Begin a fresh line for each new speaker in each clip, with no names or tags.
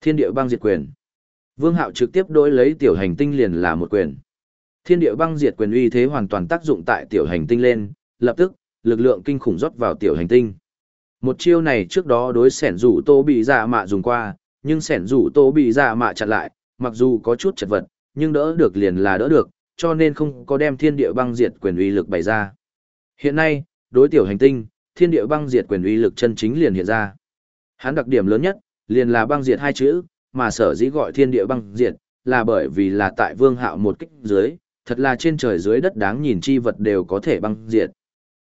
Thiên địa băng diệt quyền. Vương Hạo trực tiếp đối lấy tiểu hành tinh liền là một quyền. Thiên địa băng diệt quyền uy thế hoàn toàn tác dụng tại tiểu hành tinh lên, lập tức, lực lượng kinh khủng rót vào tiểu hành tinh. Một chiêu này trước đó đối sẻn rủ tô bị dạ mạ dùng qua, nhưng sẻn rủ tô bị dạ mạ chặn lại, mặc dù có chút chật vật, nhưng đỡ được liền là đỡ được, cho nên không có đem thiên địa băng diệt quyền uy lực bày ra. Hiện nay, đối tiểu hành tinh, thiên địa băng diệt quyền uy lực chân chính liền hiện ra. Hắn đặc điểm lớn nhất, liền là băng diệt hai chữ, mà sở dĩ gọi thiên địa băng diệt, là bởi vì là tại vương hạo một kích dưới, thật là trên trời dưới đất đáng nhìn chi vật đều có thể băng diệt.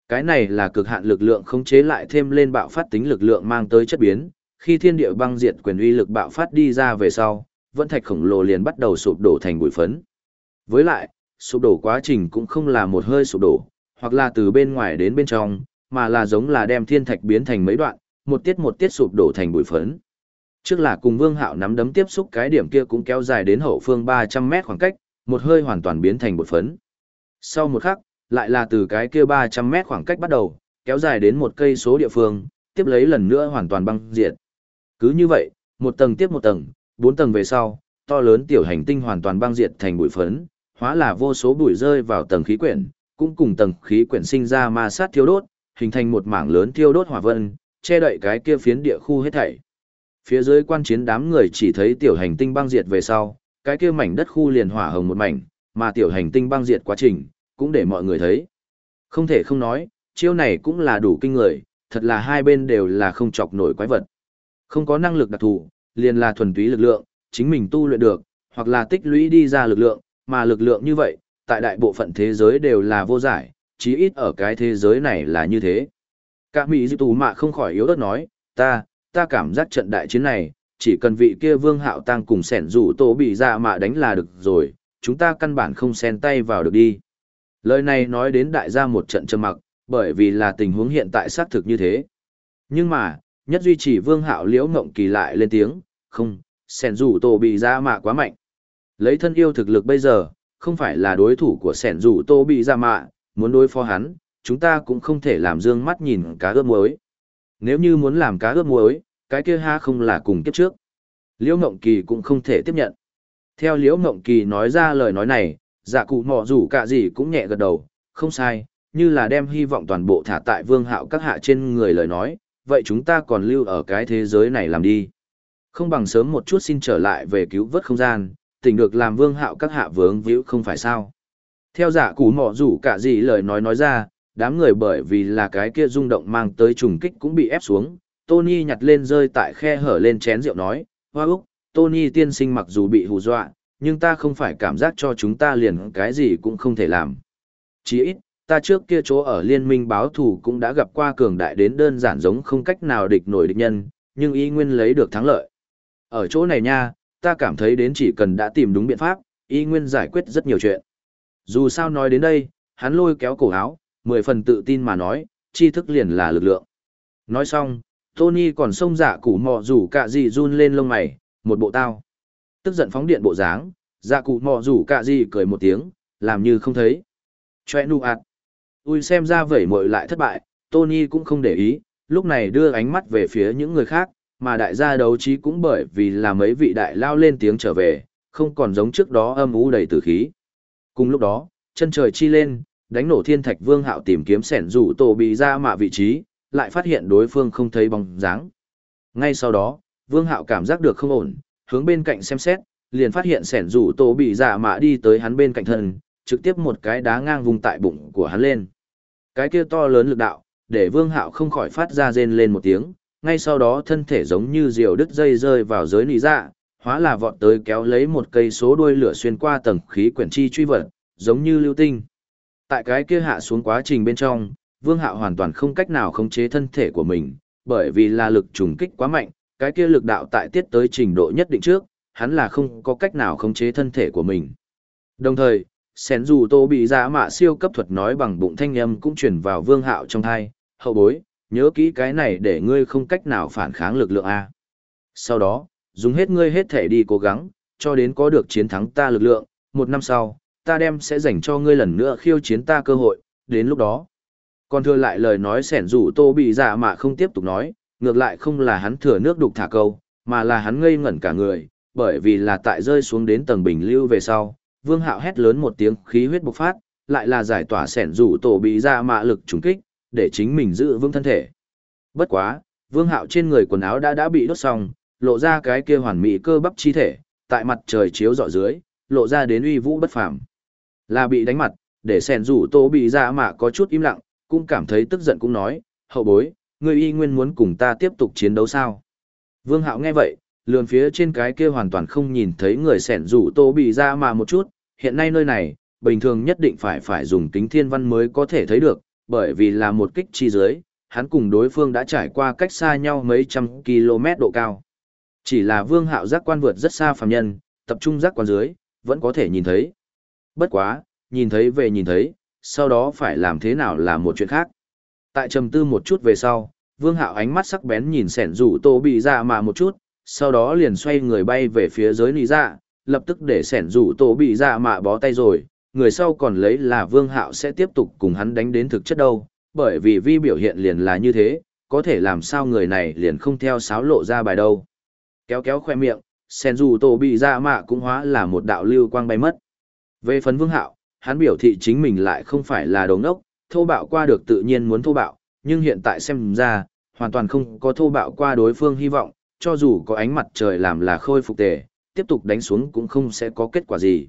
Cái này là cực hạn lực lượng khống chế lại thêm lên bạo phát tính lực lượng mang tới chất biến, khi thiên địa băng diệt quyền uy lực bạo phát đi ra về sau, vẫn thạch khổng lồ liền bắt đầu sụp đổ thành bụi phấn. Với lại, sụp đổ quá trình cũng không là một hơi sụp đổ, hoặc là từ bên ngoài đến bên trong, mà là giống là đem thiên thạch biến thành mấy đoạn, một tiết một tiết sụp đổ thành bụi phấn. Trước là cùng Vương Hạo nắm đấm tiếp xúc cái điểm kia cũng kéo dài đến hậu phương 300 mét khoảng cách, một hơi hoàn toàn biến thành bột phấn. Sau một khắc, lại là từ cái kia 300 mét khoảng cách bắt đầu, kéo dài đến một cây số địa phương, tiếp lấy lần nữa hoàn toàn băng diệt. Cứ như vậy, một tầng tiếp một tầng, bốn tầng về sau, to lớn tiểu hành tinh hoàn toàn băng diệt thành bụi phấn, hóa là vô số bụi rơi vào tầng khí quyển, cũng cùng tầng khí quyển sinh ra ma sát thiêu đốt, hình thành một mảng lớn thiêu đốt hỏa vân, che đậy cái kia phiến địa khu hết thảy. Phía dưới quan chiến đám người chỉ thấy tiểu hành tinh băng diệt về sau, cái kia mảnh đất khu liền hỏa hồng một mảnh, mà tiểu hành tinh băng diệt quá trình, cũng để mọi người thấy. Không thể không nói, chiêu này cũng là đủ kinh người, thật là hai bên đều là không chọc nổi quái vật. Không có năng lực đặc thù, liền là thuần túy lực lượng, chính mình tu luyện được, hoặc là tích lũy đi ra lực lượng, mà lực lượng như vậy, tại đại bộ phận thế giới đều là vô giải, chí ít ở cái thế giới này là như thế. Cả Mỹ Dư Tù Mạ không khỏi yếu đất nói, ta, ta cảm giác trận đại chiến này, chỉ cần vị kia vương hạo tăng cùng sẻn rủ tổ bị ra mạ đánh là được rồi, chúng ta căn bản không xen tay vào được đi. Lời này nói đến đại gia một trận trầm mặc, bởi vì là tình huống hiện tại xác thực như thế. Nhưng mà, nhất duy trì vương hạo liễu ngộng kỳ lại lên tiếng, không, sẻn rủ tổ bị ra mạ quá mạnh. Lấy thân yêu thực lực bây giờ, không phải là đối thủ của sẻn rủ tổ bị ra mạ, muốn đối phó hắn, chúng ta cũng không thể làm dương mắt nhìn cá ướp muối. Nếu như muốn làm cá ướp muối, cái kia ha không là cùng kiếp trước. Liễu Ngộng Kỳ cũng không thể tiếp nhận. Theo Liễu Ngộng Kỳ nói ra lời nói này, dạ cụ mò rủ cả gì cũng nhẹ gật đầu, không sai, như là đem hy vọng toàn bộ thả tại vương hạo các hạ trên người lời nói, vậy chúng ta còn lưu ở cái thế giới này làm đi. Không bằng sớm một chút xin trở lại về cứu vớt không gian, tỉnh được làm vương hạo các hạ vướng víu không phải sao. Theo giả cụ mỏ rủ cả gì lời nói nói ra, đám người bởi vì là cái kia rung động mang tới trùng kích cũng bị ép xuống, Tony nhặt lên rơi tại khe hở lên chén rượu nói, hoa úc, Tony tiên sinh mặc dù bị hù dọa, nhưng ta không phải cảm giác cho chúng ta liền cái gì cũng không thể làm. Chỉ ít, ta trước kia chỗ ở liên minh báo thủ cũng đã gặp qua cường đại đến đơn giản giống không cách nào địch nổi địch nhân, nhưng y nguyên lấy được thắng lợi. Ở chỗ này nha, ta cảm thấy đến chỉ cần đã tìm đúng biện pháp, y nguyên giải quyết rất nhiều chuyện. Dù sao nói đến đây, hắn lôi kéo cổ áo, mười phần tự tin mà nói, tri thức liền là lực lượng. Nói xong, Tony còn xông dạ cụ mò rủ cả gì run lên lông mày, một bộ tao. Tức giận phóng điện bộ dáng, dạ cụ mò rủ cả gì cười một tiếng, làm như không thấy. Chòe nụ ạt. Ui xem ra vẩy mội lại thất bại, Tony cũng không để ý, lúc này đưa ánh mắt về phía những người khác, mà đại gia đấu trí cũng bởi vì là mấy vị đại lao lên tiếng trở về, không còn giống trước đó âm u đầy tử khí. Cùng lúc đó, chân trời chi lên, đánh nổ thiên thạch vương hạo tìm kiếm sẻn rủ tổ bị ra mạ vị trí, lại phát hiện đối phương không thấy bóng dáng. Ngay sau đó, Vương Hạo cảm giác được không ổn, hướng bên cạnh xem xét, liền phát hiện sẻn rủ tổ bị giả mạ đi tới hắn bên cạnh thân, trực tiếp một cái đá ngang vùng tại bụng của hắn lên. Cái kia to lớn lực đạo, để Vương Hạo không khỏi phát ra rên lên một tiếng, ngay sau đó thân thể giống như diều đứt dây rơi vào giới nỉ dạ, hóa là vọt tới kéo lấy một cây số đuôi lửa xuyên qua tầng khí quyển chi truy vật, giống như lưu tinh. Tại cái kia hạ xuống quá trình bên trong, Vương Hạo hoàn toàn không cách nào khống chế thân thể của mình, bởi vì là lực trùng kích quá mạnh, cái kia lực đạo tại tiết tới trình độ nhất định trước, hắn là không có cách nào khống chế thân thể của mình. Đồng thời, xén dù tô bị giả mạ siêu cấp thuật nói bằng bụng thanh âm cũng truyền vào Vương Hạo trong thai, hậu bối, nhớ kỹ cái này để ngươi không cách nào phản kháng lực lượng A. Sau đó, dùng hết ngươi hết thể đi cố gắng, cho đến có được chiến thắng ta lực lượng, một năm sau, ta đem sẽ dành cho ngươi lần nữa khiêu chiến ta cơ hội, đến lúc đó, còn thừa lại lời nói sẻn rủ tô bị dạ mà không tiếp tục nói, ngược lại không là hắn thừa nước đục thả câu, mà là hắn ngây ngẩn cả người, bởi vì là tại rơi xuống đến tầng bình lưu về sau, Vương Hạo hét lớn một tiếng khí huyết bộc phát, lại là giải tỏa sẻn rủ tổ bị dạ ra mạ lực trùng kích, để chính mình giữ vững thân thể. Bất quá, Vương Hạo trên người quần áo đã đã bị đốt xong, lộ ra cái kia hoàn mỹ cơ bắp chi thể, tại mặt trời chiếu rọi dưới, lộ ra đến uy vũ bất phàm. Là bị đánh mặt, để sẻn rủ tổ bị dạ ra mạ có chút im lặng, cũng cảm thấy tức giận cũng nói, hậu bối, người y nguyên muốn cùng ta tiếp tục chiến đấu sao. Vương Hạo nghe vậy, lườn phía trên cái kia hoàn toàn không nhìn thấy người sẻn rủ tô bị ra mà một chút, hiện nay nơi này, bình thường nhất định phải phải dùng kính thiên văn mới có thể thấy được, bởi vì là một kích chi dưới, hắn cùng đối phương đã trải qua cách xa nhau mấy trăm km độ cao. Chỉ là vương hạo giác quan vượt rất xa phàm nhân, tập trung giác quan dưới, vẫn có thể nhìn thấy. Bất quá, nhìn thấy về nhìn thấy, sau đó phải làm thế nào là một chuyện khác. Tại trầm tư một chút về sau, vương hạo ánh mắt sắc bén nhìn sẻn rủ tô bị dạ ra mà một chút, sau đó liền xoay người bay về phía giới lý dạ, lập tức để sẻn rủ tổ bị dạ mạ bó tay rồi, người sau còn lấy là vương hạo sẽ tiếp tục cùng hắn đánh đến thực chất đâu, bởi vì vi biểu hiện liền là như thế, có thể làm sao người này liền không theo sáo lộ ra bài đâu. Kéo kéo khoe miệng, sẻn rủ tổ bị dạ mạ cũng hóa là một đạo lưu quang bay mất. Về phần vương hạo, hắn biểu thị chính mình lại không phải là đồ ngốc, thô bạo qua được tự nhiên muốn thô bạo, nhưng hiện tại xem ra, hoàn toàn không có thô bạo qua đối phương hy vọng, cho dù có ánh mặt trời làm là khôi phục tề, tiếp tục đánh xuống cũng không sẽ có kết quả gì.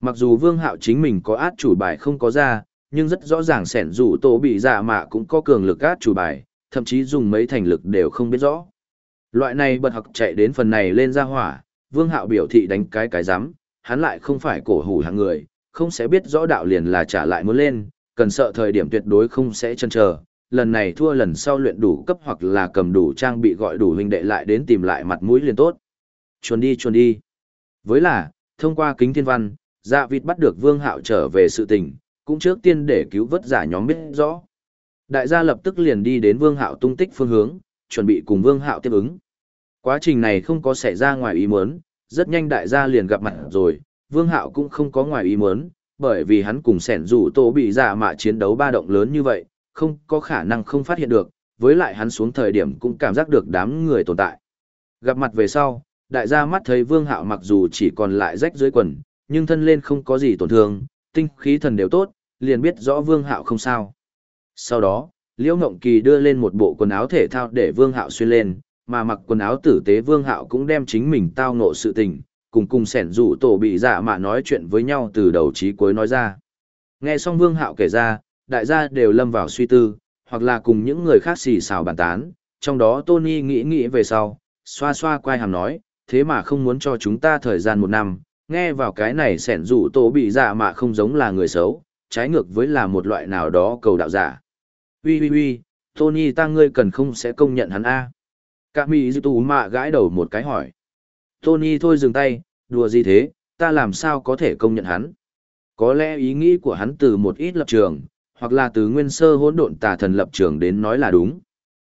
Mặc dù vương hạo chính mình có át chủ bài không có ra, nhưng rất rõ ràng sẻn rủ tổ bị giả mạ cũng có cường lực át chủ bài, thậm chí dùng mấy thành lực đều không biết rõ. Loại này bật học chạy đến phần này lên ra hỏa, vương hạo biểu thị đánh cái cái rắm hắn lại không phải cổ hủ hạng người, không sẽ biết rõ đạo liền là trả lại muốn lên, cần sợ thời điểm tuyệt đối không sẽ chân chờ, lần này thua lần sau luyện đủ cấp hoặc là cầm đủ trang bị gọi đủ huynh đệ lại đến tìm lại mặt mũi liền tốt. Chuồn đi chuồn đi. Với là, thông qua kính thiên văn, dạ vịt bắt được vương hạo trở về sự tình, cũng trước tiên để cứu vớt giả nhóm biết rõ. Đại gia lập tức liền đi đến vương hạo tung tích phương hướng, chuẩn bị cùng vương hạo tiếp ứng. Quá trình này không có xảy ra ngoài ý muốn, rất nhanh đại gia liền gặp mặt rồi, vương hạo cũng không có ngoài ý muốn, bởi vì hắn cùng sẻn rủ tổ bị giả mạ chiến đấu ba động lớn như vậy, không có khả năng không phát hiện được, với lại hắn xuống thời điểm cũng cảm giác được đám người tồn tại. Gặp mặt về sau, đại gia mắt thấy Vương Hạo mặc dù chỉ còn lại rách dưới quần, nhưng thân lên không có gì tổn thương, tinh khí thần đều tốt, liền biết rõ Vương Hạo không sao. Sau đó, Liễu Ngộng Kỳ đưa lên một bộ quần áo thể thao để Vương Hạo xuyên lên, mà mặc quần áo tử tế Vương Hạo cũng đem chính mình tao ngộ sự tình, cùng cùng sẻn rủ tổ bị giả mạ nói chuyện với nhau từ đầu chí cuối nói ra. Nghe xong Vương Hạo kể ra, đại gia đều lâm vào suy tư, hoặc là cùng những người khác xì xào bàn tán, trong đó Tony nghĩ nghĩ về sau, xoa xoa quai hàm nói, thế mà không muốn cho chúng ta thời gian một năm, nghe vào cái này sẻn rủ tổ bị giả mạ không giống là người xấu, trái ngược với là một loại nào đó cầu đạo giả. Ui ui ui, Tony ta ngươi cần không sẽ công nhận hắn A. Cả mỹ dư tù mạ gãi đầu một cái hỏi. Tony thôi dừng tay, đùa gì thế, ta làm sao có thể công nhận hắn. Có lẽ ý nghĩ của hắn từ một ít lập trường, hoặc là từ nguyên sơ hỗn độn tà thần lập trường đến nói là đúng.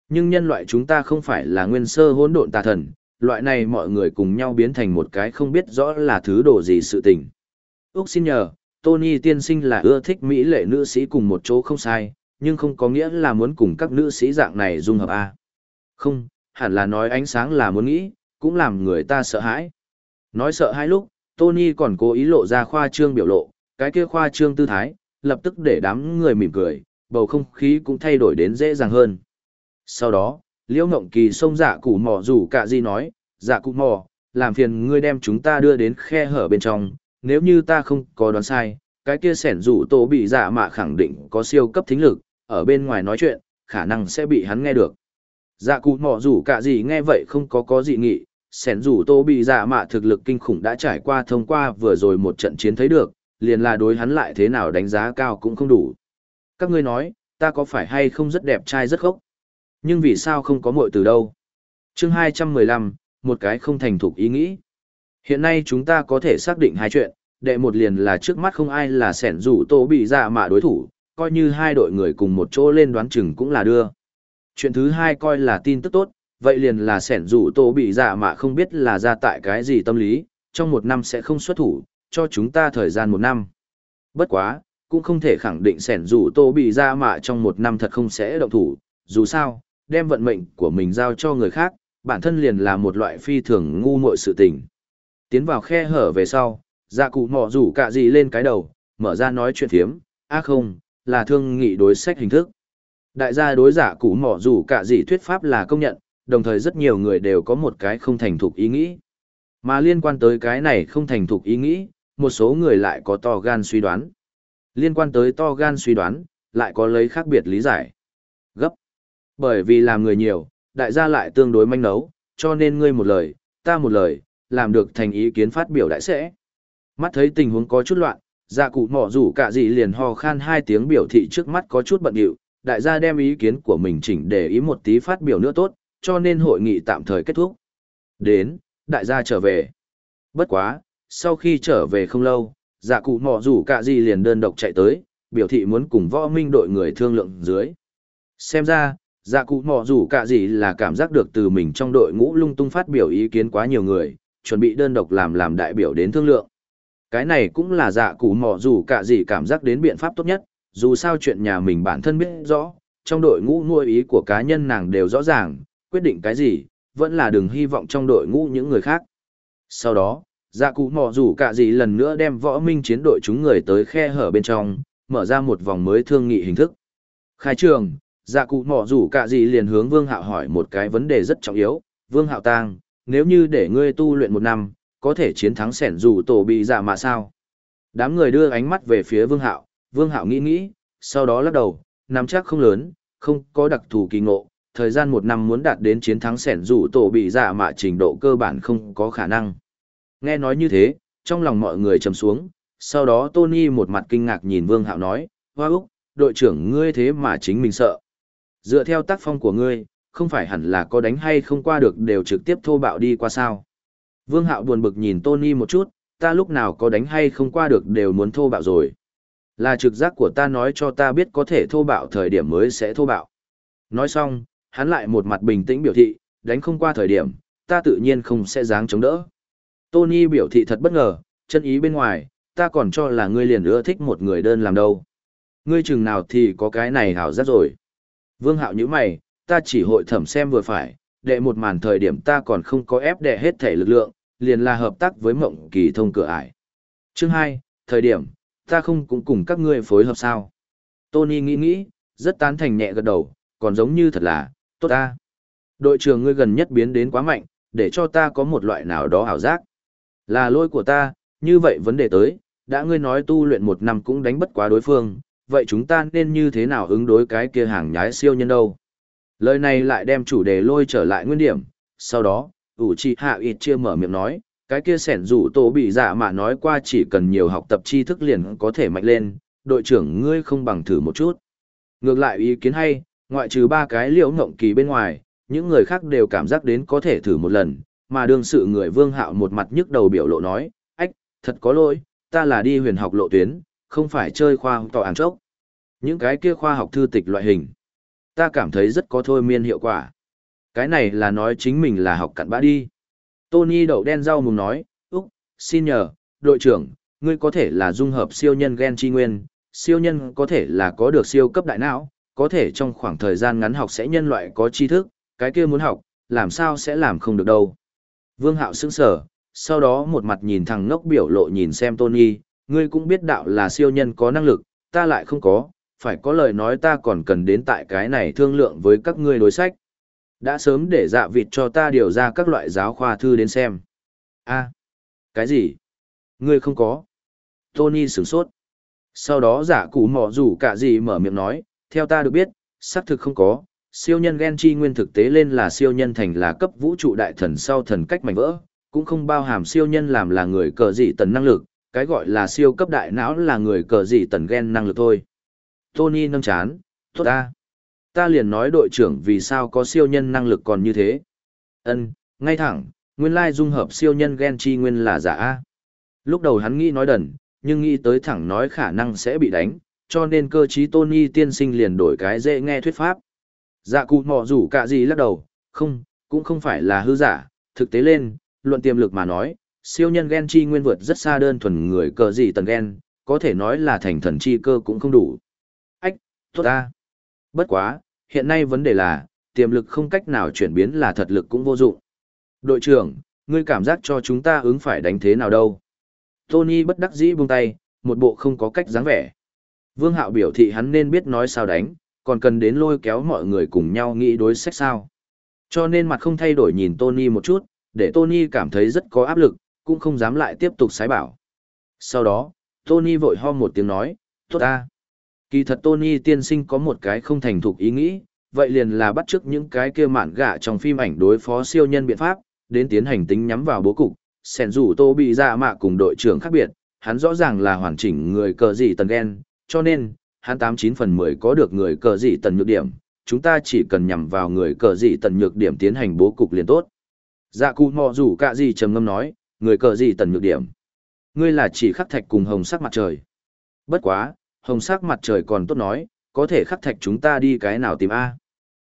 Nhưng nhân loại chúng ta không phải là nguyên sơ hỗn độn tà thần, loại này mọi người cùng nhau biến thành một cái không biết rõ là thứ đồ gì sự tình. Úc xin nhờ, Tony tiên sinh là ưa thích mỹ lệ nữ sĩ cùng một chỗ không sai, nhưng không có nghĩa là muốn cùng các nữ sĩ dạng này dung hợp A. Không, hẳn là nói ánh sáng là muốn nghĩ, cũng làm người ta sợ hãi. Nói sợ hai lúc, Tony còn cố ý lộ ra khoa trương biểu lộ, cái kia khoa trương tư thái, lập tức để đám người mỉm cười, bầu không khí cũng thay đổi đến dễ dàng hơn. Sau đó, Liễu Ngộng Kỳ xông dạ cụ mò rủ cả gì nói, dạ cụ mò, làm phiền ngươi đem chúng ta đưa đến khe hở bên trong, nếu như ta không có đoán sai, cái kia sẻn rủ tổ bị dạ mạ khẳng định có siêu cấp thính lực, ở bên ngoài nói chuyện, khả năng sẽ bị hắn nghe được. Dạ cụ mò rủ cả gì nghe vậy không có có gì nghị, sẻn rủ tô bị dạ mạ thực lực kinh khủng đã trải qua thông qua vừa rồi một trận chiến thấy được, liền là đối hắn lại thế nào đánh giá cao cũng không đủ. Các ngươi nói, ta có phải hay không rất đẹp trai rất khốc? Nhưng vì sao không có muội từ đâu? chương 215, một cái không thành thục ý nghĩ. Hiện nay chúng ta có thể xác định hai chuyện, đệ một liền là trước mắt không ai là sẻn rủ tô bị dạ mạ đối thủ, coi như hai đội người cùng một chỗ lên đoán chừng cũng là đưa. Chuyện thứ hai coi là tin tức tốt, vậy liền là sẻn rủ tô bị dạ mà không biết là ra tại cái gì tâm lý, trong một năm sẽ không xuất thủ, cho chúng ta thời gian một năm. Bất quá, cũng không thể khẳng định sẻn rủ tô bị dạ ra mạ trong một năm thật không sẽ động thủ, dù sao, đem vận mệnh của mình giao cho người khác, bản thân liền là một loại phi thường ngu muội sự tình. Tiến vào khe hở về sau, dạ cụ mỏ rủ cả gì lên cái đầu, mở ra nói chuyện thiếm, á không, là thương nghị đối sách hình thức. Đại gia đối giả cụ mỏ rủ cả gì thuyết pháp là công nhận, đồng thời rất nhiều người đều có một cái không thành thục ý nghĩ. Mà liên quan tới cái này không thành thục ý nghĩ, một số người lại có to gan suy đoán. Liên quan tới to gan suy đoán, lại có lấy khác biệt lý giải. Gấp. Bởi vì làm người nhiều, đại gia lại tương đối manh nấu, cho nên ngươi một lời, ta một lời, làm được thành ý kiến phát biểu đại sẽ. Mắt thấy tình huống có chút loạn, dạ cụ mỏ rủ cả gì liền ho khan hai tiếng biểu thị trước mắt có chút bận điệu, đại gia đem ý kiến của mình chỉnh để ý một tí phát biểu nữa tốt, cho nên hội nghị tạm thời kết thúc. Đến, đại gia trở về. Bất quá, sau khi trở về không lâu, dạ cụ mò rủ cả gì liền đơn độc chạy tới, biểu thị muốn cùng võ minh đội người thương lượng dưới. Xem ra, dạ cụ mò rủ cả gì là cảm giác được từ mình trong đội ngũ lung tung phát biểu ý kiến quá nhiều người, chuẩn bị đơn độc làm làm đại biểu đến thương lượng. Cái này cũng là dạ cụ mò rủ cả gì cảm giác đến biện pháp tốt nhất, dù sao chuyện nhà mình bản thân biết rõ, trong đội ngũ nuôi ý của cá nhân nàng đều rõ ràng, quyết định cái gì, vẫn là đừng hy vọng trong đội ngũ những người khác. Sau đó, dạ cụ mò rủ cả gì lần nữa đem võ minh chiến đội chúng người tới khe hở bên trong, mở ra một vòng mới thương nghị hình thức. Khai trường, dạ cụ mò rủ cả gì liền hướng Vương Hạo hỏi một cái vấn đề rất trọng yếu, Vương Hạo tang, nếu như để ngươi tu luyện một năm, có thể chiến thắng sẻn rủ tổ bị dạ mà sao? Đám người đưa ánh mắt về phía Vương Hạo, Vương Hạo nghĩ nghĩ, sau đó lắc đầu, nắm chắc không lớn, không có đặc thù kỳ ngộ, thời gian một năm muốn đạt đến chiến thắng sẻn rủ tổ bị dạ mạ trình độ cơ bản không có khả năng. Nghe nói như thế, trong lòng mọi người trầm xuống, sau đó Tony một mặt kinh ngạc nhìn Vương Hạo nói, Hoa Úc, đội trưởng ngươi thế mà chính mình sợ. Dựa theo tác phong của ngươi, không phải hẳn là có đánh hay không qua được đều trực tiếp thô bạo đi qua sao. Vương Hạo buồn bực nhìn Tony một chút, ta lúc nào có đánh hay không qua được đều muốn thô bạo rồi. Là trực giác của ta nói cho ta biết có thể thô bạo thời điểm mới sẽ thô bạo. Nói xong, hắn lại một mặt bình tĩnh biểu thị, đánh không qua thời điểm, ta tự nhiên không sẽ dáng chống đỡ. Tony biểu thị thật bất ngờ, chân ý bên ngoài, ta còn cho là ngươi liền ưa thích một người đơn làm đâu. Ngươi chừng nào thì có cái này hảo rất rồi. Vương hạo như mày, ta chỉ hội thẩm xem vừa phải, đệ một màn thời điểm ta còn không có ép đệ hết thể lực lượng, liền là hợp tác với mộng kỳ thông cửa ải. Chương 2, thời điểm, ta không cũng cùng các ngươi phối hợp sao. Tony nghĩ nghĩ, rất tán thành nhẹ gật đầu, còn giống như thật là, tốt ta. Đội trưởng ngươi gần nhất biến đến quá mạnh, để cho ta có một loại nào đó ảo giác. Là lỗi của ta, như vậy vấn đề tới, đã ngươi nói tu luyện một năm cũng đánh bất quá đối phương, vậy chúng ta nên như thế nào ứng đối cái kia hàng nhái siêu nhân đâu? Lời này lại đem chủ đề lôi trở lại nguyên điểm, sau đó, ủ trì hạ ít chia mở miệng nói, cái kia sẻn rủ tổ bị dạ mà nói qua chỉ cần nhiều học tập tri thức liền có thể mạnh lên, đội trưởng ngươi không bằng thử một chút. Ngược lại ý kiến hay, ngoại trừ ba cái liễu ngộng kỳ bên ngoài, những người khác đều cảm giác đến có thể thử một lần, mà đương sự người vương hạo một mặt nhức đầu biểu lộ nói, ách, thật có lỗi, ta là đi huyền học lộ tuyến, không phải chơi khoa học tỏ áng chốc. Những cái kia khoa học thư tịch loại hình, ta cảm thấy rất có thôi miên hiệu quả. Cái này là nói chính mình là học cặn bã đi. Tony đậu đen rau mùng nói, Úc, xin nhờ, đội trưởng, ngươi có thể là dung hợp siêu nhân gen tri nguyên, siêu nhân có thể là có được siêu cấp đại não, có thể trong khoảng thời gian ngắn học sẽ nhân loại có tri thức, cái kia muốn học, làm sao sẽ làm không được đâu. Vương Hạo sững sờ, sau đó một mặt nhìn thằng ngốc biểu lộ nhìn xem Tony, ngươi cũng biết đạo là siêu nhân có năng lực, ta lại không có, phải có lời nói ta còn cần đến tại cái này thương lượng với các ngươi đối sách. Đã sớm để dạ vịt cho ta điều ra các loại giáo khoa thư đến xem. a cái gì? Ngươi không có. Tony sửng sốt. Sau đó giả cụ mỏ rủ cả gì mở miệng nói, theo ta được biết, xác thực không có. Siêu nhân gen chi nguyên thực tế lên là siêu nhân thành là cấp vũ trụ đại thần sau thần cách mảnh vỡ, cũng không bao hàm siêu nhân làm là người cờ dị tần năng lực, cái gọi là siêu cấp đại não là người cờ dị tần gen năng lực thôi. Tony nâng chán, tốt ta. Ta liền nói đội trưởng vì sao có siêu nhân năng lực còn như thế. Ân, ngay thẳng, nguyên lai dung hợp siêu nhân gen chi nguyên là giả Lúc đầu hắn nghĩ nói đần, nhưng nghĩ tới thẳng nói khả năng sẽ bị đánh, cho nên cơ trí Tony tiên sinh liền đổi cái dễ nghe thuyết pháp. Dạ cụ mò rủ cả gì lắc đầu, không, cũng không phải là hư giả, thực tế lên, luận tiềm lực mà nói, siêu nhân gen chi nguyên vượt rất xa đơn thuần người cờ gì tần gen, có thể nói là thành thần chi cơ cũng không đủ. Ách, tốt ta. Bất quá, hiện nay vấn đề là, tiềm lực không cách nào chuyển biến là thật lực cũng vô dụng. Đội trưởng, ngươi cảm giác cho chúng ta ứng phải đánh thế nào đâu? Tony bất đắc dĩ buông tay, một bộ không có cách dáng vẻ. Vương Hạo biểu thị hắn nên biết nói sao đánh, còn cần đến lôi kéo mọi người cùng nhau nghĩ đối sách sao. Cho nên mặt không thay đổi nhìn Tony một chút, để Tony cảm thấy rất có áp lực, cũng không dám lại tiếp tục sái bảo. Sau đó, Tony vội ho một tiếng nói, tốt ta. Kỳ thật Tony tiên sinh có một cái không thành thục ý nghĩ, vậy liền là bắt chước những cái kia mạn gạ trong phim ảnh đối phó siêu nhân biện pháp, đến tiến hành tính nhắm vào bố cục, sẻn rủ tô bị ra mạ cùng đội trưởng khác biệt, hắn rõ ràng là hoàn chỉnh người cờ gì tần ghen, cho nên, hắn tám chín phần mười có được người cờ dị tần nhược điểm, chúng ta chỉ cần nhằm vào người cờ dị tần nhược điểm tiến hành bố cục liền tốt. Dạ cụ mò rủ cả gì trầm ngâm nói, người cờ dị tần nhược điểm. Ngươi là chỉ khắc thạch cùng hồng sắc mặt trời. Bất quá, hồng sắc mặt trời còn tốt nói, có thể khắc thạch chúng ta đi cái nào tìm A.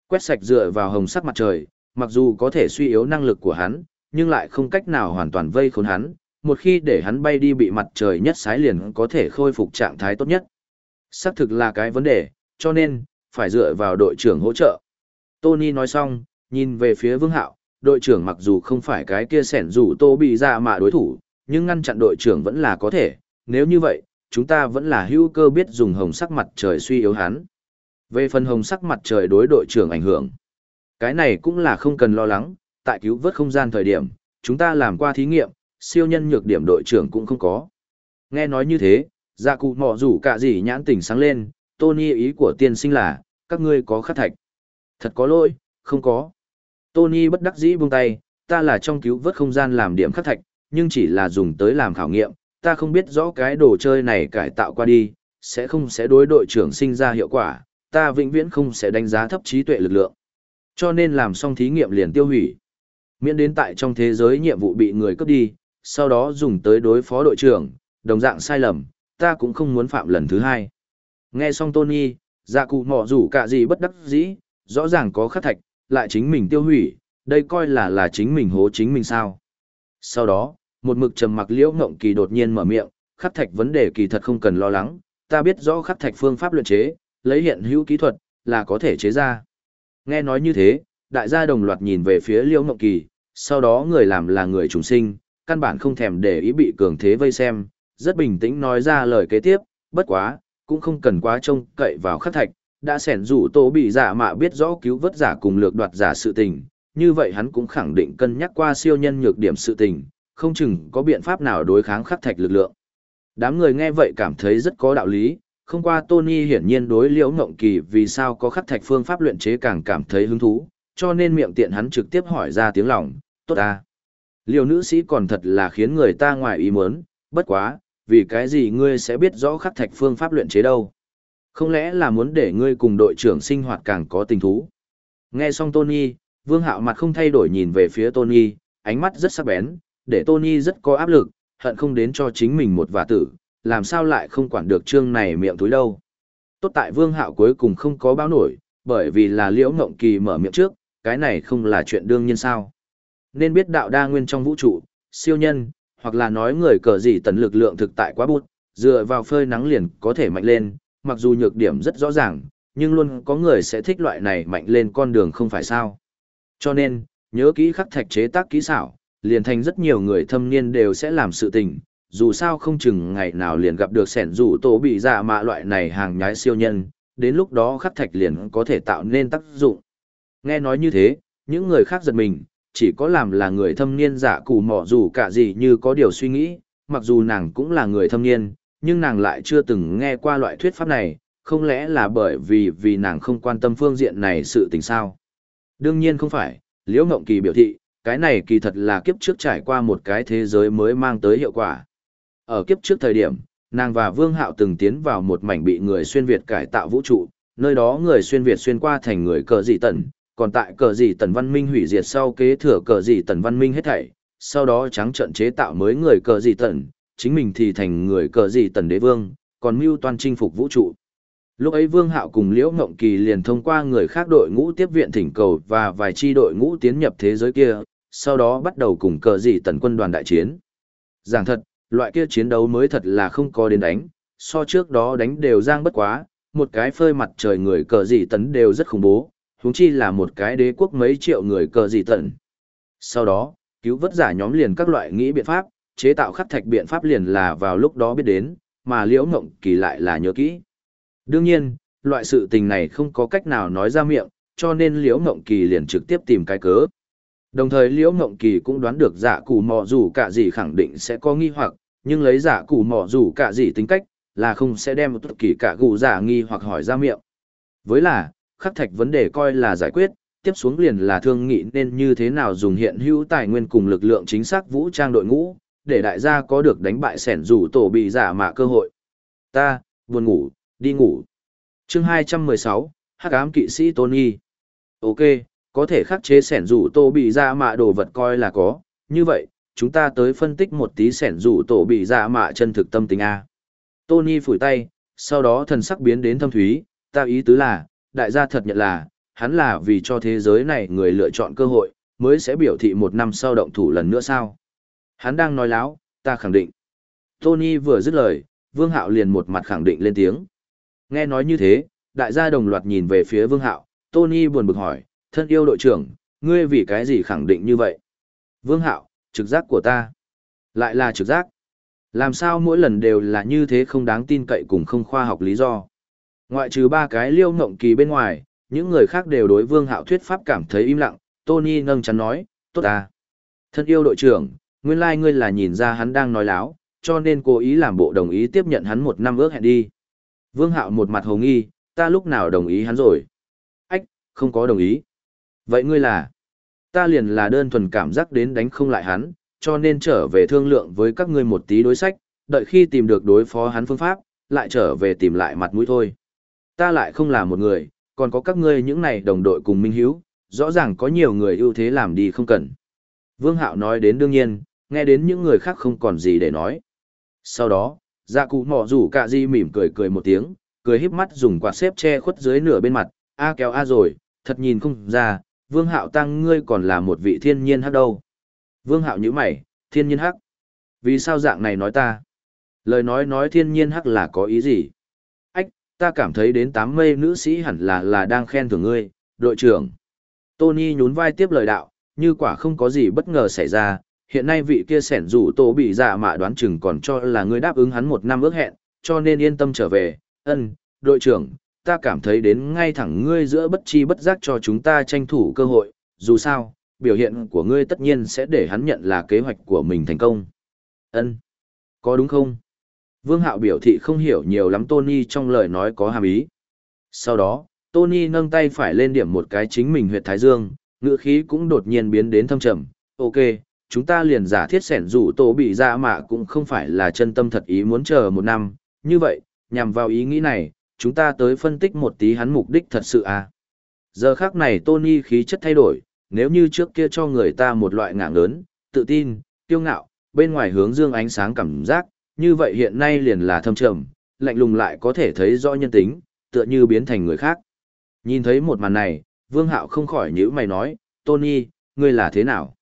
Quét sạch dựa vào hồng sắc mặt trời, mặc dù có thể suy yếu năng lực của hắn, nhưng lại không cách nào hoàn toàn vây khốn hắn, một khi để hắn bay đi bị mặt trời nhất sái liền có thể khôi phục trạng thái tốt nhất. Xác thực là cái vấn đề, cho nên, phải dựa vào đội trưởng hỗ trợ. Tony nói xong, nhìn về phía Vương Hạo, đội trưởng mặc dù không phải cái kia sẻn rủ tô bị ra mà đối thủ, nhưng ngăn chặn đội trưởng vẫn là có thể, nếu như vậy, chúng ta vẫn là hữu cơ biết dùng hồng sắc mặt trời suy yếu hắn. Về phần hồng sắc mặt trời đối đội trưởng ảnh hưởng, cái này cũng là không cần lo lắng, tại cứu vớt không gian thời điểm, chúng ta làm qua thí nghiệm, siêu nhân nhược điểm đội trưởng cũng không có. Nghe nói như thế, dạ cụ mỏ rủ cả gì nhãn tỉnh sáng lên, Tony ý của tiên sinh là, các ngươi có khắc thạch. Thật có lỗi, không có. Tony bất đắc dĩ buông tay, ta là trong cứu vớt không gian làm điểm khắc thạch, nhưng chỉ là dùng tới làm khảo nghiệm, ta không biết rõ cái đồ chơi này cải tạo qua đi, sẽ không sẽ đối đội trưởng sinh ra hiệu quả, ta vĩnh viễn không sẽ đánh giá thấp trí tuệ lực lượng. Cho nên làm xong thí nghiệm liền tiêu hủy. Miễn đến tại trong thế giới nhiệm vụ bị người cướp đi, sau đó dùng tới đối phó đội trưởng, đồng dạng sai lầm, ta cũng không muốn phạm lần thứ hai. Nghe xong Tony, dạ cụ mỏ rủ cả gì bất đắc dĩ, rõ ràng có khắc thạch, lại chính mình tiêu hủy, đây coi là là chính mình hố chính mình sao. Sau đó, một mực trầm mặc liễu ngộng kỳ đột nhiên mở miệng, khắc thạch vấn đề kỳ thật không cần lo lắng, ta biết rõ khắc thạch phương pháp luyện chế, lấy hiện hữu kỹ thuật, là có thể chế ra. Nghe nói như thế, đại gia đồng loạt nhìn về phía liễu ngộng kỳ, sau đó người làm là người trùng sinh, căn bản không thèm để ý bị cường thế vây xem, rất bình tĩnh nói ra lời kế tiếp, bất quá, cũng không cần quá trông cậy vào khắc thạch, đã sẻn rủ tổ bị giả mạ biết rõ cứu vớt giả cùng lược đoạt giả sự tình, như vậy hắn cũng khẳng định cân nhắc qua siêu nhân nhược điểm sự tình, không chừng có biện pháp nào đối kháng khắc thạch lực lượng. Đám người nghe vậy cảm thấy rất có đạo lý, không qua Tony hiển nhiên đối liễu ngộng kỳ vì sao có khắc thạch phương pháp luyện chế càng cảm thấy hứng thú, cho nên miệng tiện hắn trực tiếp hỏi ra tiếng lòng, tốt à. Liều nữ sĩ còn thật là khiến người ta ngoài ý muốn, bất quá, vì cái gì ngươi sẽ biết rõ khắc thạch phương pháp luyện chế đâu. Không lẽ là muốn để ngươi cùng đội trưởng sinh hoạt càng có tình thú. Nghe xong Tony, Vương Hạo mặt không thay đổi nhìn về phía Tony, ánh mắt rất sắc bén, để Tony rất có áp lực, hận không đến cho chính mình một vả tử, làm sao lại không quản được chương này miệng túi đâu. Tốt tại Vương Hạo cuối cùng không có báo nổi, bởi vì là Liễu Ngộng Kỳ mở miệng trước, cái này không là chuyện đương nhiên sao. Nên biết đạo đa nguyên trong vũ trụ, siêu nhân, hoặc là nói người cờ gì tần lực lượng thực tại quá bút, dựa vào phơi nắng liền có thể mạnh lên, mặc dù nhược điểm rất rõ ràng, nhưng luôn có người sẽ thích loại này mạnh lên con đường không phải sao. Cho nên, nhớ kỹ khắc thạch chế tác kỹ xảo, liền thành rất nhiều người thâm niên đều sẽ làm sự tình, dù sao không chừng ngày nào liền gặp được sẻn rủ tổ bị dạ mạ loại này hàng nhái siêu nhân, đến lúc đó khắc thạch liền có thể tạo nên tác dụng. Nghe nói như thế, những người khác giật mình, chỉ có làm là người thâm niên giả cụ mỏ dù cả gì như có điều suy nghĩ, mặc dù nàng cũng là người thâm niên, nhưng nàng lại chưa từng nghe qua loại thuyết pháp này, không lẽ là bởi vì vì nàng không quan tâm phương diện này sự tình sao? Đương nhiên không phải, Liễu Ngộng Kỳ biểu thị, cái này kỳ thật là kiếp trước trải qua một cái thế giới mới mang tới hiệu quả. Ở kiếp trước thời điểm, nàng và Vương Hạo từng tiến vào một mảnh bị người xuyên Việt cải tạo vũ trụ, nơi đó người xuyên Việt xuyên qua thành người cờ dị tận còn tại cờ gì tần văn minh hủy diệt sau kế thừa cờ gì tần văn minh hết thảy, sau đó trắng trận chế tạo mới người cờ gì tần, chính mình thì thành người cờ gì tần đế vương, còn mưu toàn chinh phục vũ trụ. Lúc ấy Vương Hạo cùng Liễu Ngộng Kỳ liền thông qua người khác đội ngũ tiếp viện thỉnh cầu và vài chi đội ngũ tiến nhập thế giới kia, sau đó bắt đầu cùng cờ gì tần quân đoàn đại chiến. Giảng thật, loại kia chiến đấu mới thật là không có đến đánh, so trước đó đánh đều giang bất quá, một cái phơi mặt trời người cờ gì tấn đều rất khủng bố, huống chi là một cái đế quốc mấy triệu người cờ gì tận. Sau đó, cứu vớt giả nhóm liền các loại nghĩ biện pháp, chế tạo khắc thạch biện pháp liền là vào lúc đó biết đến, mà liễu ngộng kỳ lại là nhớ kỹ. Đương nhiên, loại sự tình này không có cách nào nói ra miệng, cho nên liễu ngộng kỳ liền trực tiếp tìm cái cớ. Đồng thời liễu ngộng kỳ cũng đoán được giả cụ mò dù cả gì khẳng định sẽ có nghi hoặc, nhưng lấy giả cụ mò dù cả gì tính cách, là không sẽ đem một kỳ cả gù giả nghi hoặc hỏi ra miệng. Với là, khắc thạch vấn đề coi là giải quyết, tiếp xuống liền là thương nghị nên như thế nào dùng hiện hữu tài nguyên cùng lực lượng chính xác vũ trang đội ngũ, để đại gia có được đánh bại sẻn rủ tổ bị giả mạ cơ hội. Ta, buồn ngủ, đi ngủ. chương 216, hắc ám kỵ sĩ Tony. Ok, có thể khắc chế sẻn rủ tổ bị giả mạ đồ vật coi là có, như vậy, chúng ta tới phân tích một tí sẻn rủ tổ bị giả mạ chân thực tâm tình A. Tony phủi tay, sau đó thần sắc biến đến thâm thúy, ta ý tứ là, đại gia thật nhận là, hắn là vì cho thế giới này người lựa chọn cơ hội, mới sẽ biểu thị một năm sau động thủ lần nữa sao. Hắn đang nói láo, ta khẳng định. Tony vừa dứt lời, Vương Hạo liền một mặt khẳng định lên tiếng. Nghe nói như thế, đại gia đồng loạt nhìn về phía Vương Hạo, Tony buồn bực hỏi, thân yêu đội trưởng, ngươi vì cái gì khẳng định như vậy? Vương Hạo, trực giác của ta. Lại là trực giác. Làm sao mỗi lần đều là như thế không đáng tin cậy cùng không khoa học lý do. Ngoại trừ ba cái liêu ngộng kỳ bên ngoài, những người khác đều đối vương hạo thuyết pháp cảm thấy im lặng, Tony nâng chắn nói, tốt à. Thân yêu đội trưởng, nguyên lai like ngươi là nhìn ra hắn đang nói láo, cho nên cố ý làm bộ đồng ý tiếp nhận hắn một năm ước hẹn đi. Vương hạo một mặt hồ nghi, ta lúc nào đồng ý hắn rồi? Ách, không có đồng ý. Vậy ngươi là? Ta liền là đơn thuần cảm giác đến đánh không lại hắn, cho nên trở về thương lượng với các ngươi một tí đối sách, đợi khi tìm được đối phó hắn phương pháp, lại trở về tìm lại mặt mũi thôi. Ta lại không là một người, còn có các ngươi những này đồng đội cùng minh hiếu, rõ ràng có nhiều người ưu thế làm đi không cần. Vương Hạo nói đến đương nhiên, nghe đến những người khác không còn gì để nói. Sau đó, dạ cụ mỏ rủ cả di mỉm cười cười một tiếng, cười híp mắt dùng quạt xếp che khuất dưới nửa bên mặt, a kéo a rồi, thật nhìn không ra, Vương Hạo tăng ngươi còn là một vị thiên nhiên hắc đâu. Vương Hạo nhíu mày, thiên nhiên hắc. Vì sao dạng này nói ta? Lời nói nói thiên nhiên hắc là có ý gì? Ta cảm thấy đến tám mây nữ sĩ hẳn là là đang khen thưởng ngươi, đội trưởng. Tony nhún vai tiếp lời đạo, như quả không có gì bất ngờ xảy ra, hiện nay vị kia sẻn rủ tổ bị dạ mạ đoán chừng còn cho là ngươi đáp ứng hắn một năm ước hẹn, cho nên yên tâm trở về, ân, đội trưởng, ta cảm thấy đến ngay thẳng ngươi giữa bất chi bất giác cho chúng ta tranh thủ cơ hội, dù sao, biểu hiện của ngươi tất nhiên sẽ để hắn nhận là kế hoạch của mình thành công. Ân, có đúng không? Vương Hạo biểu thị không hiểu nhiều lắm Tony trong lời nói có hàm ý. Sau đó, Tony nâng tay phải lên điểm một cái chính mình huyệt thái dương, ngữ khí cũng đột nhiên biến đến thâm trầm. Ok, chúng ta liền giả thiết sẻn rủ tổ bị ra mà cũng không phải là chân tâm thật ý muốn chờ một năm. Như vậy, nhằm vào ý nghĩ này, chúng ta tới phân tích một tí hắn mục đích thật sự à. Giờ khác này Tony khí chất thay đổi, nếu như trước kia cho người ta một loại ngạng lớn, tự tin, kiêu ngạo, bên ngoài hướng dương ánh sáng cảm giác, như vậy hiện nay liền là thâm trầm, lạnh lùng lại có thể thấy rõ nhân tính, tựa như biến thành người khác. Nhìn thấy một màn này, Vương Hạo không khỏi nhíu mày nói, Tony, ngươi là thế nào?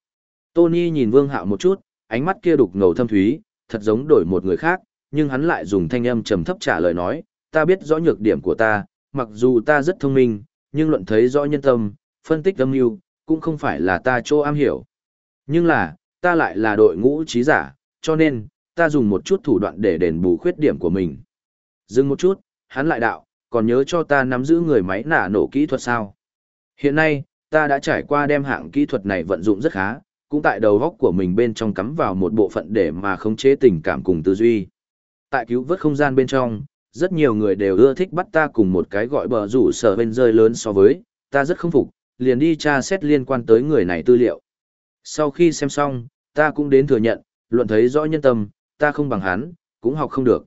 Tony nhìn Vương Hạo một chút, ánh mắt kia đục ngầu thâm thúy, thật giống đổi một người khác, nhưng hắn lại dùng thanh âm trầm thấp trả lời nói, ta biết rõ nhược điểm của ta, mặc dù ta rất thông minh, nhưng luận thấy rõ nhân tâm, phân tích âm mưu, cũng không phải là ta chỗ am hiểu. Nhưng là, ta lại là đội ngũ trí giả, cho nên, ta dùng một chút thủ đoạn để đền bù khuyết điểm của mình. Dừng một chút, hắn lại đạo, còn nhớ cho ta nắm giữ người máy nả nổ kỹ thuật sao. Hiện nay, ta đã trải qua đem hạng kỹ thuật này vận dụng rất khá, cũng tại đầu góc của mình bên trong cắm vào một bộ phận để mà khống chế tình cảm cùng tư duy. Tại cứu vớt không gian bên trong, rất nhiều người đều ưa thích bắt ta cùng một cái gọi bờ rủ sở bên rơi lớn so với, ta rất không phục, liền đi tra xét liên quan tới người này tư liệu. Sau khi xem xong, ta cũng đến thừa nhận, luận thấy rõ nhân tâm, ta không bằng hắn, cũng học không được.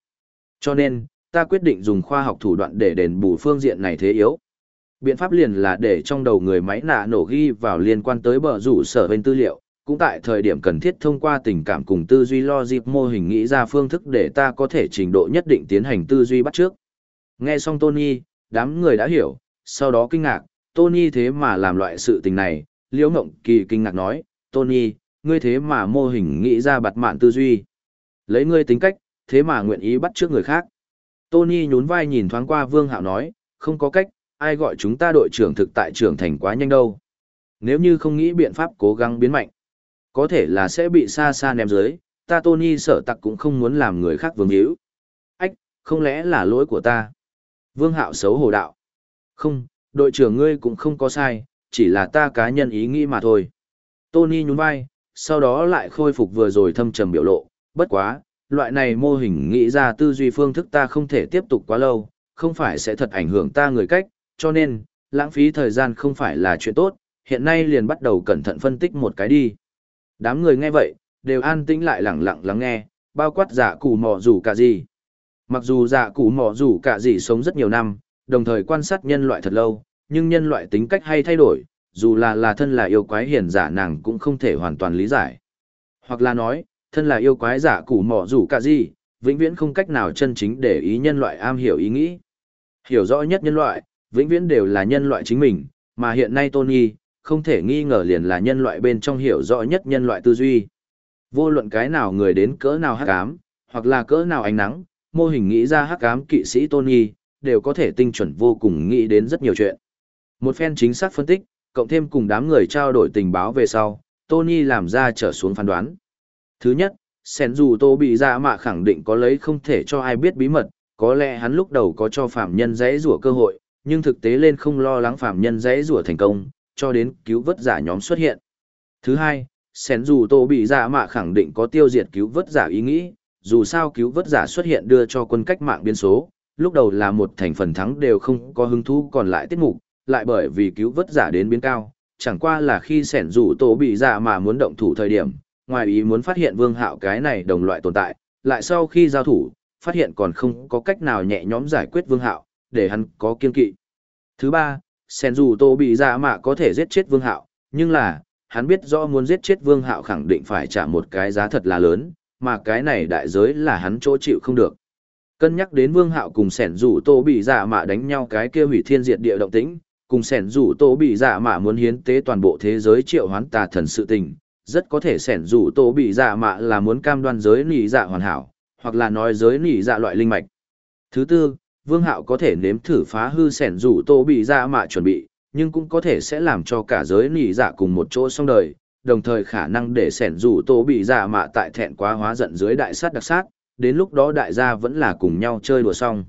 Cho nên, ta quyết định dùng khoa học thủ đoạn để đền bù phương diện này thế yếu. Biện pháp liền là để trong đầu người máy nạ nổ ghi vào liên quan tới bờ rủ sở bên tư liệu, cũng tại thời điểm cần thiết thông qua tình cảm cùng tư duy logic mô hình nghĩ ra phương thức để ta có thể trình độ nhất định tiến hành tư duy bắt trước. Nghe xong Tony, đám người đã hiểu, sau đó kinh ngạc, Tony thế mà làm loại sự tình này, Liễu Ngộng Kỳ kinh ngạc nói, Tony, ngươi thế mà mô hình nghĩ ra bạt mạn tư duy. Lấy ngươi tính cách, thế mà nguyện ý bắt trước người khác. Tony nhún vai nhìn thoáng qua Vương Hạo nói, không có cách, ai gọi chúng ta đội trưởng thực tại trưởng thành quá nhanh đâu. Nếu như không nghĩ biện pháp cố gắng biến mạnh, có thể là sẽ bị xa xa ném dưới, ta Tony sở tặc cũng không muốn làm người khác vương hữu. Ách, không lẽ là lỗi của ta? Vương Hạo xấu hổ đạo. Không, đội trưởng ngươi cũng không có sai, chỉ là ta cá nhân ý nghĩ mà thôi. Tony nhún vai, sau đó lại khôi phục vừa rồi thâm trầm biểu lộ, bất quá, loại này mô hình nghĩ ra tư duy phương thức ta không thể tiếp tục quá lâu, không phải sẽ thật ảnh hưởng ta người cách, cho nên, lãng phí thời gian không phải là chuyện tốt, hiện nay liền bắt đầu cẩn thận phân tích một cái đi. Đám người nghe vậy, đều an tĩnh lại lặng lặng lắng nghe, bao quát giả cụ mò rủ cả gì. Mặc dù giả cụ mò rủ cả gì sống rất nhiều năm, đồng thời quan sát nhân loại thật lâu, nhưng nhân loại tính cách hay thay đổi, dù là là thân là yêu quái hiền giả nàng cũng không thể hoàn toàn lý giải. Hoặc là nói, thân là yêu quái giả củ mỏ rủ cả gì, vĩnh viễn không cách nào chân chính để ý nhân loại am hiểu ý nghĩ. Hiểu rõ nhất nhân loại, vĩnh viễn đều là nhân loại chính mình, mà hiện nay Tony, không thể nghi ngờ liền là nhân loại bên trong hiểu rõ nhất nhân loại tư duy. Vô luận cái nào người đến cỡ nào hắc ám, hoặc là cỡ nào ánh nắng, mô hình nghĩ ra hắc ám kỵ sĩ Tony, đều có thể tinh chuẩn vô cùng nghĩ đến rất nhiều chuyện. Một phen chính xác phân tích, cộng thêm cùng đám người trao đổi tình báo về sau, Tony làm ra trở xuống phán đoán. Thứ nhất, sen dù tô bị ra mạ khẳng định có lấy không thể cho ai biết bí mật, có lẽ hắn lúc đầu có cho phạm nhân dãy rủa cơ hội, nhưng thực tế lên không lo lắng phạm nhân dãy rủa thành công, cho đến cứu vớt giả nhóm xuất hiện. Thứ hai, sen dù tô bị ra mạ khẳng định có tiêu diệt cứu vớt giả ý nghĩ, dù sao cứu vớt giả xuất hiện đưa cho quân cách mạng biên số, lúc đầu là một thành phần thắng đều không có hứng thú còn lại tiết mục, lại bởi vì cứu vớt giả đến biến cao, chẳng qua là khi sẻn rủ tổ bị dạ giả mà muốn động thủ thời điểm, ngoài ý muốn phát hiện vương hạo cái này đồng loại tồn tại, lại sau khi giao thủ, phát hiện còn không có cách nào nhẹ nhõm giải quyết vương hạo, để hắn có kiên kỵ. Thứ ba, sen dù tô bị giả Mạ có thể giết chết vương hạo, nhưng là, hắn biết rõ muốn giết chết vương hạo khẳng định phải trả một cái giá thật là lớn, mà cái này đại giới là hắn chỗ chịu không được. Cân nhắc đến vương hạo cùng sẻn rủ tô bị giả mạ đánh nhau cái kia hủy thiên diệt địa động tĩnh, cùng sẻn rủ tô bị dạ mạ muốn hiến tế toàn bộ thế giới triệu hoán tà thần sự tình rất có thể sẻn rủ tổ bị dạ mạ là muốn cam đoan giới nỉ dạ hoàn hảo hoặc là nói giới nỉ dạ loại linh mạch. Thứ tư vương hạo có thể nếm thử phá hư sẻn rủ tổ bị dạ mạ chuẩn bị nhưng cũng có thể sẽ làm cho cả giới nỉ dạ cùng một chỗ xong đời đồng thời khả năng để sẻn rủ tổ bị dạ mạ tại thẹn quá hóa giận dưới đại sát đặc sát đến lúc đó đại gia vẫn là cùng nhau chơi đùa xong.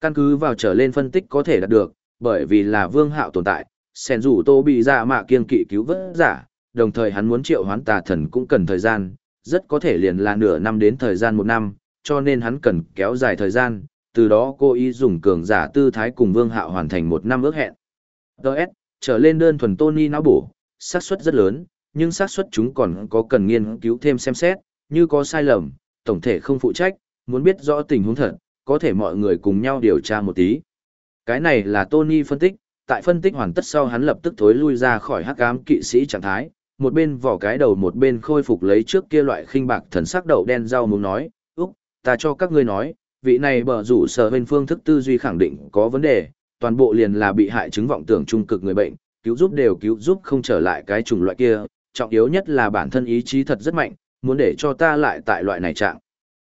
Căn cứ vào trở lên phân tích có thể đạt được bởi vì là vương hạo tồn tại, sẻn rủ tô bị dạ mạ kiên kỵ cứu vớt giả, đồng thời hắn muốn triệu hoán tà thần cũng cần thời gian, rất có thể liền là nửa năm đến thời gian một năm, cho nên hắn cần kéo dài thời gian, từ đó cô ý dùng cường giả tư thái cùng vương hạo hoàn thành một năm ước hẹn. Đợt, trở lên đơn thuần Tony não bổ, xác suất rất lớn, nhưng xác suất chúng còn có cần nghiên cứu thêm xem xét, như có sai lầm, tổng thể không phụ trách, muốn biết rõ tình huống thật, có thể mọi người cùng nhau điều tra một tí. Cái này là Tony phân tích, tại phân tích hoàn tất sau hắn lập tức thối lui ra khỏi hắc ám kỵ sĩ trạng thái, một bên vỏ cái đầu một bên khôi phục lấy trước kia loại khinh bạc thần sắc đậu đen rau muốn nói, Úc, ta cho các ngươi nói, vị này bở rủ sở bên phương thức tư duy khẳng định có vấn đề, toàn bộ liền là bị hại chứng vọng tưởng trung cực người bệnh, cứu giúp đều cứu giúp không trở lại cái chủng loại kia, trọng yếu nhất là bản thân ý chí thật rất mạnh, muốn để cho ta lại tại loại này trạng.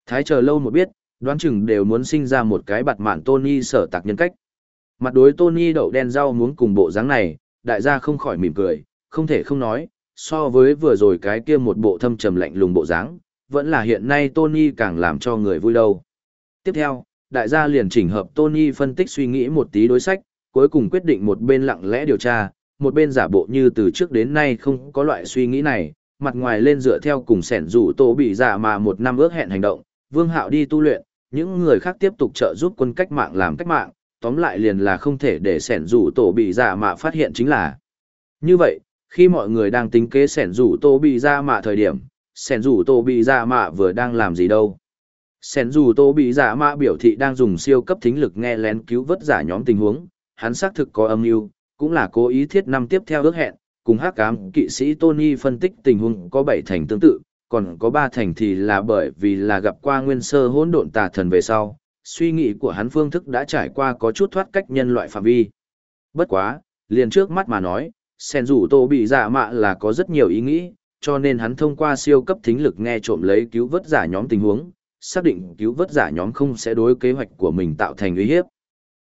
Thái chờ lâu một biết, đoán chừng đều muốn sinh ra một cái bạt mạn Tony sở tạc nhân cách. Mặt đối Tony đậu đen rau muốn cùng bộ dáng này, đại gia không khỏi mỉm cười, không thể không nói, so với vừa rồi cái kia một bộ thâm trầm lạnh lùng bộ dáng, vẫn là hiện nay Tony càng làm cho người vui đâu. Tiếp theo, đại gia liền chỉnh hợp Tony phân tích suy nghĩ một tí đối sách, cuối cùng quyết định một bên lặng lẽ điều tra, một bên giả bộ như từ trước đến nay không có loại suy nghĩ này, mặt ngoài lên dựa theo cùng sẻn rủ tổ bị giả mà một năm ước hẹn hành động, Vương Hạo đi tu luyện, những người khác tiếp tục trợ giúp quân cách mạng làm cách mạng, tóm lại liền là không thể để sẻn rủ tổ bị giả mà phát hiện chính là. Như vậy, khi mọi người đang tính kế sẻn rủ tô bị Ra mạ thời điểm, sẻn rủ tô bị Ra mạ vừa đang làm gì đâu. Sẻn rủ tô bị Ra mạ biểu thị đang dùng siêu cấp thính lực nghe lén cứu vớt giả nhóm tình huống, hắn xác thực có âm mưu cũng là cố ý thiết năm tiếp theo ước hẹn, cùng hắc cám kỵ sĩ Tony phân tích tình huống có bảy thành tương tự, còn có ba thành thì là bởi vì là gặp qua nguyên sơ hỗn độn tà thần về sau, suy nghĩ của hắn phương thức đã trải qua có chút thoát cách nhân loại phạm vi. Bất quá, liền trước mắt mà nói, sen rủ tô bị giả mạ là có rất nhiều ý nghĩ, cho nên hắn thông qua siêu cấp thính lực nghe trộm lấy cứu vớt giả nhóm tình huống, xác định cứu vớt giả nhóm không sẽ đối kế hoạch của mình tạo thành uy hiếp.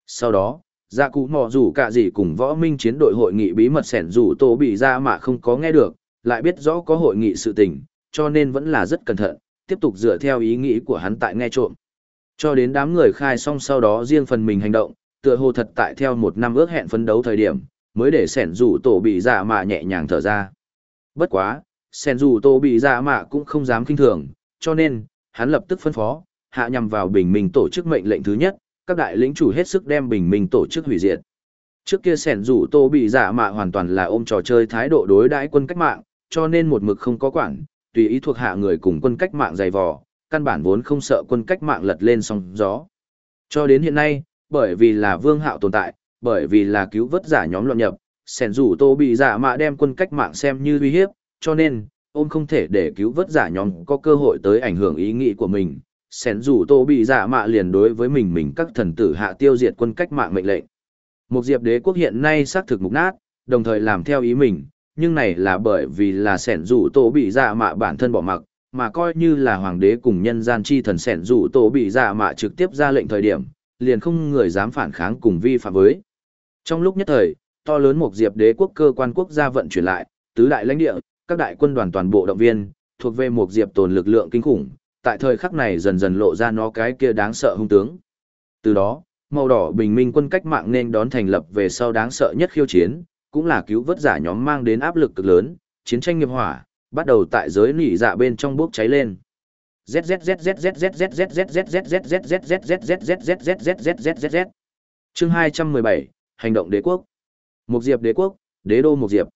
Sau đó, Dạ cụ mò rủ cả gì cùng võ minh chiến đội hội nghị bí mật sẻn rủ tô bị dạ ra mà không có nghe được, lại biết rõ có hội nghị sự tình, cho nên vẫn là rất cẩn thận, tiếp tục dựa theo ý nghĩ của hắn tại nghe trộm. Cho đến đám người khai xong sau đó riêng phần mình hành động, tựa hồ thật tại theo một năm ước hẹn phấn đấu thời điểm, mới để sẻn rủ tổ bị dạ mạ nhẹ nhàng thở ra. Bất quá, sẻn rủ tổ bị dạ mạ cũng không dám kinh thường, cho nên, hắn lập tức phân phó, hạ nhằm vào bình minh tổ chức mệnh lệnh thứ nhất, các đại lĩnh chủ hết sức đem bình minh tổ chức hủy diệt. Trước kia sẻn rủ tổ bị dạ mạ hoàn toàn là ôm trò chơi thái độ đối đãi quân cách mạng, cho nên một mực không có quản, tùy ý thuộc hạ người cùng quân cách mạng dày vò, căn bản vốn không sợ quân cách mạng lật lên sóng gió. Cho đến hiện nay, bởi vì là vương hạo tồn tại, bởi vì là cứu vớt giả nhóm loạn nhập, sẻn rủ tô bị giả mạ đem quân cách mạng xem như uy hiếp, cho nên, ôm không thể để cứu vớt giả nhóm có cơ hội tới ảnh hưởng ý nghĩ của mình. Sẻn rủ tô bị giả mạ liền đối với mình mình các thần tử hạ tiêu diệt quân cách mạng mệnh lệnh. Một diệp đế quốc hiện nay xác thực mục nát, đồng thời làm theo ý mình, nhưng này là bởi vì là sẻn rủ tô bị giả mạ bản thân bỏ mặc, mà coi như là hoàng đế cùng nhân gian chi thần sẻn rủ tổ bị giả mạ trực tiếp ra lệnh thời điểm, liền không người dám phản kháng cùng vi phạm với. Trong lúc nhất thời, to lớn một diệp đế quốc cơ quan quốc gia vận chuyển lại, tứ đại lãnh địa, các đại quân đoàn toàn bộ động viên, thuộc về một diệp tồn lực lượng kinh khủng, tại thời khắc này dần dần lộ ra nó cái kia đáng sợ hung tướng. Từ đó, màu đỏ bình minh quân cách mạng nên đón thành lập về sau đáng sợ nhất khiêu chiến, cũng là cứu vớt giả nhóm mang đến áp lực cực lớn, chiến tranh nghiệp hỏa, bắt đầu tại giới nỉ dạ bên trong bốc cháy lên. Chương 217, Hành động đế quốc. Một diệp đế quốc, đế đô một diệp.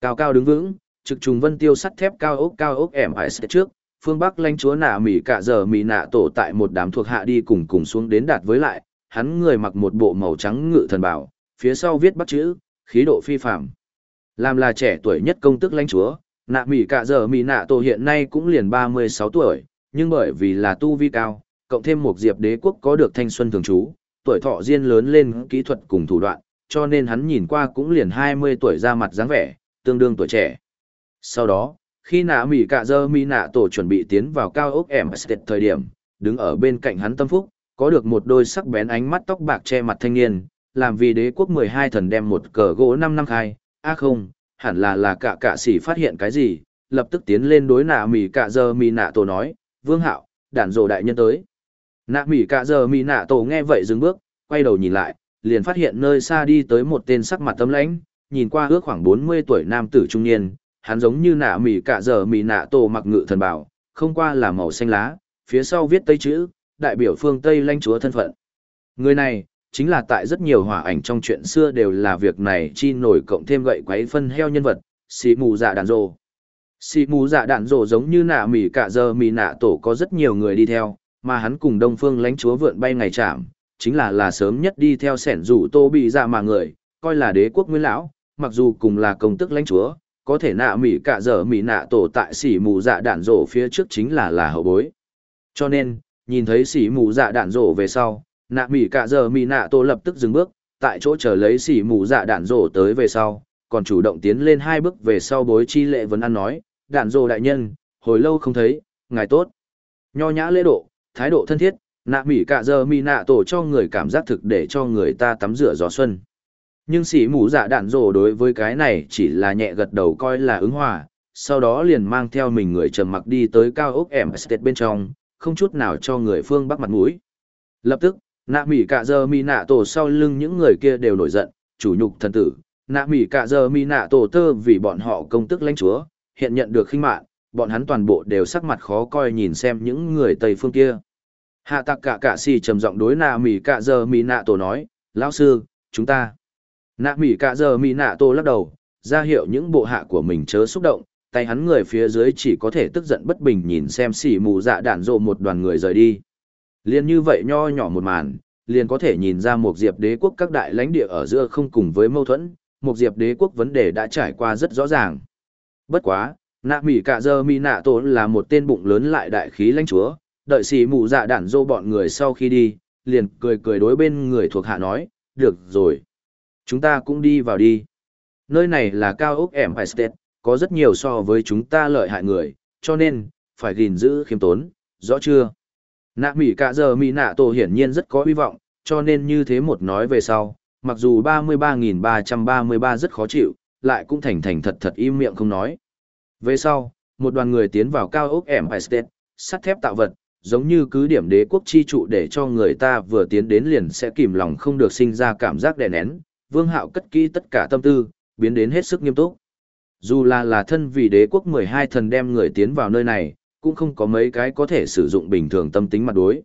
Cao cao đứng vững, trực trùng vân tiêu sắt thép cao ốc cao ốc ẻm phải trước, phương Bắc lãnh chúa nạ mỉ cả giờ mỉ nạ tổ tại một đám thuộc hạ đi cùng cùng xuống đến đạt với lại, hắn người mặc một bộ màu trắng ngự thần bảo, phía sau viết bắt chữ, khí độ phi phạm. Làm là trẻ tuổi nhất công tức lãnh chúa, nạ mỉ cả giờ mỉ nạ tổ hiện nay cũng liền 36 tuổi, nhưng bởi vì là tu vi cao, cộng thêm một diệp đế quốc có được thanh xuân thường trú, tuổi thọ riêng lớn lên kỹ thuật cùng thủ đoạn, cho nên hắn nhìn qua cũng liền 20 tuổi ra mặt dáng vẻ, tương đương tuổi trẻ. Sau đó, khi nạ mỉ cả giờ mỉ nạ tổ chuẩn bị tiến vào cao ốc ẻm thời điểm, đứng ở bên cạnh hắn tâm phúc, có được một đôi sắc bén ánh mắt tóc bạc che mặt thanh niên, làm vì đế quốc 12 thần đem một cờ gỗ 5 năm khai, á không, hẳn là là cả cả sĩ phát hiện cái gì, lập tức tiến lên đối nạ mỉ cả giờ mỉ nạ tổ nói, vương hạo, đản rồ đại nhân tới. Nạ mỉ cả giờ mỉ nạ tổ nghe vậy dừng bước, quay đầu nhìn lại, liền phát hiện nơi xa đi tới một tên sắc mặt tấm lãnh, nhìn qua ước khoảng 40 tuổi nam tử trung niên, hắn giống như nạ mỉ cả giờ mỉ nạ tổ mặc ngự thần bảo, không qua là màu xanh lá, phía sau viết tây chữ, đại biểu phương Tây lãnh chúa thân phận. Người này, chính là tại rất nhiều hỏa ảnh trong chuyện xưa đều là việc này chi nổi cộng thêm gậy quấy phân heo nhân vật, xì mù dạ đàn rồ. Xì mù dạ đạn rổ dạ giống như nạ mỉ cả giờ mỉ nạ tổ có rất nhiều người đi theo, mà hắn cùng đông phương lãnh chúa vượn bay ngày chạm, chính là là sớm nhất đi theo sẻn rủ tô bị dạ mà người, coi là đế quốc nguyên lão, mặc dù cùng là công tức lãnh chúa, có thể nạ mỉ cả giờ mỉ nạ tổ tại xỉ mù dạ đạn rổ phía trước chính là là hậu bối. Cho nên, nhìn thấy xỉ mù dạ đạn rổ về sau, nạ mỉ cả giờ mỉ nạ tổ lập tức dừng bước, tại chỗ chờ lấy xỉ mù dạ đạn rổ tới về sau, còn chủ động tiến lên hai bước về sau bối chi lệ vấn ăn nói, đạn rổ đại nhân, hồi lâu không thấy, ngài tốt. Nho nhã lễ độ, thái độ thân thiết, nạ mỉ cả giờ Mi nạ tổ cho người cảm giác thực để cho người ta tắm rửa gió xuân. Nhưng sĩ mũ dạ đạn rồ đối với cái này chỉ là nhẹ gật đầu coi là ứng hòa, sau đó liền mang theo mình người trầm mặc đi tới cao ốc ẻm estate bên trong, không chút nào cho người phương bắc mặt mũi. Lập tức, nạ mỉ cả giờ Mi nạ tổ sau lưng những người kia đều nổi giận, chủ nhục thần tử, nạ mỉ cả giờ Mi nạ tổ tơ vì bọn họ công tức lãnh chúa, hiện nhận được khinh mạn, bọn hắn toàn bộ đều sắc mặt khó coi nhìn xem những người Tây phương kia. Hạ tạc cả cả si trầm giọng đối nạ mỉ cả giờ mỉ nạ tổ nói, lão sư, chúng ta. Nạ mỉ cả giờ mỉ nạ tổ lắc đầu, ra hiệu những bộ hạ của mình chớ xúc động, tay hắn người phía dưới chỉ có thể tức giận bất bình nhìn xem xỉ mù dạ đạn rộ một đoàn người rời đi. Liên như vậy nho nhỏ một màn, liền có thể nhìn ra một diệp đế quốc các đại lãnh địa ở giữa không cùng với mâu thuẫn, một diệp đế quốc vấn đề đã trải qua rất rõ ràng. Bất quá, nạ mỹ cả giờ mỹ nạ tổ là một tên bụng lớn lại đại khí lãnh chúa, đợi xì mụ dạ đản dô bọn người sau khi đi, liền cười cười đối bên người thuộc hạ nói, được rồi. Chúng ta cũng đi vào đi. Nơi này là cao ốc ẻm phải state, có rất nhiều so với chúng ta lợi hại người, cho nên, phải gìn giữ khiêm tốn, rõ chưa? Nạ mỹ cả giờ mỹ nạ tổ hiển nhiên rất có hy vọng, cho nên như thế một nói về sau, mặc dù 33.333 rất khó chịu, lại cũng thành thành thật thật im miệng không nói. Về sau, một đoàn người tiến vào cao ốc Empire State, sắt thép tạo vật, giống như cứ điểm đế quốc chi trụ để cho người ta vừa tiến đến liền sẽ kìm lòng không được sinh ra cảm giác đè nén. Vương Hạo cất kỹ tất cả tâm tư, biến đến hết sức nghiêm túc. Dù là là thân vì đế quốc 12 thần đem người tiến vào nơi này, cũng không có mấy cái có thể sử dụng bình thường tâm tính mặt đối.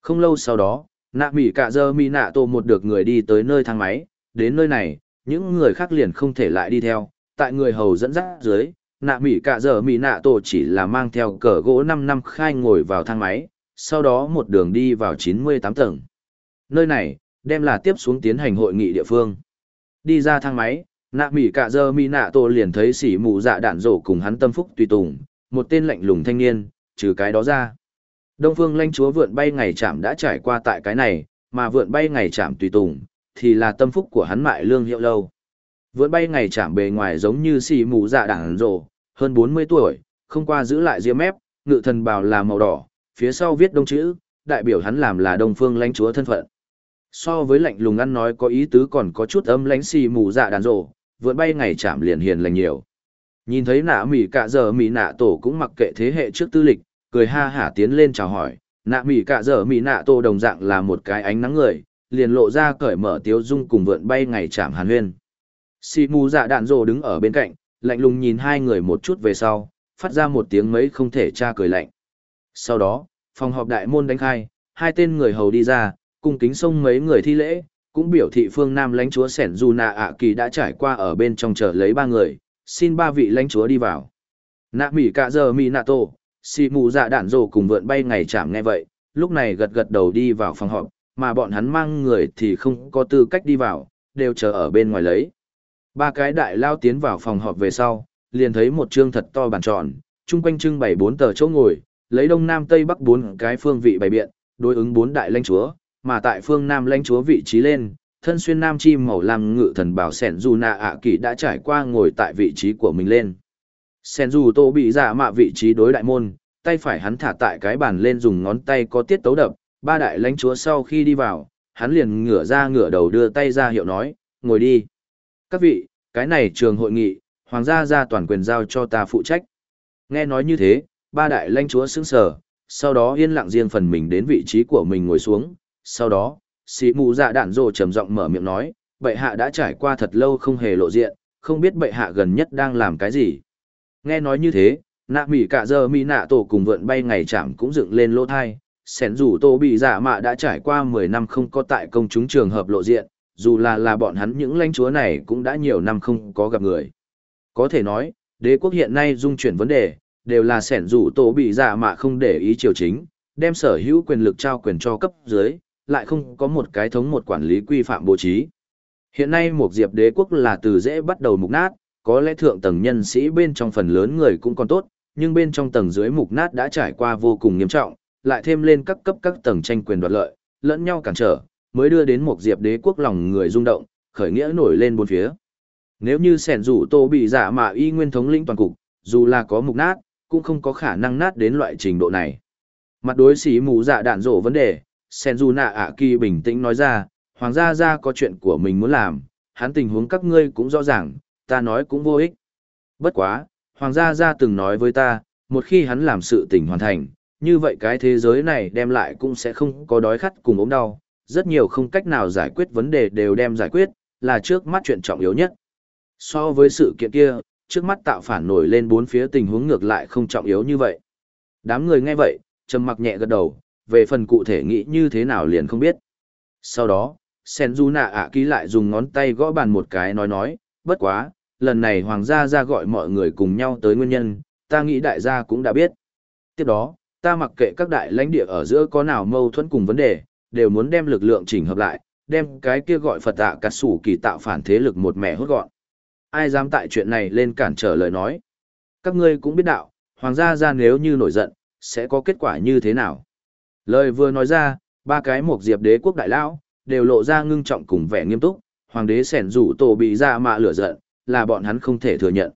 Không lâu sau đó, nạ mỉ cả giờ mi nạ tổ một được người đi tới nơi thang máy, đến nơi này, những người khác liền không thể lại đi theo, tại người hầu dẫn dắt dưới, nạ mỹ cả dở mỹ nạ tổ chỉ là mang theo cờ gỗ 5 năm khai ngồi vào thang máy, sau đó một đường đi vào 98 tầng. Nơi này, đem là tiếp xuống tiến hành hội nghị địa phương. Đi ra thang máy, nạ mỹ cả dơ mỹ nạ tổ liền thấy sỉ mù dạ đạn rổ cùng hắn tâm phúc tùy tùng, một tên lạnh lùng thanh niên, trừ cái đó ra. Đông phương lãnh chúa vượn bay ngày chạm đã trải qua tại cái này, mà vượn bay ngày chạm tùy tùng, thì là tâm phúc của hắn mại lương hiệu lâu. Vượn bay ngày chạm bề ngoài giống như xì mù dạ đảng rồ, hơn 40 tuổi, không qua giữ lại riêng mép, ngự thần bào là màu đỏ, phía sau viết đông chữ, đại biểu hắn làm là đông phương lãnh chúa thân phận. So với lạnh lùng ăn nói có ý tứ còn có chút âm lãnh xì mù dạ đàn rồ, vượn bay ngày chạm liền hiền lành nhiều. Nhìn thấy nạ mỉ cả giờ mỉ nạ tổ cũng mặc kệ thế hệ trước tư lịch, cười ha hả tiến lên chào hỏi, nạ mỉ cả giờ mỉ nạ tổ đồng dạng là một cái ánh nắng người, liền lộ ra cởi mở tiếu dung cùng vượn bay ngày chạm hàn huyên. Xì mù dạ đạn rồ đứng ở bên cạnh, lạnh lùng nhìn hai người một chút về sau, phát ra một tiếng mấy không thể tra cười lạnh. Sau đó, phòng họp đại môn đánh khai, hai tên người hầu đi ra, cùng kính sông mấy người thi lễ, cũng biểu thị phương Nam lãnh chúa Sẻn Dù Nạ ạ kỳ đã trải qua ở bên trong chờ lấy ba người, xin ba vị lãnh chúa đi vào. Nạ mỉ cả giờ mỉ nạ tổ, xì mù dạ đạn rồ cùng vượn bay ngày chạm nghe vậy, lúc này gật gật đầu đi vào phòng họp, mà bọn hắn mang người thì không có tư cách đi vào, đều chờ ở bên ngoài lấy. Ba cái đại lao tiến vào phòng họp về sau, liền thấy một trương thật to bàn tròn, chung quanh trưng bày bốn tờ chỗ ngồi, lấy đông nam tây bắc bốn cái phương vị bày biện, đối ứng bốn đại lãnh chúa, mà tại phương nam lãnh chúa vị trí lên, thân xuyên nam chim màu làm ngự thần bảo sẻn dù nạ ạ kỳ đã trải qua ngồi tại vị trí của mình lên. Sẻn dù tô bị giả mạ vị trí đối đại môn tay phải hắn thả tại cái bàn lên dùng ngón tay có tiết tấu đập ba đại lãnh chúa sau khi đi vào hắn liền ngửa ra ngửa đầu đưa tay ra hiệu nói ngồi đi các vị, cái này trường hội nghị, hoàng gia ra toàn quyền giao cho ta phụ trách. Nghe nói như thế, ba đại lãnh chúa sững sờ, sau đó yên lặng riêng phần mình đến vị trí của mình ngồi xuống. Sau đó, sĩ mù dạ đạn rồ trầm giọng mở miệng nói, bệ hạ đã trải qua thật lâu không hề lộ diện, không biết bệ hạ gần nhất đang làm cái gì. Nghe nói như thế, nạ mỹ cả giờ mỹ nạ tổ cùng vượn bay ngày chạm cũng dựng lên lỗ thai. Sẻn dù tô bị giả mạ đã trải qua mười năm không có tại công chúng trường hợp lộ diện dù là là bọn hắn những lãnh chúa này cũng đã nhiều năm không có gặp người có thể nói đế quốc hiện nay dung chuyển vấn đề đều là sẻn rủ tổ bị dạ giả mạ không để ý triều chính đem sở hữu quyền lực trao quyền cho cấp dưới lại không có một cái thống một quản lý quy phạm bố trí. Hiện nay một diệp đế quốc là từ dễ bắt đầu mục nát, có lẽ thượng tầng nhân sĩ bên trong phần lớn người cũng còn tốt, nhưng bên trong tầng dưới mục nát đã trải qua vô cùng nghiêm trọng, lại thêm lên các cấp các tầng tranh quyền đoạt lợi, lẫn nhau cản trở, mới đưa đến một diệp đế quốc lòng người rung động, khởi nghĩa nổi lên bốn phía. Nếu như sẻn rủ tô bị giả mà y nguyên thống lĩnh toàn cục, dù là có mục nát, cũng không có khả năng nát đến loại trình độ này. Mặt đối xí mù dạ đạn rổ vấn đề, Senju nạ ạ kỳ bình tĩnh nói ra, hoàng gia gia có chuyện của mình muốn làm, hắn tình huống các ngươi cũng rõ ràng, ta nói cũng vô ích. Bất quá, hoàng gia gia từng nói với ta, một khi hắn làm sự tình hoàn thành, như vậy cái thế giới này đem lại cũng sẽ không có đói khát cùng ốm đau, rất nhiều không cách nào giải quyết vấn đề đều đem giải quyết, là trước mắt chuyện trọng yếu nhất. So với sự kiện kia, trước mắt tạo phản nổi lên bốn phía tình huống ngược lại không trọng yếu như vậy. Đám người nghe vậy, trầm mặc nhẹ gật đầu, về phần cụ thể nghĩ như thế nào liền không biết. Sau đó, Senju ạ ký lại dùng ngón tay gõ bàn một cái nói nói, bất quá, lần này hoàng gia ra gọi mọi người cùng nhau tới nguyên nhân, ta nghĩ đại gia cũng đã biết. Tiếp đó, ta mặc kệ các đại lãnh địa ở giữa có nào mâu thuẫn cùng vấn đề, đều muốn đem lực lượng chỉnh hợp lại, đem cái kia gọi Phật tạ cắt sủ kỳ tạo phản thế lực một mẹ hốt gọn. Ai dám tại chuyện này lên cản trở lời nói. Các ngươi cũng biết đạo, hoàng gia ra nếu như nổi giận, sẽ có kết quả như thế nào. Lời vừa nói ra, ba cái một diệp đế quốc đại lão đều lộ ra ngưng trọng cùng vẻ nghiêm túc, hoàng đế sẻn rủ tổ bị ra mạ lửa giận, là bọn hắn không thể thừa nhận.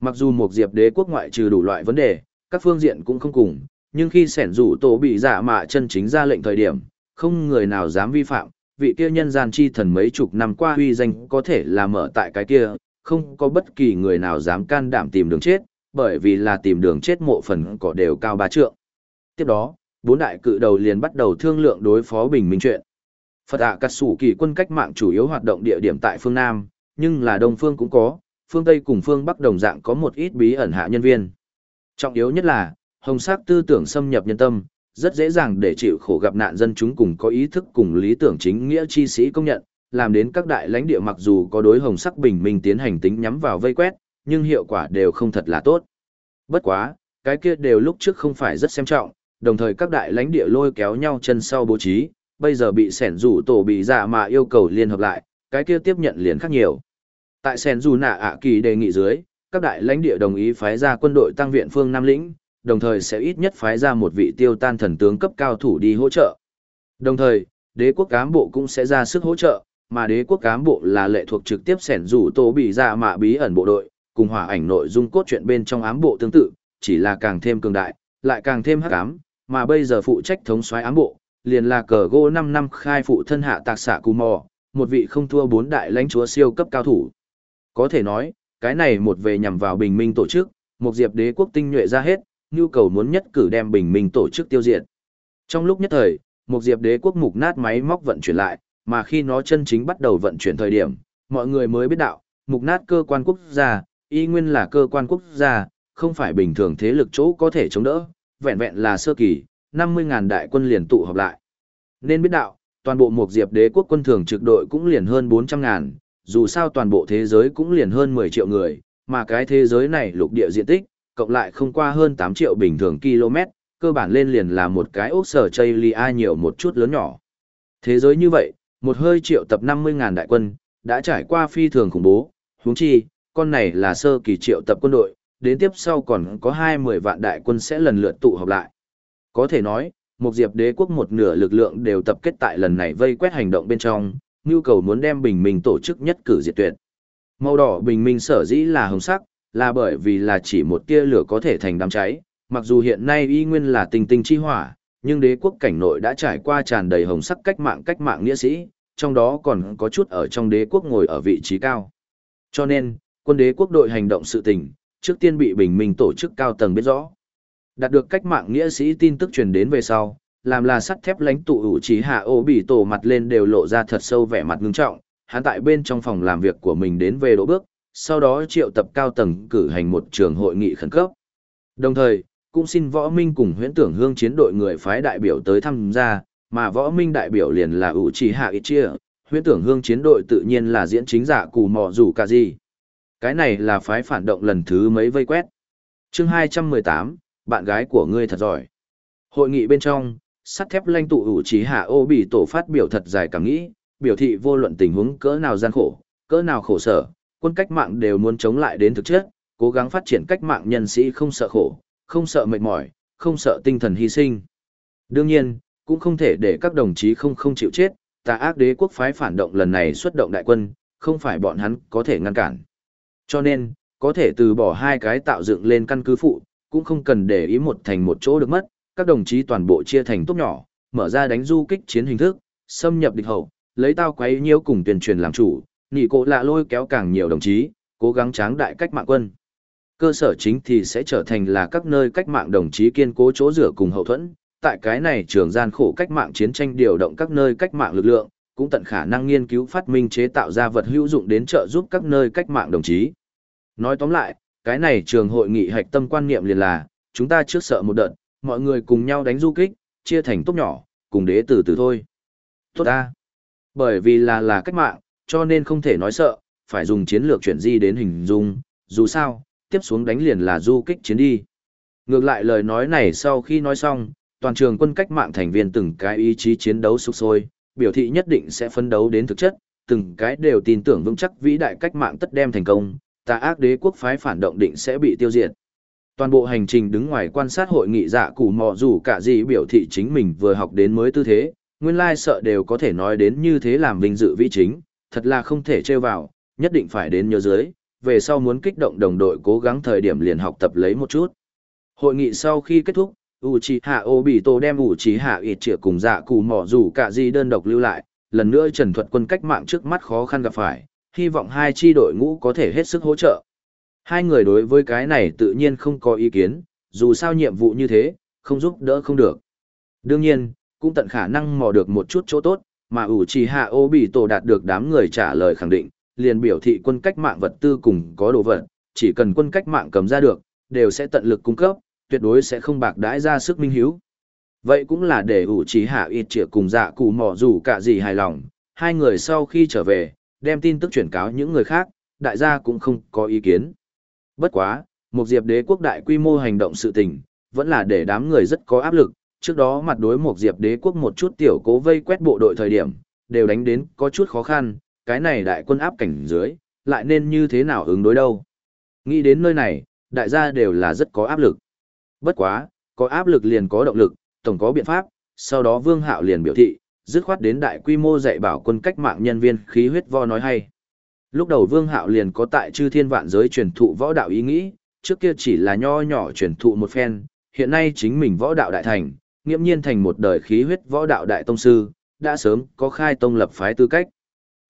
Mặc dù một diệp đế quốc ngoại trừ đủ loại vấn đề, các phương diện cũng không cùng, nhưng khi sẻn rủ tổ bị giả mạ chân chính ra lệnh thời điểm, không người nào dám vi phạm, vị kia nhân gian chi thần mấy chục năm qua huy danh có thể là mở tại cái kia, không có bất kỳ người nào dám can đảm tìm đường chết, bởi vì là tìm đường chết mộ phần cỏ đều cao ba trượng. Tiếp đó, bốn đại cự đầu liền bắt đầu thương lượng đối phó bình minh chuyện. Phật ạ à, cắt sủ kỳ quân cách mạng chủ yếu hoạt động địa điểm tại phương Nam, nhưng là Đông Phương cũng có, phương Tây cùng phương Bắc đồng dạng có một ít bí ẩn hạ nhân viên. Trọng yếu nhất là, hồng sắc tư tưởng xâm nhập nhân tâm, rất dễ dàng để chịu khổ gặp nạn dân chúng cùng có ý thức cùng lý tưởng chính nghĩa chi sĩ công nhận, làm đến các đại lãnh địa mặc dù có đối hồng sắc bình minh tiến hành tính nhắm vào vây quét, nhưng hiệu quả đều không thật là tốt. Bất quá, cái kia đều lúc trước không phải rất xem trọng, đồng thời các đại lãnh địa lôi kéo nhau chân sau bố trí, bây giờ bị sẻn rủ tổ bị giả mà yêu cầu liên hợp lại, cái kia tiếp nhận liền khác nhiều. Tại sẻn rủ nạ ạ kỳ đề nghị dưới, các đại lãnh địa đồng ý phái ra quân đội tăng viện phương Nam lĩnh, đồng thời sẽ ít nhất phái ra một vị tiêu tan thần tướng cấp cao thủ đi hỗ trợ. Đồng thời, đế quốc cám bộ cũng sẽ ra sức hỗ trợ, mà đế quốc cám bộ là lệ thuộc trực tiếp sẻn rủ tổ bị ra mạ bí ẩn bộ đội, cùng hòa ảnh nội dung cốt truyện bên trong ám bộ tương tự, chỉ là càng thêm cường đại, lại càng thêm hắc ám, mà bây giờ phụ trách thống soái ám bộ, liền là cờ gô 5 năm khai phụ thân hạ tạc xạ cù mò, một vị không thua bốn đại lãnh chúa siêu cấp cao thủ. Có thể nói, cái này một về nhằm vào bình minh tổ chức, một diệp đế quốc tinh nhuệ ra hết, nhu cầu muốn nhất cử đem bình minh tổ chức tiêu diệt. Trong lúc nhất thời, một diệp đế quốc mục nát máy móc vận chuyển lại, mà khi nó chân chính bắt đầu vận chuyển thời điểm, mọi người mới biết đạo, mục nát cơ quan quốc gia, y nguyên là cơ quan quốc gia, không phải bình thường thế lực chỗ có thể chống đỡ, vẹn vẹn là sơ kỳ, 50.000 đại quân liền tụ họp lại. Nên biết đạo, toàn bộ một diệp đế quốc quân thường trực đội cũng liền hơn 400.000, dù sao toàn bộ thế giới cũng liền hơn 10 triệu người, mà cái thế giới này lục địa diện tích, cộng lại không qua hơn 8 triệu bình thường km, cơ bản lên liền là một cái ốc sở chây lia nhiều một chút lớn nhỏ. Thế giới như vậy, một hơi triệu tập 50.000 đại quân, đã trải qua phi thường khủng bố, huống chi, con này là sơ kỳ triệu tập quân đội, đến tiếp sau còn có 20 vạn đại quân sẽ lần lượt tụ họp lại. Có thể nói, một diệp đế quốc một nửa lực lượng đều tập kết tại lần này vây quét hành động bên trong, nhu cầu muốn đem bình minh tổ chức nhất cử diệt tuyệt. Màu đỏ bình minh sở dĩ là hồng sắc, là bởi vì là chỉ một tia lửa có thể thành đám cháy, mặc dù hiện nay y nguyên là tinh tinh chi hỏa, nhưng đế quốc cảnh nội đã trải qua tràn đầy hồng sắc cách mạng cách mạng nghĩa sĩ, trong đó còn có chút ở trong đế quốc ngồi ở vị trí cao. Cho nên, quân đế quốc đội hành động sự tình, trước tiên bị bình minh tổ chức cao tầng biết rõ. Đạt được cách mạng nghĩa sĩ tin tức truyền đến về sau, làm là sắt thép lãnh tụ ủ trí hạ ô bị tổ mặt lên đều lộ ra thật sâu vẻ mặt ngưng trọng, hắn tại bên trong phòng làm việc của mình đến về đỗ bước, sau đó triệu tập cao tầng cử hành một trường hội nghị khẩn cấp. Đồng thời, cũng xin võ minh cùng huyễn tưởng hương chiến đội người phái đại biểu tới tham gia, mà võ minh đại biểu liền là ủ trì hạ ít chia, huyễn tưởng hương chiến đội tự nhiên là diễn chính giả cù mò rủ cả gì. Cái này là phái phản động lần thứ mấy vây quét. chương 218, bạn gái của ngươi thật giỏi. Hội nghị bên trong, sắt thép lanh tụ ủ trí hạ ô bị tổ phát biểu thật dài cảm nghĩ, biểu thị vô luận tình huống cỡ nào gian khổ, cỡ nào khổ sở, quân cách mạng đều muốn chống lại đến thực chất, cố gắng phát triển cách mạng nhân sĩ không sợ khổ, không sợ mệt mỏi, không sợ tinh thần hy sinh. Đương nhiên, cũng không thể để các đồng chí không không chịu chết, tà ác đế quốc phái phản động lần này xuất động đại quân, không phải bọn hắn có thể ngăn cản. Cho nên, có thể từ bỏ hai cái tạo dựng lên căn cứ phụ, cũng không cần để ý một thành một chỗ được mất, các đồng chí toàn bộ chia thành tốt nhỏ, mở ra đánh du kích chiến hình thức, xâm nhập địch hậu, lấy tao quấy nhiễu cùng tuyên truyền làm chủ, nị cổ lạ lôi kéo càng nhiều đồng chí, cố gắng tráng đại cách mạng quân. Cơ sở chính thì sẽ trở thành là các nơi cách mạng đồng chí kiên cố chỗ rửa cùng hậu thuẫn, tại cái này trường gian khổ cách mạng chiến tranh điều động các nơi cách mạng lực lượng, cũng tận khả năng nghiên cứu phát minh chế tạo ra vật hữu dụng đến trợ giúp các nơi cách mạng đồng chí. Nói tóm lại, cái này trường hội nghị hạch tâm quan niệm liền là, chúng ta trước sợ một đợt, mọi người cùng nhau đánh du kích, chia thành tốt nhỏ, cùng đế từ từ thôi. Tốt ta. Bởi vì là là cách mạng, cho nên không thể nói sợ, phải dùng chiến lược chuyển di đến hình dung, dù sao, tiếp xuống đánh liền là du kích chiến đi. Ngược lại lời nói này sau khi nói xong, toàn trường quân cách mạng thành viên từng cái ý chí chiến đấu sục sôi, biểu thị nhất định sẽ phấn đấu đến thực chất, từng cái đều tin tưởng vững chắc vĩ đại cách mạng tất đem thành công, tà ác đế quốc phái phản động định sẽ bị tiêu diệt. Toàn bộ hành trình đứng ngoài quan sát hội nghị dạ củ mò dù cả gì biểu thị chính mình vừa học đến mới tư thế, nguyên lai sợ đều có thể nói đến như thế làm vinh dự vĩ chính, thật là không thể trêu vào, nhất định phải đến nhớ dưới, về sau muốn kích động đồng đội cố gắng thời điểm liền học tập lấy một chút. Hội nghị sau khi kết thúc, Uchiha Obito đem Uchiha Itchia cùng dạ cụ mò dù cả gì đơn độc lưu lại, lần nữa trần thuật quân cách mạng trước mắt khó khăn gặp phải, hy vọng hai chi đội ngũ có thể hết sức hỗ trợ. Hai người đối với cái này tự nhiên không có ý kiến, dù sao nhiệm vụ như thế, không giúp đỡ không được. Đương nhiên, cũng tận khả năng mò được một chút chỗ tốt, mà ủ trì hạ ô bị tổ đạt được đám người trả lời khẳng định, liền biểu thị quân cách mạng vật tư cùng có đồ vật, chỉ cần quân cách mạng cầm ra được, đều sẽ tận lực cung cấp, tuyệt đối sẽ không bạc đãi ra sức minh hiếu. Vậy cũng là để ủ trì hạ ít trịa cùng dạ cụ mỏ dù cả gì hài lòng, hai người sau khi trở về, đem tin tức chuyển cáo những người khác, đại gia cũng không có ý kiến. Bất quá, một diệp đế quốc đại quy mô hành động sự tình, vẫn là để đám người rất có áp lực, trước đó mặt đối một diệp đế quốc một chút tiểu cố vây quét bộ đội thời điểm, đều đánh đến có chút khó khăn, cái này đại quân áp cảnh dưới, lại nên như thế nào ứng đối đâu. Nghĩ đến nơi này, đại gia đều là rất có áp lực. Bất quá, có áp lực liền có động lực, tổng có biện pháp, sau đó Vương Hạo liền biểu thị, dứt khoát đến đại quy mô dạy bảo quân cách mạng nhân viên khí huyết vo nói hay. Lúc đầu Vương Hạo liền có tại chư thiên vạn giới truyền thụ võ đạo ý nghĩ, trước kia chỉ là nho nhỏ truyền thụ một phen, hiện nay chính mình võ đạo đại thành, nghiễm nhiên thành một đời khí huyết võ đạo đại tông sư, đã sớm có khai tông lập phái tư cách.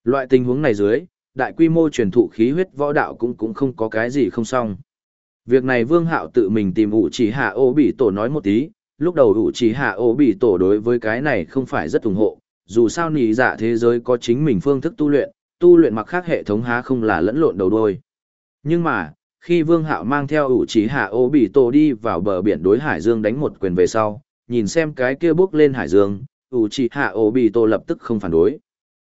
Loại tình huống này dưới, đại quy mô truyền thụ khí huyết võ đạo cũng cũng không có cái gì không xong. Việc này Vương Hạo tự mình tìm ủ chỉ hạ ô bị tổ nói một tí, lúc đầu ủ chỉ hạ ô bị tổ đối với cái này không phải rất ủng hộ, dù sao nỉ dạ thế giới có chính mình phương thức tu luyện, tu luyện mặc khác hệ thống há không là lẫn lộn đầu đôi. Nhưng mà, khi Vương Hạo mang theo ủ chỉ hạ ô bị tổ đi vào bờ biển đối Hải Dương đánh một quyền về sau, nhìn xem cái kia bước lên Hải Dương, Uchiha Obito hạ lập tức không phản đối.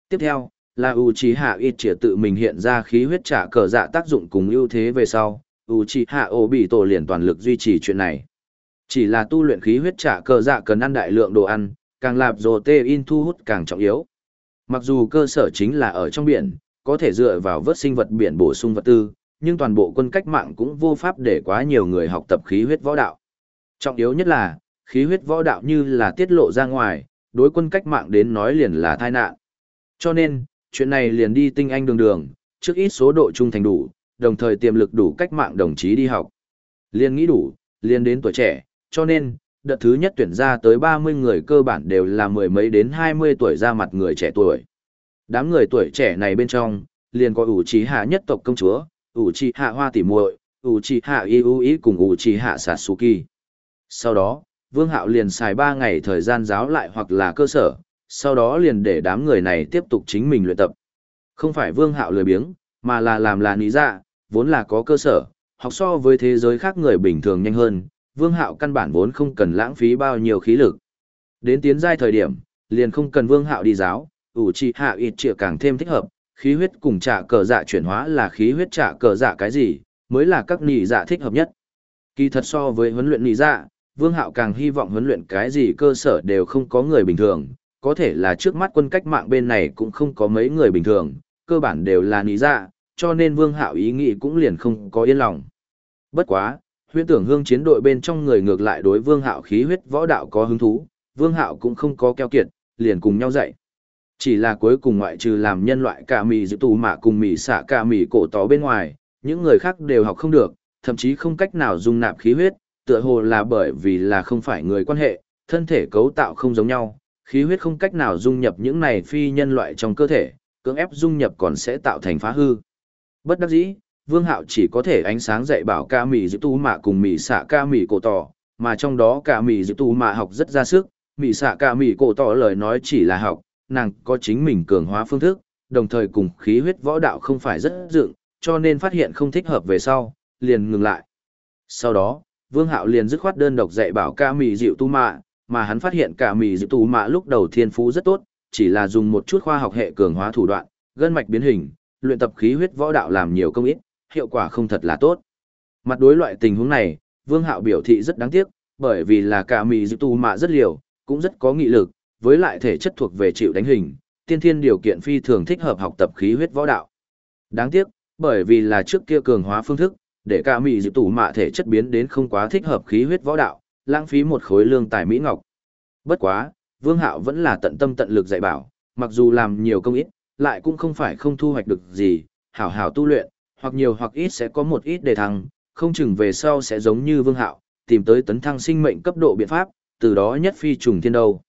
Tiếp theo, là Uchiha Itchia hạ tự mình hiện ra khí huyết trả cờ dạ tác dụng cùng ưu thế về sau, Uchiha Obito hạ liền toàn lực duy trì chuyện này. Chỉ là tu luyện khí huyết trả cờ dạ cần ăn đại lượng đồ ăn, càng lạp rồ tê in thu hút càng trọng yếu. Mặc dù cơ sở chính là ở trong biển, có thể dựa vào vớt sinh vật biển bổ sung vật tư, nhưng toàn bộ quân cách mạng cũng vô pháp để quá nhiều người học tập khí huyết võ đạo. Trọng yếu nhất là, khí huyết võ đạo như là tiết lộ ra ngoài, đối quân cách mạng đến nói liền là tai nạn. Cho nên, chuyện này liền đi tinh anh đường đường, trước ít số độ trung thành đủ, đồng thời tiềm lực đủ cách mạng đồng chí đi học. liền nghĩ đủ, liền đến tuổi trẻ, cho nên, đợt thứ nhất tuyển ra tới 30 người cơ bản đều là mười mấy đến 20 tuổi ra mặt người trẻ tuổi. Đám người tuổi trẻ này bên trong, liền có ủ trí hạ nhất tộc công chúa, ủ trí hạ hoa tỉ muội, ủ trí hạ yêu ý cùng ủ trí hạ sasuki Sau đó, Vương Hạo liền xài 3 ngày thời gian giáo lại hoặc là cơ sở, sau đó liền để đám người này tiếp tục chính mình luyện tập. Không phải Vương Hạo lười biếng, mà là làm là lý dạ, vốn là có cơ sở, học so với thế giới khác người bình thường nhanh hơn, Vương Hạo căn bản vốn không cần lãng phí bao nhiêu khí lực. Đến tiến giai thời điểm, liền không cần Vương Hạo đi giáo, ủ trì hạ ít trịa càng thêm thích hợp, khí huyết cùng trả cờ dạ chuyển hóa là khí huyết trả cờ dạ cái gì, mới là các nị dạ thích hợp nhất. Kỳ thật so với huấn luyện nị dạ, Vương Hạo càng hy vọng huấn luyện cái gì cơ sở đều không có người bình thường, có thể là trước mắt quân cách mạng bên này cũng không có mấy người bình thường, cơ bản đều là nị dạ, cho nên Vương Hạo ý nghĩ cũng liền không có yên lòng. Bất quá, huyễn tưởng hương chiến đội bên trong người ngược lại đối vương hạo khí huyết võ đạo có hứng thú, vương hạo cũng không có keo kiệt, liền cùng nhau dạy. Chỉ là cuối cùng ngoại trừ làm nhân loại cả mì dự tù mạ cùng mì xạ cả mì cổ tó bên ngoài, những người khác đều học không được, thậm chí không cách nào dung nạp khí huyết, tựa hồ là bởi vì là không phải người quan hệ, thân thể cấu tạo không giống nhau, khí huyết không cách nào dung nhập những này phi nhân loại trong cơ thể, cưỡng ép dung nhập còn sẽ tạo thành phá hư. Bất đắc dĩ, Vương Hạo chỉ có thể ánh sáng dạy bảo ca mì dự tu mạ cùng mì xạ ca mì cổ tỏ, mà trong đó ca mì dự tu mạ học rất ra sức, mì xạ ca mì cổ tỏ lời nói chỉ là học, nàng có chính mình cường hóa phương thức, đồng thời cùng khí huyết võ đạo không phải rất dựng, cho nên phát hiện không thích hợp về sau, liền ngừng lại. Sau đó, Vương Hạo liền dứt khoát đơn độc dạy bảo ca mì dịu tu mạ, mà hắn phát hiện ca mì dịu tu mạ lúc đầu thiên phú rất tốt, chỉ là dùng một chút khoa học hệ cường hóa thủ đoạn, gân mạch biến hình, luyện tập khí huyết võ đạo làm nhiều công ít, hiệu quả không thật là tốt. Mặt đối loại tình huống này, Vương Hạo biểu thị rất đáng tiếc, bởi vì là cả mì dịu tu mạ rất liều, cũng rất có nghị lực, với lại thể chất thuộc về chịu đánh hình, tiên thiên điều kiện phi thường thích hợp học tập khí huyết võ đạo. Đáng tiếc, bởi vì là trước kia cường hóa phương thức, để cả mị dự tủ mạ thể chất biến đến không quá thích hợp khí huyết võ đạo, lãng phí một khối lương tài mỹ ngọc. Bất quá, Vương Hạo vẫn là tận tâm tận lực dạy bảo, mặc dù làm nhiều công ít, lại cũng không phải không thu hoạch được gì, hảo hảo tu luyện, hoặc nhiều hoặc ít sẽ có một ít đề thăng, không chừng về sau sẽ giống như Vương Hạo, tìm tới tấn thăng sinh mệnh cấp độ biện pháp, từ đó nhất phi trùng thiên đâu.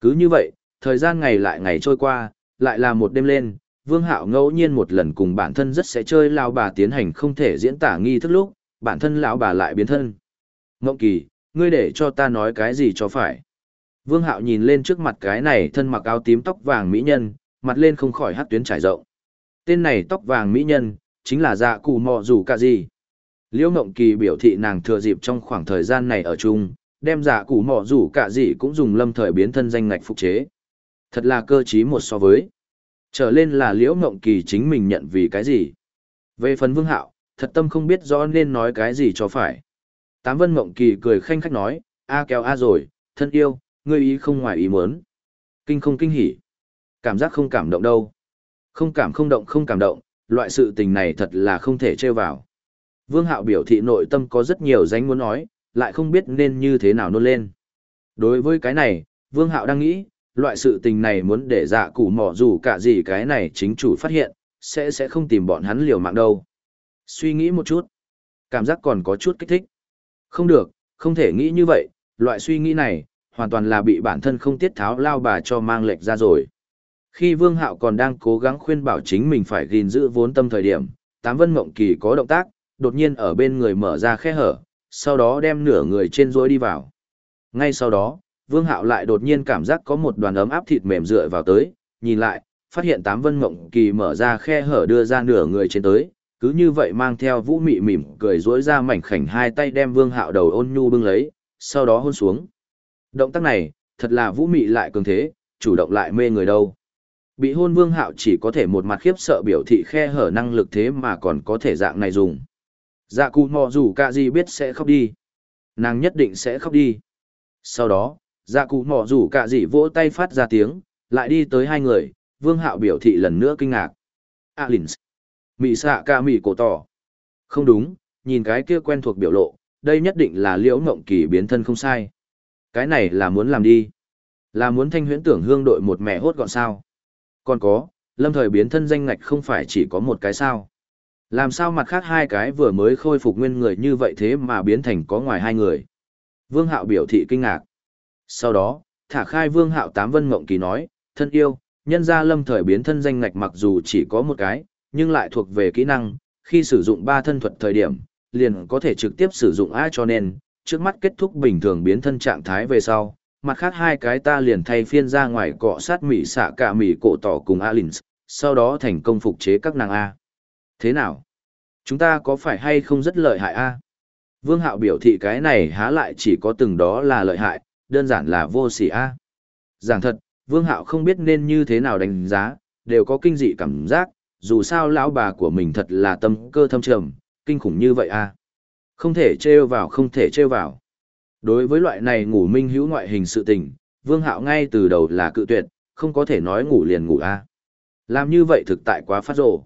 Cứ như vậy, thời gian ngày lại ngày trôi qua, lại là một đêm lên, Vương Hạo ngẫu nhiên một lần cùng bản thân rất sẽ chơi lão bà tiến hành không thể diễn tả nghi thức lúc, bản thân lão bà lại biến thân. Ngộng Kỳ, ngươi để cho ta nói cái gì cho phải? Vương Hạo nhìn lên trước mặt cái này thân mặc áo tím tóc vàng mỹ nhân, mặt lên không khỏi hắt tuyến trải rộng. Tên này tóc vàng mỹ nhân, chính là dạ cụ mò rủ cả gì. Liễu Ngộng Kỳ biểu thị nàng thừa dịp trong khoảng thời gian này ở chung, đem dạ cụ mò rủ cả gì cũng dùng lâm thời biến thân danh ngạch phục chế. Thật là cơ trí một so với. Trở lên là Liễu Ngộng Kỳ chính mình nhận vì cái gì. Về phần Vương Hạo, thật tâm không biết rõ nên nói cái gì cho phải. Tám Vân Ngộng Kỳ cười khanh khách nói, a kéo a rồi, thân yêu, ngươi ý không ngoài ý muốn. Kinh không kinh hỉ. Cảm giác không cảm động đâu. Không cảm không động không cảm động, loại sự tình này thật là không thể trêu vào. Vương Hạo biểu thị nội tâm có rất nhiều danh muốn nói, lại không biết nên như thế nào nôn lên. Đối với cái này, Vương Hạo đang nghĩ, loại sự tình này muốn để dạ củ mỏ dù cả gì cái này chính chủ phát hiện, sẽ sẽ không tìm bọn hắn liều mạng đâu. Suy nghĩ một chút, cảm giác còn có chút kích thích. Không được, không thể nghĩ như vậy, loại suy nghĩ này, hoàn toàn là bị bản thân không tiết tháo lao bà cho mang lệch ra rồi. Khi Vương Hạo còn đang cố gắng khuyên bảo chính mình phải gìn giữ vốn tâm thời điểm, Tám Vân Mộng Kỳ có động tác, đột nhiên ở bên người mở ra khe hở, sau đó đem nửa người trên rối đi vào. Ngay sau đó, Vương Hạo lại đột nhiên cảm giác có một đoàn ấm áp thịt mềm dựa vào tới, nhìn lại, phát hiện Tám Vân Mộng Kỳ mở ra khe hở đưa ra nửa người trên tới, cứ như vậy mang theo vũ mị mỉm cười rỗi ra mảnh khảnh hai tay đem Vương Hạo đầu ôn nhu bưng lấy, sau đó hôn xuống. Động tác này, thật là vũ mị lại cường thế, chủ động lại mê người đâu. Bị hôn vương hạo chỉ có thể một mặt khiếp sợ biểu thị khe hở năng lực thế mà còn có thể dạng này dùng. Dạ cụ mò dù cả gì biết sẽ khóc đi. Nàng nhất định sẽ khóc đi. Sau đó, dạ cụ mò rủ cả gì vỗ tay phát ra tiếng, lại đi tới hai người, vương hạo biểu thị lần nữa kinh ngạc. À, Alins. Mị xạ ca mị cổ tỏ. Không đúng, nhìn cái kia quen thuộc biểu lộ, đây nhất định là liễu ngộng kỳ biến thân không sai. Cái này là muốn làm đi. Là muốn thanh huyễn tưởng hương đội một mẹ hốt gọn sao. Còn có, lâm thời biến thân danh ngạch không phải chỉ có một cái sao. Làm sao mặt khác hai cái vừa mới khôi phục nguyên người như vậy thế mà biến thành có ngoài hai người. Vương Hạo biểu thị kinh ngạc. Sau đó, thả khai Vương Hạo tám vân mộng kỳ nói, thân yêu, nhân gia lâm thời biến thân danh ngạch mặc dù chỉ có một cái, nhưng lại thuộc về kỹ năng, khi sử dụng ba thân thuật thời điểm, liền có thể trực tiếp sử dụng A cho nên, trước mắt kết thúc bình thường biến thân trạng thái về sau, mặt khác hai cái ta liền thay phiên ra ngoài cọ sát mỉ xạ cả mỉ cổ tỏ cùng Alins, sau đó thành công phục chế các nàng A. Thế nào? Chúng ta có phải hay không rất lợi hại A? Vương Hạo biểu thị cái này há lại chỉ có từng đó là lợi hại, đơn giản là vô sỉ A. Giảng thật, Vương Hạo không biết nên như thế nào đánh giá, đều có kinh dị cảm giác, dù sao lão bà của mình thật là tâm cơ thâm trầm, kinh khủng như vậy A. Không thể trêu vào không thể trêu vào. Đối với loại này ngủ minh hữu ngoại hình sự tình, Vương Hạo ngay từ đầu là cự tuyệt, không có thể nói ngủ liền ngủ a. Làm như vậy thực tại quá phát rồ.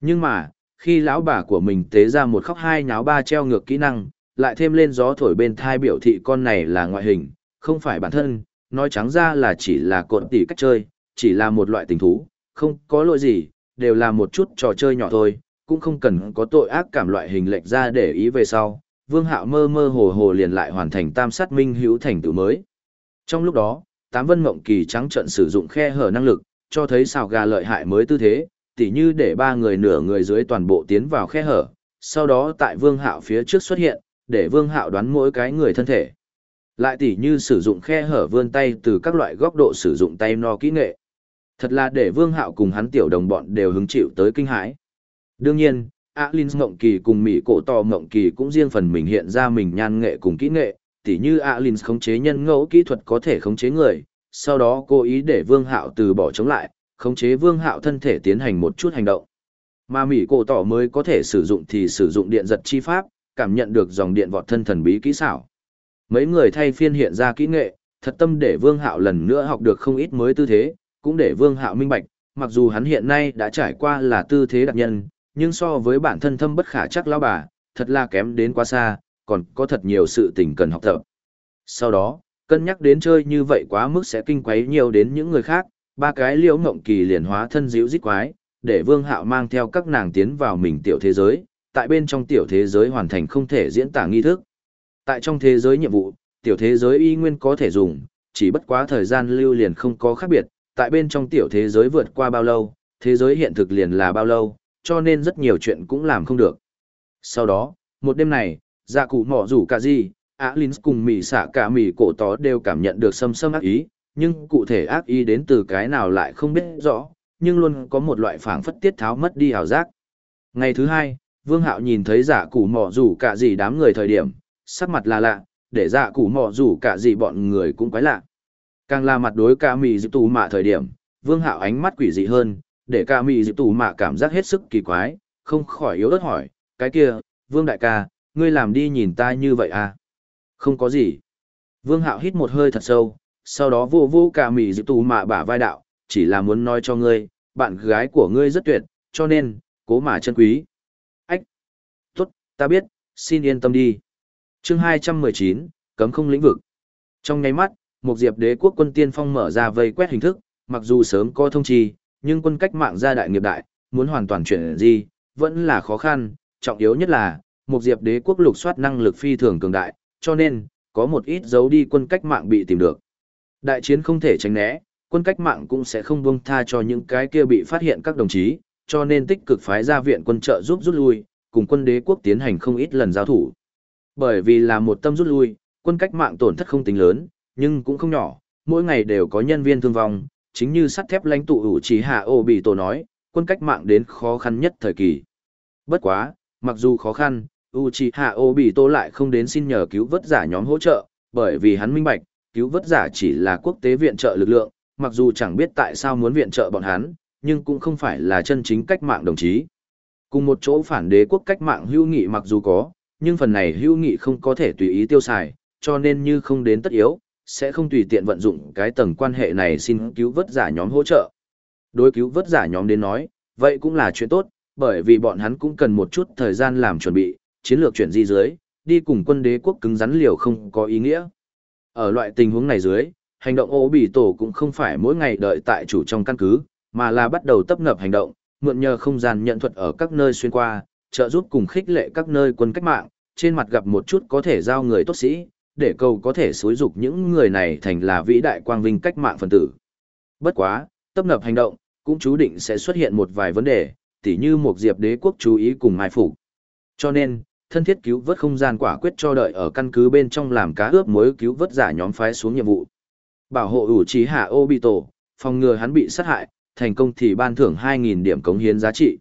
Nhưng mà, khi lão bà của mình tế ra một khóc hai nháo ba treo ngược kỹ năng, lại thêm lên gió thổi bên thai biểu thị con này là ngoại hình, không phải bản thân, nói trắng ra là chỉ là cột tỉ cách chơi, chỉ là một loại tình thú, không có lỗi gì, đều là một chút trò chơi nhỏ thôi, cũng không cần có tội ác cảm loại hình lệch ra để ý về sau, Vương Hạo mơ mơ hồ hồ liền lại hoàn thành tam sát minh hữu thành tựu mới. Trong lúc đó, Tám Vân Mộng Kỳ trắng trận sử dụng khe hở năng lực, cho thấy xào gà lợi hại mới tư thế, tỉ như để ba người nửa người dưới toàn bộ tiến vào khe hở, sau đó tại Vương Hạo phía trước xuất hiện, để Vương Hạo đoán mỗi cái người thân thể. Lại tỉ như sử dụng khe hở vươn tay từ các loại góc độ sử dụng tay no kỹ nghệ. Thật là để Vương Hạo cùng hắn tiểu đồng bọn đều hứng chịu tới kinh hãi. Đương nhiên, Alin Ngộng Kỳ cùng Mỹ cổ to Ngộng Kỳ cũng riêng phần mình hiện ra mình nhan nghệ cùng kỹ nghệ, tỉ như Alin khống chế nhân ngẫu kỹ thuật có thể khống chế người, sau đó cố ý để Vương Hạo từ bỏ chống lại, khống chế Vương Hạo thân thể tiến hành một chút hành động. Mà Mỹ cổ tỏ mới có thể sử dụng thì sử dụng điện giật chi pháp, cảm nhận được dòng điện vọt thân thần bí kỹ xảo. Mấy người thay phiên hiện ra kỹ nghệ, thật tâm để Vương Hạo lần nữa học được không ít mới tư thế, cũng để Vương Hạo minh bạch, mặc dù hắn hiện nay đã trải qua là tư thế đặc nhân, nhưng so với bản thân thâm bất khả chắc lão bà, thật là kém đến quá xa, còn có thật nhiều sự tình cần học tập. Sau đó, cân nhắc đến chơi như vậy quá mức sẽ kinh quấy nhiều đến những người khác, ba cái liễu ngộng kỳ liền hóa thân dịu dít quái, để vương hạo mang theo các nàng tiến vào mình tiểu thế giới, tại bên trong tiểu thế giới hoàn thành không thể diễn tả nghi thức. Tại trong thế giới nhiệm vụ, tiểu thế giới y nguyên có thể dùng, chỉ bất quá thời gian lưu liền không có khác biệt, tại bên trong tiểu thế giới vượt qua bao lâu, thế giới hiện thực liền là bao lâu, cho nên rất nhiều chuyện cũng làm không được. Sau đó, một đêm này, dạ cụ mỏ rủ cả gì, á lính cùng mỉ xạ cả mỉ cổ tó đều cảm nhận được xâm xâm ác ý, nhưng cụ thể ác ý đến từ cái nào lại không biết rõ, nhưng luôn có một loại phảng phất tiết tháo mất đi hào giác. Ngày thứ hai, Vương Hạo nhìn thấy giả cụ mỏ rủ cả gì đám người thời điểm, sắc mặt là lạ, để dạ cụ mò rủ cả gì bọn người cũng quái lạ. Càng là mặt đối ca mì dịp tù mạ thời điểm, Vương Hạo ánh mắt quỷ dị hơn, để ca mì dịp tù mạ cảm giác hết sức kỳ quái, không khỏi yếu ớt hỏi, cái kia, Vương Đại ca, ngươi làm đi nhìn ta như vậy à? Không có gì. Vương Hạo hít một hơi thật sâu, sau đó vô vô cả mì dịp tù mạ bả vai đạo, chỉ là muốn nói cho ngươi, bạn gái của ngươi rất tuyệt, cho nên, cố mà chân quý. Ách! Tốt, ta biết, xin yên tâm đi chương 219, cấm không lĩnh vực. Trong nháy mắt, một diệp đế quốc quân tiên phong mở ra vây quét hình thức, mặc dù sớm có thông chi, nhưng quân cách mạng gia đại nghiệp đại, muốn hoàn toàn chuyển gì, vẫn là khó khăn, trọng yếu nhất là, một diệp đế quốc lục soát năng lực phi thường cường đại, cho nên, có một ít dấu đi quân cách mạng bị tìm được. Đại chiến không thể tránh né, quân cách mạng cũng sẽ không buông tha cho những cái kia bị phát hiện các đồng chí, cho nên tích cực phái ra viện quân trợ giúp rút lui, cùng quân đế quốc tiến hành không ít lần giao thủ. Bởi vì là một tâm rút lui, quân cách mạng tổn thất không tính lớn, nhưng cũng không nhỏ, mỗi ngày đều có nhân viên thương vong, chính như sắt thép lãnh tụ ủ trí hạ ô bị tổ nói, quân cách mạng đến khó khăn nhất thời kỳ. Bất quá, mặc dù khó khăn, Uchiha Obito lại không đến xin nhờ cứu vớt giả nhóm hỗ trợ, bởi vì hắn minh bạch, cứu vớt giả chỉ là quốc tế viện trợ lực lượng, mặc dù chẳng biết tại sao muốn viện trợ bọn hắn, nhưng cũng không phải là chân chính cách mạng đồng chí. Cùng một chỗ phản đế quốc cách mạng hữu nghị mặc dù có, nhưng phần này hữu nghị không có thể tùy ý tiêu xài, cho nên như không đến tất yếu, sẽ không tùy tiện vận dụng cái tầng quan hệ này xin cứu vớt giả nhóm hỗ trợ. Đối cứu vớt giả nhóm đến nói, vậy cũng là chuyện tốt, bởi vì bọn hắn cũng cần một chút thời gian làm chuẩn bị, chiến lược chuyển di dưới, đi cùng quân đế quốc cứng rắn liều không có ý nghĩa. Ở loại tình huống này dưới, hành động ô bỉ tổ cũng không phải mỗi ngày đợi tại chủ trong căn cứ, mà là bắt đầu tấp nập hành động, mượn nhờ không gian nhận thuật ở các nơi xuyên qua, trợ giúp cùng khích lệ các nơi quân cách mạng, trên mặt gặp một chút có thể giao người tốt sĩ, để cầu có thể xối dục những người này thành là vĩ đại quang vinh cách mạng phần tử. Bất quá, tập nập hành động, cũng chú định sẽ xuất hiện một vài vấn đề, tỉ như một diệp đế quốc chú ý cùng mai phục. Cho nên, thân thiết cứu vớt không gian quả quyết cho đợi ở căn cứ bên trong làm cá ướp mối cứu vớt giả nhóm phái xuống nhiệm vụ. Bảo hộ ủ trí hạ Obito, phòng ngừa hắn bị sát hại, thành công thì ban thưởng 2.000 điểm cống hiến giá trị.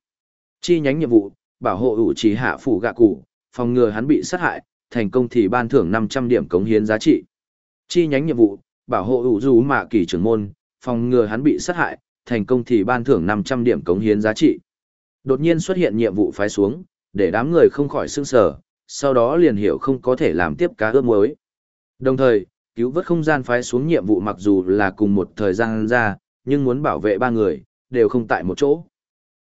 Chi nhánh nhiệm vụ, bảo hộ ủ trí hạ phủ gạ cụ, phòng ngừa hắn bị sát hại, thành công thì ban thưởng 500 điểm cống hiến giá trị. Chi nhánh nhiệm vụ, bảo hộ ủ dù mạ kỳ trưởng môn, phòng ngừa hắn bị sát hại, thành công thì ban thưởng 500 điểm cống hiến giá trị. Đột nhiên xuất hiện nhiệm vụ phái xuống, để đám người không khỏi sương sở, sau đó liền hiểu không có thể làm tiếp cá ướp muối. Đồng thời, cứu vớt không gian phái xuống nhiệm vụ mặc dù là cùng một thời gian ra, nhưng muốn bảo vệ ba người, đều không tại một chỗ.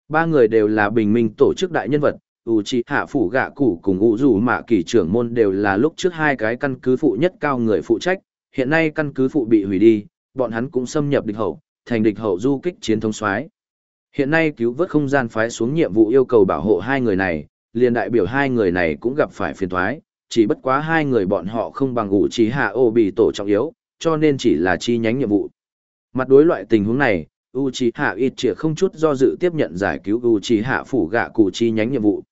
Ba người đều là bình minh tổ chức đại nhân vật, ủ trì hạ phủ gạ cụ cùng ủ rủ mạ kỳ trưởng môn đều là lúc trước hai cái căn cứ phụ nhất cao người phụ trách, hiện nay căn cứ phụ bị hủy đi, bọn hắn cũng xâm nhập địch hậu, thành địch hậu du kích chiến thống soái. Hiện nay cứu vớt không gian phái xuống nhiệm vụ yêu cầu bảo hộ hai người này, liền đại biểu hai người này cũng gặp phải phiền toái, chỉ bất quá hai người bọn họ không bằng ủ trì hạ ô bị tổ trọng yếu, cho nên chỉ là chi nhánh nhiệm vụ. Mặt đối loại tình huống này, Uchi Hạ ít chia không chút do dự tiếp nhận giải cứu Uchiha phủ gạ cụ chi nhánh nhiệm vụ.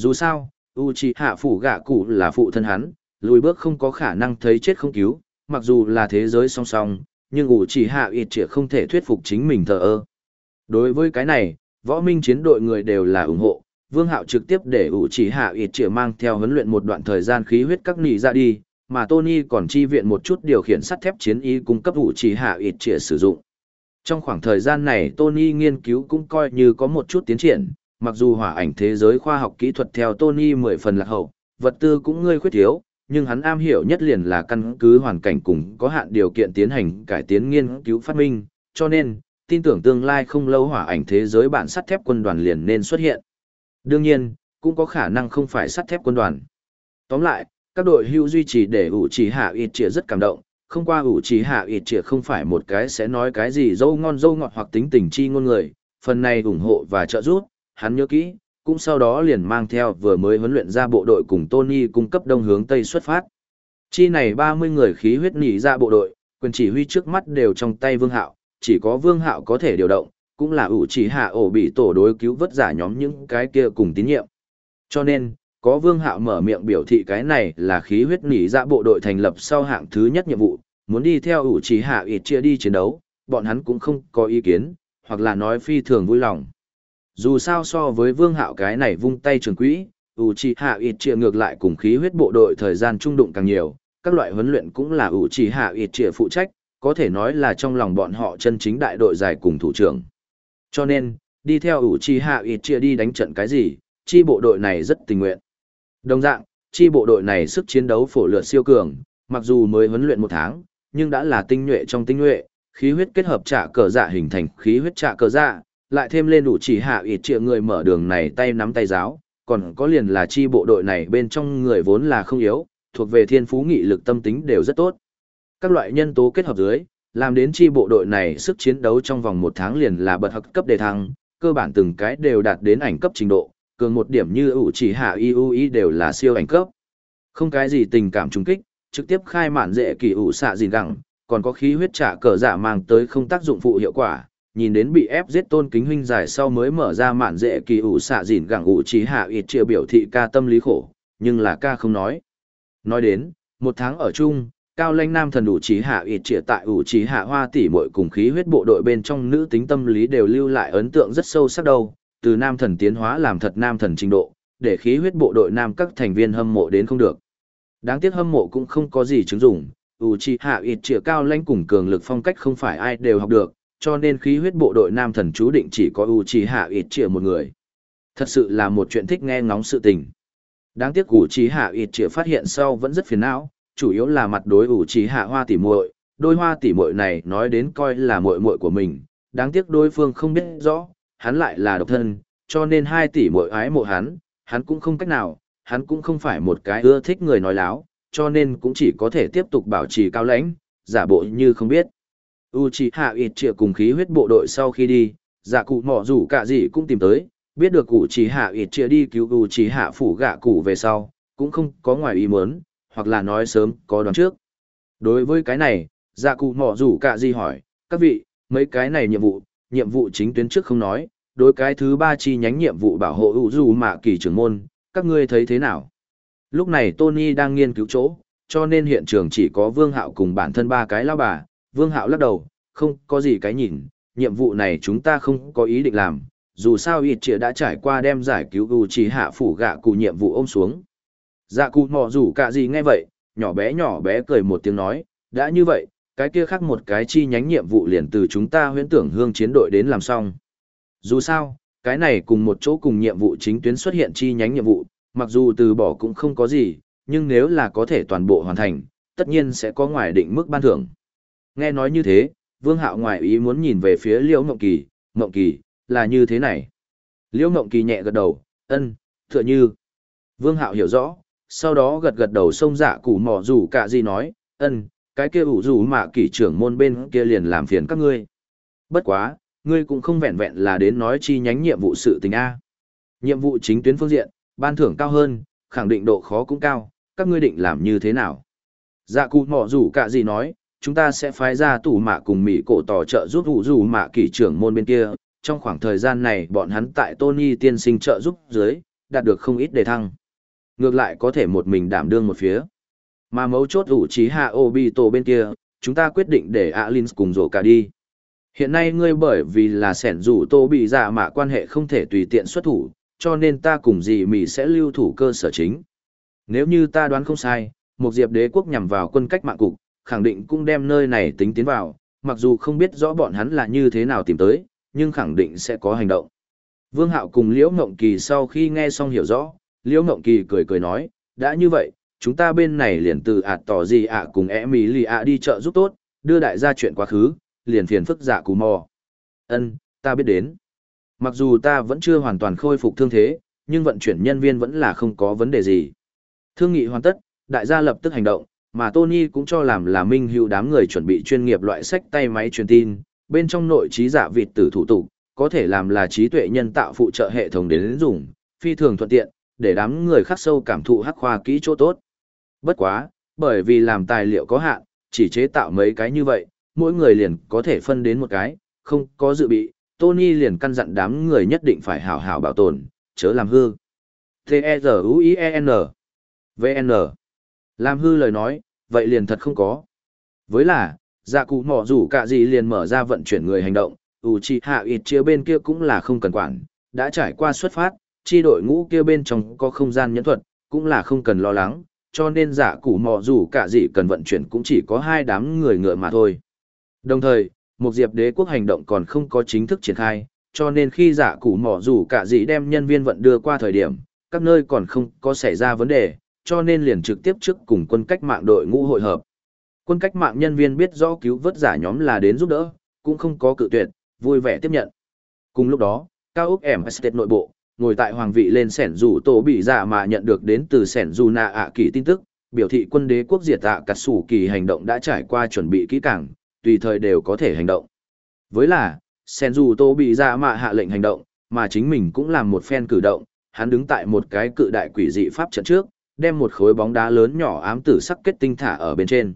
Dù sao, Uchiha phủ gạ cụ là phụ thân hắn, lùi bước không có khả năng thấy chết không cứu, mặc dù là thế giới song song, nhưng Uchiha Itchia không thể thuyết phục chính mình thờ ơ. Đối với cái này, võ minh chiến đội người đều là ủng hộ, Vương Hạo trực tiếp để Uchiha Itchia mang theo huấn luyện một đoạn thời gian khí huyết các nị ra đi, mà Tony còn chi viện một chút điều khiển sắt thép chiến y cung cấp Uchiha Itchia sử dụng. Trong khoảng thời gian này Tony nghiên cứu cũng coi như có một chút tiến triển, mặc dù hỏa ảnh thế giới khoa học kỹ thuật theo Tony mười phần lạc hậu, vật tư cũng ngươi khuyết thiếu, nhưng hắn am hiểu nhất liền là căn cứ hoàn cảnh cùng có hạn điều kiện tiến hành cải tiến nghiên cứu phát minh, cho nên, tin tưởng tương lai không lâu hỏa ảnh thế giới bản sắt thép quân đoàn liền nên xuất hiện. Đương nhiên, cũng có khả năng không phải sắt thép quân đoàn. Tóm lại, các đội hưu duy trì để ủ chỉ hạ ịt trịa rất cảm động, không qua ủ chỉ hạ ịt trịa không phải một cái sẽ nói cái gì dâu ngon dâu ngọt hoặc tính tình chi ngôn người, phần này ủng hộ và trợ giúp, hắn nhớ kỹ, cũng sau đó liền mang theo vừa mới huấn luyện ra bộ đội cùng Tony cung cấp đông hướng Tây xuất phát. Chi này 30 người khí huyết nỉ ra bộ đội, quyền chỉ huy trước mắt đều trong tay Vương Hạo, chỉ có Vương Hạo có thể điều động, cũng là ủ chỉ hạ ổ bị tổ đối cứu vớt giả nhóm những cái kia cùng tín nhiệm. Cho nên, có Vương Hạo mở miệng biểu thị cái này là khí huyết nỉ ra bộ đội thành lập sau hạng thứ nhất nhiệm vụ, muốn đi theo ủ chỉ hạ ít chia đi chiến đấu, bọn hắn cũng không có ý kiến, hoặc là nói phi thường vui lòng. Dù sao so với Vương Hạo cái này vung tay trường quỹ, ủ chỉ hạ ít chia ngược lại cùng khí huyết bộ đội thời gian trung đụng càng nhiều, các loại huấn luyện cũng là ủ chỉ hạ ít chia phụ trách, có thể nói là trong lòng bọn họ chân chính đại đội dài cùng thủ trưởng. Cho nên, đi theo ủ chi hạ ít chia đi đánh trận cái gì, chi bộ đội này rất tình nguyện. Đồng dạng, chi bộ đội này sức chiến đấu phổ lượt siêu cường, mặc dù mới huấn luyện một tháng, nhưng đã là tinh nhuệ trong tinh nhuệ, khí huyết kết hợp trả cờ dạ hình thành khí huyết trả cờ dạ, lại thêm lên đủ chỉ hạ ít triệu người mở đường này tay nắm tay giáo, còn có liền là chi bộ đội này bên trong người vốn là không yếu, thuộc về thiên phú nghị lực tâm tính đều rất tốt. Các loại nhân tố kết hợp dưới, làm đến chi bộ đội này sức chiến đấu trong vòng một tháng liền là bật học cấp đề thăng, cơ bản từng cái đều đạt đến ảnh cấp trình độ, cường một điểm như ủ chỉ hạ IUI đều là siêu ảnh cấp. Không cái gì tình cảm trung kích, trực tiếp khai mạn dễ kỳ ủ xạ gìn gẳng, còn có khí huyết trả cờ giả mang tới không tác dụng phụ hiệu quả. Nhìn đến bị ép giết tôn kính huynh giải sau mới mở ra mạn dễ kỳ ủ xạ dìn gẳng ủ trí hạ ít chia biểu thị ca tâm lý khổ, nhưng là ca không nói. Nói đến, một tháng ở chung, cao lãnh nam thần ủ trí hạ ít chia tại ủ trí hạ hoa tỷ mội cùng khí huyết bộ đội bên trong nữ tính tâm lý đều lưu lại ấn tượng rất sâu sắc đâu từ nam thần tiến hóa làm thật nam thần trình độ để khí huyết bộ đội nam các thành viên hâm mộ đến không được đáng tiếc hâm mộ cũng không có gì chứng dụng ủ trí hạ ít chia cao lãnh cùng cường lực phong cách không phải ai đều học được cho nên khí huyết bộ đội nam thần chú định chỉ có U trí hạ ít trịa một người. Thật sự là một chuyện thích nghe ngóng sự tình. Đáng tiếc U trí hạ ít trịa phát hiện sau vẫn rất phiền não, chủ yếu là mặt đối U trí hạ hoa tỉ muội. Đôi hoa tỉ muội này nói đến coi là muội muội của mình, đáng tiếc đối phương không biết rõ, hắn lại là độc thân, cho nên hai tỷ muội ái mộ hắn hắn cũng không cách nào, hắn cũng không phải một cái ưa thích người nói láo, cho nên cũng chỉ có thể tiếp tục bảo trì cao lãnh, giả bộ như không biết u c hạ ít triệu cùng khí huyết bộ đội sau khi đi giả cụ mỏ rủ cả gì cũng tìm tới biết được cụ chỉ hạ ít chia đi cứu u chỉ hạ phủ gạ cụ về sau cũng không có ngoài ý muốn hoặc là nói sớm có đoán trước. Đối với cái này, giả cụ mỏ rủ cả gì hỏi, các vị, mấy cái này nhiệm vụ, nhiệm vụ chính tuyến trước không nói, đối cái thứ ba chi nhánh nhiệm vụ bảo hộ ủ dù mạ kỳ trưởng môn, các ngươi thấy thế nào? Lúc này Tony đang nghiên cứu chỗ, cho nên hiện trường chỉ có Vương Hạo cùng bản thân ba cái lao bà, Vương Hạo lắc đầu, không có gì cái nhìn, nhiệm vụ này chúng ta không có ý định làm, dù sao ít trịa đã trải qua đem giải cứu u chỉ hạ phủ gạ cụ nhiệm vụ ôm xuống. Dạ cụ mò rủ cả gì nghe vậy, nhỏ bé nhỏ bé cười một tiếng nói, đã như vậy, cái kia khác một cái chi nhánh nhiệm vụ liền từ chúng ta huyễn tưởng hương chiến đội đến làm xong. Dù sao, cái này cùng một chỗ cùng nhiệm vụ chính tuyến xuất hiện chi nhánh nhiệm vụ, mặc dù từ bỏ cũng không có gì, nhưng nếu là có thể toàn bộ hoàn thành, tất nhiên sẽ có ngoài định mức ban thưởng. Nghe nói như thế, Vương Hạo ngoài ý muốn nhìn về phía Liễu Ngộng Kỳ, Ngộng Kỳ, là như thế này. Liễu Ngộng Kỳ nhẹ gật đầu, ân, tựa như. Vương Hạo hiểu rõ, sau đó gật gật đầu xông dạ cụ mỏ rủ cả gì nói, ân, cái kia ủ rủ mạ kỷ trưởng môn bên kia liền làm phiền các ngươi. Bất quá, ngươi cũng không vẹn vẹn là đến nói chi nhánh nhiệm vụ sự tình A. Nhiệm vụ chính tuyến phương diện, ban thưởng cao hơn, khẳng định độ khó cũng cao, các ngươi định làm như thế nào? Dạ cụ mỏ rủ cả gì nói, chúng ta sẽ phái ra tủ mạ cùng Mỹ cổ tỏ trợ giúp vụ rủ mạ kỷ trưởng môn bên kia. Trong khoảng thời gian này bọn hắn tại Tony tiên sinh trợ giúp dưới, đạt được không ít đề thăng ngược lại có thể một mình đảm đương một phía. Mà mấu chốt ủ trí hạ Obito bên kia, chúng ta quyết định để alin cùng rổ cả đi. Hiện nay ngươi bởi vì là sẻn rủ tô bị dạ mà quan hệ không thể tùy tiện xuất thủ, cho nên ta cùng dì mì sẽ lưu thủ cơ sở chính. Nếu như ta đoán không sai, một diệp đế quốc nhằm vào quân cách mạng cục, khẳng định cũng đem nơi này tính tiến vào, mặc dù không biết rõ bọn hắn là như thế nào tìm tới, nhưng khẳng định sẽ có hành động. Vương Hạo cùng Liễu Ngộng Kỳ sau khi nghe xong hiểu rõ, Liễu Ngộng Kỳ cười cười nói, đã như vậy, chúng ta bên này liền từ ạt tỏ gì ạ cùng ẻ mì lì ạ đi chợ giúp tốt, đưa đại gia chuyện quá khứ, liền phiền phức giả cù mò. Ân, ta biết đến. Mặc dù ta vẫn chưa hoàn toàn khôi phục thương thế, nhưng vận chuyển nhân viên vẫn là không có vấn đề gì. Thương nghị hoàn tất, đại gia lập tức hành động, mà Tony cũng cho làm là minh hữu đám người chuẩn bị chuyên nghiệp loại sách tay máy truyền tin, bên trong nội trí giả vịt tử thủ tục, có thể làm là trí tuệ nhân tạo phụ trợ hệ thống đến dùng, phi thường thuận tiện, để đám người khắc sâu cảm thụ hắc khoa kỹ chỗ tốt. Bất quá, bởi vì làm tài liệu có hạn, chỉ chế tạo mấy cái như vậy, mỗi người liền có thể phân đến một cái, không có dự bị, Tony liền căn dặn đám người nhất định phải hảo hảo bảo tồn, chớ làm hư. T-E-Z-U-I-E-N V-N làm hư lời nói, vậy liền thật không có. Với là, dạ cụ mỏ rủ cả gì liền mở ra vận chuyển người hành động, ủ trì hạ ịt chia bên kia cũng là không cần quản, đã trải qua xuất phát, chi đội ngũ kia bên trong có không gian nhẫn thuật, cũng là không cần lo lắng, cho nên dạ cụ mỏ rủ cả gì cần vận chuyển cũng chỉ có hai đám người ngựa mà thôi. Đồng thời, một diệp đế quốc hành động còn không có chính thức triển khai, cho nên khi dạ cụ mỏ rủ cả gì đem nhân viên vận đưa qua thời điểm, các nơi còn không có xảy ra vấn đề, cho nên liền trực tiếp trước cùng quân cách mạng đội ngũ hội hợp. Quân cách mạng nhân viên biết rõ cứu vớt giả nhóm là đến giúp đỡ, cũng không có cự tuyệt, vui vẻ tiếp nhận. Cùng lúc đó, cao ốc ẻm estate nội bộ, ngồi tại hoàng vị lên sẻn rủ tổ bị giả mà nhận được đến từ sẻn rủ nạ ạ kỳ tin tức, biểu thị quân đế quốc diệt tạ cắt sủ kỳ hành động đã trải qua chuẩn bị kỹ càng, tùy thời đều có thể hành động. Với là, sẻn rủ tổ bị giả mà hạ lệnh hành động, mà chính mình cũng làm một phen cử động, hắn đứng tại một cái cự đại quỷ dị pháp trận trước, đem một khối bóng đá lớn nhỏ ám tử sắc kết tinh thả ở bên trên.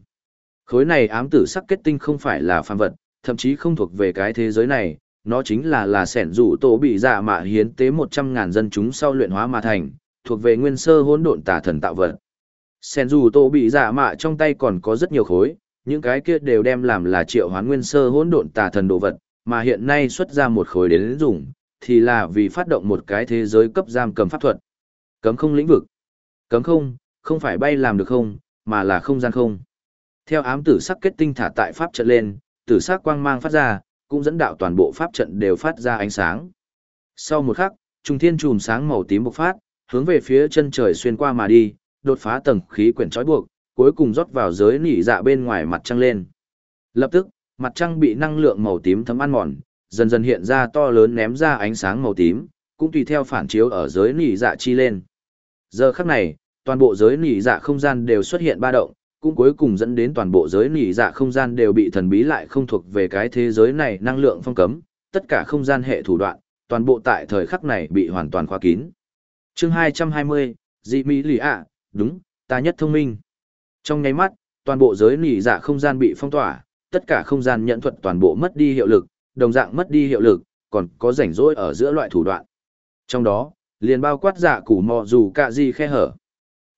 Khối này ám tử sắc kết tinh không phải là phàm vật, thậm chí không thuộc về cái thế giới này, nó chính là là sẻn rủ tổ bị dạ mạ hiến tế 100.000 dân chúng sau luyện hóa mà thành, thuộc về nguyên sơ hỗn độn tà thần tạo vật. Sẻn rủ tổ bị dạ mạ trong tay còn có rất nhiều khối, những cái kia đều đem làm là triệu hoán nguyên sơ hỗn độn tà thần đồ vật, mà hiện nay xuất ra một khối đến dùng, thì là vì phát động một cái thế giới cấp giam cầm pháp thuật. Cấm không lĩnh vực. Cấm không, không phải bay làm được không, mà là không gian không. Theo ám tử sắc kết tinh thả tại pháp trận lên, tử sắc quang mang phát ra, cũng dẫn đạo toàn bộ pháp trận đều phát ra ánh sáng. Sau một khắc, trung thiên chùm sáng màu tím bộc phát, hướng về phía chân trời xuyên qua mà đi, đột phá tầng khí quyển trói buộc, cuối cùng rót vào giới nỉ dạ bên ngoài mặt trăng lên. Lập tức, mặt trăng bị năng lượng màu tím thấm ăn mòn, dần dần hiện ra to lớn ném ra ánh sáng màu tím, cũng tùy theo phản chiếu ở giới nỉ dạ chi lên. Giờ khắc này, toàn bộ giới nỉ dạ không gian đều xuất hiện ba động, cũng cuối cùng dẫn đến toàn bộ giới nỉ dạ không gian đều bị thần bí lại không thuộc về cái thế giới này năng lượng phong cấm, tất cả không gian hệ thủ đoạn, toàn bộ tại thời khắc này bị hoàn toàn khóa kín. Chương 220, Dị Mỹ Lì ạ, đúng, ta nhất thông minh. Trong nháy mắt, toàn bộ giới nỉ dạ không gian bị phong tỏa, tất cả không gian nhận thuật toàn bộ mất đi hiệu lực, đồng dạng mất đi hiệu lực, còn có rảnh rỗi ở giữa loại thủ đoạn. Trong đó, liền bao quát dạ củ mò dù cả gì khe hở.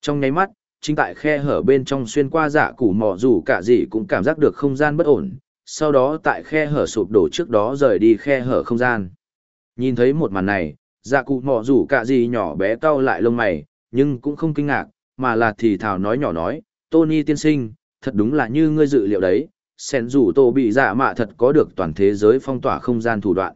Trong nháy mắt, chính tại khe hở bên trong xuyên qua dạ củ mò dù cả gì cũng cảm giác được không gian bất ổn, sau đó tại khe hở sụp đổ trước đó rời đi khe hở không gian. Nhìn thấy một màn này, dạ cụ mò dù cả gì nhỏ bé cau lại lông mày, nhưng cũng không kinh ngạc, mà là thì thảo nói nhỏ nói, Tony tiên sinh, thật đúng là như ngươi dự liệu đấy, sen rủ tổ bị dạ mạ thật có được toàn thế giới phong tỏa không gian thủ đoạn.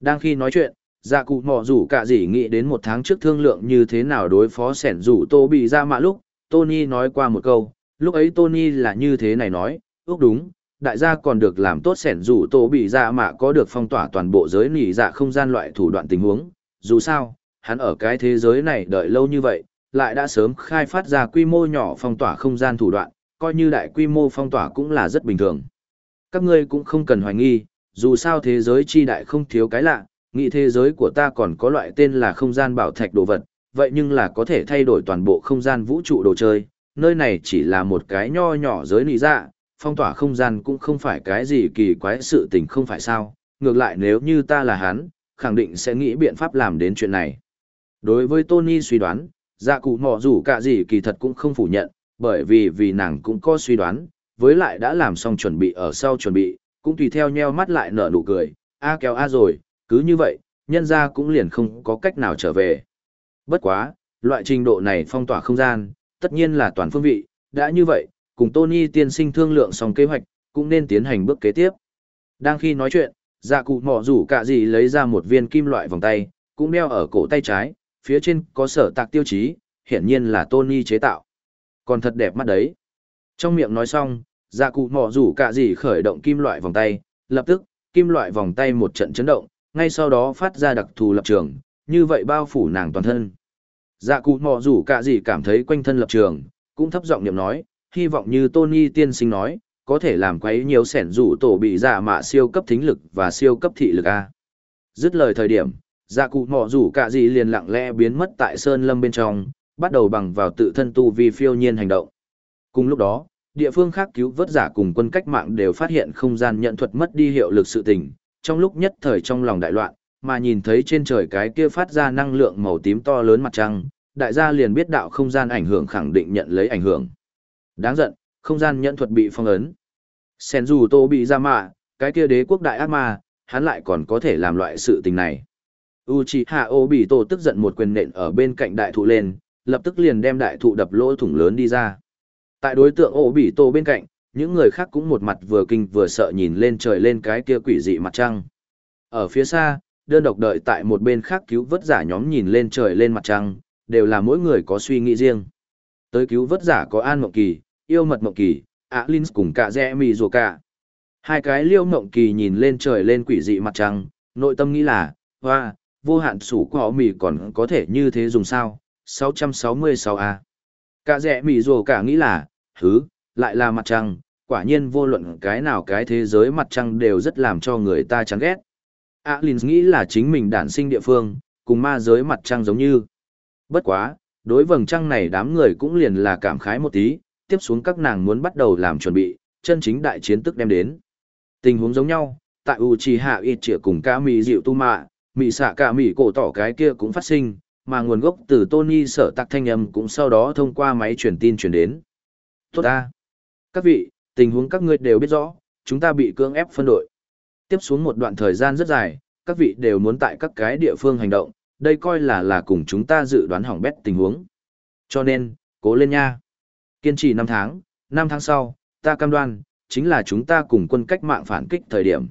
Đang khi nói chuyện, dạ cụ mò rủ cả gì nghĩ đến một tháng trước thương lượng như thế nào đối phó sẻn rủ tô bị ra mạ lúc, Tony nói qua một câu, lúc ấy Tony là như thế này nói, ước đúng, đại gia còn được làm tốt sẻn rủ tô bị ra mạ có được phong tỏa toàn bộ giới nỉ dạ không gian loại thủ đoạn tình huống, dù sao, hắn ở cái thế giới này đợi lâu như vậy, lại đã sớm khai phát ra quy mô nhỏ phong tỏa không gian thủ đoạn, coi như đại quy mô phong tỏa cũng là rất bình thường. Các ngươi cũng không cần hoài nghi, dù sao thế giới chi đại không thiếu cái lạ, nghĩ thế giới của ta còn có loại tên là không gian bảo thạch đồ vật, vậy nhưng là có thể thay đổi toàn bộ không gian vũ trụ đồ chơi, nơi này chỉ là một cái nho nhỏ giới nị dạ, phong tỏa không gian cũng không phải cái gì kỳ quái sự tình không phải sao, ngược lại nếu như ta là hắn, khẳng định sẽ nghĩ biện pháp làm đến chuyện này. Đối với Tony suy đoán, dạ cụ mỏ rủ cả gì kỳ thật cũng không phủ nhận, bởi vì vì nàng cũng có suy đoán, với lại đã làm xong chuẩn bị ở sau chuẩn bị, cũng tùy theo nheo mắt lại nở nụ cười, a kéo a rồi, cứ như vậy, nhân ra cũng liền không có cách nào trở về. Bất quá, loại trình độ này phong tỏa không gian, tất nhiên là toàn phương vị, đã như vậy, cùng Tony tiên sinh thương lượng xong kế hoạch, cũng nên tiến hành bước kế tiếp. Đang khi nói chuyện, dạ cụ mỏ rủ cả gì lấy ra một viên kim loại vòng tay, cũng đeo ở cổ tay trái, phía trên có sở tạc tiêu chí, hiển nhiên là Tony chế tạo còn thật đẹp mắt đấy. Trong miệng nói xong, dạ cụ mỏ rủ cả gì khởi động kim loại vòng tay, lập tức, kim loại vòng tay một trận chấn động, ngay sau đó phát ra đặc thù lập trường, như vậy bao phủ nàng toàn thân. Dạ cụ mò rủ cả gì cảm thấy quanh thân lập trường, cũng thấp giọng niệm nói, hy vọng như Tony tiên sinh nói, có thể làm quấy nhiều sẻn rủ tổ bị dạ mạ siêu cấp thính lực và siêu cấp thị lực A. Dứt lời thời điểm, dạ cụ mò rủ cả gì liền lặng lẽ biến mất tại sơn lâm bên trong, bắt đầu bằng vào tự thân tu vi phiêu nhiên hành động. Cùng lúc đó, địa phương khác cứu vớt giả cùng quân cách mạng đều phát hiện không gian nhận thuật mất đi hiệu lực sự tình, trong lúc nhất thời trong lòng đại loạn, mà nhìn thấy trên trời cái kia phát ra năng lượng màu tím to lớn mặt trăng, đại gia liền biết đạo không gian ảnh hưởng khẳng định nhận lấy ảnh hưởng. Đáng giận, không gian nhận thuật bị phong ấn. Sen dù tô bị ra mạ, cái kia đế quốc đại ác ma, hắn lại còn có thể làm loại sự tình này. Uchiha Obito tức giận một quyền nện ở bên cạnh đại thụ lên, lập tức liền đem đại thụ đập lỗ thủng lớn đi ra. Tại đối tượng Obito bên cạnh, những người khác cũng một mặt vừa kinh vừa sợ nhìn lên trời lên cái kia quỷ dị mặt trăng. Ở phía xa, đơn độc đợi tại một bên khác cứu vớt giả nhóm nhìn lên trời lên mặt trăng, đều là mỗi người có suy nghĩ riêng. Tới cứu vớt giả có An Mộng Kỳ, Yêu Mật Mộng Kỳ, Á Linh cùng cả Dẹ Mì Rùa Cả. Hai cái liêu mộng kỳ nhìn lên trời lên quỷ dị mặt trăng, nội tâm nghĩ là, hoa, vô hạn sủ của họ mì còn có thể như thế dùng sao, 666A. Cả Dẹ mì rồ cả nghĩ là, hứ, lại là mặt trăng, quả nhiên vô luận cái nào cái thế giới mặt trăng đều rất làm cho người ta chán ghét. Alin nghĩ là chính mình đản sinh địa phương, cùng ma giới mặt trăng giống như. Bất quá, đối vầng trăng này đám người cũng liền là cảm khái một tí, tiếp xuống các nàng muốn bắt đầu làm chuẩn bị, chân chính đại chiến tức đem đến. Tình huống giống nhau, tại Uchiha Itchia cùng cả mì dịu tu mạ, mì xạ cả mì cổ tỏ cái kia cũng phát sinh, mà nguồn gốc từ Tony sở tạc thanh âm cũng sau đó thông qua máy truyền tin truyền đến. Tốt ta! Các vị, tình huống các ngươi đều biết rõ, chúng ta bị cưỡng ép phân đội. Tiếp xuống một đoạn thời gian rất dài, các vị đều muốn tại các cái địa phương hành động, đây coi là là cùng chúng ta dự đoán hỏng bét tình huống. Cho nên, cố lên nha. Kiên trì 5 tháng, 5 tháng sau, ta cam đoan, chính là chúng ta cùng quân cách mạng phản kích thời điểm.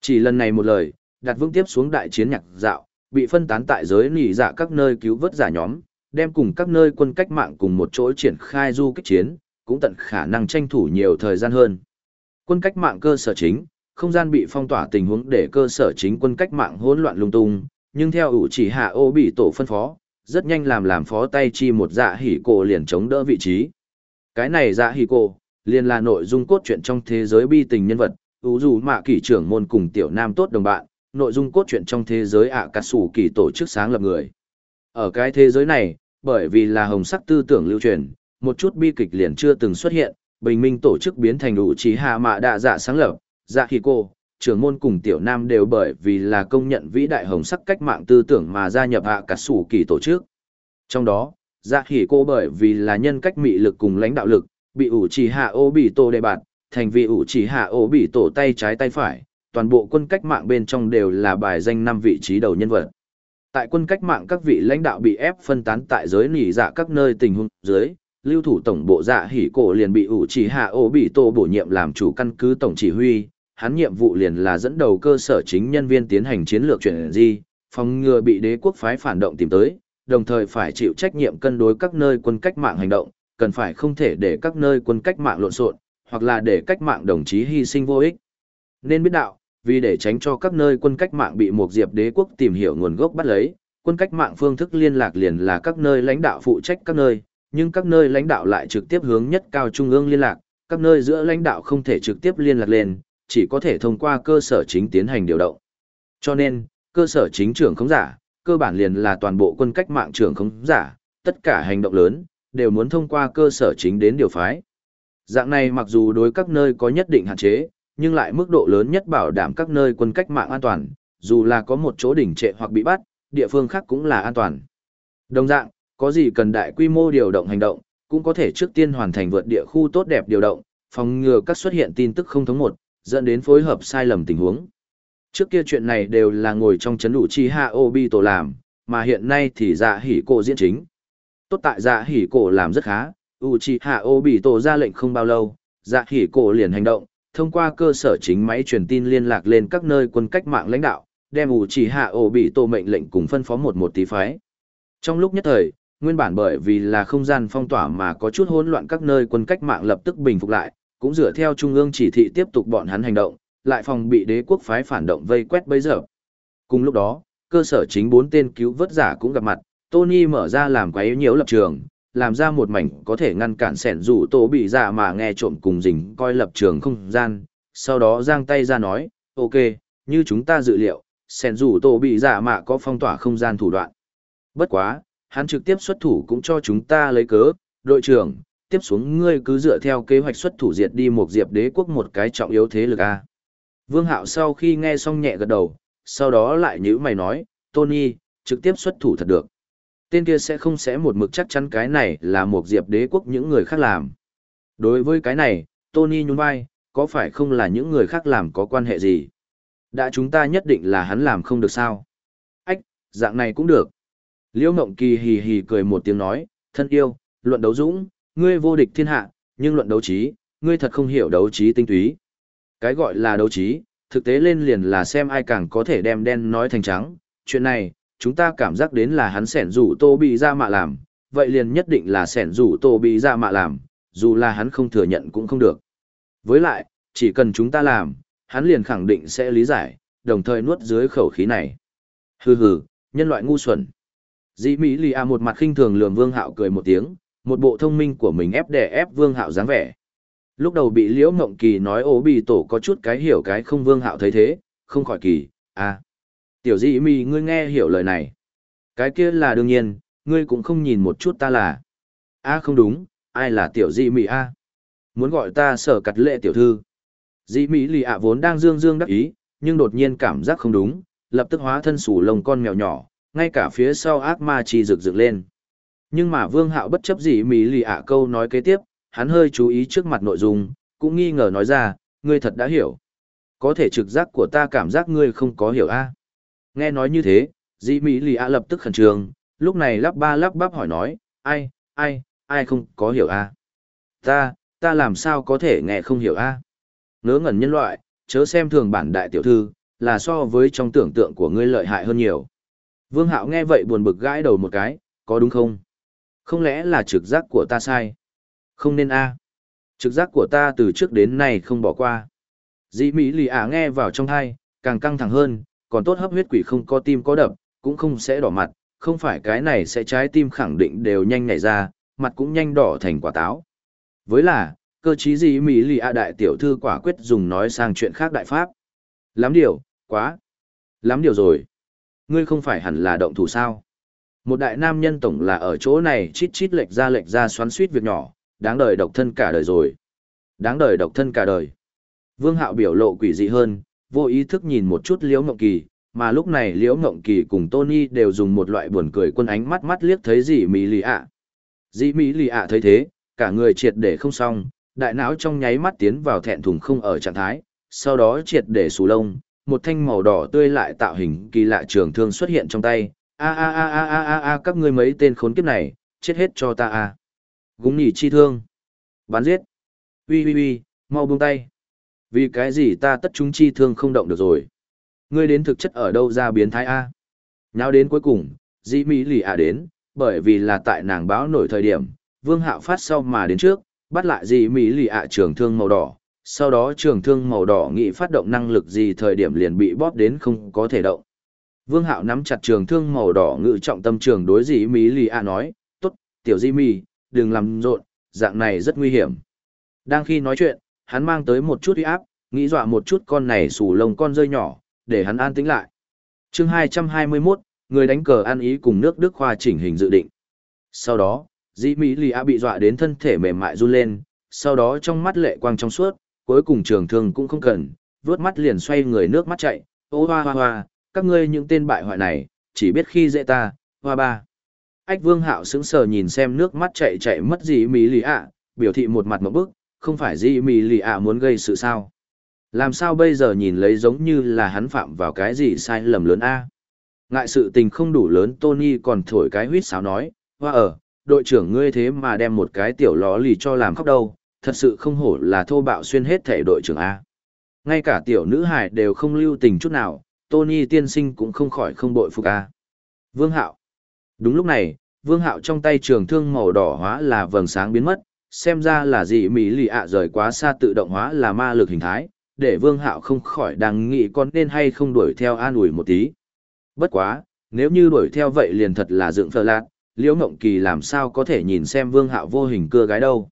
Chỉ lần này một lời, đặt vững tiếp xuống đại chiến nhạc dạo, bị phân tán tại giới nỉ dạ các nơi cứu vớt giả nhóm, đem cùng các nơi quân cách mạng cùng một chỗ triển khai du kích chiến, cũng tận khả năng tranh thủ nhiều thời gian hơn. Quân cách mạng cơ sở chính, không gian bị phong tỏa tình huống để cơ sở chính quân cách mạng hỗn loạn lung tung, nhưng theo ủ chỉ hạ ô bị tổ phân phó, rất nhanh làm làm phó tay chi một dạ hỉ cổ liền chống đỡ vị trí. Cái này dạ hỉ cổ, liền là nội dung cốt truyện trong thế giới bi tình nhân vật, ủ dù mạ kỷ trưởng môn cùng tiểu nam tốt đồng bạn, nội dung cốt truyện trong thế giới ạ cà sủ kỳ tổ chức sáng lập người. Ở cái thế giới này, bởi vì là hồng sắc tư tưởng lưu truyền, một chút bi kịch liền chưa từng xuất hiện, bình minh tổ chức biến thành đủ trí hạ mạ đạ dạ sáng lập, dạ khi cô, trưởng môn cùng tiểu nam đều bởi vì là công nhận vĩ đại hồng sắc cách mạng tư tưởng mà gia nhập hạ cả sủ kỳ tổ chức. Trong đó, dạ khi cô bởi vì là nhân cách mị lực cùng lãnh đạo lực, bị ủ chỉ hạ ô bị tổ đề bạt, thành vị ủ chỉ hạ ô bị tổ tay trái tay phải, toàn bộ quân cách mạng bên trong đều là bài danh năm vị trí đầu nhân vật. Tại quân cách mạng các vị lãnh đạo bị ép phân tán tại giới nỉ dạ các nơi tình huống dưới, lưu thủ tổng bộ dạ hỉ cổ liền bị ủ chỉ hạ ô bị tô bổ nhiệm làm chủ căn cứ tổng chỉ huy, hắn nhiệm vụ liền là dẫn đầu cơ sở chính nhân viên tiến hành chiến lược chuyển di, phòng ngừa bị đế quốc phái phản động tìm tới, đồng thời phải chịu trách nhiệm cân đối các nơi quân cách mạng hành động, cần phải không thể để các nơi quân cách mạng lộn xộn, hoặc là để cách mạng đồng chí hy sinh vô ích. Nên biết đạo, vì để tránh cho các nơi quân cách mạng bị một diệp đế quốc tìm hiểu nguồn gốc bắt lấy, quân cách mạng phương thức liên lạc liền là các nơi lãnh đạo phụ trách các nơi, nhưng các nơi lãnh đạo lại trực tiếp hướng nhất cao trung ương liên lạc, các nơi giữa lãnh đạo không thể trực tiếp liên lạc lên, chỉ có thể thông qua cơ sở chính tiến hành điều động. Cho nên, cơ sở chính trưởng không giả, cơ bản liền là toàn bộ quân cách mạng trưởng không giả, tất cả hành động lớn, đều muốn thông qua cơ sở chính đến điều phái. Dạng này mặc dù đối các nơi có nhất định hạn chế, nhưng lại mức độ lớn nhất bảo đảm các nơi quân cách mạng an toàn, dù là có một chỗ đỉnh trệ hoặc bị bắt, địa phương khác cũng là an toàn. Đồng dạng, có gì cần đại quy mô điều động hành động, cũng có thể trước tiên hoàn thành vượt địa khu tốt đẹp điều động, phòng ngừa các xuất hiện tin tức không thống một, dẫn đến phối hợp sai lầm tình huống. Trước kia chuyện này đều là ngồi trong chấn đủ chi hạ obi tổ làm, mà hiện nay thì dạ hỉ cổ diễn chính. Tốt tại dạ hỉ cổ làm rất khá, Uchiha Obito ra lệnh không bao lâu, dạ hỉ cổ liền hành động, thông qua cơ sở chính máy truyền tin liên lạc lên các nơi quân cách mạng lãnh đạo, đem Uchiha Obito mệnh lệnh cùng phân phó một một tí phái. Trong lúc nhất thời, nguyên bản bởi vì là không gian phong tỏa mà có chút hỗn loạn các nơi quân cách mạng lập tức bình phục lại, cũng dựa theo trung ương chỉ thị tiếp tục bọn hắn hành động, lại phòng bị đế quốc phái phản động vây quét bây giờ. Cùng lúc đó, cơ sở chính bốn tên cứu vớt giả cũng gặp mặt, Tony mở ra làm quấy nhiễu lập trường, làm ra một mảnh có thể ngăn cản sẻn rủ tổ bị giả mà nghe trộm cùng dình coi lập trường không gian, sau đó giang tay ra nói, ok, như chúng ta dự liệu, sẻn rủ tổ bị giả mà có phong tỏa không gian thủ đoạn. Bất quá, hắn trực tiếp xuất thủ cũng cho chúng ta lấy cớ, đội trưởng, tiếp xuống ngươi cứ dựa theo kế hoạch xuất thủ diệt đi một diệp đế quốc một cái trọng yếu thế lực a. Vương Hạo sau khi nghe xong nhẹ gật đầu, sau đó lại nhữ mày nói, Tony, trực tiếp xuất thủ thật được. Tên kia sẽ không sẽ một mực chắc chắn cái này là một diệp đế quốc những người khác làm. Đối với cái này, Tony nhún vai, có phải không là những người khác làm có quan hệ gì? Đã chúng ta nhất định là hắn làm không được sao? Ách, dạng này cũng được. Liễu Ngộng Kỳ hì hì cười một tiếng nói, thân yêu, luận đấu dũng, ngươi vô địch thiên hạ, nhưng luận đấu trí, ngươi thật không hiểu đấu trí tinh túy. Cái gọi là đấu trí, thực tế lên liền là xem ai càng có thể đem đen nói thành trắng. Chuyện này, chúng ta cảm giác đến là hắn sẻn rủ tô bị ra mạ làm, vậy liền nhất định là sẻn rủ tô bị ra mạ làm, dù là hắn không thừa nhận cũng không được. Với lại, chỉ cần chúng ta làm, hắn liền khẳng định sẽ lý giải, đồng thời nuốt dưới khẩu khí này. Hừ hừ, nhân loại ngu xuẩn. Dĩ Mỹ Lì A một mặt khinh thường lườm Vương Hạo cười một tiếng, một bộ thông minh của mình ép đè ép Vương Hạo dáng vẻ. Lúc đầu bị Liễu Mộng Kỳ nói ố bị tổ có chút cái hiểu cái không Vương Hạo thấy thế, không khỏi kỳ, à. Tiểu Dĩ Mỹ ngươi nghe hiểu lời này. Cái kia là đương nhiên, ngươi cũng không nhìn một chút ta là. a không đúng, ai là Tiểu Dĩ Mỹ a? Muốn gọi ta sở cặt lệ tiểu thư. Dĩ Mỹ lì ạ vốn đang dương dương đắc ý, nhưng đột nhiên cảm giác không đúng, lập tức hóa thân sủ lồng con mèo nhỏ, ngay cả phía sau ác ma chi rực rực lên. Nhưng mà Vương Hạo bất chấp gì Mỹ lì ạ câu nói kế tiếp, hắn hơi chú ý trước mặt nội dung, cũng nghi ngờ nói ra, ngươi thật đã hiểu. Có thể trực giác của ta cảm giác ngươi không có hiểu a. Nghe nói như thế, dĩ Mỹ lì ạ lập tức khẩn trương, lúc này lắp ba lắp bắp hỏi nói, ai, ai, ai không có hiểu a? Ta, ta làm sao có thể nghe không hiểu a? Ngớ ngẩn nhân loại, chớ xem thường bản đại tiểu thư, là so với trong tưởng tượng của ngươi lợi hại hơn nhiều. Vương Hạo nghe vậy buồn bực gãi đầu một cái, có đúng không? Không lẽ là trực giác của ta sai? Không nên a. Trực giác của ta từ trước đến nay không bỏ qua. Dĩ Mỹ lì ả nghe vào trong thai, càng căng thẳng hơn, còn tốt hấp huyết quỷ không có tim có đập, cũng không sẽ đỏ mặt, không phải cái này sẽ trái tim khẳng định đều nhanh nhảy ra, mặt cũng nhanh đỏ thành quả táo. Với là, cơ chí Dĩ Mỹ lì ả đại tiểu thư quả quyết dùng nói sang chuyện khác đại pháp. Lắm điều, quá. Lắm điều rồi. Ngươi không phải hẳn là động thủ sao? Một đại nam nhân tổng là ở chỗ này chít chít lệch ra lệch ra xoắn suýt việc nhỏ, đáng đời độc thân cả đời rồi. Đáng đời độc thân cả đời. Vương Hạo biểu lộ quỷ dị hơn, vô ý thức nhìn một chút Liễu Ngộng Kỳ, mà lúc này Liễu Ngộng Kỳ cùng Tony đều dùng một loại buồn cười quân ánh mắt mắt liếc thấy gì Mỹ Lì ạ. Dĩ Mỹ Lì ạ thấy thế, cả người triệt để không xong, đại não trong nháy mắt tiến vào thẹn thùng không ở trạng thái, sau đó triệt để sù lông, một thanh màu đỏ tươi lại tạo hình kỳ lạ trường thương xuất hiện trong tay. A a a a a a a các ngươi mấy tên khốn kiếp này, chết hết cho ta a. Gúng nhỉ chi thương. Bắn giết. Ui ui ui, mau buông tay. Vì cái gì ta tất chúng chi thương không động được rồi. Ngươi đến thực chất ở đâu ra biến thái a? Nháo đến cuối cùng, dĩ mỹ lì ạ đến, bởi vì là tại nàng báo nổi thời điểm, vương hạo phát sau mà đến trước, bắt lại dĩ mỹ lì ạ trường thương màu đỏ, sau đó trường thương màu đỏ nghị phát động năng lực gì thời điểm liền bị bóp đến không có thể động. Vương Hạo nắm chặt trường thương màu đỏ ngự trọng tâm trường đối dĩ Mỹ Lì A nói, tốt, tiểu di mỹ đừng làm rộn, dạng này rất nguy hiểm. Đang khi nói chuyện, hắn mang tới một chút uy áp, nghĩ dọa một chút con này sù lông con rơi nhỏ, để hắn an tĩnh lại. chương 221, người đánh cờ ăn ý cùng nước Đức Khoa chỉnh hình dự định. Sau đó, dĩ Mỹ Lì A bị dọa đến thân thể mềm mại run lên, sau đó trong mắt lệ quang trong suốt, cuối cùng trường thương cũng không cần, vướt mắt liền xoay người nước mắt chạy, ô hoa hoa hoa, các ngươi những tên bại hoại này, chỉ biết khi dễ ta, hoa ba. Ách vương hạo sững sờ nhìn xem nước mắt chạy chạy mất gì mì lì ạ, biểu thị một mặt một bức, không phải gì mì lì ạ muốn gây sự sao. Làm sao bây giờ nhìn lấy giống như là hắn phạm vào cái gì sai lầm lớn a? Ngại sự tình không đủ lớn Tony còn thổi cái huýt sáo nói, hoa ở, đội trưởng ngươi thế mà đem một cái tiểu ló lì cho làm khóc đâu, thật sự không hổ là thô bạo xuyên hết thể đội trưởng A. Ngay cả tiểu nữ hải đều không lưu tình chút nào, Tony tiên sinh cũng không khỏi không bội phục A. Vương Hạo. Đúng lúc này, Vương Hạo trong tay trường thương màu đỏ hóa là vầng sáng biến mất, xem ra là gì Mỹ lì ạ rời quá xa tự động hóa là ma lực hình thái, để Vương Hạo không khỏi đang nghĩ con nên hay không đuổi theo an ủi một tí. Bất quá, nếu như đuổi theo vậy liền thật là dựng phờ lạc, Liễu Ngộng Kỳ làm sao có thể nhìn xem Vương Hạo vô hình cưa gái đâu.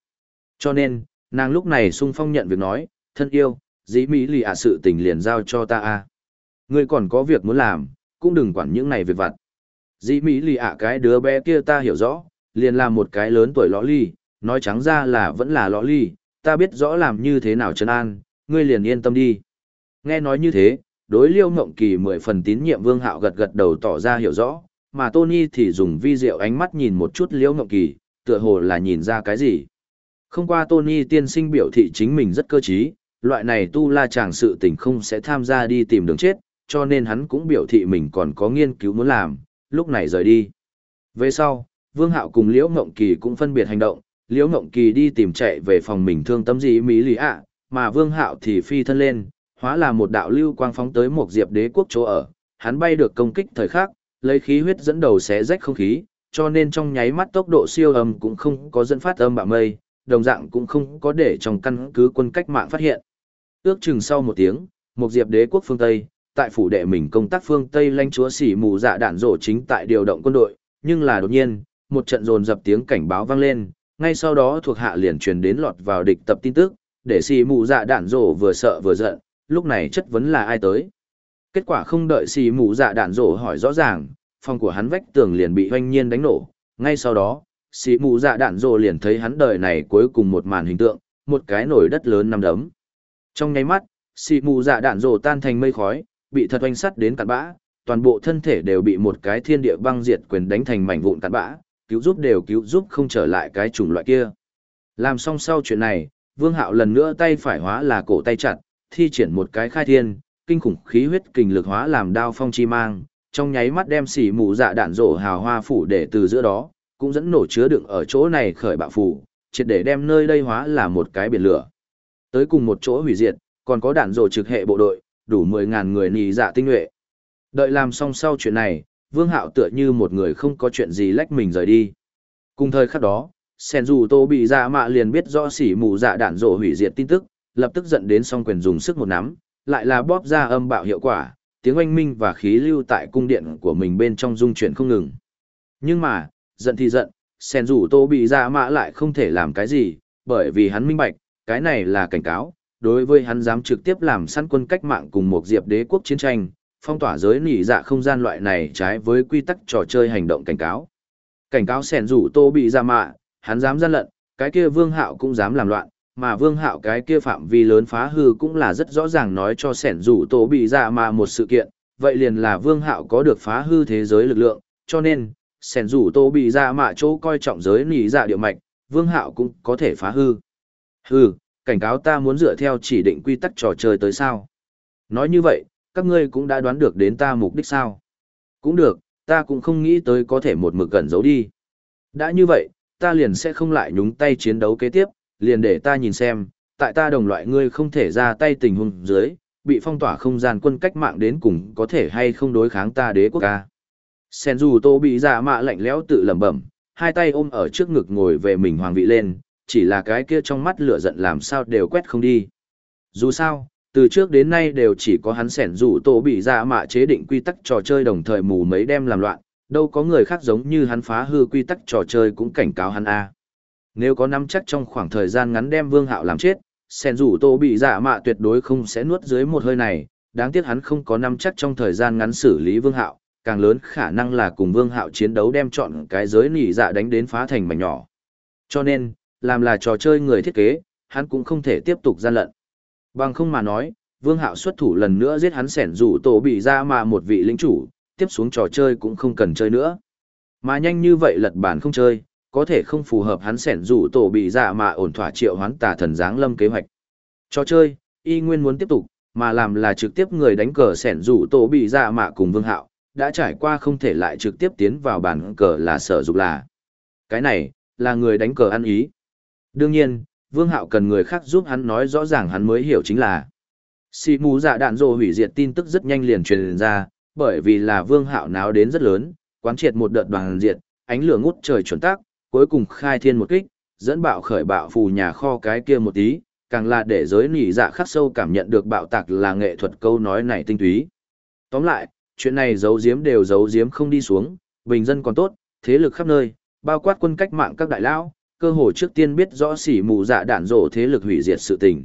Cho nên, nàng lúc này sung phong nhận việc nói, thân yêu, dĩ mỹ lì ạ sự tình liền giao cho ta a Ngươi còn có việc muốn làm, cũng đừng quản những này việc vặt. Dĩ mỹ lì ạ cái đứa bé kia ta hiểu rõ, liền làm một cái lớn tuổi lõ ly, nói trắng ra là vẫn là lõ ly, ta biết rõ làm như thế nào trấn an, ngươi liền yên tâm đi. Nghe nói như thế, đối liêu ngộng kỳ mười phần tín nhiệm vương hạo gật gật đầu tỏ ra hiểu rõ, mà Tony thì dùng vi diệu ánh mắt nhìn một chút liêu ngộng kỳ, tựa hồ là nhìn ra cái gì. Không qua Tony tiên sinh biểu thị chính mình rất cơ trí, loại này tu la chàng sự tình không sẽ tham gia đi tìm đường chết, cho nên hắn cũng biểu thị mình còn có nghiên cứu muốn làm, lúc này rời đi. Về sau, Vương Hạo cùng Liễu Ngộng Kỳ cũng phân biệt hành động, Liễu Ngộng Kỳ đi tìm chạy về phòng mình thương tâm gì Mỹ Lý ạ, mà Vương Hạo thì phi thân lên, hóa là một đạo lưu quang phóng tới một diệp đế quốc chỗ ở, hắn bay được công kích thời khắc, lấy khí huyết dẫn đầu xé rách không khí, cho nên trong nháy mắt tốc độ siêu âm cũng không có dẫn phát âm bạo mây, đồng dạng cũng không có để trong căn cứ quân cách mạng phát hiện. Ước chừng sau một tiếng, một diệp đế quốc phương Tây, tại phủ đệ mình công tác phương Tây lãnh chúa xỉ mù dạ đạn rổ chính tại điều động quân đội, nhưng là đột nhiên, một trận dồn dập tiếng cảnh báo vang lên, ngay sau đó thuộc hạ liền truyền đến lọt vào địch tập tin tức, để xỉ mù dạ đạn rổ vừa sợ vừa giận, lúc này chất vấn là ai tới. Kết quả không đợi xỉ mù dạ đạn rổ hỏi rõ ràng, phòng của hắn vách tường liền bị hoanh nhiên đánh nổ, ngay sau đó, xì mù dạ đạn rổ liền thấy hắn đời này cuối cùng một màn hình tượng, một cái nổi đất lớn nằm đấm. Trong nháy mắt, xì mù dạ đạn rổ tan thành mây khói, bị thật oanh sắt đến cạn bã, toàn bộ thân thể đều bị một cái thiên địa băng diệt quyền đánh thành mảnh vụn cạn bã, cứu giúp đều cứu giúp không trở lại cái chủng loại kia. Làm xong sau chuyện này, Vương Hạo lần nữa tay phải hóa là cổ tay chặt, thi triển một cái khai thiên, kinh khủng khí huyết kình lực hóa làm đao phong chi mang, trong nháy mắt đem xỉ mù dạ đạn rổ hào hoa phủ để từ giữa đó, cũng dẫn nổ chứa đựng ở chỗ này khởi bạo phủ, triệt để đem nơi đây hóa là một cái biển lửa. Tới cùng một chỗ hủy diệt, còn có đạn rồ trực hệ bộ đội, đủ 10.000 người nì dạ tinh nhuệ. Đợi làm xong sau chuyện này, Vương Hạo tựa như một người không có chuyện gì lách mình rời đi. Cùng thời khắc đó, Sen dù Tô bị dạ mạ liền biết rõ sỉ mù dạ đạn rổ hủy diệt tin tức, lập tức giận đến song quyền dùng sức một nắm, lại là bóp ra âm bạo hiệu quả, tiếng oanh minh và khí lưu tại cung điện của mình bên trong dung chuyển không ngừng. Nhưng mà, giận thì giận, Sen rủ Tô bị dạ Mã lại không thể làm cái gì, bởi vì hắn minh bạch, cái này là cảnh cáo, đối với hắn dám trực tiếp làm săn quân cách mạng cùng một diệp đế quốc chiến tranh, phong tỏa giới nỉ dạ không gian loại này trái với quy tắc trò chơi hành động cảnh cáo. Cảnh cáo sẻn rủ tô bị dạ ra mạ, hắn dám gian lận, cái kia vương hạo cũng dám làm loạn, mà vương hạo cái kia phạm vi lớn phá hư cũng là rất rõ ràng nói cho sẻn rủ tô bị dạ ra mạ một sự kiện, vậy liền là vương hạo có được phá hư thế giới lực lượng, cho nên, sẻn rủ tô bị ra mạ chỗ coi trọng giới nỉ dạ địa mạch, vương hạo cũng có thể phá hư. Hư, cảnh cáo ta muốn dựa theo chỉ định quy tắc trò chơi tới sao. Nói như vậy, các ngươi cũng đã đoán được đến ta mục đích sao. Cũng được, ta cũng không nghĩ tới có thể một mực gần giấu đi. Đã như vậy, ta liền sẽ không lại nhúng tay chiến đấu kế tiếp, liền để ta nhìn xem, tại ta đồng loại ngươi không thể ra tay tình huống dưới, bị phong tỏa không gian quân cách mạng đến cùng có thể hay không đối kháng ta đế quốc ca. Sen dù tô bị giả mạ lạnh lẽo tự lẩm bẩm, hai tay ôm ở trước ngực ngồi về mình hoàng vị lên, chỉ là cái kia trong mắt lửa giận làm sao đều quét không đi. Dù sao, từ trước đến nay đều chỉ có hắn sẻn rủ tổ bị dạ mạ chế định quy tắc trò chơi đồng thời mù mấy đem làm loạn, đâu có người khác giống như hắn phá hư quy tắc trò chơi cũng cảnh cáo hắn a. Nếu có nắm chắc trong khoảng thời gian ngắn đem Vương Hạo làm chết, sẻn rủ tổ bị dạ mạ tuyệt đối không sẽ nuốt dưới một hơi này, đáng tiếc hắn không có nắm chắc trong thời gian ngắn xử lý Vương Hạo, càng lớn khả năng là cùng Vương Hạo chiến đấu đem chọn cái giới nỉ dạ đánh đến phá thành mảnh nhỏ. Cho nên, làm là trò chơi người thiết kế, hắn cũng không thể tiếp tục gian lận. Bằng không mà nói, Vương Hạo xuất thủ lần nữa giết hắn sẻn rủ tổ bị ra mà một vị lĩnh chủ, tiếp xuống trò chơi cũng không cần chơi nữa. Mà nhanh như vậy lật bản không chơi, có thể không phù hợp hắn sẻn rủ tổ bị ra mà ổn thỏa triệu hoán tà thần giáng lâm kế hoạch. Trò chơi, y nguyên muốn tiếp tục, mà làm là trực tiếp người đánh cờ sẻn rủ tổ bị ra mà cùng Vương Hạo, đã trải qua không thể lại trực tiếp tiến vào bản cờ là sở dục là. Cái này, là người đánh cờ ăn ý. Đương nhiên, Vương Hạo cần người khác giúp hắn nói rõ ràng hắn mới hiểu chính là. Xì mù dạ đạn rồ hủy diệt tin tức rất nhanh liền truyền ra, bởi vì là Vương Hạo náo đến rất lớn, quán triệt một đợt đoàn diệt, ánh lửa ngút trời chuẩn tác, cuối cùng khai thiên một kích, dẫn bạo khởi bạo phù nhà kho cái kia một tí, càng là để giới nỉ dạ khắc sâu cảm nhận được bạo tạc là nghệ thuật câu nói này tinh túy. Tóm lại, chuyện này giấu giếm đều giấu giếm không đi xuống, bình dân còn tốt, thế lực khắp nơi, bao quát quân cách mạng các đại lão, cơ hồ trước tiên biết rõ sỉ mù dạ đạn rổ thế lực hủy diệt sự tình.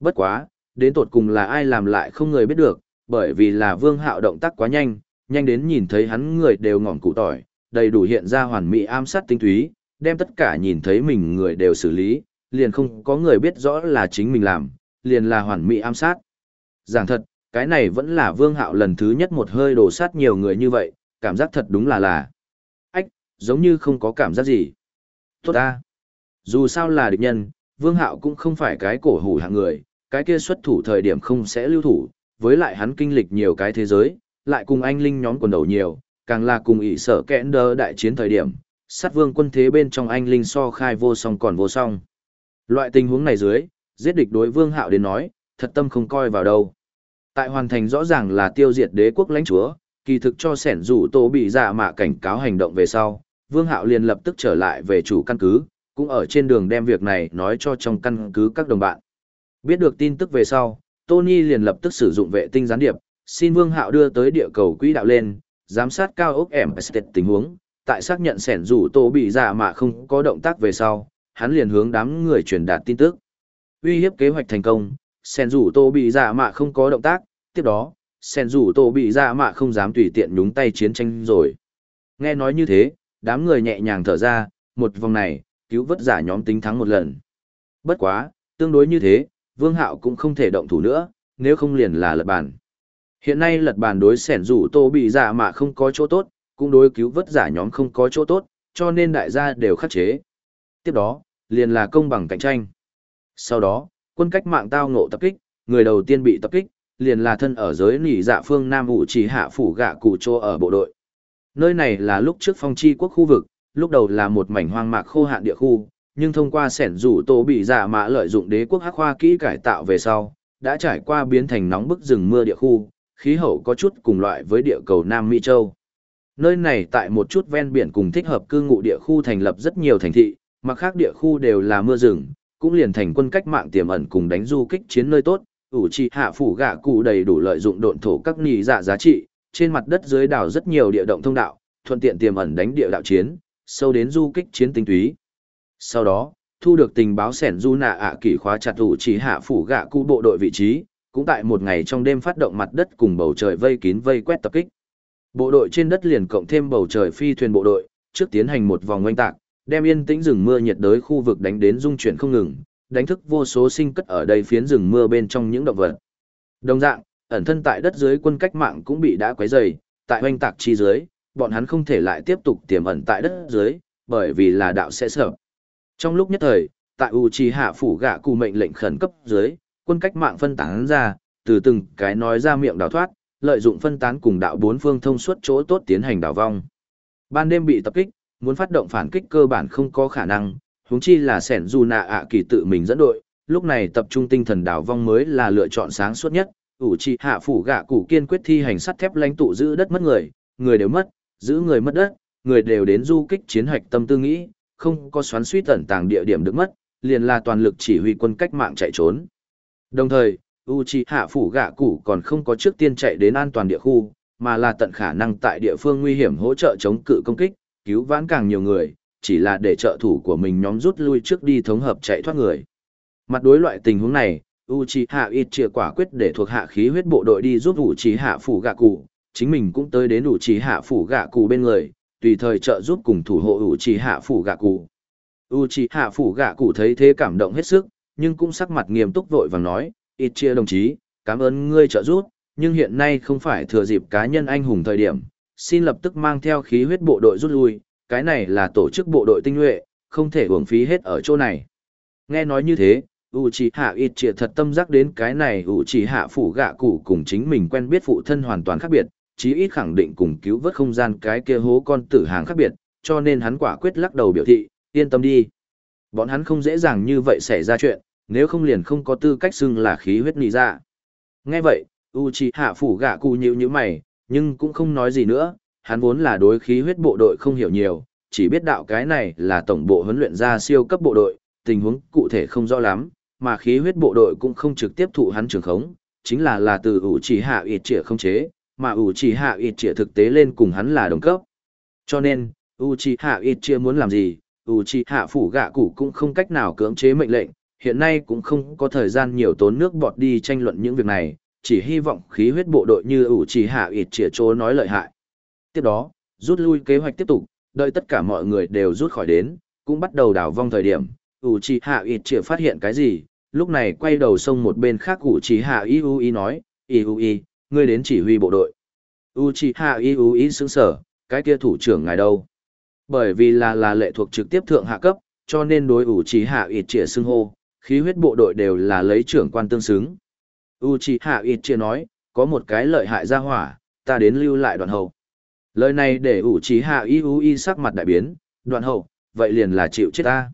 Bất quá, đến tột cùng là ai làm lại không người biết được, bởi vì là vương hạo động tác quá nhanh, nhanh đến nhìn thấy hắn người đều ngỏm cụ tỏi, đầy đủ hiện ra hoàn mỹ ám sát tinh túy, đem tất cả nhìn thấy mình người đều xử lý, liền không có người biết rõ là chính mình làm, liền là hoàn mỹ ám sát. Giảng thật, cái này vẫn là vương hạo lần thứ nhất một hơi đổ sát nhiều người như vậy, cảm giác thật đúng là là. Ách, giống như không có cảm giác gì. Tốt ta. Dù sao là địch nhân, vương hạo cũng không phải cái cổ hủ hạng người, cái kia xuất thủ thời điểm không sẽ lưu thủ, với lại hắn kinh lịch nhiều cái thế giới, lại cùng anh linh nhóm quần đầu nhiều, càng là cùng ỷ sở kẽn đơ đại chiến thời điểm, sát vương quân thế bên trong anh linh so khai vô song còn vô song. Loại tình huống này dưới, giết địch đối vương hạo đến nói, thật tâm không coi vào đâu. Tại hoàn thành rõ ràng là tiêu diệt đế quốc lãnh chúa, kỳ thực cho sẻn rủ tổ bị dạ mạ cảnh cáo hành động về sau, vương hạo liền lập tức trở lại về chủ căn cứ, cũng ở trên đường đem việc này nói cho trong căn cứ các đồng bạn. Biết được tin tức về sau, Tony liền lập tức sử dụng vệ tinh gián điệp, xin Vương Hạo đưa tới địa cầu quỹ đạo lên, giám sát cao ốc Empestet tình huống, tại xác nhận sẻn rủ tổ bị dạ mạ không có động tác về sau, hắn liền hướng đám người truyền đạt tin tức. Uy hiếp kế hoạch thành công, sen rủ tô bị dạ mạ không có động tác, tiếp đó, sen rủ tô bị dạ mạ không dám tùy tiện nhúng tay chiến tranh rồi. Nghe nói như thế, đám người nhẹ nhàng thở ra, một vòng này, cứu vớt giả nhóm tính thắng một lần. Bất quá, tương đối như thế, Vương Hạo cũng không thể động thủ nữa, nếu không liền là lật bàn. Hiện nay lật bàn đối sẻn rủ tô bị dạ giả mà không có chỗ tốt, cũng đối cứu vớt giả nhóm không có chỗ tốt, cho nên đại gia đều khắc chế. Tiếp đó, liền là công bằng cạnh tranh. Sau đó, quân cách mạng tao ngộ tập kích, người đầu tiên bị tập kích, liền là thân ở giới nỉ dạ phương Nam Vũ chỉ hạ phủ gạ cụ trô ở bộ đội. Nơi này là lúc trước phong chi quốc khu vực, lúc đầu là một mảnh hoang mạc khô hạn địa khu, nhưng thông qua sẻn rủ tổ bị giả mã lợi dụng đế quốc hắc hoa kỹ cải tạo về sau, đã trải qua biến thành nóng bức rừng mưa địa khu, khí hậu có chút cùng loại với địa cầu Nam Mỹ Châu. Nơi này tại một chút ven biển cùng thích hợp cư ngụ địa khu thành lập rất nhiều thành thị, mà khác địa khu đều là mưa rừng, cũng liền thành quân cách mạng tiềm ẩn cùng đánh du kích chiến nơi tốt, ủ trì hạ phủ gạ cụ đầy đủ lợi dụng độn thổ các nì dạ giá trị, trên mặt đất dưới đảo rất nhiều địa động thông đạo, thuận tiện tiềm ẩn đánh địa đạo chiến, sâu đến du kích chiến tinh túy. Sau đó, thu được tình báo sẻn du nạ ạ kỳ khóa chặt ủ trì hạ phủ gạ cụ bộ đội vị trí, cũng tại một ngày trong đêm phát động mặt đất cùng bầu trời vây kín vây quét tập kích. Bộ đội trên đất liền cộng thêm bầu trời phi thuyền bộ đội, trước tiến hành một vòng oanh tạc, đem yên tĩnh rừng mưa nhiệt đới khu vực đánh đến dung chuyển không ngừng, đánh thức vô số sinh cất ở đây phiến rừng mưa bên trong những động vật. Đồng dạng, ẩn thân tại đất dưới quân cách mạng cũng bị đã quấy rầy, tại hoành tạc chi dưới, bọn hắn không thể lại tiếp tục tiềm ẩn tại đất dưới, bởi vì là đạo sẽ sợ. Trong lúc nhất thời, tại Uchiha phủ gạ cụ mệnh lệnh khẩn cấp dưới, quân cách mạng phân tán ra, từ từng cái nói ra miệng đào thoát, lợi dụng phân tán cùng đạo bốn phương thông suốt chỗ tốt tiến hành đào vong. Ban đêm bị tập kích, muốn phát động phản kích cơ bản không có khả năng, huống chi là sẻn dù nạ ạ kỳ tự mình dẫn đội, lúc này tập trung tinh thần đảo vong mới là lựa chọn sáng suốt nhất. Ủ trì hạ phủ gạ cụ kiên quyết thi hành sắt thép lãnh tụ giữ đất mất người, người đều mất, giữ người mất đất, người đều đến du kích chiến hạch tâm tư nghĩ, không có xoắn suýt tẩn tàng địa điểm được mất, liền là toàn lực chỉ huy quân cách mạng chạy trốn. Đồng thời, u hạ phủ gạ cụ còn không có trước tiên chạy đến an toàn địa khu, mà là tận khả năng tại địa phương nguy hiểm hỗ trợ chống cự công kích, cứu vãn càng nhiều người, chỉ là để trợ thủ của mình nhóm rút lui trước đi thống hợp chạy thoát người. Mặt đối loại tình huống này, Uchiha Itchia quả quyết để thuộc hạ khí huyết bộ đội đi giúp Uchiha phủ gạ cụ, chính mình cũng tới đến Uchiha phủ gạ cụ bên người, tùy thời trợ giúp cùng thủ hộ Uchiha phủ gạ cụ. Uchiha phủ gạ cụ thấy thế cảm động hết sức, nhưng cũng sắc mặt nghiêm túc vội vàng nói, Itchia đồng chí, cảm ơn ngươi trợ giúp, nhưng hiện nay không phải thừa dịp cá nhân anh hùng thời điểm, xin lập tức mang theo khí huyết bộ đội rút lui, cái này là tổ chức bộ đội tinh nhuệ, không thể uổng phí hết ở chỗ này. Nghe nói như thế, Uchiha Itchia thật tâm giác đến cái này Uchiha phủ gạ cụ cùng chính mình quen biết phụ thân hoàn toàn khác biệt, chí ít khẳng định cùng cứu vớt không gian cái kia hố con tử hàng khác biệt, cho nên hắn quả quyết lắc đầu biểu thị, yên tâm đi. Bọn hắn không dễ dàng như vậy xảy ra chuyện, nếu không liền không có tư cách xưng là khí huyết nị ra. Nghe vậy, Uchiha phủ gạ cụ nhíu như mày, nhưng cũng không nói gì nữa, hắn vốn là đối khí huyết bộ đội không hiểu nhiều, chỉ biết đạo cái này là tổng bộ huấn luyện ra siêu cấp bộ đội, tình huống cụ thể không rõ lắm, mà khí huyết bộ đội cũng không trực tiếp thụ hắn trường khống, chính là là từ Uchiha ịt trịa không chế, mà Uchiha ịt trịa thực tế lên cùng hắn là đồng cấp. Cho nên, Uchiha ịt trịa muốn làm gì, Uchiha phủ gạ cụ cũng không cách nào cưỡng chế mệnh lệnh, hiện nay cũng không có thời gian nhiều tốn nước bọt đi tranh luận những việc này, chỉ hy vọng khí huyết bộ đội như ủ trì hạ ịt trịa chỗ nói lợi hại. Tiếp đó, rút lui kế hoạch tiếp tục, đợi tất cả mọi người đều rút khỏi đến, cũng bắt đầu đảo vong thời điểm, ủ trì hạ ịt chĩa phát hiện cái gì, lúc này quay đầu sông một bên khác ủ trì hạ y u y nói, y u y, ngươi đến chỉ huy bộ đội. U trì hạ y u y sững sở, cái kia thủ trưởng ngài đâu? Bởi vì là là lệ thuộc trực tiếp thượng hạ cấp, cho nên đối ủ trì hạ ịt chĩa xưng hô, khí huyết bộ đội đều là lấy trưởng quan tương xứng. Uchiha trì hạ nói, có một cái lợi hại ra hỏa, ta đến lưu lại đoạn hậu. Lời này để Uchiha trì hạ y u y sắc mặt đại biến, đoạn hậu, vậy liền là chịu chết ta.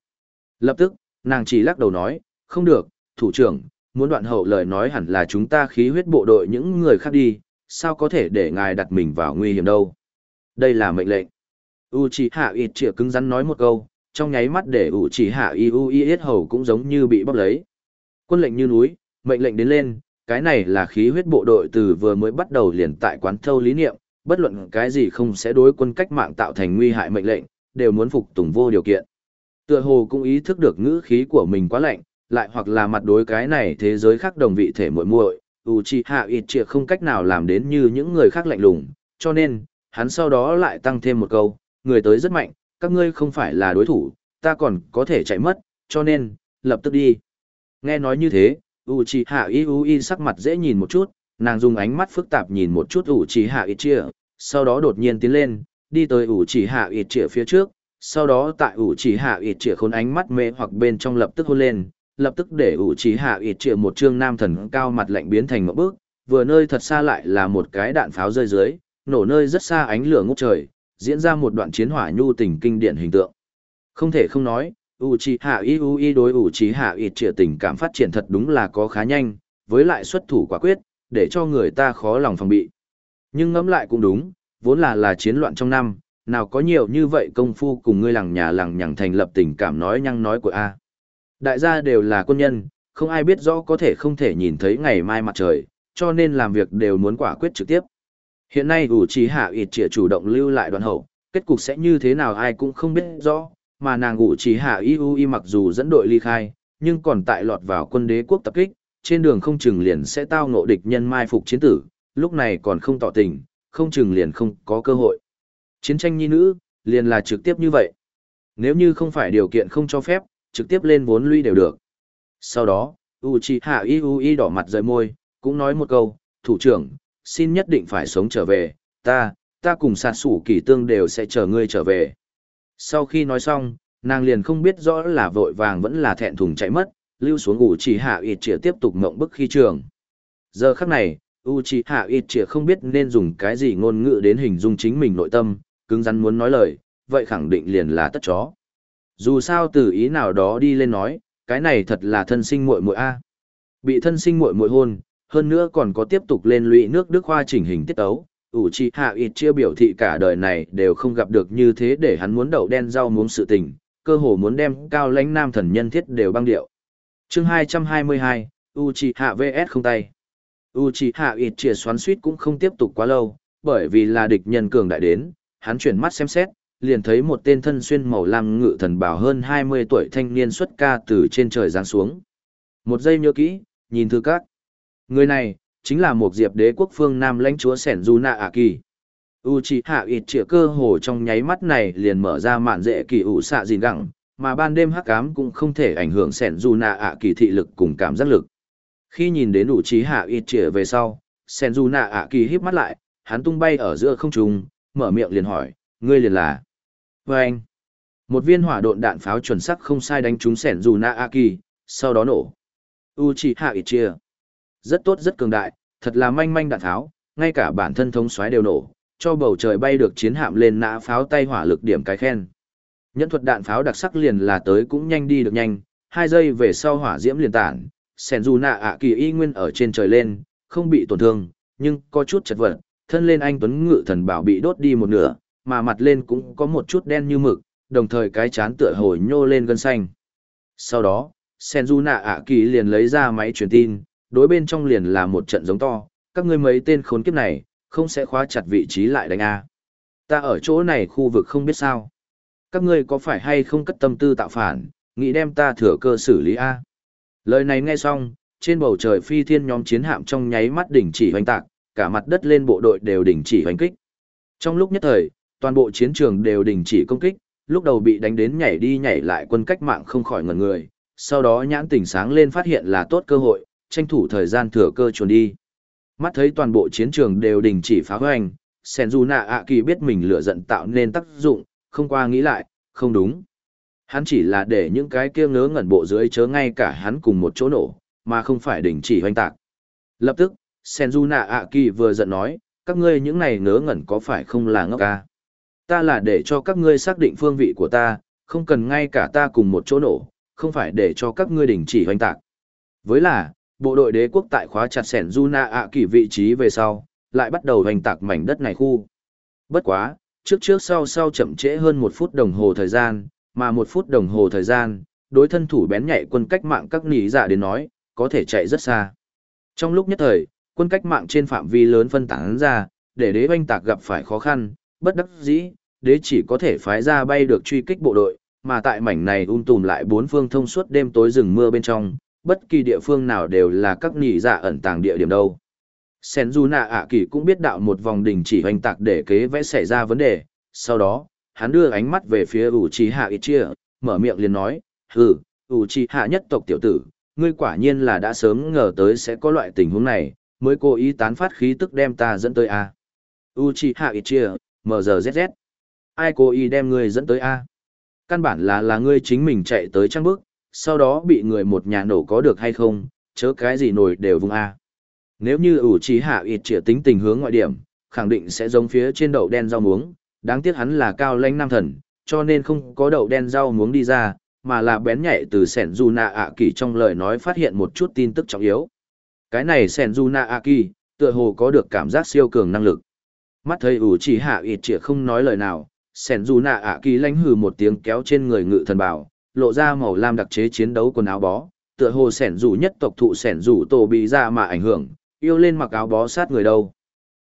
Lập tức, nàng chỉ lắc đầu nói, không được, thủ trưởng, muốn đoạn hậu lời nói hẳn là chúng ta khí huyết bộ đội những người khác đi, sao có thể để ngài đặt mình vào nguy hiểm đâu. Đây là mệnh lệnh. Uchiha Itchia cứng rắn nói một câu, trong nháy mắt để Uchiha Iu Yết hầu cũng giống như bị bóp lấy. Quân lệnh như núi, mệnh lệnh đến lên, cái này là khí huyết bộ đội từ vừa mới bắt đầu liền tại quán thâu lý niệm, bất luận cái gì không sẽ đối quân cách mạng tạo thành nguy hại mệnh lệnh, đều muốn phục tùng vô điều kiện. Tựa hồ cũng ý thức được ngữ khí của mình quá lạnh, lại hoặc là mặt đối cái này thế giới khác đồng vị thể muội muội, Uchiha Itchia không cách nào làm đến như những người khác lạnh lùng, cho nên, hắn sau đó lại tăng thêm một câu, người tới rất mạnh, các ngươi không phải là đối thủ, ta còn có thể chạy mất, cho nên, lập tức đi. Nghe nói như thế, Uchiha Iui sắc mặt dễ nhìn một chút, nàng dùng ánh mắt phức tạp nhìn một chút Uchiha Itchia, sau đó đột nhiên tiến lên, đi tới Uchiha Itchia phía trước, sau đó tại Uchiha Itchia khốn ánh mắt mê hoặc bên trong lập tức hôn lên, lập tức để Uchiha Itchia một trương nam thần cao mặt lạnh biến thành một bước, vừa nơi thật xa lại là một cái đạn pháo rơi dưới, nổ nơi rất xa ánh lửa ngút trời, diễn ra một đoạn chiến hỏa nhu tình kinh điển hình tượng. Không thể không nói, Uchiha Iui đối Uchiha Itchia tình cảm phát triển thật đúng là có khá nhanh, với lại xuất thủ quả quyết, để cho người ta khó lòng phòng bị. Nhưng ngẫm lại cũng đúng, vốn là là chiến loạn trong năm, nào có nhiều như vậy công phu cùng ngươi lằng nhà lằng nhằng thành lập tình cảm nói nhăng nói của A. Đại gia đều là quân nhân, không ai biết rõ có thể không thể nhìn thấy ngày mai mặt trời, cho nên làm việc đều muốn quả quyết trực tiếp. Hiện nay ủ trí hạ ịt trịa chủ động lưu lại đoàn hậu, kết cục sẽ như thế nào ai cũng không biết rõ, mà nàng ngụ chỉ hạ iu y mặc dù dẫn đội ly khai, nhưng còn tại lọt vào quân đế quốc tập kích, trên đường không chừng liền sẽ tao ngộ địch nhân mai phục chiến tử, lúc này còn không tỏ tình, không chừng liền không có cơ hội. Chiến tranh nhi nữ, liền là trực tiếp như vậy. Nếu như không phải điều kiện không cho phép, trực tiếp lên vốn lũy đều được. Sau đó, Uchiha Iui đỏ mặt rời môi, cũng nói một câu, thủ trưởng, xin nhất định phải sống trở về, ta, ta cùng sạt sủ kỳ tương đều sẽ chờ ngươi trở về. Sau khi nói xong, nàng liền không biết rõ là vội vàng vẫn là thẹn thùng chạy mất, lưu xuống ngủ chỉ hạ ịt trịa tiếp tục ngộng bức khi trường. Giờ khắc này, Uchiha Itchia không biết nên dùng cái gì ngôn ngữ đến hình dung chính mình nội tâm, cứng rắn muốn nói lời, vậy khẳng định liền là tất chó. Dù sao từ ý nào đó đi lên nói, cái này thật là thân sinh muội muội a. Bị thân sinh muội muội hôn, hơn nữa còn có tiếp tục lên lụy nước Đức Hoa chỉnh hình tiết tấu ủ trì hạ ít chia biểu thị cả đời này đều không gặp được như thế để hắn muốn đậu đen rau muốn sự tình, cơ hồ muốn đem cao lãnh nam thần nhân thiết đều băng điệu. chương 222, Uy trì hạ vs không tay. hạ ít chia xoắn suýt cũng không tiếp tục quá lâu, bởi vì là địch nhân cường đại đến, hắn chuyển mắt xem xét, liền thấy một tên thân xuyên màu lam ngự thần bảo hơn 20 tuổi thanh niên xuất ca từ trên trời giáng xuống. Một giây nhớ kỹ, nhìn thư các. Người này, chính là một diệp đế quốc phương Nam lãnh chúa Sẻn Du Nạ Ả Kỳ. Uchiha ít chĩa cơ hồ trong nháy mắt này liền mở ra mạn dễ kỳ ủ xạ dìn gẳng, mà ban đêm hắc ám cũng không thể ảnh hưởng Sẻn Du Nạ Ả Kỳ thị lực cùng cảm giác lực. Khi nhìn đến Uchiha ít chĩa về sau, Sẻn Du Nạ Ả Kỳ híp mắt lại, hắn tung bay ở giữa không trung, mở miệng liền hỏi, ngươi liền là. vê anh, một viên hỏa độn đạn pháo chuẩn xác không sai đánh trúng Sẻn Du Nạ Ả Kỳ, sau đó nổ. Uchiha ít chĩa rất tốt rất cường đại, thật là manh manh đạn tháo, ngay cả bản thân thống xoáy đều nổ, cho bầu trời bay được chiến hạm lên nã pháo tay hỏa lực điểm cái khen. Nhẫn thuật đạn pháo đặc sắc liền là tới cũng nhanh đi được nhanh, hai giây về sau hỏa diễm liền tản, sèn dù nạ ạ kỳ y nguyên ở trên trời lên, không bị tổn thương, nhưng có chút chật vật, thân lên anh tuấn ngự thần bảo bị đốt đi một nửa, mà mặt lên cũng có một chút đen như mực, đồng thời cái chán tựa hồi nhô lên gân xanh. Sau đó, Senju ạ kỳ liền lấy ra máy truyền tin, đối bên trong liền là một trận giống to, các ngươi mấy tên khốn kiếp này, không sẽ khóa chặt vị trí lại đánh A. Ta ở chỗ này khu vực không biết sao. Các ngươi có phải hay không cất tâm tư tạo phản, nghĩ đem ta thừa cơ xử lý A. Lời này nghe xong, trên bầu trời phi thiên nhóm chiến hạm trong nháy mắt đỉnh chỉ hoành tạc, cả mặt đất lên bộ đội đều đình chỉ hoành kích. Trong lúc nhất thời, toàn bộ chiến trường đều đình chỉ công kích, lúc đầu bị đánh đến nhảy đi nhảy lại quân cách mạng không khỏi ngẩn người, sau đó nhãn tỉnh sáng lên phát hiện là tốt cơ hội, tranh thủ thời gian thừa cơ chuồn đi. Mắt thấy toàn bộ chiến trường đều đình chỉ phá hoành, Senjuna Aki biết mình lửa giận tạo nên tác dụng, không qua nghĩ lại, không đúng. Hắn chỉ là để những cái kia ngớ ngẩn bộ dưới chớ ngay cả hắn cùng một chỗ nổ, mà không phải đình chỉ hoành tạc. Lập tức, Senjuna Aki vừa giận nói, các ngươi những này ngớ ngẩn có phải không là ngốc ca? Ta là để cho các ngươi xác định phương vị của ta, không cần ngay cả ta cùng một chỗ nổ, không phải để cho các ngươi đình chỉ hoành tạc. Với là, bộ đội đế quốc tại khóa chặt sẻn Juna ạ kỳ vị trí về sau, lại bắt đầu hoành tạc mảnh đất này khu. Bất quá, trước trước sau sau chậm trễ hơn một phút đồng hồ thời gian, mà một phút đồng hồ thời gian, đối thân thủ bén nhạy quân cách mạng các nỉ giả dạ đến nói, có thể chạy rất xa. Trong lúc nhất thời, quân cách mạng trên phạm vi lớn phân tán ra, để đế oanh tạc gặp phải khó khăn, bất đắc dĩ, đế chỉ có thể phái ra bay được truy kích bộ đội, mà tại mảnh này um tùm lại bốn phương thông suốt đêm tối rừng mưa bên trong, bất kỳ địa phương nào đều là các nhị dạ ẩn tàng địa điểm đâu. Senjuna ạ kỳ cũng biết đạo một vòng đình chỉ hoành tạc để kế vẽ xảy ra vấn đề, sau đó, hắn đưa ánh mắt về phía Uchiha Itchia, mở miệng liền nói, hừ, Uchiha nhất tộc tiểu tử, ngươi quả nhiên là đã sớm ngờ tới sẽ có loại tình huống này, mới cố ý tán phát khí tức đem ta dẫn tới A. Uchiha Itachi, MZZZ, Ai cố ý đem ngươi dẫn tới A? Căn bản là là ngươi chính mình chạy tới trang bước, sau đó bị người một nhà nổ có được hay không, chớ cái gì nổi đều vùng A. Nếu như ủ trí hạ ịt trịa tính tình hướng ngoại điểm, khẳng định sẽ giống phía trên đậu đen rau muống, đáng tiếc hắn là cao lãnh nam thần, cho nên không có đậu đen rau muống đi ra, mà là bén nhạy từ sẻn du nạ ạ kỳ trong lời nói phát hiện một chút tin tức trọng yếu. Cái này sẻn du nạ ạ kỳ, tựa hồ có được cảm giác siêu cường năng lực. Mắt thấy ủ chỉ hạ ịt trịa không nói lời nào, sẻn du nạ ạ kỳ lãnh hừ một tiếng kéo trên người ngự thần bảo, lộ ra màu lam đặc chế chiến đấu quần áo bó, tựa hồ sẻn rủ nhất tộc thụ sẻn rủ tổ bị ra mà ảnh hưởng, yêu lên mặc áo bó sát người đâu.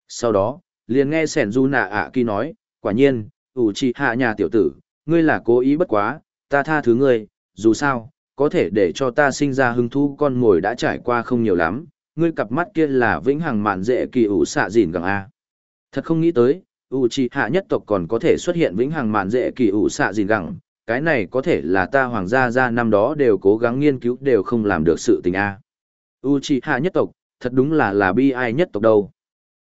Sau đó, liền nghe sẻn du nạ ạ kỳ nói, quả nhiên, ủ chị hạ nhà tiểu tử, ngươi là cố ý bất quá, ta tha thứ ngươi, dù sao, có thể để cho ta sinh ra hứng thú con mồi đã trải qua không nhiều lắm, ngươi cặp mắt kia là vĩnh hằng mạn dễ kỳ ủ xạ dìn gẳng A. Thật không nghĩ tới, ủ trì hạ nhất tộc còn có thể xuất hiện vĩnh hằng mạn dễ kỳ ủ xạ dìn gẳng, cái này có thể là ta hoàng gia ra năm đó đều cố gắng nghiên cứu đều không làm được sự tình A. U trì hạ nhất tộc, thật đúng là là bi ai nhất tộc đâu.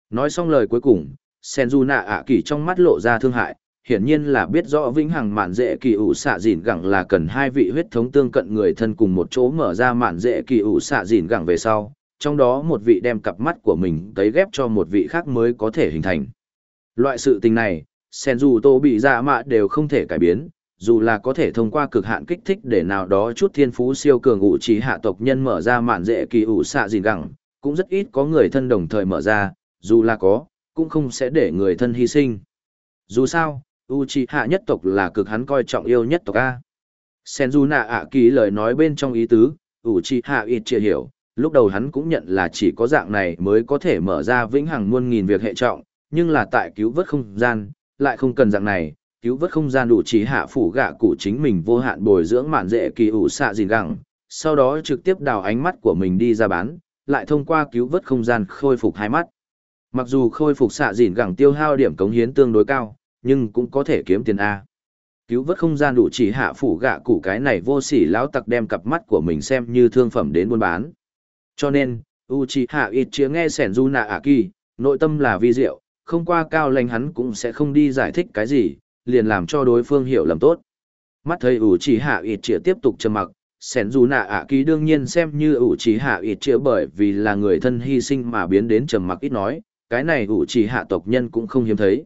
Nói xong lời cuối cùng, senjuna ạ kỳ trong mắt lộ ra thương hại, hiển nhiên là biết rõ vĩnh hằng mạn dễ kỳ ủ xạ dìn gẳng là cần hai vị huyết thống tương cận người thân cùng một chỗ mở ra mạn dễ kỳ ủ xạ dìn gẳng về sau trong đó một vị đem cặp mắt của mình tấy ghép cho một vị khác mới có thể hình thành loại sự tình này sen tô bị dạ mạ đều không thể cải biến dù là có thể thông qua cực hạn kích thích để nào đó chút thiên phú siêu cường ủ trí hạ tộc nhân mở ra mạn dễ kỳ ủ xạ dìn gẳng cũng rất ít có người thân đồng thời mở ra dù là có cũng không sẽ để người thân hy sinh dù sao Uchiha nhất tộc là cực hắn coi trọng yêu nhất tộc A. Senjuna ạ kỳ lời nói bên trong ý tứ, Uchiha ít chưa hiểu, lúc đầu hắn cũng nhận là chỉ có dạng này mới có thể mở ra vĩnh hằng muôn nghìn việc hệ trọng, nhưng là tại cứu vớt không gian, lại không cần dạng này, cứu vớt không gian đủ trí hạ phủ gạ cụ chính mình vô hạn bồi dưỡng mạn dễ kỳ ủ xạ gìn gẳng, sau đó trực tiếp đào ánh mắt của mình đi ra bán, lại thông qua cứu vớt không gian khôi phục hai mắt. Mặc dù khôi phục xạ dìn gẳng tiêu hao điểm cống hiến tương đối cao, nhưng cũng có thể kiếm tiền A. Cứu vớt không gian đủ chỉ hạ phủ gạ cụ cái này vô sỉ lão tặc đem cặp mắt của mình xem như thương phẩm đến buôn bán. Cho nên, Uchiha Itchia nghe Senjuna kỳ, nội tâm là vi diệu, không qua cao lành hắn cũng sẽ không đi giải thích cái gì, liền làm cho đối phương hiểu lầm tốt. Mắt thấy Uchiha trịa tiếp tục trầm mặc, Senjuna Aki đương nhiên xem như ủ chỉ hạ Uchiha trịa bởi vì là người thân hy sinh mà biến đến trầm mặc ít nói, cái này ủ chỉ hạ tộc nhân cũng không hiếm thấy.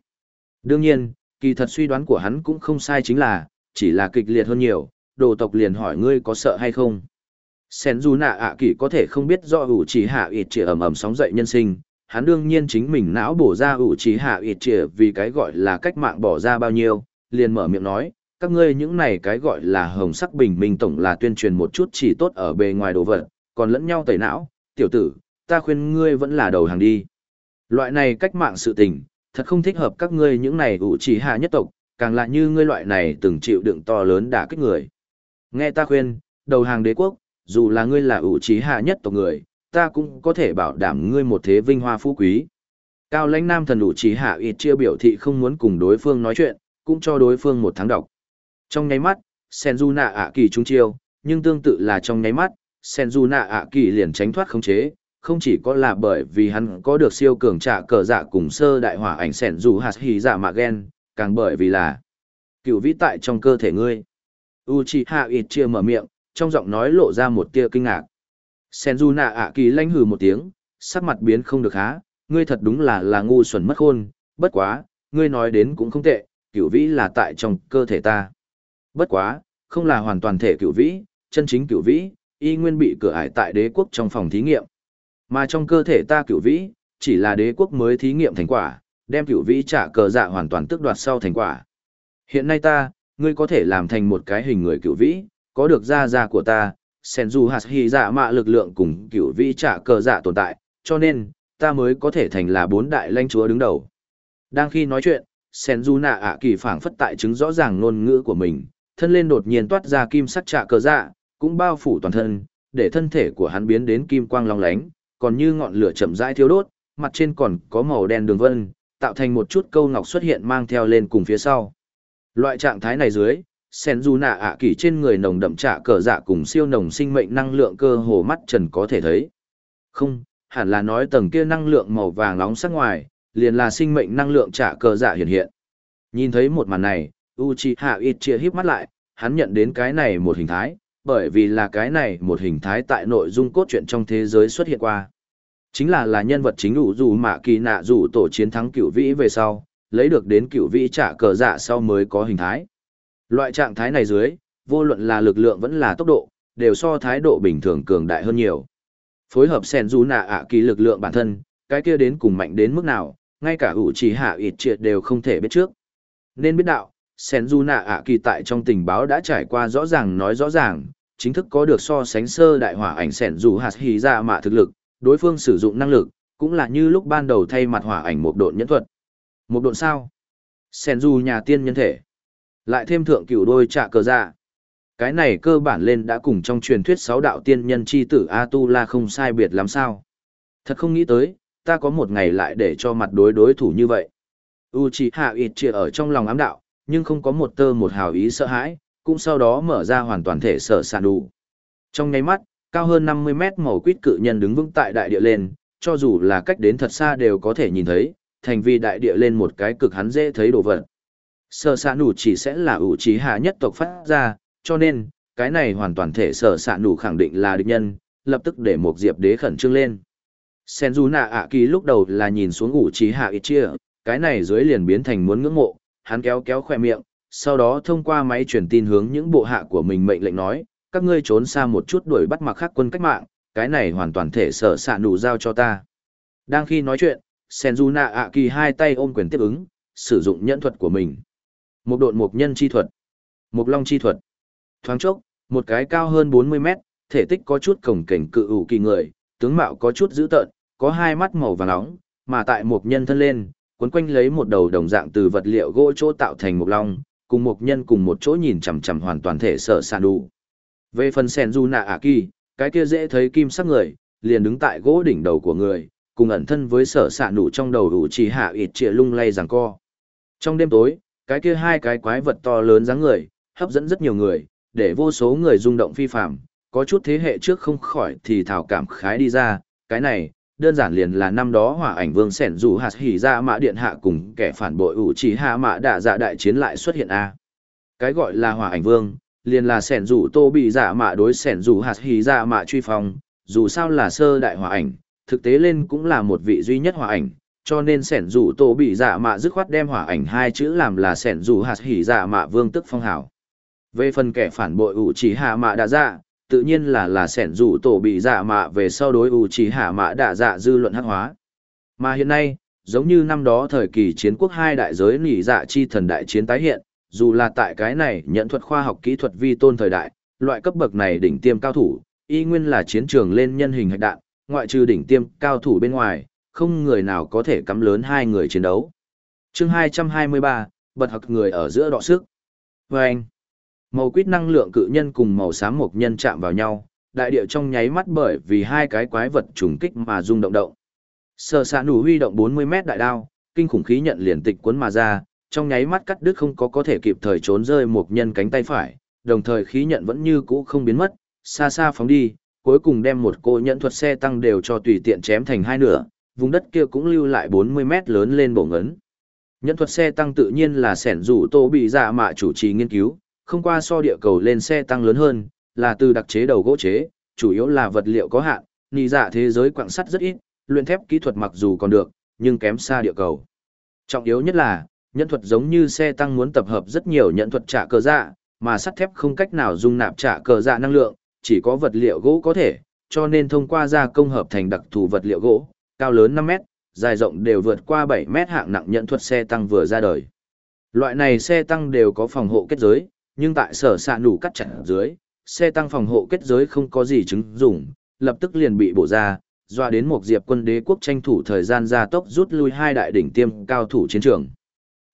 Đương nhiên, kỳ thật suy đoán của hắn cũng không sai chính là, chỉ là kịch liệt hơn nhiều, đồ tộc liền hỏi ngươi có sợ hay không. Sen dù nạ ạ kỳ có thể không biết do ủ chỉ hạ ịt trịa ẩm ẩm sóng dậy nhân sinh, hắn đương nhiên chính mình não bổ ra ủ trí hạ ịt trịa vì cái gọi là cách mạng bỏ ra bao nhiêu, liền mở miệng nói, các ngươi những này cái gọi là hồng sắc bình minh tổng là tuyên truyền một chút chỉ tốt ở bề ngoài đồ vật, còn lẫn nhau tẩy não, tiểu tử, ta khuyên ngươi vẫn là đầu hàng đi. Loại này cách mạng sự tình, thật không thích hợp các ngươi những này ủ trí hạ nhất tộc, càng là như ngươi loại này từng chịu đựng to lớn đả kích người. Nghe ta khuyên, đầu hàng đế quốc, dù là ngươi là ủ trí hạ nhất tộc người, ta cũng có thể bảo đảm ngươi một thế vinh hoa phú quý. Cao lãnh nam thần đủ chỉ hạ ít chia biểu thị không muốn cùng đối phương nói chuyện, cũng cho đối phương một tháng độc. Trong nháy mắt, Senju ạ kỳ trúng chiêu, nhưng tương tự là trong nháy mắt, Senju ạ kỳ liền tránh thoát khống chế, không chỉ có là bởi vì hắn có được siêu cường trả cờ dạ cùng sơ đại hỏa ảnh Senju hạt hì dạ mạ gen, càng bởi vì là cựu vĩ tại trong cơ thể ngươi. Uchiha Itchia mở miệng, trong giọng nói lộ ra một tia kinh ngạc. Senju nạ ạ kỳ lanh hừ một tiếng, sắc mặt biến không được há, ngươi thật đúng là là ngu xuẩn mất khôn, bất quá, ngươi nói đến cũng không tệ, cửu vĩ là tại trong cơ thể ta. Bất quá, không là hoàn toàn thể cửu vĩ, chân chính cửu vĩ, y nguyên bị cửa ải tại đế quốc trong phòng thí nghiệm. Mà trong cơ thể ta cửu vĩ, chỉ là đế quốc mới thí nghiệm thành quả, đem cửu vĩ trả cờ dạ hoàn toàn tước đoạt sau thành quả. Hiện nay ta, ngươi có thể làm thành một cái hình người cửu vĩ, có được da da của ta, Senju Hashi dạ mạ lực lượng cùng cựu vĩ trả cờ dạ tồn tại, cho nên, ta mới có thể thành là bốn đại lãnh chúa đứng đầu. Đang khi nói chuyện, Senju nạ ạ kỳ phảng phất tại chứng rõ ràng ngôn ngữ của mình, thân lên đột nhiên toát ra kim sắc trả cờ dạ, cũng bao phủ toàn thân, để thân thể của hắn biến đến kim quang long lánh, còn như ngọn lửa chậm rãi thiêu đốt, mặt trên còn có màu đen đường vân, tạo thành một chút câu ngọc xuất hiện mang theo lên cùng phía sau. Loại trạng thái này dưới, Senju nạ ạ kỳ trên người nồng đậm trạ cờ dạ cùng siêu nồng sinh mệnh năng lượng cơ hồ mắt trần có thể thấy. Không, hẳn là nói tầng kia năng lượng màu vàng nóng sắc ngoài, liền là sinh mệnh năng lượng trả cờ dạ hiện hiện. Nhìn thấy một màn này, Uchiha Itchia híp mắt lại, hắn nhận đến cái này một hình thái, bởi vì là cái này một hình thái tại nội dung cốt truyện trong thế giới xuất hiện qua. Chính là là nhân vật chính đủ dù mạ kỳ nạ dù tổ chiến thắng cửu vĩ về sau, lấy được đến cửu vĩ trả cờ dạ sau mới có hình thái. Loại trạng thái này dưới, vô luận là lực lượng vẫn là tốc độ, đều so thái độ bình thường cường đại hơn nhiều. Phối hợp sen du nạ ạ kỳ lực lượng bản thân, cái kia đến cùng mạnh đến mức nào, ngay cả ủ trì hạ ịt triệt đều không thể biết trước. Nên biết đạo, sen du nạ ạ kỳ tại trong tình báo đã trải qua rõ ràng nói rõ ràng, chính thức có được so sánh sơ đại hỏa ảnh sen du hạt hì ra mạ thực lực, đối phương sử dụng năng lực, cũng là như lúc ban đầu thay mặt hỏa ảnh một độn nhẫn thuật. Một độn sao? Sen du nhà tiên nhân thể. Lại thêm thượng cửu đôi trạ cờ dạ. Cái này cơ bản lên đã cùng trong truyền thuyết sáu đạo tiên nhân chi tử A-tu-la không sai biệt lắm sao. Thật không nghĩ tới, ta có một ngày lại để cho mặt đối đối thủ như vậy. Uchiha Itchia ở trong lòng ám đạo, nhưng không có một tơ một hào ý sợ hãi, cũng sau đó mở ra hoàn toàn thể sở sạn đủ. Trong nháy mắt, cao hơn 50 mét màu quýt cự nhân đứng vững tại đại địa lên, cho dù là cách đến thật xa đều có thể nhìn thấy, thành vì đại địa lên một cái cực hắn dễ thấy đồ vật. Sở s ạ nù chỉ sẽ là ủ trí hạ nhất tộc phát ra, cho nên, cái này hoàn toàn thể sở s ạ nù khẳng định là địch nhân, lập tức để một diệp đế khẩn trương lên. Senju nạ ạ kỳ lúc đầu là nhìn xuống ủ trí hạ ít chia, cái này dưới liền biến thành muốn ngưỡng mộ, hắn kéo kéo khoe miệng, sau đó thông qua máy truyền tin hướng những bộ hạ của mình mệnh lệnh nói, các ngươi trốn xa một chút đuổi bắt mặc khắc quân cách mạng, cái này hoàn toàn thể sở s ạ nù giao cho ta. Đang khi nói chuyện, Senju nạ ạ kỳ hai tay ôm quyền tiếp ứng, sử dụng nhẫn thuật của mình. Một độn mục nhân chi thuật, một long chi thuật. Thoáng chốc, một cái cao hơn 40 mét, thể tích có chút cổng cảnh cự ủ kỳ người, tướng mạo có chút dữ tợn, có hai mắt màu vàng nóng, mà tại một nhân thân lên, cuốn quanh lấy một đầu đồng dạng từ vật liệu gỗ chỗ tạo thành một long, cùng một nhân cùng một chỗ nhìn chằm chằm hoàn toàn thể sở sàn đủ. Về phần sen du nạ ả kỳ, cái kia dễ thấy kim sắc người, liền đứng tại gỗ đỉnh đầu của người, cùng ẩn thân với sở sạn đủ trong đầu đủ chỉ hạ ịt trịa lung lay giằng co. Trong đêm tối, cái kia hai cái quái vật to lớn dáng người, hấp dẫn rất nhiều người, để vô số người rung động phi phạm, có chút thế hệ trước không khỏi thì thảo cảm khái đi ra, cái này, đơn giản liền là năm đó hỏa ảnh vương sẻn dù hạt hỉ ra mã điện hạ cùng kẻ phản bội ủ chỉ hạ mã đạ dạ đại chiến lại xuất hiện a. Cái gọi là hỏa ảnh vương liền là sẻn dù tô bị dạ mã đối sẻn dù hạt hỉ ra mã truy phong dù sao là sơ đại hỏa ảnh thực tế lên cũng là một vị duy nhất hỏa ảnh cho nên sẻn rủ tổ bị dạ mạ dứt khoát đem hỏa ảnh hai chữ làm là sẻn rủ hạt hỉ dạ mạ vương tức phong hảo về phần kẻ phản bội ủ chỉ hạ mạ đã dạ tự nhiên là là sẻn rủ tổ bị dạ mạ về sau đối ủ chỉ hạ mạ đã dạ dư luận hắc hóa. Mà hiện nay, giống như năm đó thời kỳ chiến quốc hai đại giới nỉ dạ chi thần đại chiến tái hiện, dù là tại cái này nhận thuật khoa học kỹ thuật vi tôn thời đại, loại cấp bậc này đỉnh tiêm cao thủ, y nguyên là chiến trường lên nhân hình hạch đạn, ngoại trừ đỉnh tiêm cao thủ bên ngoài, không người nào có thể cắm lớn hai người chiến đấu. chương 223, bật học người ở giữa đọ sức. Và anh, Màu quýt năng lượng cự nhân cùng màu xám mộc nhân chạm vào nhau, đại địa trong nháy mắt bởi vì hai cái quái vật trùng kích mà rung động động. Sở xạ nủ huy động 40 mét đại đao, kinh khủng khí nhận liền tịch cuốn mà ra, trong nháy mắt cắt đứt không có có thể kịp thời trốn rơi một nhân cánh tay phải, đồng thời khí nhận vẫn như cũ không biến mất, xa xa phóng đi, cuối cùng đem một cô nhận thuật xe tăng đều cho tùy tiện chém thành hai nửa, vùng đất kia cũng lưu lại 40 mét lớn lên bổ ngấn. Nhân thuật xe tăng tự nhiên là sẻn rủ tô bị dạ mạ chủ trì nghiên cứu, không qua so địa cầu lên xe tăng lớn hơn, là từ đặc chế đầu gỗ chế, chủ yếu là vật liệu có hạn, nì dạ thế giới quặng sắt rất ít, luyện thép kỹ thuật mặc dù còn được, nhưng kém xa địa cầu. Trọng yếu nhất là, nhân thuật giống như xe tăng muốn tập hợp rất nhiều nhận thuật trả cờ dạ, mà sắt thép không cách nào dung nạp trả cờ dạ năng lượng, chỉ có vật liệu gỗ có thể, cho nên thông qua gia công hợp thành đặc thù vật liệu gỗ, cao lớn 5 mét, dài rộng đều vượt qua 7 mét hạng nặng nhận thuật xe tăng vừa ra đời. Loại này xe tăng đều có phòng hộ kết giới, nhưng tại sở xạ nủ cắt chặt dưới, xe tăng phòng hộ kết giới không có gì chứng dùng, lập tức liền bị bổ ra, doa đến một diệp quân đế quốc tranh thủ thời gian ra tốc rút lui hai đại đỉnh tiêm cao thủ chiến trường.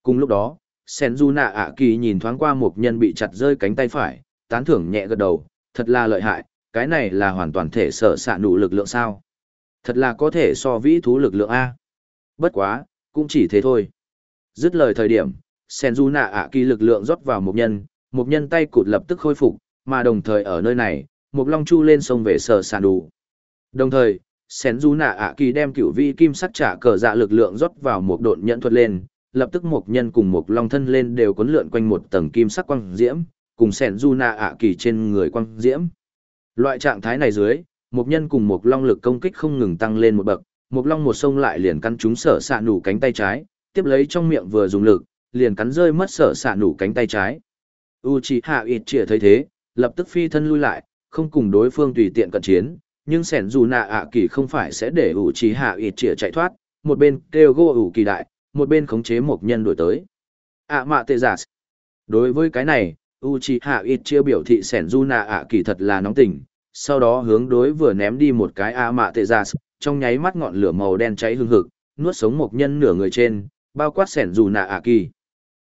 Cùng lúc đó, Senju nạ ạ kỳ nhìn thoáng qua một nhân bị chặt rơi cánh tay phải, tán thưởng nhẹ gật đầu, thật là lợi hại, cái này là hoàn toàn thể sở xạ nụ lực lượng sao. Thật là có thể so vĩ thú lực lượng A. Bất quá, cũng chỉ thế thôi. Dứt lời thời điểm, Senju nạ ạ kỳ lực lượng rót vào một nhân, một nhân tay cụt lập tức khôi phục, mà đồng thời ở nơi này, một long chu lên sông về sở sàn đủ. Đồng thời, Senju nạ ạ kỳ đem cửu vi kim sắc trả cờ dạ lực lượng rót vào một độn nhận thuật lên, lập tức một nhân cùng một long thân lên đều cuốn lượn quanh một tầng kim sắc quang diễm, cùng senju du nạ ạ kỳ trên người quang diễm. Loại trạng thái này dưới, một nhân cùng một long lực công kích không ngừng tăng lên một bậc, một long một sông lại liền cắn trúng sở xạ nủ cánh tay trái, tiếp lấy trong miệng vừa dùng lực, liền cắn rơi mất sở xạ nủ cánh tay trái. Uchiha Itchia thấy thế, lập tức phi thân lui lại, không cùng đối phương tùy tiện cận chiến, nhưng sẻn dù nạ ạ kỳ không phải sẽ để Uchiha Itchia chạy thoát, một bên kêu gô ủ kỳ đại, một bên khống chế một nhân đổi tới. ạ mạ tê giả. Đối với cái này, Uchiha Itchia biểu thị sẻn dù nạ ạ kỳ thật là nóng tình, sau đó hướng đối vừa ném đi một cái a mạ tệ giả, trong nháy mắt ngọn lửa màu đen cháy hương hực, nuốt sống một nhân nửa người trên, bao quát sẻn dù nạ ạ kỳ.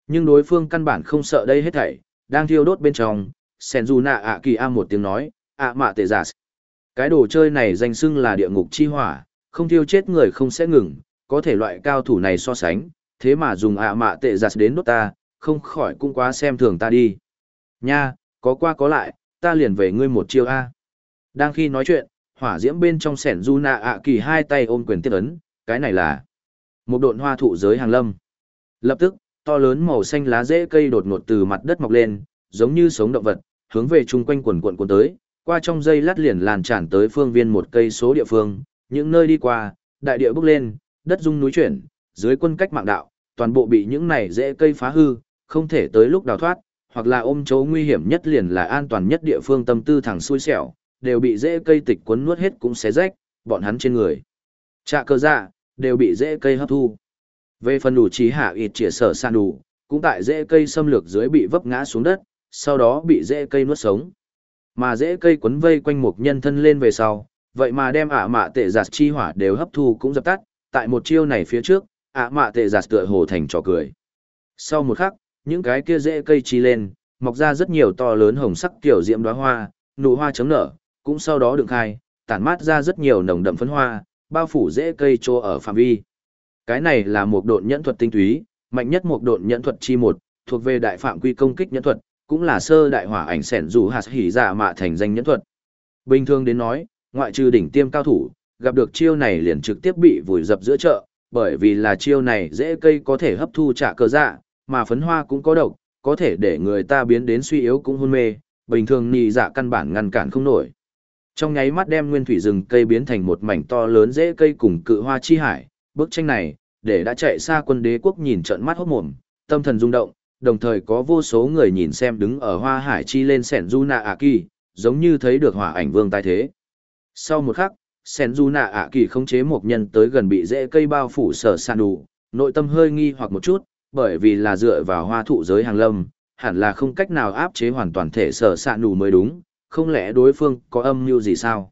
Nhưng đối phương căn bản không sợ đây hết thảy, đang thiêu đốt bên trong, sẻn dù nạ ạ kỳ a một tiếng nói, ạ mạ tệ giả. Cái đồ chơi này danh xưng là địa ngục chi hỏa, không thiêu chết người không sẽ ngừng, có thể loại cao thủ này so sánh, thế mà dùng ạ mạ tệ giặt đến đốt ta, không khỏi cũng quá xem thường ta đi. Nha, có qua có lại, ta liền về ngươi một chiêu A. Đang khi nói chuyện, hỏa diễm bên trong sẻn du nạ ạ kỳ hai tay ôm quyền tiết ấn, cái này là một độn hoa thụ giới hàng lâm. Lập tức, to lớn màu xanh lá rễ cây đột ngột từ mặt đất mọc lên, giống như sống động vật, hướng về chung quanh quần quần cuốn tới, qua trong dây lát liền làn tràn tới phương viên một cây số địa phương, những nơi đi qua, đại địa bước lên, đất rung núi chuyển, dưới quân cách mạng đạo, toàn bộ bị những này rễ cây phá hư, không thể tới lúc đào thoát, hoặc là ôm chỗ nguy hiểm nhất liền là an toàn nhất địa phương tâm tư thẳng xui xẻo, đều bị dễ cây tịch cuốn nuốt hết cũng xé rách, bọn hắn trên người. Trạ cơ dạ, đều bị dễ cây hấp thu. Về phần đủ trí hạ ịt trịa sở san đủ, cũng tại dễ cây xâm lược dưới bị vấp ngã xuống đất, sau đó bị dễ cây nuốt sống. Mà dễ cây quấn vây quanh một nhân thân lên về sau, vậy mà đem ả mạ tệ giặt chi hỏa đều hấp thu cũng dập tắt, tại một chiêu này phía trước, ả mạ tệ giặt tựa hồ thành trò cười. Sau một khắc, những cái kia rễ cây chi lên, mọc ra rất nhiều to lớn hồng sắc kiểu diễm đóa hoa, nụ hoa chấm nở, cũng sau đó đựng khai, tản mát ra rất nhiều nồng đậm phấn hoa, bao phủ rễ cây trô ở phạm vi. Cái này là một độn nhẫn thuật tinh túy, mạnh nhất một độn nhẫn thuật chi một, thuộc về đại phạm quy công kích nhẫn thuật, cũng là sơ đại hỏa ảnh sẻn dù hạt hỉ giả mạ thành danh nhẫn thuật. Bình thường đến nói, ngoại trừ đỉnh tiêm cao thủ, gặp được chiêu này liền trực tiếp bị vùi dập giữa chợ, bởi vì là chiêu này dễ cây có thể hấp thu trả cơ dạ, mà phấn hoa cũng có độc, có thể để người ta biến đến suy yếu cũng hôn mê, bình thường nì dạ căn bản ngăn cản không nổi. Trong nháy mắt đem nguyên thủy rừng cây biến thành một mảnh to lớn dễ cây cùng cự hoa chi hải, bức tranh này, để đã chạy xa quân đế quốc nhìn trận mắt hốt mồm, tâm thần rung động, đồng thời có vô số người nhìn xem đứng ở hoa hải chi lên sẻn du nạ ạ kỳ, giống như thấy được hỏa ảnh vương tai thế. Sau một khắc, sẻn du nạ ạ kỳ khống chế một nhân tới gần bị dễ cây bao phủ sở sàn đủ. Nội tâm hơi nghi hoặc một chút bởi vì là dựa vào hoa thụ giới hàng lâm hẳn là không cách nào áp chế hoàn toàn thể sở sàn đủ mới đúng không lẽ đối phương có âm mưu gì sao?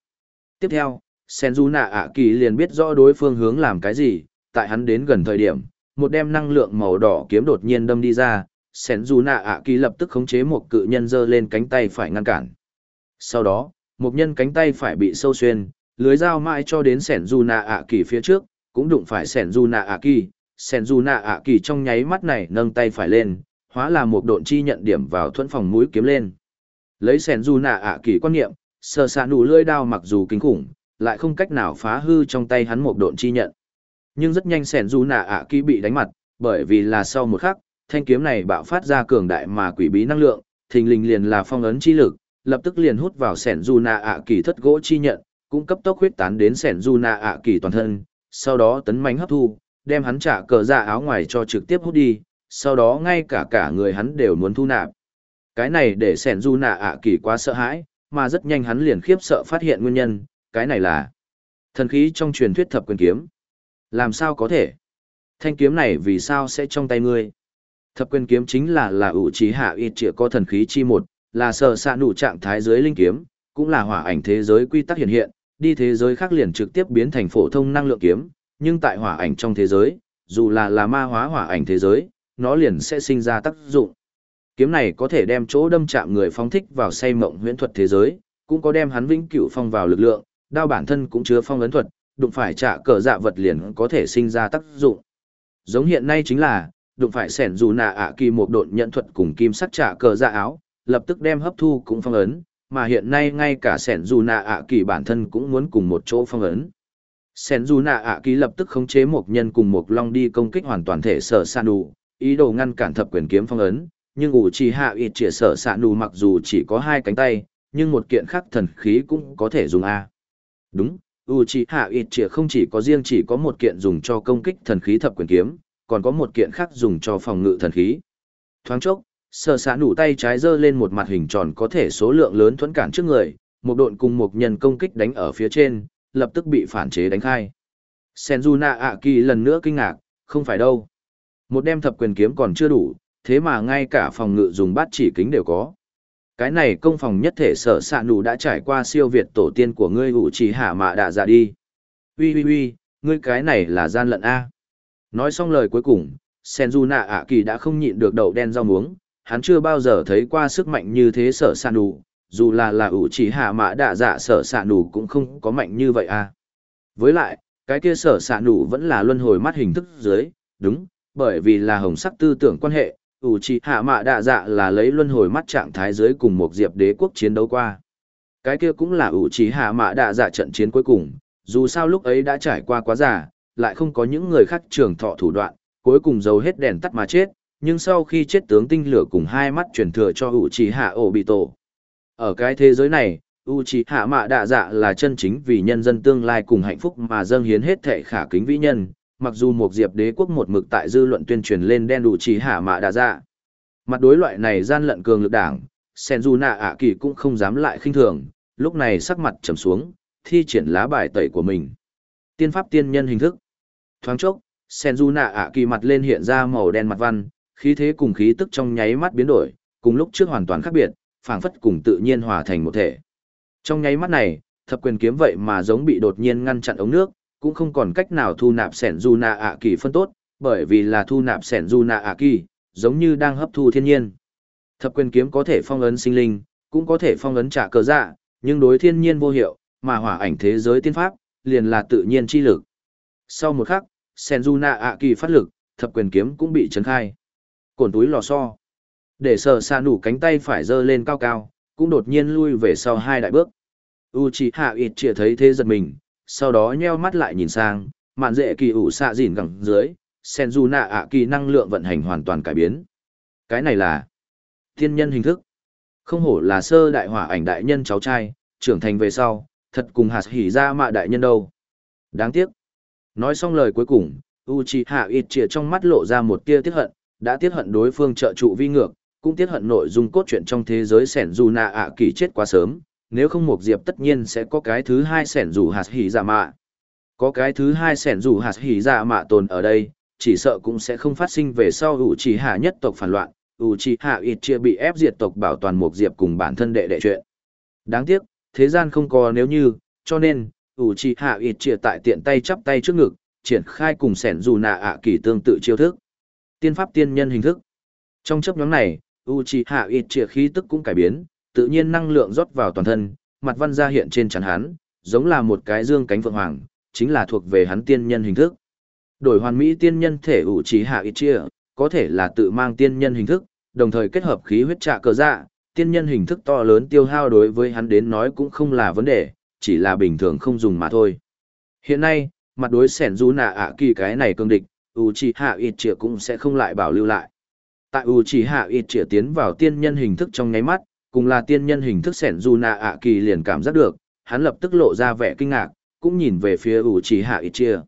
Tiếp theo, Senzuna du ạ kỳ liền biết rõ đối phương hướng làm cái gì, tại hắn đến gần thời điểm, một đem năng lượng màu đỏ kiếm đột nhiên đâm đi ra, Senzuna du ạ kỳ lập tức khống chế một cự nhân giơ lên cánh tay phải ngăn cản. Sau đó, một nhân cánh tay phải bị sâu xuyên, lưới dao mãi cho đến Senzuna du ạ kỳ phía trước, cũng đụng phải Senzuna du ạ kỳ. Senzuna du ạ kỳ trong nháy mắt này nâng tay phải lên, hóa là một độn chi nhận điểm vào thuẫn phòng mũi kiếm lên lấy sẻn dù nạ ạ kỳ quan niệm, sờ xạ nụ lưỡi đao mặc dù kinh khủng, lại không cách nào phá hư trong tay hắn một độn chi nhận. Nhưng rất nhanh sẻn dù nạ ạ kỳ bị đánh mặt, bởi vì là sau một khắc, thanh kiếm này bạo phát ra cường đại mà quỷ bí năng lượng, thình lình liền là phong ấn chi lực, lập tức liền hút vào sẻn dù nạ ạ kỳ thất gỗ chi nhận, cũng cấp tốc huyết tán đến sẻn dù nạ ạ kỳ toàn thân, sau đó tấn mánh hấp thu, đem hắn trả cờ ra áo ngoài cho trực tiếp hút đi, sau đó ngay cả cả người hắn đều muốn thu nạp cái này để sẻn du nạ ạ kỳ quá sợ hãi, mà rất nhanh hắn liền khiếp sợ phát hiện nguyên nhân, cái này là thần khí trong truyền thuyết thập quyền kiếm. Làm sao có thể? Thanh kiếm này vì sao sẽ trong tay ngươi? Thập quyền kiếm chính là là ủ trí hạ y trịa có thần khí chi một, là sở xạ nụ trạng thái dưới linh kiếm, cũng là hỏa ảnh thế giới quy tắc hiện hiện, đi thế giới khác liền trực tiếp biến thành phổ thông năng lượng kiếm, nhưng tại hỏa ảnh trong thế giới, dù là là ma hóa hỏa ảnh thế giới, nó liền sẽ sinh ra tác dụng kiếm này có thể đem chỗ đâm chạm người phóng thích vào say mộng huyễn thuật thế giới cũng có đem hắn vĩnh cửu phong vào lực lượng đao bản thân cũng chứa phong ấn thuật đụng phải trả cờ dạ vật liền có thể sinh ra tác dụng giống hiện nay chính là đụng phải sẻn dù nạ ạ kỳ một độn nhận thuật cùng kim sắc trả cờ dạ áo lập tức đem hấp thu cũng phong ấn, mà hiện nay ngay cả sẻn dù nạ ạ kỳ bản thân cũng muốn cùng một chỗ phong ấn. Sẻn dù nạ ạ kỳ lập tức khống chế một nhân cùng một long đi công kích hoàn toàn thể sở san đủ, ý đồ ngăn cản thập quyền kiếm phong ấn, nhưng ủ trì hạ ít trịa sở xạ nù mặc dù chỉ có hai cánh tay, nhưng một kiện khác thần khí cũng có thể dùng A. Đúng, ủ trì hạ ít trịa không chỉ có riêng chỉ có một kiện dùng cho công kích thần khí thập quyền kiếm, còn có một kiện khác dùng cho phòng ngự thần khí. Thoáng chốc, Sở xạ nù tay trái giơ lên một mặt hình tròn có thể số lượng lớn thuẫn cản trước người, một độn cùng một nhân công kích đánh ở phía trên, lập tức bị phản chế đánh khai. Senjuna ạ kỳ lần nữa kinh ngạc, không phải đâu. Một đem thập quyền kiếm còn chưa đủ, thế mà ngay cả phòng ngự dùng bát chỉ kính đều có. Cái này công phòng nhất thể sở xạ nụ đã trải qua siêu việt tổ tiên của ngươi ủ chỉ hạ mạ đạ dạ đi. Ui ui ui, ngươi cái này là gian lận A. Nói xong lời cuối cùng, Senjuna ạ kỳ đã không nhịn được đầu đen rau muống, hắn chưa bao giờ thấy qua sức mạnh như thế sở sạ nụ, dù là là ủ chỉ hạ mã đạ dạ sở sạ nụ cũng không có mạnh như vậy à với lại cái kia sở sạ nụ vẫn là luân hồi mắt hình thức dưới đúng bởi vì là hồng sắc tư tưởng quan hệ ủ trì hạ mã đạ dạ là lấy luân hồi mắt trạng thái dưới cùng một diệp đế quốc chiến đấu qua. Cái kia cũng là ủ trì hạ mã đạ dạ trận chiến cuối cùng, dù sao lúc ấy đã trải qua quá già, lại không có những người khác trường thọ thủ đoạn, cuối cùng giấu hết đèn tắt mà chết, nhưng sau khi chết tướng tinh lửa cùng hai mắt truyền thừa cho ủ trì hạ ổ bị tổ ở cái thế giới này ủ trì hạ mạ đạ dạ là chân chính vì nhân dân tương lai cùng hạnh phúc mà dâng hiến hết thệ khả kính vĩ nhân mặc dù một diệp đế quốc một mực tại dư luận tuyên truyền lên đen đủ trí hạ mạ đà dạ. Mặt đối loại này gian lận cường lực đảng sen du nạ ạ kỳ cũng không dám lại khinh thường lúc này sắc mặt trầm xuống thi triển lá bài tẩy của mình. Tiên pháp tiên nhân hình thức. Thoáng chốc sen du nạ ạ kỳ mặt lên hiện ra màu đen mặt văn khí thế cùng khí tức trong nháy mắt biến đổi, cùng lúc trước hoàn toàn khác biệt, phảng phất cùng tự nhiên hòa thành một thể. Trong nháy mắt này, thập quyền kiếm vậy mà giống bị đột nhiên ngăn chặn ống nước, cũng không còn cách nào thu nạp sẻn du nạ ạ kỳ phân tốt, bởi vì là thu nạp sẻn du nạ ạ kỳ, giống như đang hấp thu thiên nhiên. Thập quyền kiếm có thể phong ấn sinh linh, cũng có thể phong ấn trả cờ dạ, nhưng đối thiên nhiên vô hiệu, mà hỏa ảnh thế giới tiên pháp, liền là tự nhiên chi lực. Sau một khắc, Senjuna ạ kỳ phát lực, thập quyền kiếm cũng bị chấn khai. Cồn túi lò xo. Để sờ xa nủ cánh tay phải dơ lên cao cao, cũng đột nhiên lui về sau hai đại bước. Uchiha Itchia thấy thế giật mình, sau đó nheo mắt lại nhìn sang, mạn dễ kỳ ủ xạ dìn gẳng dưới, Senjuna ạ kỳ năng lượng vận hành hoàn toàn cải biến. Cái này là thiên nhân hình thức. Không hổ là sơ đại hỏa ảnh đại nhân cháu trai, trưởng thành về sau, thật cùng hạt hỉ ra mạ đại nhân đâu. Đáng tiếc. Nói xong lời cuối cùng, Uchiha Itchia trong mắt lộ ra một tia tiếc hận, đã tiết hận đối phương trợ trụ vi ngược, cũng tiết hận nội dung cốt truyện trong thế giới sẻn dù nạ ạ kỳ chết quá sớm, nếu không một diệp tất nhiên sẽ có cái thứ hai sẻn rủ hạt hỉ dạ mạ. Có cái thứ hai sẻn rủ hạt hỉ dạ mạ tồn ở đây, chỉ sợ cũng sẽ không phát sinh về sau ủ trì hạ nhất tộc phản loạn, ủ trì hạ ít chia bị ép diệt tộc bảo toàn một diệp cùng bản thân đệ đệ chuyện. Đáng tiếc, thế gian không có nếu như, cho nên, ủ trì hạ ít chia tại tiện tay chắp tay trước ngực, triển khai cùng sẻn dù nạ ạ kỳ tương tự chiêu thức tiên pháp tiên nhân hình thức. Trong chấp nhóm này, ủ trì hạ ít chia khí tức cũng cải biến, tự nhiên năng lượng rót vào toàn thân, mặt văn ra hiện trên chắn hắn, giống là một cái dương cánh phượng hoàng, chính là thuộc về hắn tiên nhân hình thức. Đổi hoàn mỹ tiên nhân thể ủ trí hạ ít chia, có thể là tự mang tiên nhân hình thức, đồng thời kết hợp khí huyết trạ cờ dạ, tiên nhân hình thức to lớn tiêu hao đối với hắn đến nói cũng không là vấn đề, chỉ là bình thường không dùng mà thôi. Hiện nay, mặt đối sẻn rú nạ ạ kỳ cái này cương địch, ủ trí hạ ít chia cũng sẽ không lại bảo lưu lại. Tại ủ trí hạ ít chia tiến vào tiên nhân hình thức trong ngáy mắt, cùng là tiên nhân hình thức sẻn dù nạ ạ kỳ liền cảm giác được, hắn lập tức lộ ra vẻ kinh ngạc, cũng nhìn về phía ủ trì hạ ít chia.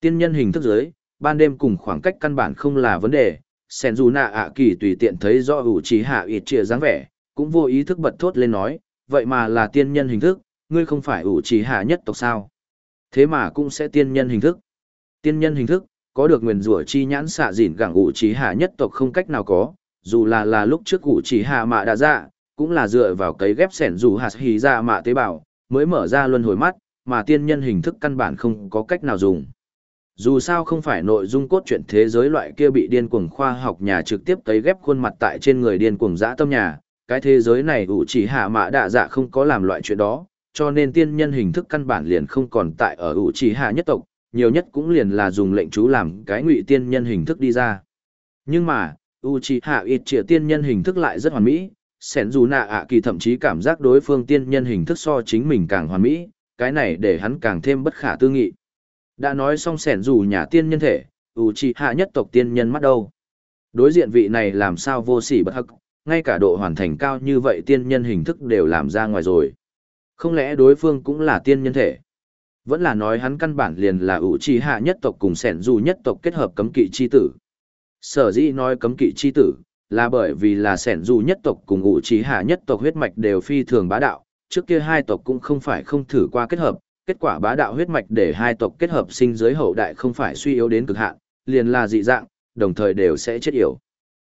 Tiên nhân hình thức dưới, ban đêm cùng khoảng cách căn bản không là vấn đề, sẻn dù nạ ạ kỳ tùy tiện thấy do ủ trì hạ ít chia dáng vẻ, cũng vô ý thức bật thốt lên nói, vậy mà là tiên nhân hình thức, ngươi không phải ủ trì hạ nhất tộc sao? Thế mà cũng sẽ tiên nhân hình thức. Tiên nhân hình thức, có được nguyền rủa chi nhãn xạ dịn gẳng ủ trì hạ nhất tộc không cách nào có, dù là là lúc trước ủ trì hạ mạ đã ra, cũng là dựa vào cấy ghép sẻn dù hạt hì ra mạ tế bào, mới mở ra luân hồi mắt, mà tiên nhân hình thức căn bản không có cách nào dùng. Dù sao không phải nội dung cốt truyện thế giới loại kia bị điên cuồng khoa học nhà trực tiếp cấy ghép khuôn mặt tại trên người điên cuồng dã tâm nhà, cái thế giới này ủ chỉ hạ mạ đạ dạ không có làm loại chuyện đó, cho nên tiên nhân hình thức căn bản liền không còn tại ở ủ chỉ hạ nhất tộc, nhiều nhất cũng liền là dùng lệnh chú làm cái ngụy tiên nhân hình thức đi ra. Nhưng mà, Uchiha Itchia tiên nhân hình thức lại rất hoàn mỹ, Sẻn dù nạ ạ kỳ thậm chí cảm giác đối phương tiên nhân hình thức so chính mình càng hoàn mỹ, cái này để hắn càng thêm bất khả tư nghị. Đã nói xong sẻn dù nhà tiên nhân thể, ủ trì hạ nhất tộc tiên nhân mắt đâu. Đối diện vị này làm sao vô sỉ bất hắc, ngay cả độ hoàn thành cao như vậy tiên nhân hình thức đều làm ra ngoài rồi. Không lẽ đối phương cũng là tiên nhân thể? Vẫn là nói hắn căn bản liền là ủ trì hạ nhất tộc cùng sẻn dù nhất tộc kết hợp cấm kỵ chi tử. Sở dĩ nói cấm kỵ chi tử, là bởi vì là sẻn dù nhất tộc cùng ủ trí hạ nhất tộc huyết mạch đều phi thường bá đạo, trước kia hai tộc cũng không phải không thử qua kết hợp, kết quả bá đạo huyết mạch để hai tộc kết hợp sinh giới hậu đại không phải suy yếu đến cực hạn, liền là dị dạng, đồng thời đều sẽ chết yểu.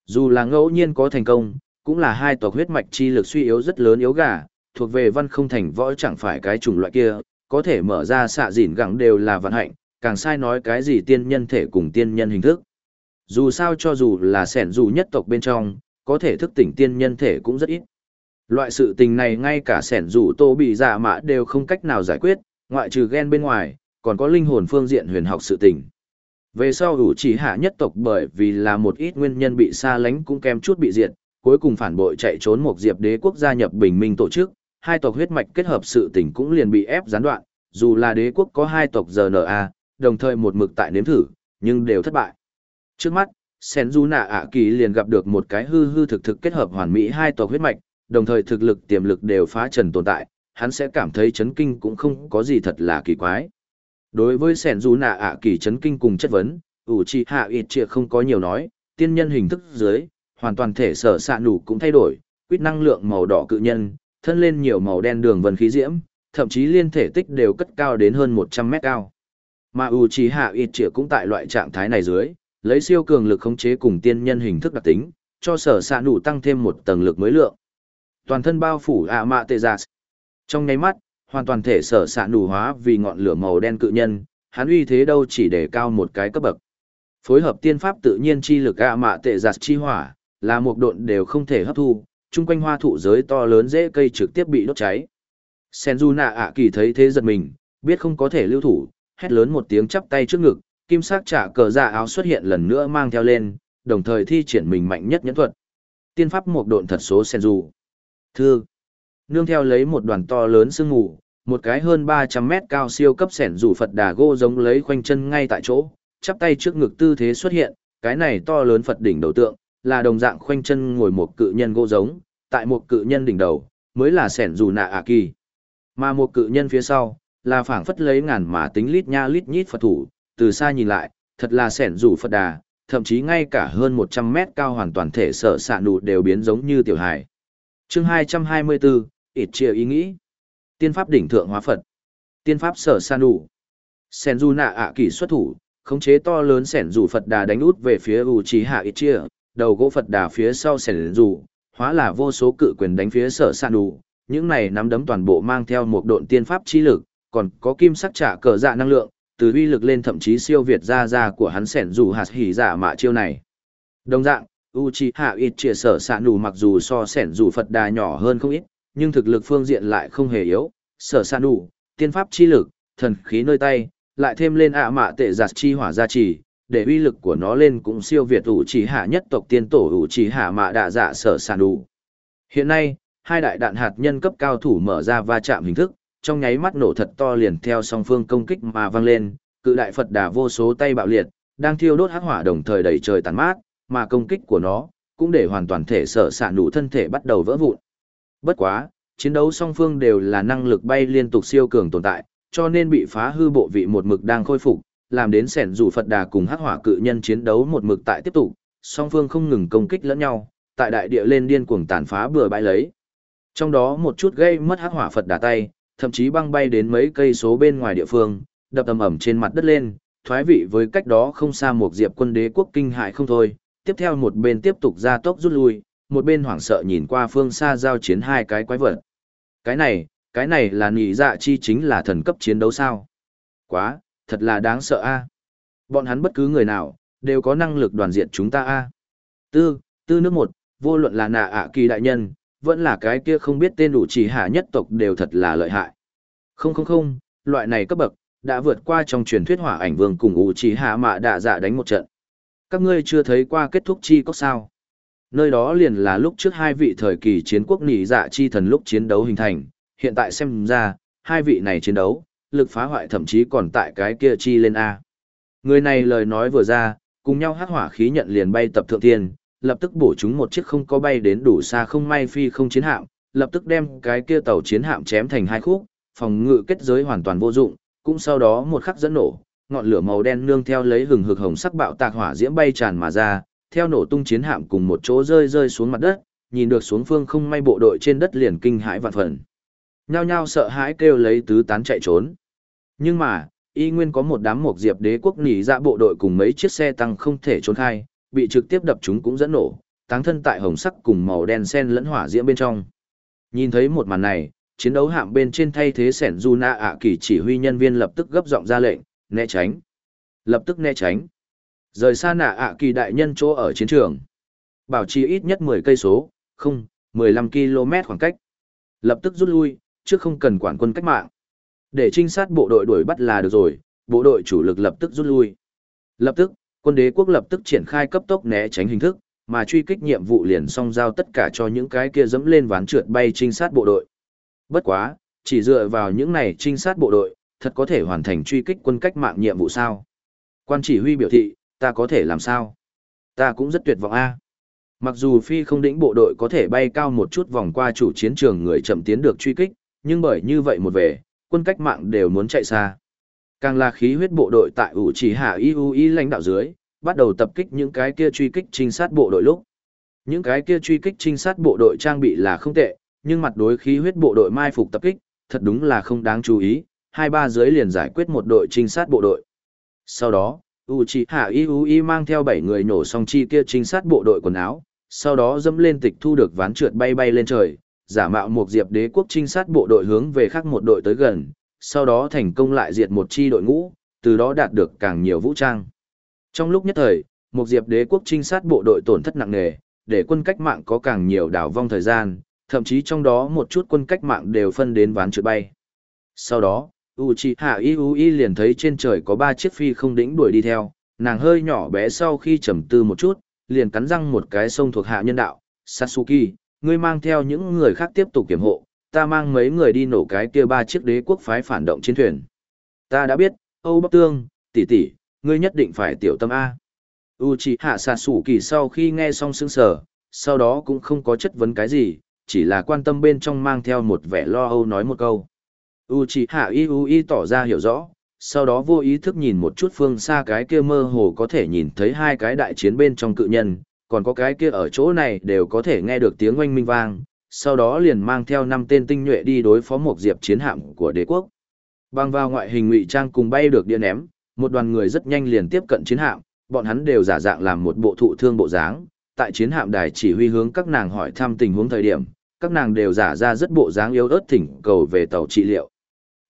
Dù là ngẫu nhiên có thành công, cũng là hai tộc huyết mạch chi lực suy yếu rất lớn yếu gà, thuộc về văn không thành võ chẳng phải cái chủng loại kia, có thể mở ra xạ dịn gẳng đều là vận hạnh, càng sai nói cái gì tiên nhân thể cùng tiên nhân hình thức. Dù sao cho dù là sẻn dù nhất tộc bên trong, có thể thức tỉnh tiên nhân thể cũng rất ít. Loại sự tình này ngay cả sẻn dù tô bị giả mã đều không cách nào giải quyết, ngoại trừ ghen bên ngoài, còn có linh hồn phương diện huyền học sự tình. Về sau ủ chỉ hạ nhất tộc bởi vì là một ít nguyên nhân bị xa lánh cũng kém chút bị diệt, cuối cùng phản bội chạy trốn một diệp đế quốc gia nhập bình minh tổ chức, hai tộc huyết mạch kết hợp sự tình cũng liền bị ép gián đoạn, dù là đế quốc có hai tộc GNA, đồng thời một mực tại nếm thử, nhưng đều thất bại. Trước mắt, Sen Du Nạ ạ kỳ liền gặp được một cái hư hư thực thực kết hợp hoàn mỹ hai tộc huyết mạch, đồng thời thực lực tiềm lực đều phá trần tồn tại, hắn sẽ cảm thấy chấn kinh cũng không có gì thật là kỳ quái. Đối với sen du nạ ạ kỳ chấn kinh cùng chất vấn, ủ trì hạ ít trịa không có nhiều nói, tiên nhân hình thức dưới, hoàn toàn thể sở xạ nụ cũng thay đổi, quyết năng lượng màu đỏ cự nhân, thân lên nhiều màu đen đường vân khí diễm, thậm chí liên thể tích đều cất cao đến hơn 100 mét cao. Mà ủ trì hạ ít trịa cũng tại loại trạng thái này dưới, lấy siêu cường lực khống chế cùng tiên nhân hình thức đặc tính, cho sở xạ nụ tăng thêm một tầng lực mới lượng. Toàn thân bao phủ ạ mạ tệ giả, trong nháy mắt, hoàn toàn thể sở xạ nụ hóa vì ngọn lửa màu đen cự nhân, hắn uy thế đâu chỉ để cao một cái cấp bậc. Phối hợp tiên pháp tự nhiên chi lực ạ mạ tệ giả chi hỏa, là một độn đều không thể hấp thu, chung quanh hoa thụ giới to lớn dễ cây trực tiếp bị đốt cháy. Senju nạ ạ kỳ thấy thế giật mình, biết không có thể lưu thủ, hét lớn một tiếng chắp tay trước ngực, kim sắc trả cờ dạ áo xuất hiện lần nữa mang theo lên, đồng thời thi triển mình mạnh nhất nhẫn thuật. Tiên pháp một độn thật số Senju. Thư nương theo lấy một đoàn to lớn sương ngủ, một cái hơn 300 mét cao siêu cấp sẻn rủ Phật đà gô giống lấy khoanh chân ngay tại chỗ, chắp tay trước ngực tư thế xuất hiện, cái này to lớn Phật đỉnh đầu tượng, là đồng dạng khoanh chân ngồi một cự nhân gô giống, tại một cự nhân đỉnh đầu, mới là sẻn rủ nạ ạ kỳ. Mà một cự nhân phía sau, là phảng phất lấy ngàn mà tính lít nha lít nhít Phật thủ, từ xa nhìn lại, thật là sẻn rủ Phật đà, thậm chí ngay cả hơn 100 mét cao hoàn toàn thể sở xạ nụ đều biến giống như tiểu hài. Chương 224, ít chia ý nghĩ. Tiên pháp đỉnh thượng hóa Phật. Tiên pháp sở san nụ. Sẻn du nạ ạ kỳ xuất thủ, khống chế to lớn sẻn rủ Phật đà đánh út về phía u trí hạ ít chia, đầu gỗ Phật đà phía sau sẻn rủ hóa là vô số cự quyền đánh phía sở san nụ Những này nắm đấm toàn bộ mang theo một độn tiên pháp chi lực, còn có kim sắc trả cờ dạ năng lượng, từ uy lực lên thậm chí siêu việt ra ra của hắn sẻn dù hạt hỉ giả mạ chiêu này. Đồng dạng, Uchiha Itchia sở sạ nù mặc dù so sẻn dù Phật đà nhỏ hơn không ít, nhưng thực lực phương diện lại không hề yếu, sở san đủ, tiên pháp chi lực, thần khí nơi tay, lại thêm lên ạ mạ tệ giặt chi hỏa gia trì, để uy lực của nó lên cũng siêu việt ủ chỉ hạ nhất tộc tiên tổ ủ chỉ hạ mạ đạ dạ sở sản đủ. Hiện nay, hai đại đạn hạt nhân cấp cao thủ mở ra va chạm hình thức, trong nháy mắt nổ thật to liền theo song phương công kích mà vang lên, cự đại Phật đà vô số tay bạo liệt, đang thiêu đốt hắc hỏa đồng thời đẩy trời tàn mát, mà công kích của nó cũng để hoàn toàn thể sở sản đủ thân thể bắt đầu vỡ vụn. Bất quá, chiến đấu song phương đều là năng lực bay liên tục siêu cường tồn tại, cho nên bị phá hư bộ vị một mực đang khôi phục, làm đến sẻn rủ Phật đà cùng hắc hỏa cự nhân chiến đấu một mực tại tiếp tục, song phương không ngừng công kích lẫn nhau, tại đại địa lên điên cuồng tàn phá bừa bãi lấy. Trong đó một chút gây mất hắc hỏa Phật đà tay, thậm chí băng bay đến mấy cây số bên ngoài địa phương, đập ầm ầm trên mặt đất lên, thoái vị với cách đó không xa một diệp quân đế quốc kinh hại không thôi, tiếp theo một bên tiếp tục ra tốc rút lui, một bên hoảng sợ nhìn qua phương xa giao chiến hai cái quái vật. Cái này, cái này là nhị dạ chi chính là thần cấp chiến đấu sao? Quá, thật là đáng sợ a. Bọn hắn bất cứ người nào, đều có năng lực đoàn diện chúng ta a. Tư, tư nước một, vô luận là nạ ạ kỳ đại nhân, vẫn là cái kia không biết tên đủ chỉ hạ nhất tộc đều thật là lợi hại. Không không không, loại này cấp bậc, đã vượt qua trong truyền thuyết hỏa ảnh vương cùng ủ chỉ hạ mạ đạ dạ đánh một trận. Các ngươi chưa thấy qua kết thúc chi có sao. Nơi đó liền là lúc trước hai vị thời kỳ chiến quốc nỉ dạ chi thần lúc chiến đấu hình thành, hiện tại xem ra, hai vị này chiến đấu, lực phá hoại thậm chí còn tại cái kia chi lên A. Người này lời nói vừa ra, cùng nhau hát hỏa khí nhận liền bay tập thượng tiên, lập tức bổ chúng một chiếc không có bay đến đủ xa không may phi không chiến hạm, lập tức đem cái kia tàu chiến hạm chém thành hai khúc, phòng ngự kết giới hoàn toàn vô dụng, cũng sau đó một khắc dẫn nổ, ngọn lửa màu đen nương theo lấy hừng hực hồng sắc bạo tạc hỏa diễm bay tràn mà ra, theo nổ tung chiến hạm cùng một chỗ rơi rơi xuống mặt đất, nhìn được xuống phương không may bộ đội trên đất liền kinh hãi vạn phần. Nhao nhao sợ hãi kêu lấy tứ tán chạy trốn. Nhưng mà, y nguyên có một đám mộc diệp đế quốc nỉ ra dạ bộ đội cùng mấy chiếc xe tăng không thể trốn khai, bị trực tiếp đập chúng cũng dẫn nổ, táng thân tại hồng sắc cùng màu đen sen lẫn hỏa diễm bên trong. Nhìn thấy một màn này, chiến đấu hạm bên trên thay thế sẻn du na ạ kỳ chỉ huy nhân viên lập tức gấp giọng ra lệnh, né tránh. Lập tức né tránh. Rời xa nạ ạ kỳ đại nhân chỗ ở chiến trường. Bảo trì ít nhất 10 cây số, không, 15 km khoảng cách. Lập tức rút lui, chứ không cần quản quân cách mạng. Để trinh sát bộ đội đuổi bắt là được rồi, bộ đội chủ lực lập tức rút lui. Lập tức, quân đế quốc lập tức triển khai cấp tốc né tránh hình thức, mà truy kích nhiệm vụ liền song giao tất cả cho những cái kia dẫm lên ván trượt bay trinh sát bộ đội. Bất quá, chỉ dựa vào những này trinh sát bộ đội, thật có thể hoàn thành truy kích quân cách mạng nhiệm vụ sao? Quan chỉ huy biểu thị, ta có thể làm sao? Ta cũng rất tuyệt vọng a. Mặc dù phi không đỉnh bộ đội có thể bay cao một chút vòng qua chủ chiến trường người chậm tiến được truy kích, nhưng bởi như vậy một về, quân cách mạng đều muốn chạy xa. Càng là khí huyết bộ đội tại ủ chỉ hạ y lãnh đạo dưới, bắt đầu tập kích những cái kia truy kích trinh sát bộ đội lúc. Những cái kia truy kích trinh sát bộ đội trang bị là không tệ, nhưng mặt đối khí huyết bộ đội mai phục tập kích, thật đúng là không đáng chú ý, hai ba dưới liền giải quyết một đội trinh sát bộ đội. Sau đó, Uchiha Iui mang theo 7 người nổ xong chi kia trinh sát bộ đội quần áo, sau đó dẫm lên tịch thu được ván trượt bay bay lên trời, giả mạo một diệp đế quốc trinh sát bộ đội hướng về khác một đội tới gần, sau đó thành công lại diệt một chi đội ngũ, từ đó đạt được càng nhiều vũ trang. Trong lúc nhất thời, một diệp đế quốc trinh sát bộ đội tổn thất nặng nề, để quân cách mạng có càng nhiều đảo vong thời gian, thậm chí trong đó một chút quân cách mạng đều phân đến ván trượt bay. Sau đó, Uchiha Iui liền thấy trên trời có ba chiếc phi không đỉnh đuổi đi theo, nàng hơi nhỏ bé sau khi trầm tư một chút, liền cắn răng một cái sông thuộc hạ nhân đạo, Sasuke, ngươi mang theo những người khác tiếp tục kiểm hộ, ta mang mấy người đi nổ cái kia ba chiếc đế quốc phái phản động chiến thuyền. Ta đã biết, Âu Bắc Tương, tỷ tỷ, ngươi nhất định phải tiểu tâm A. Uchiha Sasuke sau khi nghe xong sững sờ, sau đó cũng không có chất vấn cái gì, chỉ là quan tâm bên trong mang theo một vẻ lo âu nói một câu. Uchiha Iui tỏ ra hiểu rõ, sau đó vô ý thức nhìn một chút phương xa cái kia mơ hồ có thể nhìn thấy hai cái đại chiến bên trong cự nhân, còn có cái kia ở chỗ này đều có thể nghe được tiếng oanh minh vang, sau đó liền mang theo năm tên tinh nhuệ đi đối phó một diệp chiến hạm của đế quốc. Bang vào ngoại hình ngụy trang cùng bay được điện ném, một đoàn người rất nhanh liền tiếp cận chiến hạm, bọn hắn đều giả dạng làm một bộ thụ thương bộ dáng, tại chiến hạm đài chỉ huy hướng các nàng hỏi thăm tình huống thời điểm, các nàng đều giả ra rất bộ dáng yếu ớt thỉnh cầu về tàu trị liệu.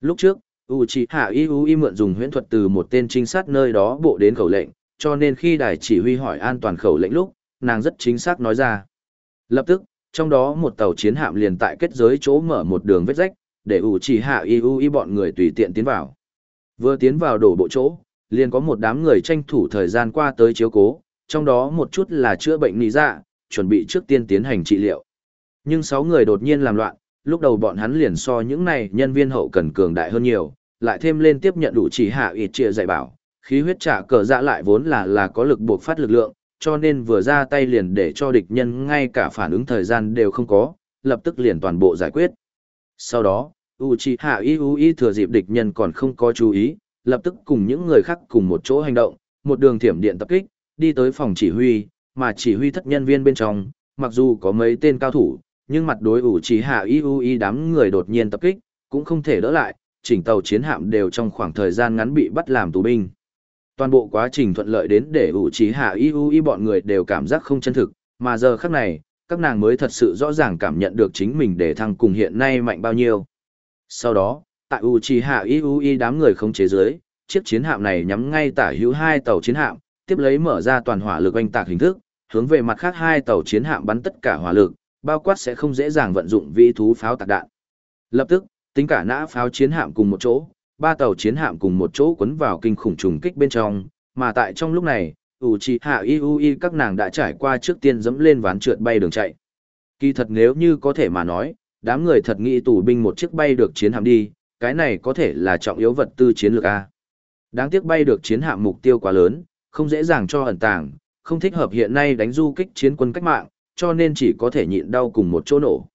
Lúc trước, Uchiha Iui mượn dùng huyễn thuật từ một tên trinh sát nơi đó bộ đến khẩu lệnh, cho nên khi đài chỉ huy hỏi an toàn khẩu lệnh lúc, nàng rất chính xác nói ra. Lập tức, trong đó một tàu chiến hạm liền tại kết giới chỗ mở một đường vết rách, để ủ chỉ hạ y u y bọn người tùy tiện tiến vào. Vừa tiến vào đổ bộ chỗ, liền có một đám người tranh thủ thời gian qua tới chiếu cố, trong đó một chút là chữa bệnh nị dạ, chuẩn bị trước tiên tiến hành trị liệu. Nhưng sáu người đột nhiên làm loạn, lúc đầu bọn hắn liền so những này nhân viên hậu cần cường đại hơn nhiều, lại thêm lên tiếp nhận đủ chỉ hạ ít chia dạy bảo, khí huyết trả cờ dạ lại vốn là là có lực buộc phát lực lượng, cho nên vừa ra tay liền để cho địch nhân ngay cả phản ứng thời gian đều không có, lập tức liền toàn bộ giải quyết. Sau đó, Uchiha Iui thừa dịp địch nhân còn không có chú ý, lập tức cùng những người khác cùng một chỗ hành động, một đường thiểm điện tập kích, đi tới phòng chỉ huy, mà chỉ huy thất nhân viên bên trong, mặc dù có mấy tên cao thủ, nhưng mặt đối Uchiha Iui đám người đột nhiên tập kích, cũng không thể đỡ lại, chỉnh tàu chiến hạm đều trong khoảng thời gian ngắn bị bắt làm tù binh. Toàn bộ quá trình thuận lợi đến để Uchiha y bọn người đều cảm giác không chân thực, mà giờ khắc này, các nàng mới thật sự rõ ràng cảm nhận được chính mình để thăng cùng hiện nay mạnh bao nhiêu. Sau đó, tại Uchiha y đám người không chế giới, chiếc chiến hạm này nhắm ngay tả hữu hai tàu chiến hạm, tiếp lấy mở ra toàn hỏa lực oanh tạc hình thức, hướng về mặt khác hai tàu chiến hạm bắn tất cả hỏa lực, bao quát sẽ không dễ dàng vận dụng vĩ thú pháo tạc đạn. Lập tức, tính cả nã pháo chiến hạm cùng một chỗ, ba tàu chiến hạm cùng một chỗ quấn vào kinh khủng trùng kích bên trong, mà tại trong lúc này, Uchiha y các nàng đã trải qua trước tiên dẫm lên ván trượt bay đường chạy. Kỳ thật nếu như có thể mà nói, đám người thật nghĩ tù binh một chiếc bay được chiến hạm đi, cái này có thể là trọng yếu vật tư chiến lược A. Đáng tiếc bay được chiến hạm mục tiêu quá lớn, không dễ dàng cho ẩn tàng, không thích hợp hiện nay đánh du kích chiến quân cách mạng, cho nên chỉ có thể nhịn đau cùng một chỗ nổ.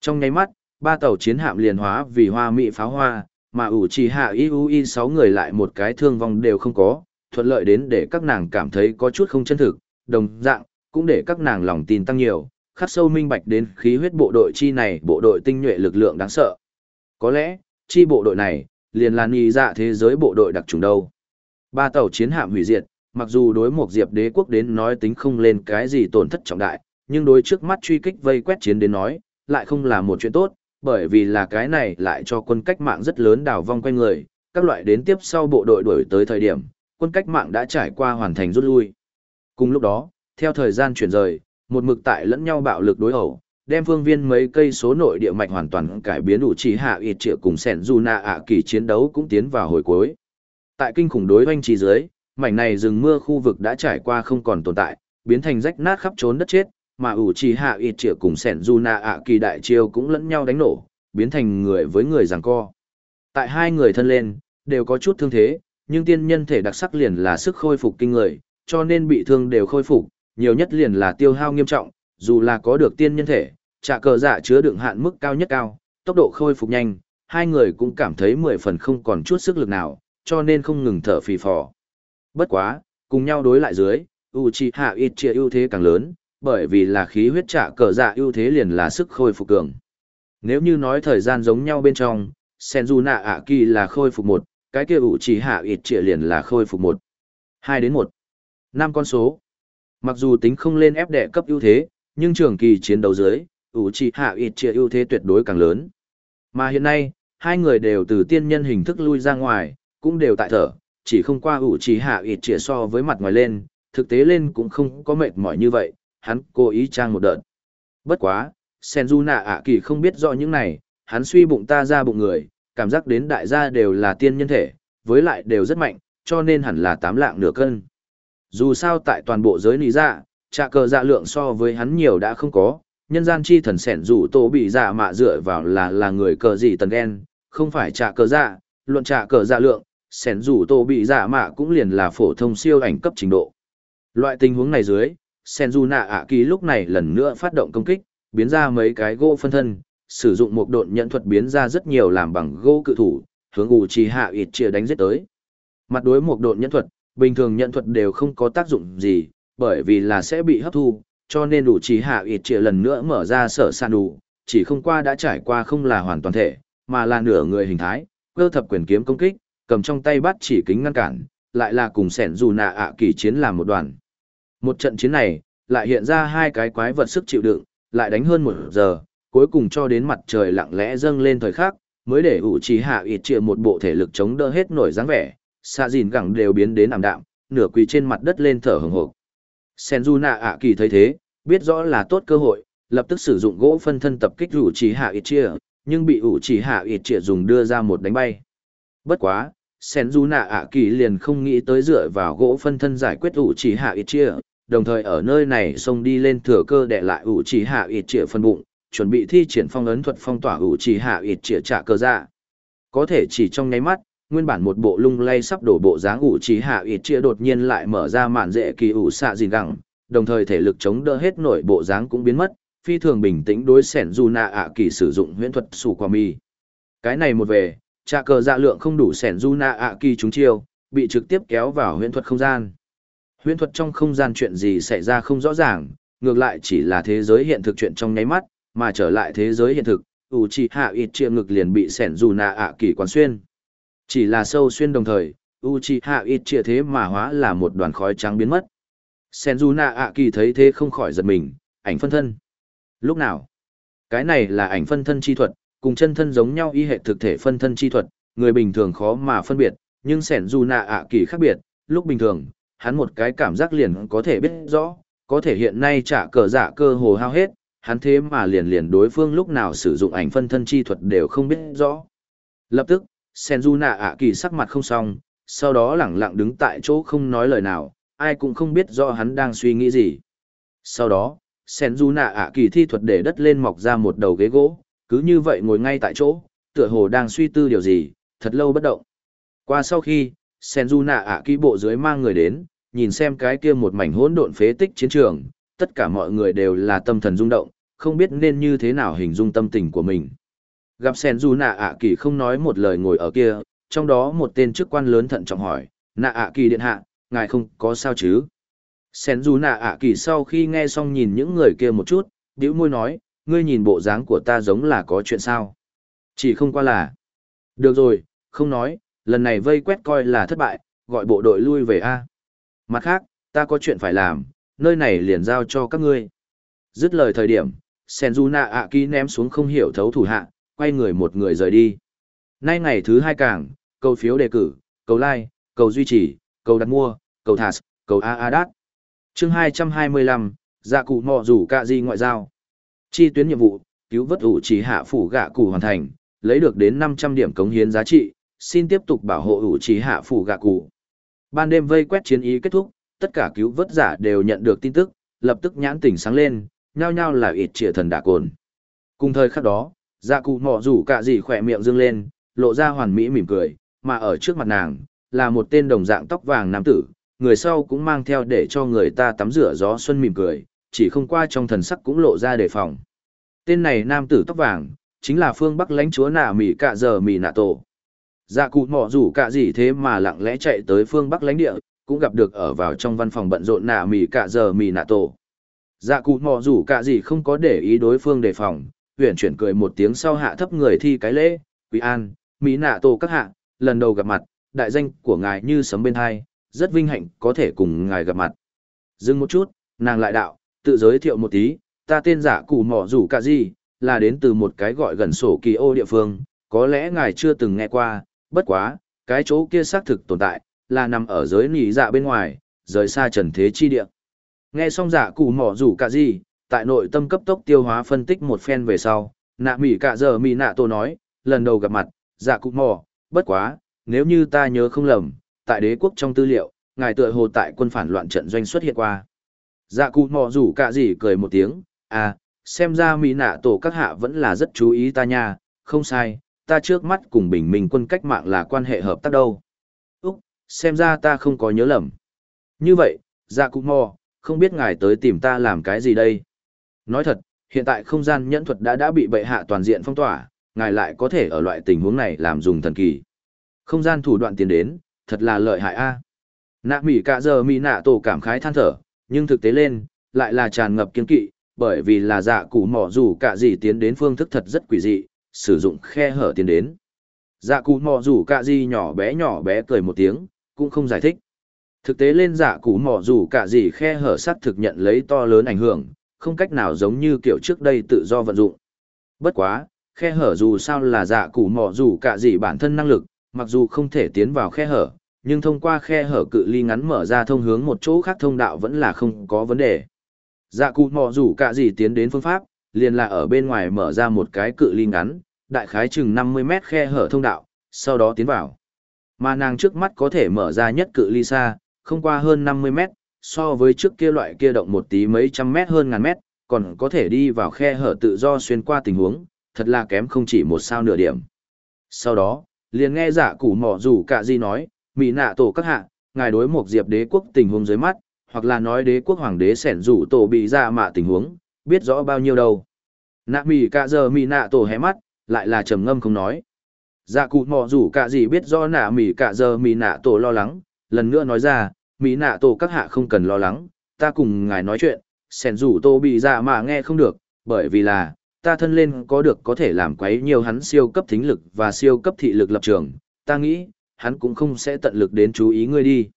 Trong nháy mắt, ba tàu chiến hạm liền hóa vì hoa mỹ pháo hoa, mà ủ trì hạ IUI 6 người lại một cái thương vong đều không có, thuận lợi đến để các nàng cảm thấy có chút không chân thực, đồng dạng, cũng để các nàng lòng tin tăng nhiều, khắc sâu minh bạch đến khí huyết bộ đội chi này bộ đội tinh nhuệ lực lượng đáng sợ. Có lẽ, chi bộ đội này, liền là nghi dạ thế giới bộ đội đặc trùng đâu. Ba tàu chiến hạm hủy diệt, mặc dù đối một diệp đế quốc đến nói tính không lên cái gì tổn thất trọng đại, nhưng đối trước mắt truy kích vây quét chiến đến nói, lại không là một chuyện tốt, bởi vì là cái này lại cho quân cách mạng rất lớn đảo vong quanh người, các loại đến tiếp sau bộ đội đuổi tới thời điểm, quân cách mạng đã trải qua hoàn thành rút lui. Cùng lúc đó, theo thời gian chuyển rời, một mực tại lẫn nhau bạo lực đối ẩu, đem phương viên mấy cây số nội địa mạch hoàn toàn cải biến đủ chỉ hạ ịt triệu cùng sẻn dù nạ ạ kỳ chiến đấu cũng tiến vào hồi cuối. Tại kinh khủng đối oanh trì dưới, mảnh này rừng mưa khu vực đã trải qua không còn tồn tại, biến thành rách nát khắp trốn đất chết, mà ủ trì hạ ít trịa cùng sẻn du nạ ạ kỳ đại chiêu cũng lẫn nhau đánh nổ, biến thành người với người giằng co. Tại hai người thân lên, đều có chút thương thế, nhưng tiên nhân thể đặc sắc liền là sức khôi phục kinh người, cho nên bị thương đều khôi phục, nhiều nhất liền là tiêu hao nghiêm trọng, dù là có được tiên nhân thể, trả cờ dạ chứa đựng hạn mức cao nhất cao, tốc độ khôi phục nhanh, hai người cũng cảm thấy mười phần không còn chút sức lực nào, cho nên không ngừng thở phì phò. Bất quá, cùng nhau đối lại dưới, Uchiha Itchia ưu thế càng lớn, bởi vì là khí huyết trả cờ dạ ưu thế liền là sức khôi phục cường. Nếu như nói thời gian giống nhau bên trong, Senju kỳ là khôi phục một, cái kia ủ chỉ hạ ịt trịa liền là khôi phục một. 2 đến 1. năm con số. Mặc dù tính không lên ép đệ cấp ưu thế, nhưng trường kỳ chiến đấu dưới, ủ chỉ hạ ịt trịa ưu thế tuyệt đối càng lớn. Mà hiện nay, hai người đều từ tiên nhân hình thức lui ra ngoài, cũng đều tại thở, chỉ không qua ủ chỉ hạ ịt trịa so với mặt ngoài lên, thực tế lên cũng không có mệt mỏi như vậy, hắn cố ý trang một đợt. Bất quá, senjuna ạ kỳ không biết rõ những này, hắn suy bụng ta ra bụng người, cảm giác đến đại gia đều là tiên nhân thể, với lại đều rất mạnh, cho nên hẳn là tám lạng nửa cân. Dù sao tại toàn bộ giới lý dạ, trà cờ dạ lượng so với hắn nhiều đã không có, nhân gian chi thần sẻn rủ tổ bị dạ mạ dựa vào là là người cờ gì tần ghen, không phải trà cờ dạ, luận trà cờ dạ lượng, sẻn rủ tổ bị dạ mạ cũng liền là phổ thông siêu ảnh cấp trình độ. Loại tình huống này dưới, Senju nạ ạ kỳ lúc này lần nữa phát động công kích, biến ra mấy cái gỗ phân thân, sử dụng một độn nhận thuật biến ra rất nhiều làm bằng gỗ cự thủ, hướng ủ trì hạ ịt chia đánh giết tới. Mặt đối một độn nhận thuật, bình thường nhận thuật đều không có tác dụng gì, bởi vì là sẽ bị hấp thu, cho nên đủ trì hạ ịt chia lần nữa mở ra sở san đủ, chỉ không qua đã trải qua không là hoàn toàn thể, mà là nửa người hình thái, cơ thập quyền kiếm công kích, cầm trong tay bắt chỉ kính ngăn cản, lại là cùng sẻn dù nạ ạ kỳ chiến làm một đoàn. Một trận chiến này, lại hiện ra hai cái quái vật sức chịu đựng, lại đánh hơn một giờ, cuối cùng cho đến mặt trời lặng lẽ dâng lên thời khắc, mới để ủ trì hạ ịt trịa một bộ thể lực chống đỡ hết nổi dáng vẻ, xa dìn gẳng đều biến đến ảm đạm, nửa quỳ trên mặt đất lên thở hừng hộp. Senjuna ạ kỳ thấy thế, biết rõ là tốt cơ hội, lập tức sử dụng gỗ phân thân tập kích ủ trì hạ ịt trịa, nhưng bị ủ trì hạ ịt trịa dùng đưa ra một đánh bay. Bất quá, Senjuna ạ kỳ liền không nghĩ tới dựa vào gỗ phân thân giải quyết ủ chỉ hạ ịt trịa, đồng thời ở nơi này xông đi lên thừa cơ để lại ủ trì hạ ít trịa phân bụng, chuẩn bị thi triển phong ấn thuật phong tỏa ủ trì hạ ít trịa trả cơ ra có thể chỉ trong nháy mắt, nguyên bản một bộ lung lay sắp đổ bộ dáng ủ trì hạ ít trịa đột nhiên lại mở ra màn dễ kỳ ủ xạ dìn gẳng, đồng thời thể lực chống đỡ hết nổi bộ dáng cũng biến mất, phi thường bình tĩnh đối sẻn dù nạ ạ kỳ sử dụng huyễn thuật sủ qua mi. Cái này một về, trả cờ dạ lượng không đủ sẻn du nạ ạ kỳ chúng chiêu, bị trực tiếp kéo vào huyễn thuật không gian huyễn thuật trong không gian chuyện gì xảy ra không rõ ràng, ngược lại chỉ là thế giới hiện thực chuyện trong nháy mắt, mà trở lại thế giới hiện thực ủ chỉ hạ ít chia ngực liền bị sẻn dù nạ ạ kỳ quán xuyên. Chỉ là sâu xuyên đồng thời u chi hạ ít chia thế mà hóa là một đoàn khói trắng biến mất. Sẻn dù nạ ạ kỳ thấy thế không khỏi giật mình, ảnh phân thân. Lúc nào? Cái này là ảnh phân thân chi thuật, cùng chân thân giống nhau y hệ thực thể phân thân chi thuật, người bình thường khó mà phân biệt, nhưng sẻn dù nạ ạ kỳ khác biệt, lúc bình thường hắn một cái cảm giác liền có thể biết rõ có thể hiện nay trả cờ giả cơ hồ hao hết hắn thế mà liền liền đối phương lúc nào sử dụng ảnh phân thân chi thuật đều không biết rõ. Lập tức, Senju ạ kỳ sắc mặt không xong, sau đó lẳng lặng đứng tại chỗ không nói lời nào, ai cũng không biết rõ hắn đang suy nghĩ gì. Sau đó, Senju ạ kỳ thi thuật để đất lên mọc ra một đầu ghế gỗ, cứ như vậy ngồi ngay tại chỗ, tựa hồ đang suy tư điều gì, thật lâu bất động. Qua sau khi, Senju ạ kỳ bộ dưới mang người đến, nhìn xem cái kia một mảnh hỗn độn phế tích chiến trường, tất cả mọi người đều là tâm thần rung động, không biết nên như thế nào hình dung tâm tình của mình. Gặp sen du nạ ạ kỳ không nói một lời ngồi ở kia, trong đó một tên chức quan lớn thận trọng hỏi, nạ ạ kỳ điện hạ, ngài không có sao chứ? Sen du nạ ạ kỳ sau khi nghe xong nhìn những người kia một chút, đĩu môi nói, ngươi nhìn bộ dáng của ta giống là có chuyện sao? Chỉ không qua là. Được rồi, không nói, lần này vây quét coi là thất bại, gọi bộ đội lui về A. Mặt khác, ta có chuyện phải làm, nơi này liền giao cho các ngươi. Dứt lời thời điểm, Senjuna ạ ký ném xuống không hiểu thấu thủ hạ, quay người một người rời đi. Nay ngày thứ hai càng, cầu phiếu đề cử, cầu like, cầu duy trì, cầu đặt mua, cầu thả, cầu a a đát. Chương 225, dạ cụ mò rủ cạ di ngoại giao. Chi tuyến nhiệm vụ, cứu vớt ủ chỉ hạ phủ gạ cụ hoàn thành, lấy được đến 500 điểm cống hiến giá trị, xin tiếp tục bảo hộ ủ trí hạ phủ gạ cụ. Ban đêm vây quét chiến ý kết thúc, tất cả cứu vớt giả đều nhận được tin tức, lập tức nhãn tỉnh sáng lên, nhao nhao là ịt trịa thần đả cồn. Cùng thời khắc đó, dạ cụ mỏ rủ cả gì khỏe miệng dương lên, lộ ra hoàn mỹ mỉm cười, mà ở trước mặt nàng, là một tên đồng dạng tóc vàng nam tử, người sau cũng mang theo để cho người ta tắm rửa gió xuân mỉm cười, chỉ không qua trong thần sắc cũng lộ ra đề phòng. Tên này nam tử tóc vàng, chính là phương Bắc lãnh chúa nạ mỉ cạ giờ mỉ nạ tổ. Dạ cụ mỏ rủ cả gì thế mà lặng lẽ chạy tới phương Bắc lãnh địa, cũng gặp được ở vào trong văn phòng bận rộn nạ mì cả giờ mì nạ tổ. Dạ cụ mò rủ cả gì không có để ý đối phương đề phòng, huyển chuyển cười một tiếng sau hạ thấp người thi cái lễ, quý an, mì nạ tổ các hạ, lần đầu gặp mặt, đại danh của ngài như sấm bên hai, rất vinh hạnh có thể cùng ngài gặp mặt. Dừng một chút, nàng lại đạo, tự giới thiệu một tí, ta tên giả cụ mò rủ cả gì, là đến từ một cái gọi gần sổ kỳ ô địa phương, có lẽ ngài chưa từng nghe qua, bất quá, cái chỗ kia xác thực tồn tại, là nằm ở giới nỉ dạ bên ngoài, rời xa trần thế chi địa. Nghe xong giả cụ mỏ rủ cả gì, tại nội tâm cấp tốc tiêu hóa phân tích một phen về sau, nạ mỉ cả giờ mỉ nạ tô nói, lần đầu gặp mặt, giả cụ mỏ, bất quá, nếu như ta nhớ không lầm, tại đế quốc trong tư liệu, ngài tựa hồ tại quân phản loạn trận doanh xuất hiện qua. Dạ cụ mỏ rủ cả gì cười một tiếng, à, xem ra mỹ nạ tổ các hạ vẫn là rất chú ý ta nha, không sai, ta trước mắt cùng bình minh quân cách mạng là quan hệ hợp tác đâu. Úc, xem ra ta không có nhớ lầm. Như vậy, dạ cũng mò, không biết ngài tới tìm ta làm cái gì đây? Nói thật, hiện tại không gian nhẫn thuật đã đã bị bệ hạ toàn diện phong tỏa, ngài lại có thể ở loại tình huống này làm dùng thần kỳ. Không gian thủ đoạn tiến đến, thật là lợi hại a. Nạ mỉ cả giờ mỉ nạ tổ cảm khái than thở, nhưng thực tế lên, lại là tràn ngập kiên kỵ, bởi vì là dạ cụ mỏ dù cả gì tiến đến phương thức thật rất quỷ dị, sử dụng khe hở tiến đến. Dạ cụ mò rủ cả gì nhỏ bé nhỏ bé cười một tiếng, cũng không giải thích. Thực tế lên dạ cụ mò rủ cả gì khe hở sắt thực nhận lấy to lớn ảnh hưởng, không cách nào giống như kiểu trước đây tự do vận dụng. Bất quá, khe hở dù sao là dạ cụ mò rủ cả gì bản thân năng lực, mặc dù không thể tiến vào khe hở, nhưng thông qua khe hở cự ly ngắn mở ra thông hướng một chỗ khác thông đạo vẫn là không có vấn đề. Dạ cụ mò rủ cả gì tiến đến phương pháp, liền là ở bên ngoài mở ra một cái cự ly ngắn, đại khái chừng 50 mét khe hở thông đạo, sau đó tiến vào. Mà nàng trước mắt có thể mở ra nhất cự ly xa, không qua hơn 50 mét, so với trước kia loại kia động một tí mấy trăm mét hơn ngàn mét, còn có thể đi vào khe hở tự do xuyên qua tình huống, thật là kém không chỉ một sao nửa điểm. Sau đó, liền nghe giả củ mỏ rủ cả gì nói, mỹ nạ tổ các hạ, ngài đối một diệp đế quốc tình huống dưới mắt, hoặc là nói đế quốc hoàng đế sẻn rủ tổ bị ra mạ tình huống, biết rõ bao nhiêu đâu. Nạ mỉ cả giờ mỉ nạ tổ hé mắt, lại là trầm ngâm không nói. Dạ cụ mò rủ cả gì biết rõ nạ mỉ cả giờ mỉ nạ tổ lo lắng, lần nữa nói ra, mỉ nạ tổ các hạ không cần lo lắng, ta cùng ngài nói chuyện, sẻn rủ tổ bị dạ mà nghe không được, bởi vì là, ta thân lên có được có thể làm quấy nhiều hắn siêu cấp thính lực và siêu cấp thị lực lập trường, ta nghĩ, hắn cũng không sẽ tận lực đến chú ý ngươi đi.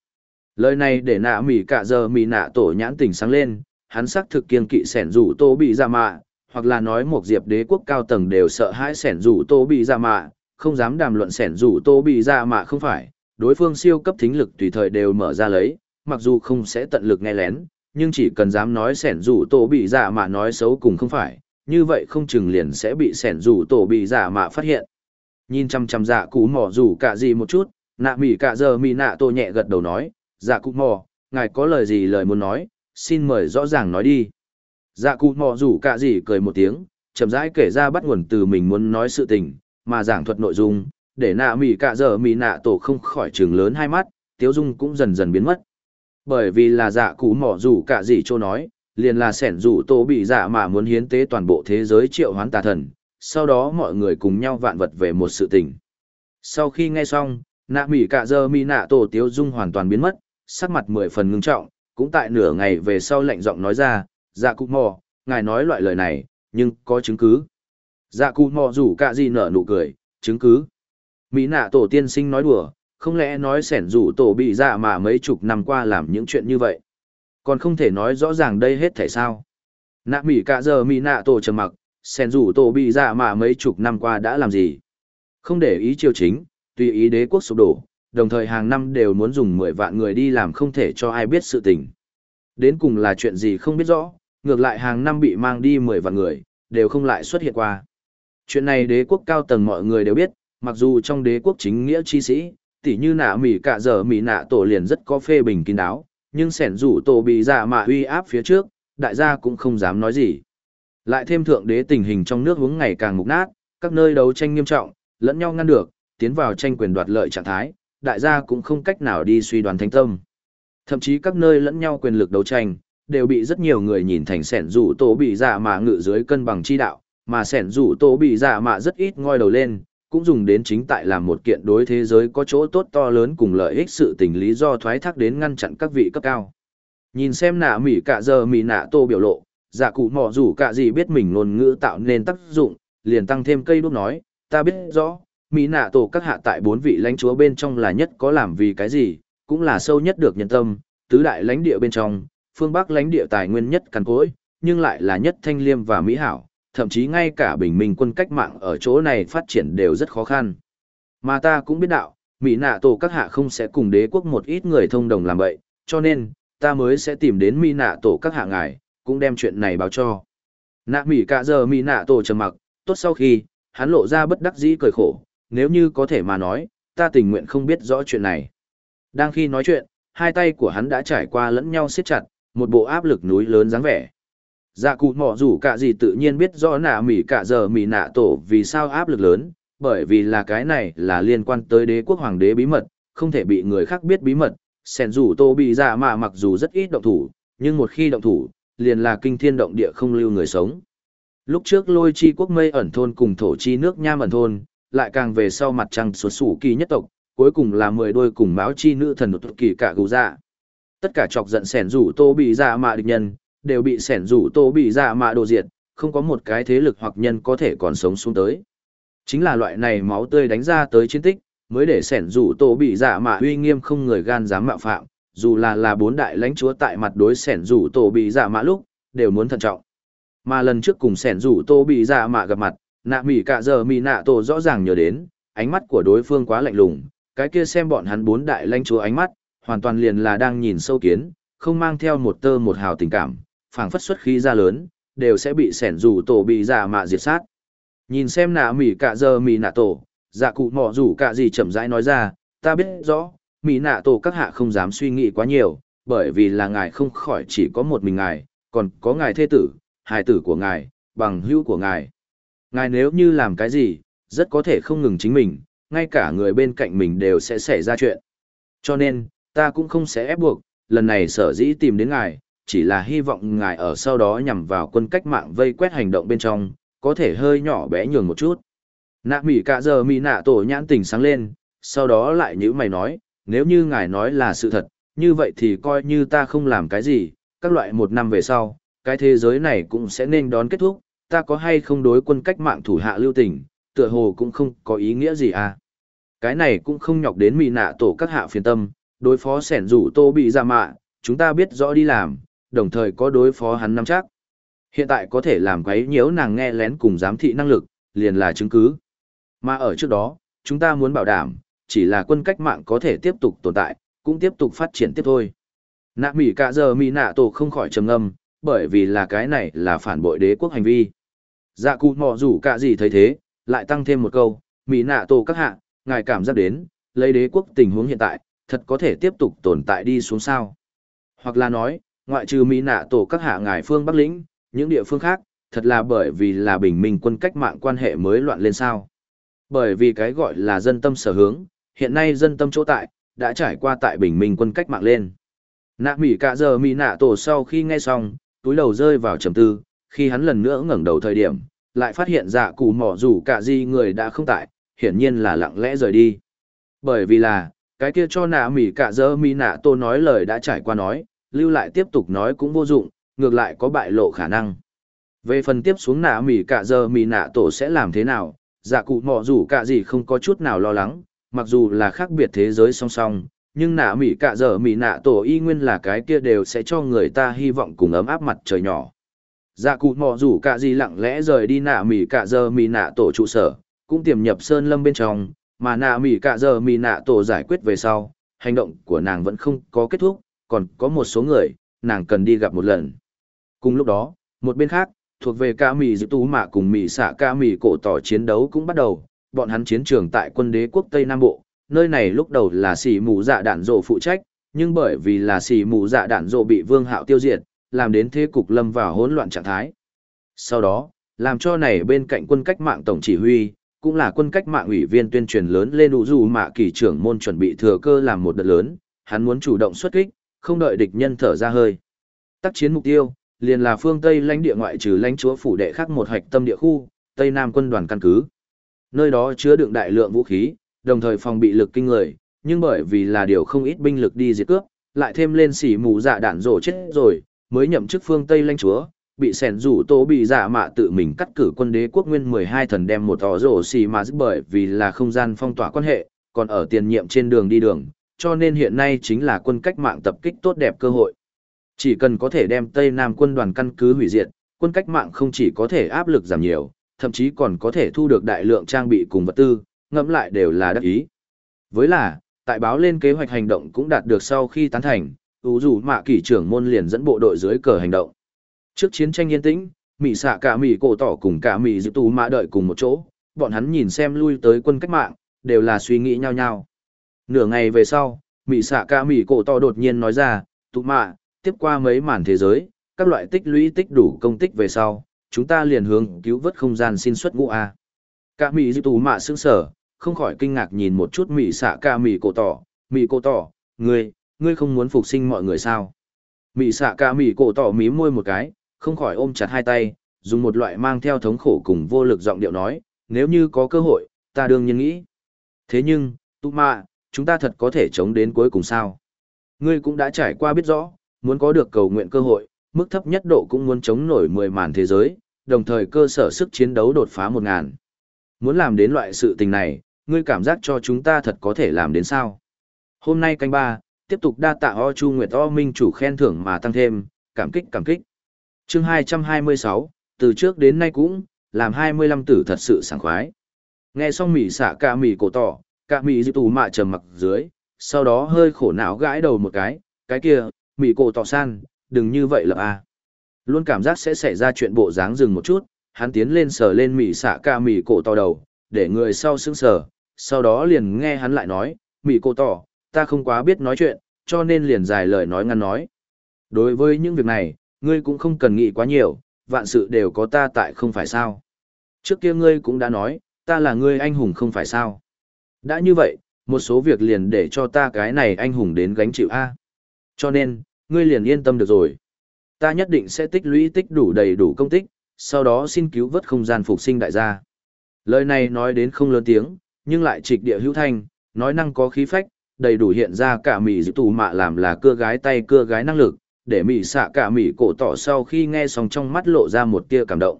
Lời này để nạ mỉ cả giờ mỉ nạ tổ nhãn tỉnh sáng lên, hắn xác thực kiên kỵ sẻn rủ tô bị ra mạ, hoặc là nói một diệp đế quốc cao tầng đều sợ hãi sẻn rủ tô bị ra mạ, không dám đàm luận sẻn rủ tô bị ra mạ không phải, đối phương siêu cấp thính lực tùy thời đều mở ra lấy, mặc dù không sẽ tận lực nghe lén, nhưng chỉ cần dám nói sẻn rủ tô bị ra mạ nói xấu cùng không phải, như vậy không chừng liền sẽ bị sẻn rủ tô bị ra mạ phát hiện. Nhìn chăm chăm dạ cú mỏ rủ cả gì một chút, nạ mỉ cả giờ mỉ nạ tô nhẹ gật đầu nói, dạ cụ mò, ngài có lời gì lời muốn nói, xin mời rõ ràng nói đi. Dạ cụ mò rủ cả gì cười một tiếng, chậm rãi kể ra bắt nguồn từ mình muốn nói sự tình, mà giảng thuật nội dung, để nạ mỉ cả giờ mỉ nạ tổ không khỏi trường lớn hai mắt, tiếu dung cũng dần dần biến mất. Bởi vì là dạ cụ mò rủ cả gì cho nói, liền là sẻn rủ tổ bị dạ mà muốn hiến tế toàn bộ thế giới triệu hoán tà thần, sau đó mọi người cùng nhau vạn vật về một sự tình. Sau khi nghe xong, nạ mỉ cả giờ mỉ nạ tổ tiếu dung hoàn toàn biến mất, sắc mặt mười phần ngưng trọng, cũng tại nửa ngày về sau lạnh giọng nói ra, dạ cụ mò, ngài nói loại lời này, nhưng có chứng cứ. Dạ cụ mò rủ cả gì nở nụ cười, chứng cứ. Mỹ nạ tổ tiên sinh nói đùa, không lẽ nói sẻn rủ tổ bị dạ mà mấy chục năm qua làm những chuyện như vậy. Còn không thể nói rõ ràng đây hết thể sao. Nạ Mỹ cả giờ Mỹ nạ tổ trầm mặc, sẻn rủ tổ bị dạ mà mấy chục năm qua đã làm gì. Không để ý chiêu chính, tùy ý đế quốc sụp đổ, đồng thời hàng năm đều muốn dùng 10 vạn người đi làm không thể cho ai biết sự tình. Đến cùng là chuyện gì không biết rõ, ngược lại hàng năm bị mang đi 10 vạn người, đều không lại xuất hiện qua. Chuyện này đế quốc cao tầng mọi người đều biết, mặc dù trong đế quốc chính nghĩa chi sĩ, tỉ như nạ mỉ cả giờ mỉ nạ tổ liền rất có phê bình kín đáo, nhưng sẻn rủ tổ bị giả mạ uy áp phía trước, đại gia cũng không dám nói gì. Lại thêm thượng đế tình hình trong nước hướng ngày càng mục nát, các nơi đấu tranh nghiêm trọng, lẫn nhau ngăn được, tiến vào tranh quyền đoạt lợi trạng thái, đại gia cũng không cách nào đi suy đoán thánh tâm. Thậm chí các nơi lẫn nhau quyền lực đấu tranh, đều bị rất nhiều người nhìn thành sẻn rủ tổ bị giả mạ ngự dưới cân bằng chi đạo, mà sẻn rủ tổ bị giả mạ rất ít ngoi đầu lên, cũng dùng đến chính tại làm một kiện đối thế giới có chỗ tốt to lớn cùng lợi ích sự tình lý do thoái thác đến ngăn chặn các vị cấp cao. Nhìn xem nạ mỉ cả giờ mỉ nạ tô biểu lộ, giả cụ mò rủ cả gì biết mình ngôn ngữ tạo nên tác dụng, liền tăng thêm cây đuốc nói, ta biết rõ, mỹ nạ tổ các hạ tại bốn vị lãnh chúa bên trong là nhất có làm vì cái gì, cũng là sâu nhất được nhân tâm, tứ đại lãnh địa bên trong, phương Bắc lãnh địa tài nguyên nhất cằn cỗi, nhưng lại là nhất thanh liêm và mỹ hảo, thậm chí ngay cả bình minh quân cách mạng ở chỗ này phát triển đều rất khó khăn. Mà ta cũng biết đạo, Mỹ nạ tổ các hạ không sẽ cùng đế quốc một ít người thông đồng làm vậy, cho nên, ta mới sẽ tìm đến Mỹ nạ tổ các hạ ngài, cũng đem chuyện này báo cho. Nạ Mỹ cả giờ Mỹ nạ tổ trầm mặc, tốt sau khi, hắn lộ ra bất đắc dĩ cười khổ, nếu như có thể mà nói, ta tình nguyện không biết rõ chuyện này. Đang khi nói chuyện, hai tay của hắn đã trải qua lẫn nhau siết chặt, một bộ áp lực núi lớn dáng vẻ. Dạ cụ mỏ rủ cả gì tự nhiên biết rõ nạ mỉ cả giờ mỉ nạ tổ vì sao áp lực lớn, bởi vì là cái này là liên quan tới đế quốc hoàng đế bí mật, không thể bị người khác biết bí mật. Sẻn rủ tô bị dạ mà mặc dù rất ít động thủ, nhưng một khi động thủ, liền là kinh thiên động địa không lưu người sống. Lúc trước lôi chi quốc mây ẩn thôn cùng thổ chi nước nham ẩn thôn, lại càng về sau mặt trăng xuất sủ kỳ nhất tộc, cuối cùng là mười đôi cùng máu chi nữ thần một kỳ cả gù dạ. Tất cả chọc giận sẻn rủ tô bị dạ mạ địch nhân, đều bị sẻn rủ tô bị dạ mạ đồ diệt, không có một cái thế lực hoặc nhân có thể còn sống xuống tới. Chính là loại này máu tươi đánh ra tới chiến tích, mới để sẻn rủ tô bị dạ mạ uy nghiêm không người gan dám mạo phạm, dù là là bốn đại lãnh chúa tại mặt đối sẻn rủ tô bị dạ mạ lúc, đều muốn thận trọng. Mà lần trước cùng sẻn rủ tô bị dạ mạ gặp mặt, nạ mỉ cả giờ mỉ nạ tổ rõ ràng nhớ đến, ánh mắt của đối phương quá lạnh lùng, cái kia xem bọn hắn bốn đại lãnh chúa ánh mắt, hoàn toàn liền là đang nhìn sâu kiến, không mang theo một tơ một hào tình cảm, phảng phất xuất khí ra lớn, đều sẽ bị sẻn rủ tổ bị giả mạ diệt sát. Nhìn xem nạ mỉ cả giờ mỉ nạ tổ, dạ cụ mỏ rủ cả gì chậm rãi nói ra, ta biết rõ, Mỹ nạ tổ các hạ không dám suy nghĩ quá nhiều, bởi vì là ngài không khỏi chỉ có một mình ngài, còn có ngài thê tử, hài tử của ngài, bằng hữu của ngài. Ngài nếu như làm cái gì, rất có thể không ngừng chính mình, ngay cả người bên cạnh mình đều sẽ xảy ra chuyện. Cho nên, ta cũng không sẽ ép buộc, lần này sở dĩ tìm đến ngài, chỉ là hy vọng ngài ở sau đó nhằm vào quân cách mạng vây quét hành động bên trong, có thể hơi nhỏ bé nhường một chút. Nạ mỉ cả giờ mỉ nạ tổ nhãn tình sáng lên, sau đó lại như mày nói, nếu như ngài nói là sự thật, như vậy thì coi như ta không làm cái gì, các loại một năm về sau, cái thế giới này cũng sẽ nên đón kết thúc, ta có hay không đối quân cách mạng thủ hạ lưu tình, tựa hồ cũng không có ý nghĩa gì à. Cái này cũng không nhọc đến mì nạ tổ các hạ phiền tâm, đối phó sẻn rủ tô bị ra mạ, chúng ta biết rõ đi làm, đồng thời có đối phó hắn nắm chắc. Hiện tại có thể làm quấy nhiễu nàng nghe lén cùng giám thị năng lực, liền là chứng cứ. Mà ở trước đó, chúng ta muốn bảo đảm, chỉ là quân cách mạng có thể tiếp tục tồn tại, cũng tiếp tục phát triển tiếp thôi. Nạ mỉ cả giờ mì nạ tổ không khỏi trầm ngâm, bởi vì là cái này là phản bội đế quốc hành vi. Dạ cụ mò rủ cả gì thấy thế, lại tăng thêm một câu, Mỹ nạ tổ các hạ, ngài cảm giác đến, lấy đế quốc tình huống hiện tại, thật có thể tiếp tục tồn tại đi xuống sao. Hoặc là nói, ngoại trừ mỹ nạ tổ các hạ ngài phương Bắc lĩnh, những địa phương khác, thật là bởi vì là bình minh quân cách mạng quan hệ mới loạn lên sao. Bởi vì cái gọi là dân tâm sở hướng, hiện nay dân tâm chỗ tại, đã trải qua tại bình minh quân cách mạng lên. Nạ mỹ cả giờ mỹ nạ tổ sau khi nghe xong, túi đầu rơi vào trầm tư, khi hắn lần nữa ngẩng đầu thời điểm, lại phát hiện dạ cụ mỏ rủ cả gì người đã không tại, hiển nhiên là lặng lẽ rời đi. Bởi vì là, cái kia cho nạ mỉ cả dơ mi nạ tổ nói lời đã trải qua nói, lưu lại tiếp tục nói cũng vô dụng, ngược lại có bại lộ khả năng. Về phần tiếp xuống nạ mỉ cả dơ mỉ nạ tổ sẽ làm thế nào, dạ cụ mỏ rủ cả gì không có chút nào lo lắng, mặc dù là khác biệt thế giới song song, nhưng nạ mỉ cả dơ mỉ nạ tổ y nguyên là cái kia đều sẽ cho người ta hy vọng cùng ấm áp mặt trời nhỏ. Dạ cụ mò rủ cả gì lặng lẽ rời đi nạ mỉ cả giờ mỉ nạ tổ trụ sở, cũng tiềm nhập sơn lâm bên trong, mà nạ mỉ cả giờ mỉ nạ tổ giải quyết về sau, hành động của nàng vẫn không có kết thúc, còn có một số người, nàng cần đi gặp một lần. Cùng lúc đó, một bên khác, thuộc về ca mỉ dự tú mạ cùng mỉ xạ ca mỉ cổ tỏ chiến đấu cũng bắt đầu, bọn hắn chiến trường tại quân đế quốc Tây Nam Bộ, nơi này lúc đầu là xỉ mù dạ đạn dộ phụ trách, nhưng bởi vì là xỉ mù dạ đạn dộ bị vương hạo tiêu diệt, làm đến thế cục lâm vào hỗn loạn trạng thái. Sau đó, làm cho này bên cạnh quân cách mạng tổng chỉ huy, cũng là quân cách mạng ủy viên tuyên truyền lớn lên đủ dù mạ kỳ trưởng môn chuẩn bị thừa cơ làm một đợt lớn, hắn muốn chủ động xuất kích, không đợi địch nhân thở ra hơi. Tác chiến mục tiêu, liền là phương Tây lãnh địa ngoại trừ lãnh chúa phủ đệ khác một hạch tâm địa khu, Tây Nam quân đoàn căn cứ. Nơi đó chứa đựng đại lượng vũ khí, đồng thời phòng bị lực kinh người, nhưng bởi vì là điều không ít binh lực đi diệt cướp, lại thêm lên xỉ mù dạ đạn rổ chết rồi, mới nhậm chức phương Tây lãnh chúa, bị sẻn rủ tố bị giả dạ mạ tự mình cắt cử quân đế quốc nguyên 12 thần đem một tỏ rổ xì mà giúp bởi vì là không gian phong tỏa quan hệ, còn ở tiền nhiệm trên đường đi đường, cho nên hiện nay chính là quân cách mạng tập kích tốt đẹp cơ hội. Chỉ cần có thể đem Tây Nam quân đoàn căn cứ hủy diệt, quân cách mạng không chỉ có thể áp lực giảm nhiều, thậm chí còn có thể thu được đại lượng trang bị cùng vật tư, ngẫm lại đều là đắc ý. Với là, tại báo lên kế hoạch hành động cũng đạt được sau khi tán thành, ủ dù mạ kỷ trưởng môn liền dẫn bộ đội dưới cờ hành động. Trước chiến tranh yên tĩnh, Mỹ xạ cả Mỹ cổ tỏ cùng cả Mỹ dự tù mã đợi cùng một chỗ, bọn hắn nhìn xem lui tới quân cách mạng, đều là suy nghĩ nhau nhau. Nửa ngày về sau, Mỹ xạ cả Mỹ cổ tỏ đột nhiên nói ra, tù mạ, tiếp qua mấy màn thế giới, các loại tích lũy tích đủ công tích về sau, chúng ta liền hướng cứu vớt không gian xin xuất ngũ A. Cả Mỹ dự tù mạ sững sở, không khỏi kinh ngạc nhìn một chút Mỹ xạ cả Mỹ cổ tỏ, Mỹ cổ tỏ, ngươi, ngươi không muốn phục sinh mọi người sao? Mị xạ cả mị cổ tỏ mí môi một cái, không khỏi ôm chặt hai tay, dùng một loại mang theo thống khổ cùng vô lực giọng điệu nói, nếu như có cơ hội, ta đương nhiên nghĩ. Thế nhưng, tụ mạ, chúng ta thật có thể chống đến cuối cùng sao? Ngươi cũng đã trải qua biết rõ, muốn có được cầu nguyện cơ hội, mức thấp nhất độ cũng muốn chống nổi 10 màn thế giới, đồng thời cơ sở sức chiến đấu đột phá một ngàn. Muốn làm đến loại sự tình này, ngươi cảm giác cho chúng ta thật có thể làm đến sao? Hôm nay canh ba, tiếp tục đa tạ O Chu Nguyệt O Minh chủ khen thưởng mà tăng thêm, cảm kích cảm kích. Chương 226, từ trước đến nay cũng, làm 25 tử thật sự sảng khoái. Nghe xong mỉ xạ cả mỉ cổ tỏ, cả mỉ dư tù mạ trầm mặc dưới, sau đó hơi khổ não gãi đầu một cái, cái kia, mỉ cổ tỏ san, đừng như vậy lập a. Luôn cảm giác sẽ xảy ra chuyện bộ dáng dừng một chút, hắn tiến lên sờ lên mỉ xạ ca mỉ cổ tỏ đầu, để người sau sững sờ, sau đó liền nghe hắn lại nói, mỉ cổ tỏ, ta không quá biết nói chuyện, cho nên liền dài lời nói ngăn nói. Đối với những việc này, ngươi cũng không cần nghĩ quá nhiều, vạn sự đều có ta tại không phải sao. Trước kia ngươi cũng đã nói, ta là ngươi anh hùng không phải sao. Đã như vậy, một số việc liền để cho ta cái này anh hùng đến gánh chịu A. Cho nên, ngươi liền yên tâm được rồi. Ta nhất định sẽ tích lũy tích đủ đầy đủ công tích, sau đó xin cứu vớt không gian phục sinh đại gia. Lời này nói đến không lớn tiếng, nhưng lại trịch địa hữu thanh, nói năng có khí phách, đầy đủ hiện ra cả mỹ dự tù mạ làm là cưa gái tay cưa gái năng lực, để mỹ xạ cả mỹ cổ tỏ sau khi nghe xong trong mắt lộ ra một tia cảm động.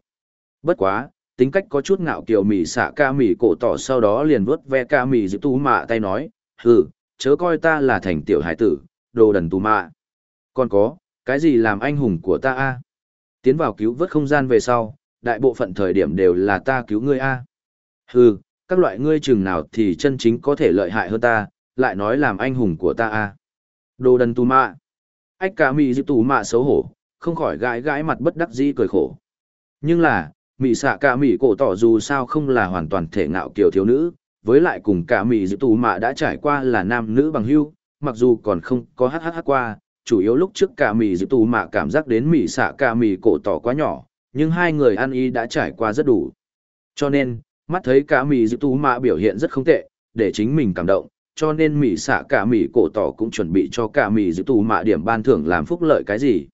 Bất quá, tính cách có chút ngạo kiều mỹ xạ ca mỹ cổ tỏ sau đó liền vuốt ve ca mỹ dự tù mạ tay nói, hừ, chớ coi ta là thành tiểu hải tử, đồ đần tù mạ. Còn có, cái gì làm anh hùng của ta a? Tiến vào cứu vớt không gian về sau, đại bộ phận thời điểm đều là ta cứu ngươi a. Hừ, các loại ngươi chừng nào thì chân chính có thể lợi hại hơn ta, lại nói làm anh hùng của ta a. Đồ đần tù mạ. Ách cả mị dịp tù mạ xấu hổ, không khỏi gãi gãi mặt bất đắc dĩ cười khổ. Nhưng là, mị xạ cả mị cổ tỏ dù sao không là hoàn toàn thể ngạo kiểu thiếu nữ, với lại cùng cả mị dịp tù mạ đã trải qua là nam nữ bằng hưu, mặc dù còn không có hhh qua, chủ yếu lúc trước cả mị dịp tù mạ cảm giác đến mị xạ cả mị cổ tỏ quá nhỏ, nhưng hai người ăn y đã trải qua rất đủ. Cho nên, mắt thấy cả mị dịp tù mạ biểu hiện rất không tệ, để chính mình cảm động, cho nên mỹ xạ cả mỹ cổ tỏ cũng chuẩn bị cho cả mỹ dịp tù mạ điểm ban thưởng làm phúc lợi cái gì.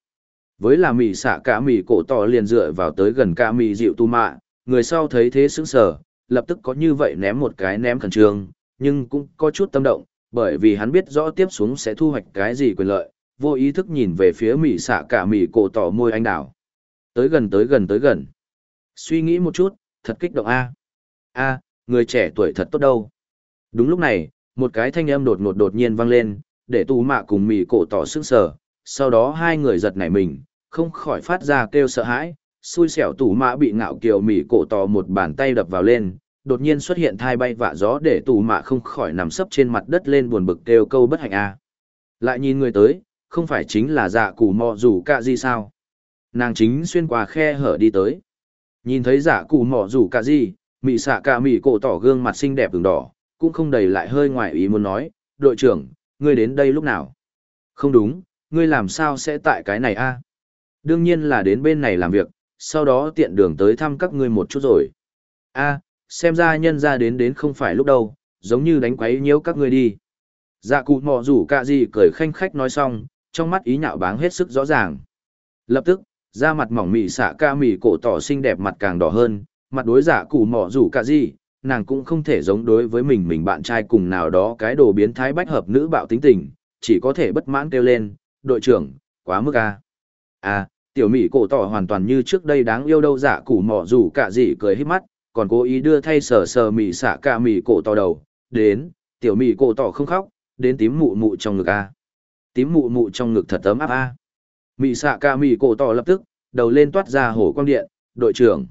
Với là mỹ xạ cả mỹ cổ tỏ liền dựa vào tới gần cả mỹ dịu tù mạ, người sau thấy thế sững sờ, lập tức có như vậy ném một cái ném khẩn trương, nhưng cũng có chút tâm động, bởi vì hắn biết rõ tiếp xuống sẽ thu hoạch cái gì quyền lợi, vô ý thức nhìn về phía mỉ xạ cả mỉ cổ tỏ môi anh đào. Tới gần tới gần tới gần. Suy nghĩ một chút thật kích động a. A người trẻ tuổi thật tốt đâu. Đúng lúc này một cái thanh âm đột ngột đột nhiên vang lên, để tù mạ cùng mỉ cổ tỏ sức sở sau đó hai người giật nảy mình, không khỏi phát ra kêu sợ hãi, xui xẻo tù mạ bị ngạo kiều mỉ cổ tỏ một bàn tay đập vào lên, đột nhiên xuất hiện thai bay vạ gió để tù mạ không khỏi nằm sấp trên mặt đất lên buồn bực kêu câu bất hạnh a. Lại nhìn người tới, không phải chính là dạ cù mò rủ cả gì sao? Nàng chính xuyên qua khe hở đi tới. Nhìn thấy giả cụ mỏ rủ cả gì, mị xạ cả mị cổ tỏ gương mặt xinh đẹp ửng đỏ cũng không đầy lại hơi ngoài ý muốn nói đội trưởng ngươi đến đây lúc nào? Không đúng ngươi làm sao sẽ tại cái này a? Đương nhiên là đến bên này làm việc sau đó tiện đường tới thăm các ngươi một chút rồi. A xem ra nhân ra đến đến không phải lúc đâu giống như đánh quấy nhiễu các ngươi đi. Dạ cụ mò rủ cả gì cười khanh khách nói xong trong mắt ý nhạo báng hết sức rõ ràng. Lập tức, da mặt mỏng mị xạ ca mị cổ tỏ xinh đẹp mặt càng đỏ hơn, mặt đối giả cụ mỏ rủ cả gì, nàng cũng không thể giống đối với mình mình bạn trai cùng nào đó cái đồ biến thái bách hợp nữ bạo tính tình, chỉ có thể bất mãn kêu lên, đội trưởng, quá mức a. À, tiểu mỹ cổ tỏ hoàn toàn như trước đây đáng yêu đâu giả củ mỏ rủ cả gì cười hết mắt, còn cố ý đưa thay sờ sờ mỹ xạ cả mỹ cổ tỏ đầu, đến, tiểu mỹ cổ tỏ không khóc, đến tím mụ mụ trong ngực a tím mụ mụ trong ngực thật ấm áp a Mỹ xạ ca mỹ cổ tỏ lập tức đầu lên toát ra hổ quang điện đội trưởng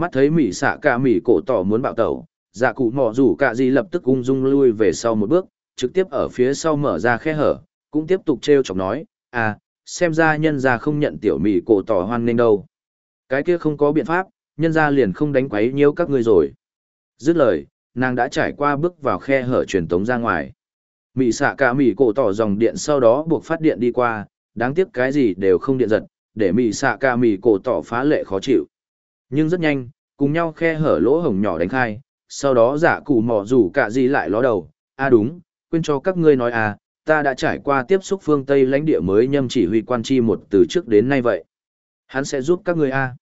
mắt thấy mỹ xạ ca mỹ cổ tỏ muốn bạo tẩu dạ cụ mò rủ cạ di lập tức ung dung lui về sau một bước trực tiếp ở phía sau mở ra khe hở cũng tiếp tục t r e o chọc nói à xem ra nhân ra không nhận tiểu mỹ cổ tỏ hoan nghênh đâu. Cái kia không có biện pháp nhân ra liền không đánh quấy nhiễu các ngươi rồi. Dứt lời nàng đã trải qua bước vào khe hở truyền tống ra ngoài. Mỹ xạ cả mỹ cổ tỏ dòng điện sau đó buộc phát điện đi qua, đáng tiếc cái gì đều không điện giật, để mỹ xạ cả mỹ cổ tỏ phá lệ khó chịu. Nhưng rất nhanh, cùng nhau khe hở lỗ hổng nhỏ đánh khai, sau đó giả cụ mỏ rủ cả gì lại ló đầu, a à đúng, quên cho các ngươi nói à, ta đã trải qua tiếp xúc phương Tây lãnh địa mới nhâm chỉ huy quan chi một từ trước đến nay vậy. Hắn sẽ giúp các ngươi a. À.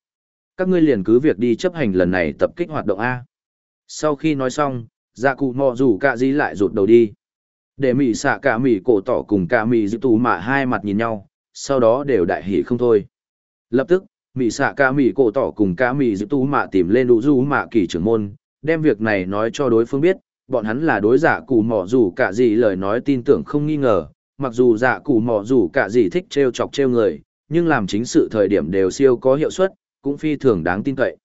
Các ngươi liền cứ việc đi chấp hành lần này tập kích hoạt động a. Sau khi nói xong, giả cụ mò rủ cả gì lại rụt đầu đi để mỹ xạ cả mỹ cổ tỏ cùng cả mỹ giữ tù mạ hai mặt nhìn nhau sau đó đều đại hỉ không thôi lập tức mỹ xạ cả mỹ cổ tỏ cùng cả mỹ giữ tu mạ tìm lên đủ du mạ kỳ trưởng môn đem việc này nói cho đối phương biết bọn hắn là đối giả cụ mỏ dù cả gì lời nói tin tưởng không nghi ngờ mặc dù giả cụ mỏ dù cả gì thích trêu chọc trêu người nhưng làm chính sự thời điểm đều siêu có hiệu suất cũng phi thường đáng tin cậy.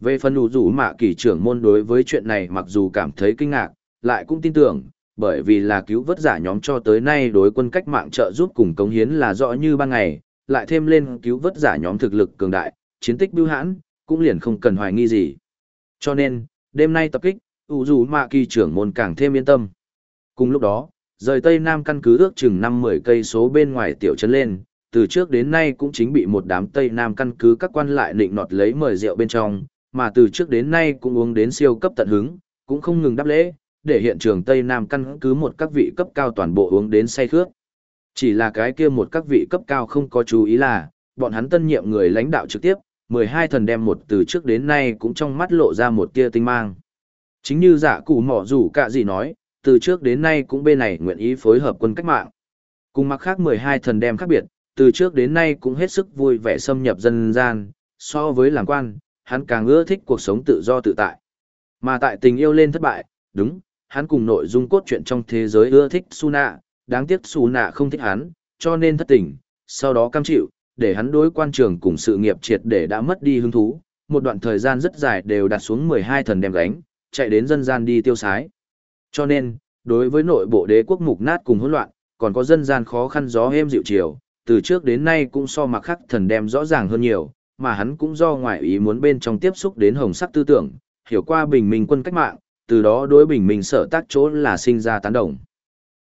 Về phần đủ rủ mạ kỳ trưởng môn đối với chuyện này mặc dù cảm thấy kinh ngạc lại cũng tin tưởng bởi vì là cứu vớt giả nhóm cho tới nay đối quân cách mạng trợ giúp cùng cống hiến là rõ như ban ngày, lại thêm lên cứu vớt giả nhóm thực lực cường đại, chiến tích bưu hãn, cũng liền không cần hoài nghi gì. Cho nên, đêm nay tập kích, ủ dù mạ kỳ trưởng môn càng thêm yên tâm. Cùng lúc đó, rời Tây Nam căn cứ ước chừng 5-10 cây số bên ngoài tiểu trấn lên, từ trước đến nay cũng chính bị một đám Tây Nam căn cứ các quan lại nịnh nọt lấy mời rượu bên trong, mà từ trước đến nay cũng uống đến siêu cấp tận hứng, cũng không ngừng đáp lễ, để hiện trường Tây Nam căn cứ một các vị cấp cao toàn bộ uống đến say khước. Chỉ là cái kia một các vị cấp cao không có chú ý là, bọn hắn tân nhiệm người lãnh đạo trực tiếp, 12 thần đem một từ trước đến nay cũng trong mắt lộ ra một tia tinh mang. Chính như giả dạ cụ mỏ rủ cả gì nói, từ trước đến nay cũng bên này nguyện ý phối hợp quân cách mạng. Cùng mặc khác 12 thần đem khác biệt, từ trước đến nay cũng hết sức vui vẻ xâm nhập dân gian, so với làm quan, hắn càng ưa thích cuộc sống tự do tự tại. Mà tại tình yêu lên thất bại, đúng, hắn cùng nội dung cốt truyện trong thế giới ưa thích Suna, đáng tiếc Suna không thích hắn, cho nên thất tình, sau đó cam chịu, để hắn đối quan trường cùng sự nghiệp triệt để đã mất đi hứng thú, một đoạn thời gian rất dài đều đặt xuống 12 thần đem gánh, chạy đến dân gian đi tiêu sái. Cho nên, đối với nội bộ đế quốc mục nát cùng hỗn loạn, còn có dân gian khó khăn gió êm dịu chiều, từ trước đến nay cũng so mặc khắc thần đem rõ ràng hơn nhiều, mà hắn cũng do ngoại ý muốn bên trong tiếp xúc đến hồng sắc tư tưởng, hiểu qua bình minh quân cách mạng, từ đó đối bình minh sở tác chỗ là sinh ra tán đồng.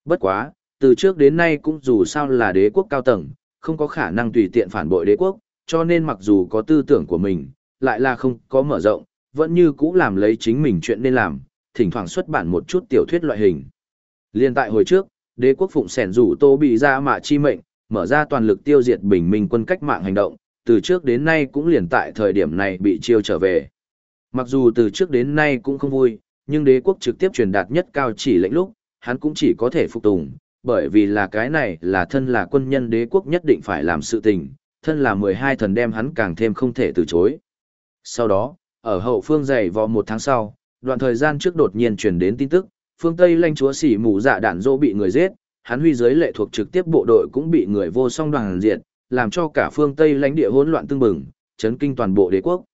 Bất quá, từ trước đến nay cũng dù sao là đế quốc cao tầng, không có khả năng tùy tiện phản bội đế quốc, cho nên mặc dù có tư tưởng của mình, lại là không có mở rộng, vẫn như cũ làm lấy chính mình chuyện nên làm, thỉnh thoảng xuất bản một chút tiểu thuyết loại hình. Liên tại hồi trước, đế quốc phụng sẻn rủ tô bị ra mạ chi mệnh, mở ra toàn lực tiêu diệt bình minh quân cách mạng hành động, từ trước đến nay cũng liền tại thời điểm này bị chiêu trở về. Mặc dù từ trước đến nay cũng không vui, nhưng đế quốc trực tiếp truyền đạt nhất cao chỉ lệnh lúc, hắn cũng chỉ có thể phục tùng, bởi vì là cái này là thân là quân nhân đế quốc nhất định phải làm sự tình, thân là 12 thần đem hắn càng thêm không thể từ chối. Sau đó, ở hậu phương dày vò một tháng sau, đoạn thời gian trước đột nhiên truyền đến tin tức, phương Tây lãnh chúa sỉ mù dạ đạn dỗ bị người giết, hắn huy giới lệ thuộc trực tiếp bộ đội cũng bị người vô song đoàn diệt, làm cho cả phương Tây lãnh địa hỗn loạn tương bừng, chấn kinh toàn bộ đế quốc.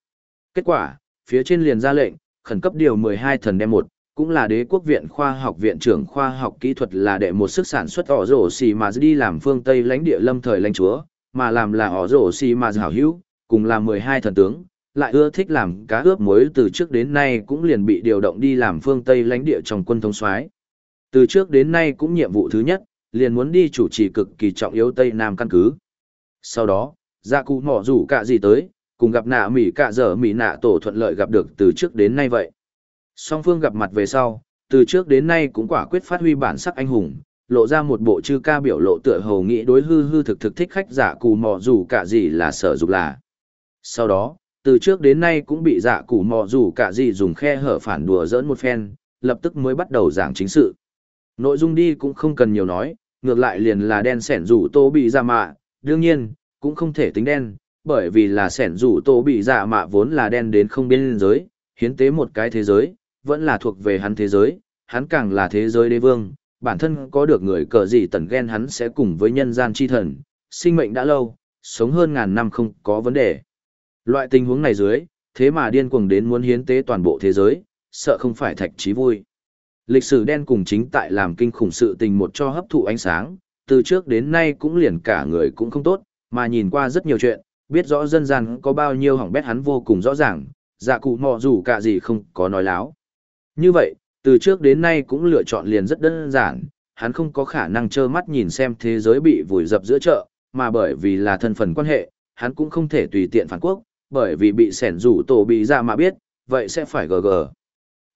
Kết quả, phía trên liền ra lệnh, khẩn cấp điều 12 thần đem một, cũng là đế quốc viện khoa học viện trưởng khoa học kỹ thuật là đệ một sức sản xuất ỏ rổ xì mà đi làm phương Tây lãnh địa lâm thời lãnh chúa, mà làm là ỏ rổ xì mà hảo hữu, cùng là 12 thần tướng, lại ưa thích làm cá ướp muối từ trước đến nay cũng liền bị điều động đi làm phương Tây lãnh địa trong quân thống soái. Từ trước đến nay cũng nhiệm vụ thứ nhất, liền muốn đi chủ trì cực kỳ trọng yếu Tây Nam căn cứ. Sau đó, gia cụ mỏ rủ cả gì tới, cùng gặp nạ mỉ cả giờ mỉ nạ tổ thuận lợi gặp được từ trước đến nay vậy. Song phương gặp mặt về sau, từ trước đến nay cũng quả quyết phát huy bản sắc anh hùng, lộ ra một bộ chư ca biểu lộ tựa hầu nghĩ đối hư hư thực thực thích khách giả cù mò dù cả gì là sở dục là. Sau đó, từ trước đến nay cũng bị giả cù mò dù cả gì dùng khe hở phản đùa dỡn một phen, lập tức mới bắt đầu giảng chính sự. Nội dung đi cũng không cần nhiều nói, ngược lại liền là đen sẻn rủ tô bị ra mạ, đương nhiên, cũng không thể tính đen, bởi vì là sẻn rủ tô bị dạ mạ vốn là đen đến không biên giới, hiến tế một cái thế giới, vẫn là thuộc về hắn thế giới, hắn càng là thế giới đế vương, bản thân có được người cờ gì tần ghen hắn sẽ cùng với nhân gian chi thần, sinh mệnh đã lâu, sống hơn ngàn năm không có vấn đề. Loại tình huống này dưới, thế mà điên cuồng đến muốn hiến tế toàn bộ thế giới, sợ không phải thạch trí vui. Lịch sử đen cùng chính tại làm kinh khủng sự tình một cho hấp thụ ánh sáng, từ trước đến nay cũng liền cả người cũng không tốt, mà nhìn qua rất nhiều chuyện, biết rõ dân gian có bao nhiêu hỏng bét hắn vô cùng rõ ràng, dạ cụ mò dù cả gì không có nói láo. Như vậy, từ trước đến nay cũng lựa chọn liền rất đơn giản, hắn không có khả năng trơ mắt nhìn xem thế giới bị vùi dập giữa chợ, mà bởi vì là thân phần quan hệ, hắn cũng không thể tùy tiện phản quốc, bởi vì bị sẻn rủ tổ bị dạ giả mà biết, vậy sẽ phải gờ gờ.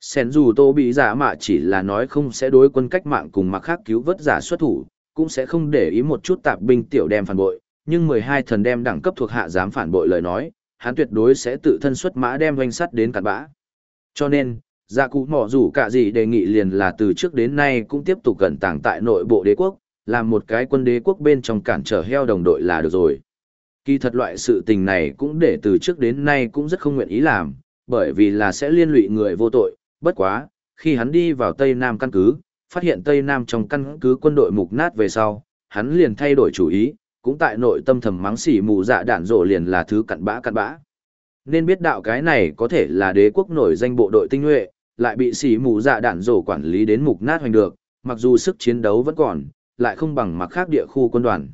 Sẻn rủ tổ bị giả mạ chỉ là nói không sẽ đối quân cách mạng cùng mặc khác cứu vớt giả xuất thủ, cũng sẽ không để ý một chút tạp binh tiểu đem phản bội, nhưng 12 thần đem đẳng cấp thuộc hạ dám phản bội lời nói, hắn tuyệt đối sẽ tự thân xuất mã đem doanh sắt đến cản bã. Cho nên, dạ cụ mỏ rủ cả gì đề nghị liền là từ trước đến nay cũng tiếp tục cẩn tàng tại nội bộ đế quốc, làm một cái quân đế quốc bên trong cản trở heo đồng đội là được rồi. Kỳ thật loại sự tình này cũng để từ trước đến nay cũng rất không nguyện ý làm, bởi vì là sẽ liên lụy người vô tội, bất quá, khi hắn đi vào Tây Nam căn cứ, phát hiện Tây Nam trong căn cứ quân đội mục nát về sau, hắn liền thay đổi chủ ý, cũng tại nội tâm thầm mắng xỉ mù dạ đạn rổ liền là thứ cặn bã cặn bã. Nên biết đạo cái này có thể là đế quốc nổi danh bộ đội tinh nhuệ, lại bị xỉ mù dạ đạn rổ quản lý đến mục nát hoành được, mặc dù sức chiến đấu vẫn còn, lại không bằng mặc khác địa khu quân đoàn.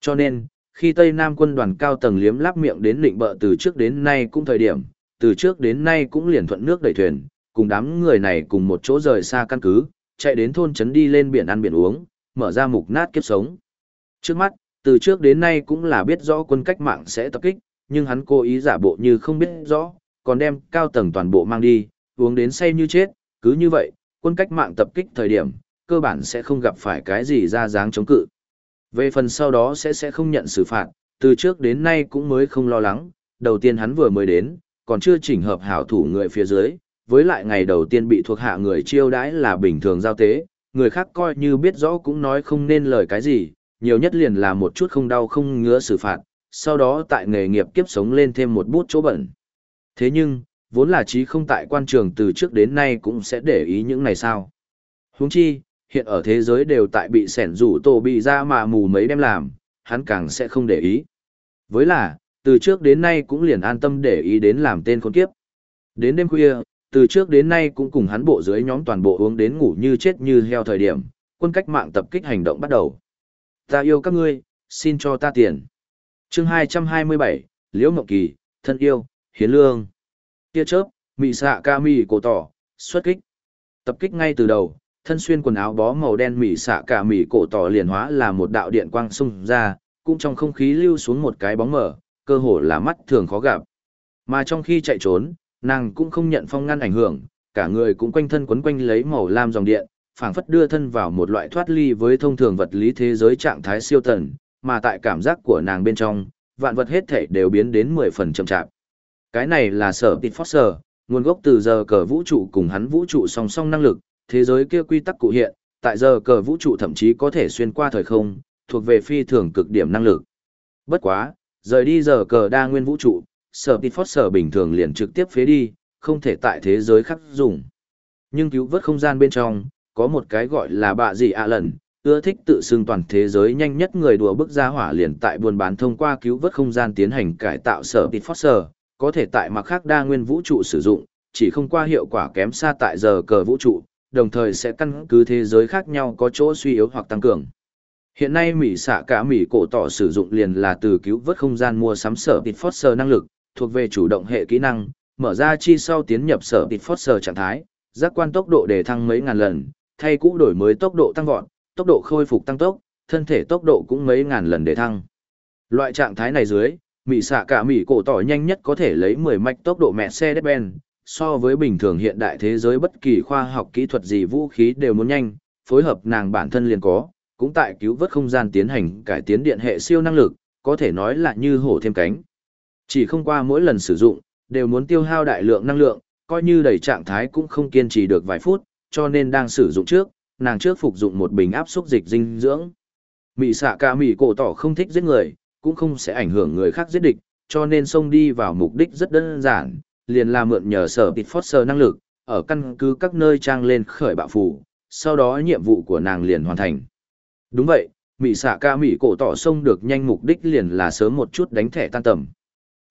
Cho nên, khi Tây Nam quân đoàn cao tầng liếm láp miệng đến lịnh bợ từ trước đến nay cũng thời điểm, từ trước đến nay cũng liền thuận nước đẩy thuyền, cùng đám người này cùng một chỗ rời xa căn cứ, chạy đến thôn trấn đi lên biển ăn biển uống, mở ra mục nát kiếp sống. Trước mắt, từ trước đến nay cũng là biết rõ quân cách mạng sẽ tập kích, nhưng hắn cố ý giả bộ như không biết rõ, còn đem cao tầng toàn bộ mang đi, uống đến say như chết, cứ như vậy, quân cách mạng tập kích thời điểm, cơ bản sẽ không gặp phải cái gì ra dáng chống cự. Về phần sau đó sẽ sẽ không nhận xử phạt, từ trước đến nay cũng mới không lo lắng, đầu tiên hắn vừa mới đến, còn chưa chỉnh hợp hảo thủ người phía dưới, với lại ngày đầu tiên bị thuộc hạ người chiêu đãi là bình thường giao tế, người khác coi như biết rõ cũng nói không nên lời cái gì, nhiều nhất liền là một chút không đau không ngứa xử phạt, sau đó tại nghề nghiệp kiếp sống lên thêm một bút chỗ bẩn. Thế nhưng, vốn là trí không tại quan trường từ trước đến nay cũng sẽ để ý những này sao. Huống chi, hiện ở thế giới đều tại bị sẻn rủ tổ bị ra mà mù mấy đêm làm, hắn càng sẽ không để ý. Với là, từ trước đến nay cũng liền an tâm để ý đến làm tên con kiếp. Đến đêm khuya, từ trước đến nay cũng cùng hắn bộ dưới nhóm toàn bộ uống đến ngủ như chết như heo thời điểm, quân cách mạng tập kích hành động bắt đầu. Ta yêu các ngươi, xin cho ta tiền. chương 227, Liễu Ngọc Kỳ, thân yêu, hiến lương. Tia chớp, mị xạ ca mị cổ tỏ, xuất kích. Tập kích ngay từ đầu, thân xuyên quần áo bó màu đen mị xạ ca mị cổ tỏ liền hóa là một đạo điện quang xung ra, cũng trong không khí lưu xuống một cái bóng mở, cơ hồ là mắt thường khó gặp. Mà trong khi chạy trốn, nàng cũng không nhận phong ngăn ảnh hưởng, cả người cũng quanh thân quấn quanh lấy màu lam dòng điện, phảng phất đưa thân vào một loại thoát ly với thông thường vật lý thế giới trạng thái siêu tần, mà tại cảm giác của nàng bên trong, vạn vật hết thể đều biến đến 10 phần chậm chạp. Cái này là sở tịt Foster, nguồn gốc từ giờ cờ vũ trụ cùng hắn vũ trụ song song năng lực, thế giới kia quy tắc cụ hiện, tại giờ cờ vũ trụ thậm chí có thể xuyên qua thời không, thuộc về phi thường cực điểm năng lực. Bất quá, rời đi giờ cờ đa nguyên vũ trụ, sở tịt Foster bình thường liền trực tiếp phế đi, không thể tại thế giới khác dùng. Nhưng cứu vớt không gian bên trong, có một cái gọi là bạ gì ạ lần, ưa thích tự xưng toàn thế giới nhanh nhất người đùa bức ra hỏa liền tại buôn bán thông qua cứu vớt không gian tiến hành cải tạo sở tịt Foster, có thể tại mặt khác đa nguyên vũ trụ sử dụng, chỉ không qua hiệu quả kém xa tại giờ cờ vũ trụ, đồng thời sẽ căn cứ thế giới khác nhau có chỗ suy yếu hoặc tăng cường. Hiện nay Mỹ xạ cả Mỹ cổ tỏ sử dụng liền là từ cứu vớt không gian mua sắm sở tịt Foster năng lực, thuộc về chủ động hệ kỹ năng, mở ra chi sau tiến nhập sở tịt Foster trạng thái, giác quan tốc độ để thăng mấy ngàn lần, thay cũ đổi mới tốc độ tăng vọt, tốc độ khôi phục tăng tốc, thân thể tốc độ cũng mấy ngàn lần để thăng. Loại trạng thái này dưới, Mỹ xạ cả Mỹ cổ tỏ nhanh nhất có thể lấy 10 mạch tốc độ mẹ xe Mercedes-Benz, so với bình thường hiện đại thế giới bất kỳ khoa học kỹ thuật gì vũ khí đều muốn nhanh, phối hợp nàng bản thân liền có, cũng tại cứu vớt không gian tiến hành cải tiến điện hệ siêu năng lực, có thể nói là như hổ thêm cánh. Chỉ không qua mỗi lần sử dụng, đều muốn tiêu hao đại lượng năng lượng, coi như đầy trạng thái cũng không kiên trì được vài phút, cho nên đang sử dụng trước, nàng trước phục dụng một bình áp xúc dịch dinh dưỡng. Mị xạ ca mị cổ tỏ không thích giết người, cũng không sẽ ảnh hưởng người khác giết địch, cho nên xông đi vào mục đích rất đơn giản, liền là mượn nhờ sở tịt Foster năng lực, ở căn cứ các nơi trang lên khởi bạo phủ, sau đó nhiệm vụ của nàng liền hoàn thành. Đúng vậy, Mỹ xạ ca Mỹ cổ tỏ xông được nhanh mục đích liền là sớm một chút đánh thẻ tan tầm.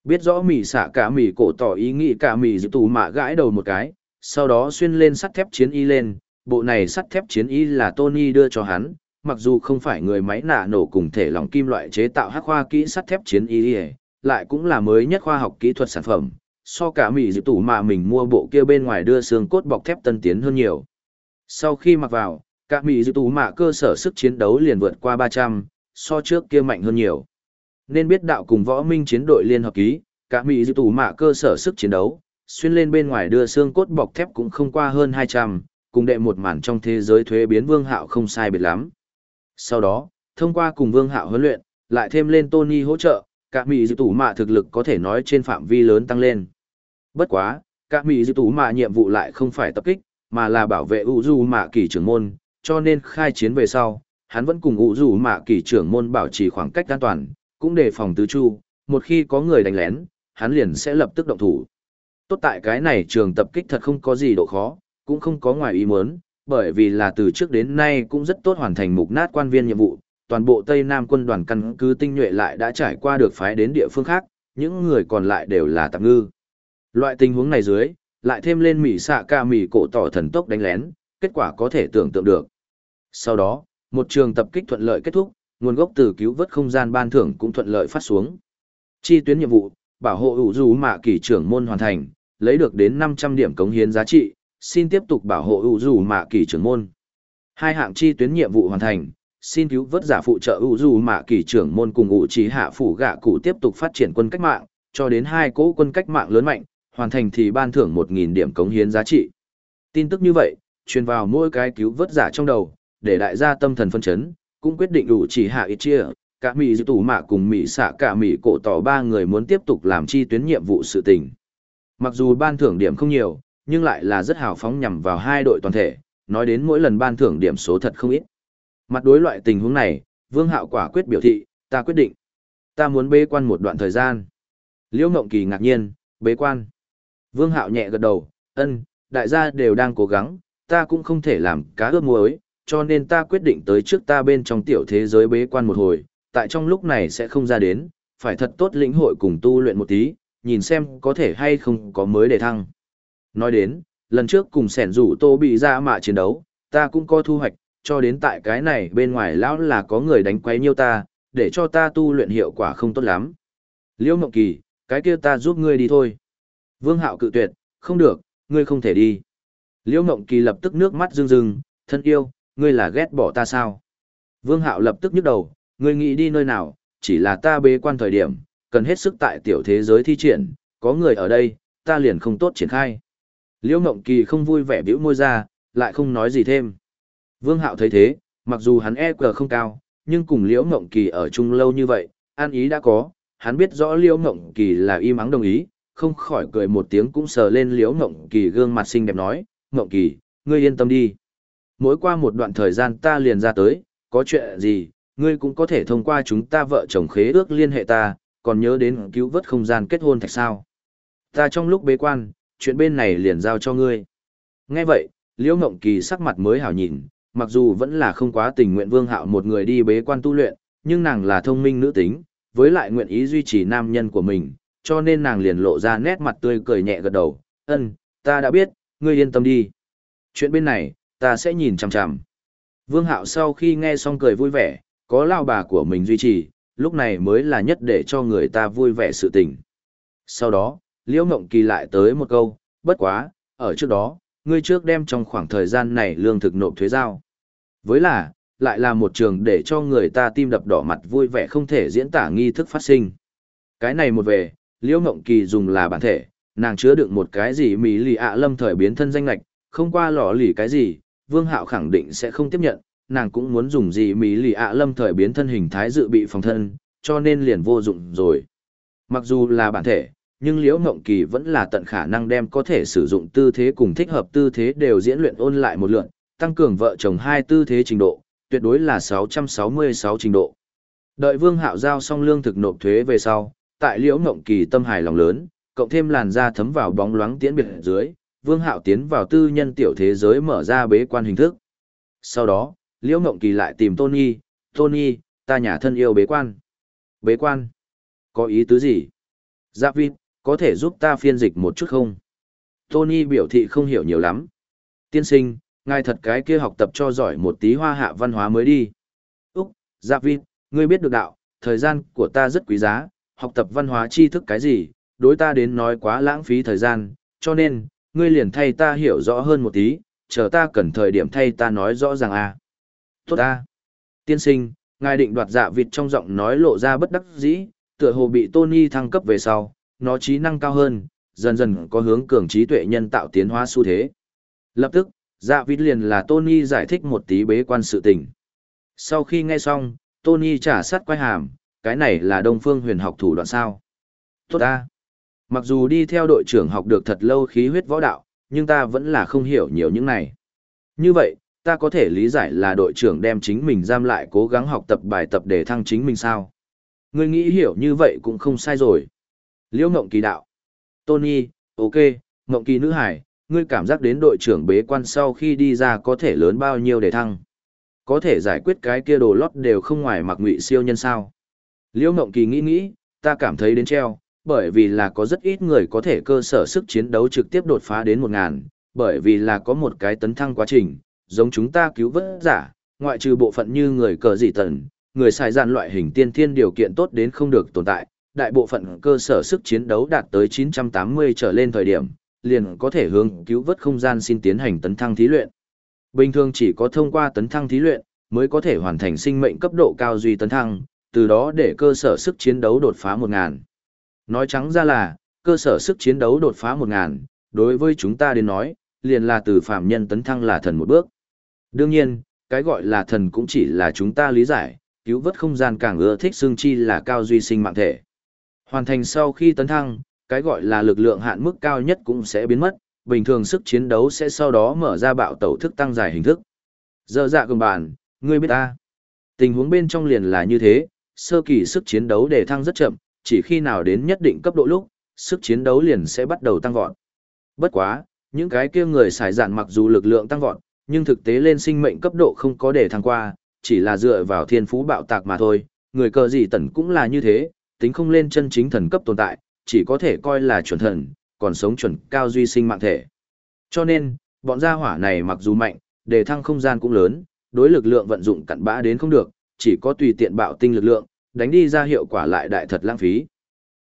Biết rõ Mỹ xạ ca Mỹ cổ tỏ ý nghĩ cả Mỹ dự tù mạ gãi đầu một cái, sau đó xuyên lên sắt thép chiến y lên, bộ này sắt thép chiến y là Tony đưa cho hắn, mặc dù không phải người máy nạ nổ cùng thể lỏng kim loại chế tạo hắc khoa kỹ sắt thép chiến y, lại cũng là mới nhất khoa học kỹ thuật sản phẩm, so cả mỹ dự tủ mà mình mua bộ kia bên ngoài đưa xương cốt bọc thép tân tiến hơn nhiều. Sau khi mặc vào, cả mỹ dự tủ mạ cơ sở sức chiến đấu liền vượt qua 300, so trước kia mạnh hơn nhiều. Nên biết đạo cùng võ minh chiến đội liên hợp ký, cả mỹ dự tủ mạ cơ sở sức chiến đấu, xuyên lên bên ngoài đưa xương cốt bọc thép cũng không qua hơn 200, cùng đệ một màn trong thế giới thuế biến vương hạo không sai biệt lắm. Sau đó, thông qua cùng vương hạo huấn luyện, lại thêm lên Tony hỗ trợ, cả mỹ dự tủ mạ thực lực có thể nói trên phạm vi lớn tăng lên. Bất quá, cả mỹ dự tủ mạ nhiệm vụ lại không phải tập kích, mà là bảo vệ ủ du mạ kỳ trưởng môn, cho nên khai chiến về sau, hắn vẫn cùng ủ du mạ kỳ trưởng môn bảo trì khoảng cách an toàn, cũng đề phòng tứ chu, một khi có người đánh lén, hắn liền sẽ lập tức động thủ. Tốt tại cái này trường tập kích thật không có gì độ khó, cũng không có ngoài ý muốn, bởi vì là từ trước đến nay cũng rất tốt hoàn thành mục nát quan viên nhiệm vụ, toàn bộ Tây Nam quân đoàn căn cứ tinh nhuệ lại đã trải qua được phái đến địa phương khác, những người còn lại đều là tạm ngư. Loại tình huống này dưới, lại thêm lên mỉ xạ ca mỉ cổ tỏ thần tốc đánh lén, kết quả có thể tưởng tượng được. Sau đó, một trường tập kích thuận lợi kết thúc, nguồn gốc từ cứu vớt không gian ban thưởng cũng thuận lợi phát xuống. Chi tuyến nhiệm vụ, bảo hộ ủ dù mạ kỳ trưởng môn hoàn thành, lấy được đến 500 điểm cống hiến giá trị, xin tiếp tục bảo hộ ủ dù mạ kỳ trưởng môn. Hai hạng chi tuyến nhiệm vụ hoàn thành, xin cứu vớt giả phụ trợ ủ dù mạ kỳ trưởng môn cùng ủ trí hạ phủ gạ cụ tiếp tục phát triển quân cách mạng, cho đến hai cỗ quân cách mạng lớn mạnh, hoàn thành thì ban thưởng 1.000 điểm cống hiến giá trị. Tin tức như vậy, truyền vào mỗi cái cứu vớt giả trong đầu, để đại gia tâm thần phân chấn, cũng quyết định ủ chỉ hạ ít chia, cả mỹ dự tủ mạ cùng mỹ xạ cả mỹ cổ tỏ ba người muốn tiếp tục làm chi tuyến nhiệm vụ sự tình. Mặc dù ban thưởng điểm không nhiều, nhưng lại là rất hào phóng nhằm vào hai đội toàn thể, nói đến mỗi lần ban thưởng điểm số thật không ít. Mặt đối loại tình huống này, Vương Hạo quả quyết biểu thị, ta quyết định. Ta muốn bế quan một đoạn thời gian. Liễu Ngộng Kỳ ngạc nhiên, bế quan. Vương Hạo nhẹ gật đầu, ân, đại gia đều đang cố gắng, ta cũng không thể làm cá ướp muối, cho nên ta quyết định tới trước ta bên trong tiểu thế giới bế quan một hồi, tại trong lúc này sẽ không ra đến, phải thật tốt lĩnh hội cùng tu luyện một tí, nhìn xem có thể hay không có mới để thăng. Nói đến, lần trước cùng sẻn rủ tô bị ra mạ chiến đấu, ta cũng có thu hoạch, cho đến tại cái này bên ngoài lão là có người đánh quấy nhiêu ta, để cho ta tu luyện hiệu quả không tốt lắm. Liễu Mộng Kỳ, cái kia ta giúp ngươi đi thôi. Vương Hạo cự tuyệt, không được, ngươi không thể đi. Liễu Mộng Kỳ lập tức nước mắt rưng rưng, thân yêu, ngươi là ghét bỏ ta sao? Vương Hạo lập tức nhức đầu, ngươi nghĩ đi nơi nào, chỉ là ta bế quan thời điểm, cần hết sức tại tiểu thế giới thi triển, có người ở đây, ta liền không tốt triển khai. Liễu Ngộng Kỳ không vui vẻ bĩu môi ra, lại không nói gì thêm. Vương Hạo thấy thế, mặc dù hắn EQ không cao, nhưng cùng Liễu Ngộng Kỳ ở chung lâu như vậy, an ý đã có, hắn biết rõ Liễu Ngộng Kỳ là im ắng đồng ý, không khỏi cười một tiếng cũng sờ lên Liễu Ngộng Kỳ gương mặt xinh đẹp nói, Ngộng Kỳ, ngươi yên tâm đi. Mỗi qua một đoạn thời gian ta liền ra tới, có chuyện gì, ngươi cũng có thể thông qua chúng ta vợ chồng khế ước liên hệ ta, còn nhớ đến cứu vớt không gian kết hôn thạch sao. Ta trong lúc bế quan, chuyện bên này liền giao cho ngươi. Nghe vậy, Liễu Ngộng Kỳ sắc mặt mới hảo nhìn, mặc dù vẫn là không quá tình nguyện Vương Hạo một người đi bế quan tu luyện, nhưng nàng là thông minh nữ tính, với lại nguyện ý duy trì nam nhân của mình, cho nên nàng liền lộ ra nét mặt tươi cười nhẹ gật đầu, ân, ta đã biết, ngươi yên tâm đi. Chuyện bên này, ta sẽ nhìn chằm chằm. Vương Hạo sau khi nghe xong cười vui vẻ, có lao bà của mình duy trì, lúc này mới là nhất để cho người ta vui vẻ sự tình. Sau đó, Liễu Mộng Kỳ lại tới một câu, bất quá, ở trước đó, ngươi trước đem trong khoảng thời gian này lương thực nộp thuế giao. Với là, lại là một trường để cho người ta tim đập đỏ mặt vui vẻ không thể diễn tả nghi thức phát sinh. Cái này một về, Liễu Mộng Kỳ dùng là bản thể, nàng chứa đựng một cái gì mỹ lì ạ lâm thời biến thân danh lạch, không qua lọ lì cái gì, Vương Hạo khẳng định sẽ không tiếp nhận, nàng cũng muốn dùng gì mỹ lì ạ lâm thời biến thân hình thái dự bị phòng thân, cho nên liền vô dụng rồi. Mặc dù là bản thể, nhưng Liễu Ngộng Kỳ vẫn là tận khả năng đem có thể sử dụng tư thế cùng thích hợp tư thế đều diễn luyện ôn lại một lượt, tăng cường vợ chồng hai tư thế trình độ, tuyệt đối là 666 trình độ. Đợi Vương Hạo giao xong lương thực nộp thuế về sau, tại Liễu Ngộng Kỳ tâm hài lòng lớn, cộng thêm làn da thấm vào bóng loáng tiễn biệt dưới, Vương Hạo tiến vào tư nhân tiểu thế giới mở ra bế quan hình thức. Sau đó, Liễu Ngộng Kỳ lại tìm Tony, Tony, ta nhà thân yêu bế quan. Bế quan? Có ý tứ gì? Giáp vịt, có thể giúp ta phiên dịch một chút không? Tony biểu thị không hiểu nhiều lắm. Tiên sinh, ngài thật cái kia học tập cho giỏi một tí hoa hạ văn hóa mới đi. Úc, Giáp vịt, ngươi biết được đạo, thời gian của ta rất quý giá, học tập văn hóa tri thức cái gì, đối ta đến nói quá lãng phí thời gian, cho nên, ngươi liền thay ta hiểu rõ hơn một tí, chờ ta cần thời điểm thay ta nói rõ ràng. À. Tốt à. Tiên sinh, ngài định đoạt dạ vịt trong giọng nói lộ ra bất đắc dĩ, tựa hồ bị Tony thăng cấp về sau, nó trí năng cao hơn, dần dần có hướng cường trí tuệ nhân tạo tiến hóa xu thế. Lập tức, dạ vịt liền là Tony giải thích một tí bế quan sự tình. Sau khi nghe xong, Tony trả sát quay hàm, cái này là đông phương huyền học thủ đoạn sao. Tốt ta. Mặc dù đi theo đội trưởng học được thật lâu khí huyết võ đạo, nhưng ta vẫn là không hiểu nhiều những này. Như vậy, ta có thể lý giải là đội trưởng đem chính mình giam lại cố gắng học tập bài tập để thăng chính mình sao. Ngươi nghĩ hiểu như vậy cũng không sai rồi. Liễu Ngộng Kỳ đạo. Tony, ok, Ngộng Kỳ nữ hải, ngươi cảm giác đến đội trưởng bế quan sau khi đi ra có thể lớn bao nhiêu để thăng. Có thể giải quyết cái kia đồ lót đều không ngoài mặc ngụy siêu nhân sao. Liễu Ngộng Kỳ nghĩ nghĩ, ta cảm thấy đến treo, bởi vì là có rất ít người có thể cơ sở sức chiến đấu trực tiếp đột phá đến một ngàn, bởi vì là có một cái tấn thăng quá trình, giống chúng ta cứu vớt giả, ngoại trừ bộ phận như người cờ dị tần, người xài gian loại hình tiên thiên điều kiện tốt đến không được tồn tại, đại bộ phận cơ sở sức chiến đấu đạt tới 980 trở lên thời điểm, liền có thể hướng cứu vớt không gian xin tiến hành tấn thăng thí luyện. Bình thường chỉ có thông qua tấn thăng thí luyện, mới có thể hoàn thành sinh mệnh cấp độ cao duy tấn thăng, từ đó để cơ sở sức chiến đấu đột phá 1000. Nói trắng ra là, cơ sở sức chiến đấu đột phá 1000, đối với chúng ta đến nói, liền là từ phạm nhân tấn thăng là thần một bước. Đương nhiên, cái gọi là thần cũng chỉ là chúng ta lý giải, cứu vớt không gian càng ưa thích xương chi là cao duy sinh mạng thể. Hoàn thành sau khi tấn thăng, cái gọi là lực lượng hạn mức cao nhất cũng sẽ biến mất, bình thường sức chiến đấu sẽ sau đó mở ra bạo tẩu thức tăng dài hình thức. Giờ dạ cường bản, ngươi biết ta. Tình huống bên trong liền là như thế, sơ kỳ sức chiến đấu để thăng rất chậm, chỉ khi nào đến nhất định cấp độ lúc, sức chiến đấu liền sẽ bắt đầu tăng vọt. Bất quá, những cái kia người xài dạn mặc dù lực lượng tăng vọt, nhưng thực tế lên sinh mệnh cấp độ không có để thăng qua, chỉ là dựa vào thiên phú bạo tạc mà thôi, người cờ gì tẩn cũng là như thế, tính không lên chân chính thần cấp tồn tại, chỉ có thể coi là chuẩn thần, còn sống chuẩn cao duy sinh mạng thể. Cho nên, bọn gia hỏa này mặc dù mạnh, đề thăng không gian cũng lớn, đối lực lượng vận dụng cặn bã đến không được, chỉ có tùy tiện bạo tinh lực lượng, đánh đi ra hiệu quả lại đại thật lãng phí.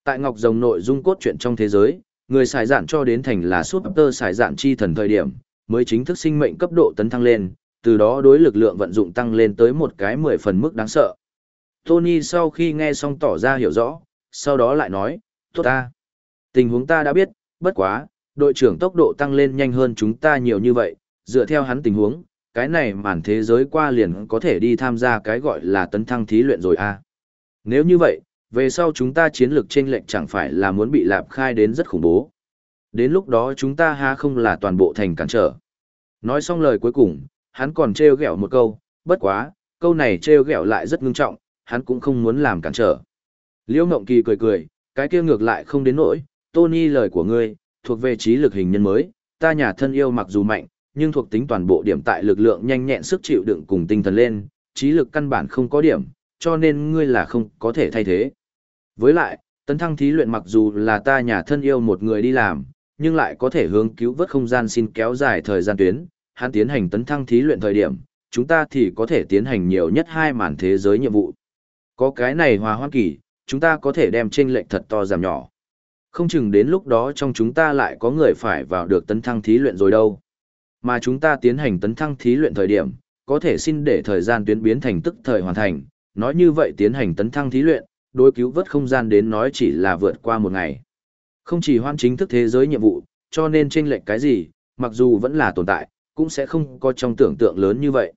Tại Ngọc Rồng nội dung cốt truyện trong thế giới, người xài dạn cho đến thành là suốt tơ xài dạn chi thần thời điểm, mới chính thức sinh mệnh cấp độ tấn thăng lên, từ đó đối lực lượng vận dụng tăng lên tới một cái mười phần mức đáng sợ. Tony sau khi nghe xong tỏ ra hiểu rõ, sau đó lại nói, tốt ta. Tình huống ta đã biết, bất quá, đội trưởng tốc độ tăng lên nhanh hơn chúng ta nhiều như vậy, dựa theo hắn tình huống, cái này màn thế giới qua liền có thể đi tham gia cái gọi là tấn thăng thí luyện rồi à. Nếu như vậy, về sau chúng ta chiến lược trên lệnh chẳng phải là muốn bị lạp khai đến rất khủng bố. Đến lúc đó chúng ta ha không là toàn bộ thành cản trở. Nói xong lời cuối cùng, hắn còn trêu ghẹo một câu, bất quá, câu này trêu ghẹo lại rất ngưng trọng, hắn cũng không muốn làm cản trở. Liễu Ngộng Kỳ cười cười, cái kia ngược lại không đến nỗi, Tony lời của ngươi, thuộc về trí lực hình nhân mới, ta nhà thân yêu mặc dù mạnh, nhưng thuộc tính toàn bộ điểm tại lực lượng nhanh nhẹn sức chịu đựng cùng tinh thần lên, trí lực căn bản không có điểm, cho nên ngươi là không có thể thay thế. Với lại, tấn thăng thí luyện mặc dù là ta nhà thân yêu một người đi làm, nhưng lại có thể hướng cứu vớt không gian xin kéo dài thời gian tuyến, hắn tiến hành tấn thăng thí luyện thời điểm, chúng ta thì có thể tiến hành nhiều nhất hai màn thế giới nhiệm vụ. Có cái này hòa hoan kỳ, chúng ta có thể đem chênh lệnh thật to giảm nhỏ. Không chừng đến lúc đó trong chúng ta lại có người phải vào được tấn thăng thí luyện rồi đâu. Mà chúng ta tiến hành tấn thăng thí luyện thời điểm, có thể xin để thời gian tuyến biến thành tức thời hoàn thành, nói như vậy tiến hành tấn thăng thí luyện, đối cứu vớt không gian đến nói chỉ là vượt qua một ngày. Không chỉ hoan chính thức thế giới nhiệm vụ, cho nên chênh lệch cái gì, mặc dù vẫn là tồn tại, cũng sẽ không có trong tưởng tượng lớn như vậy.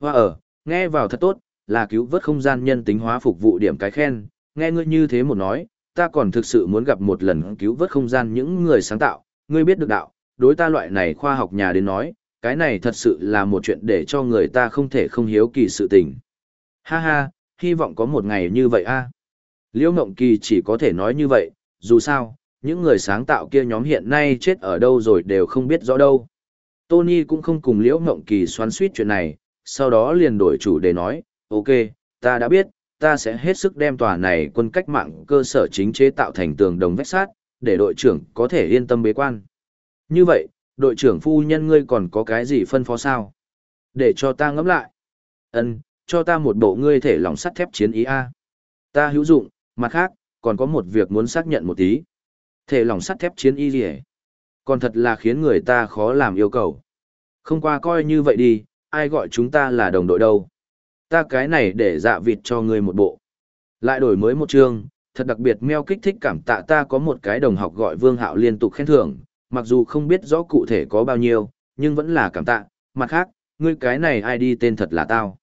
Hoa ở, nghe vào thật tốt, là cứu vớt không gian nhân tính hóa phục vụ điểm cái khen, nghe ngươi như thế một nói, ta còn thực sự muốn gặp một lần cứu vớt không gian những người sáng tạo, ngươi biết được đạo, đối ta loại này khoa học nhà đến nói, cái này thật sự là một chuyện để cho người ta không thể không hiếu kỳ sự tình. Ha ha, hy vọng có một ngày như vậy a. Liễu Ngộng Kỳ chỉ có thể nói như vậy, dù sao, những người sáng tạo kia nhóm hiện nay chết ở đâu rồi đều không biết rõ đâu. Tony cũng không cùng Liễu Ngộng Kỳ xoắn suýt chuyện này, sau đó liền đổi chủ để nói, ok, ta đã biết, ta sẽ hết sức đem tòa này quân cách mạng cơ sở chính chế tạo thành tường đồng vách sát, để đội trưởng có thể yên tâm bế quan. Như vậy, đội trưởng phu nhân ngươi còn có cái gì phân phó sao? Để cho ta ngẫm lại. Ân, cho ta một bộ ngươi thể lòng sắt thép chiến ý A. Ta hữu dụng, mặt khác, còn có một việc muốn xác nhận một tí. Thể lòng sắt thép chiến y gì Còn thật là khiến người ta khó làm yêu cầu. Không qua coi như vậy đi, ai gọi chúng ta là đồng đội đâu. Ta cái này để dạ vịt cho ngươi một bộ. Lại đổi mới một chương, thật đặc biệt meo kích thích cảm tạ ta có một cái đồng học gọi Vương Hạo liên tục khen thưởng, mặc dù không biết rõ cụ thể có bao nhiêu, nhưng vẫn là cảm tạ. Mặt khác, ngươi cái này ai đi tên thật là tao.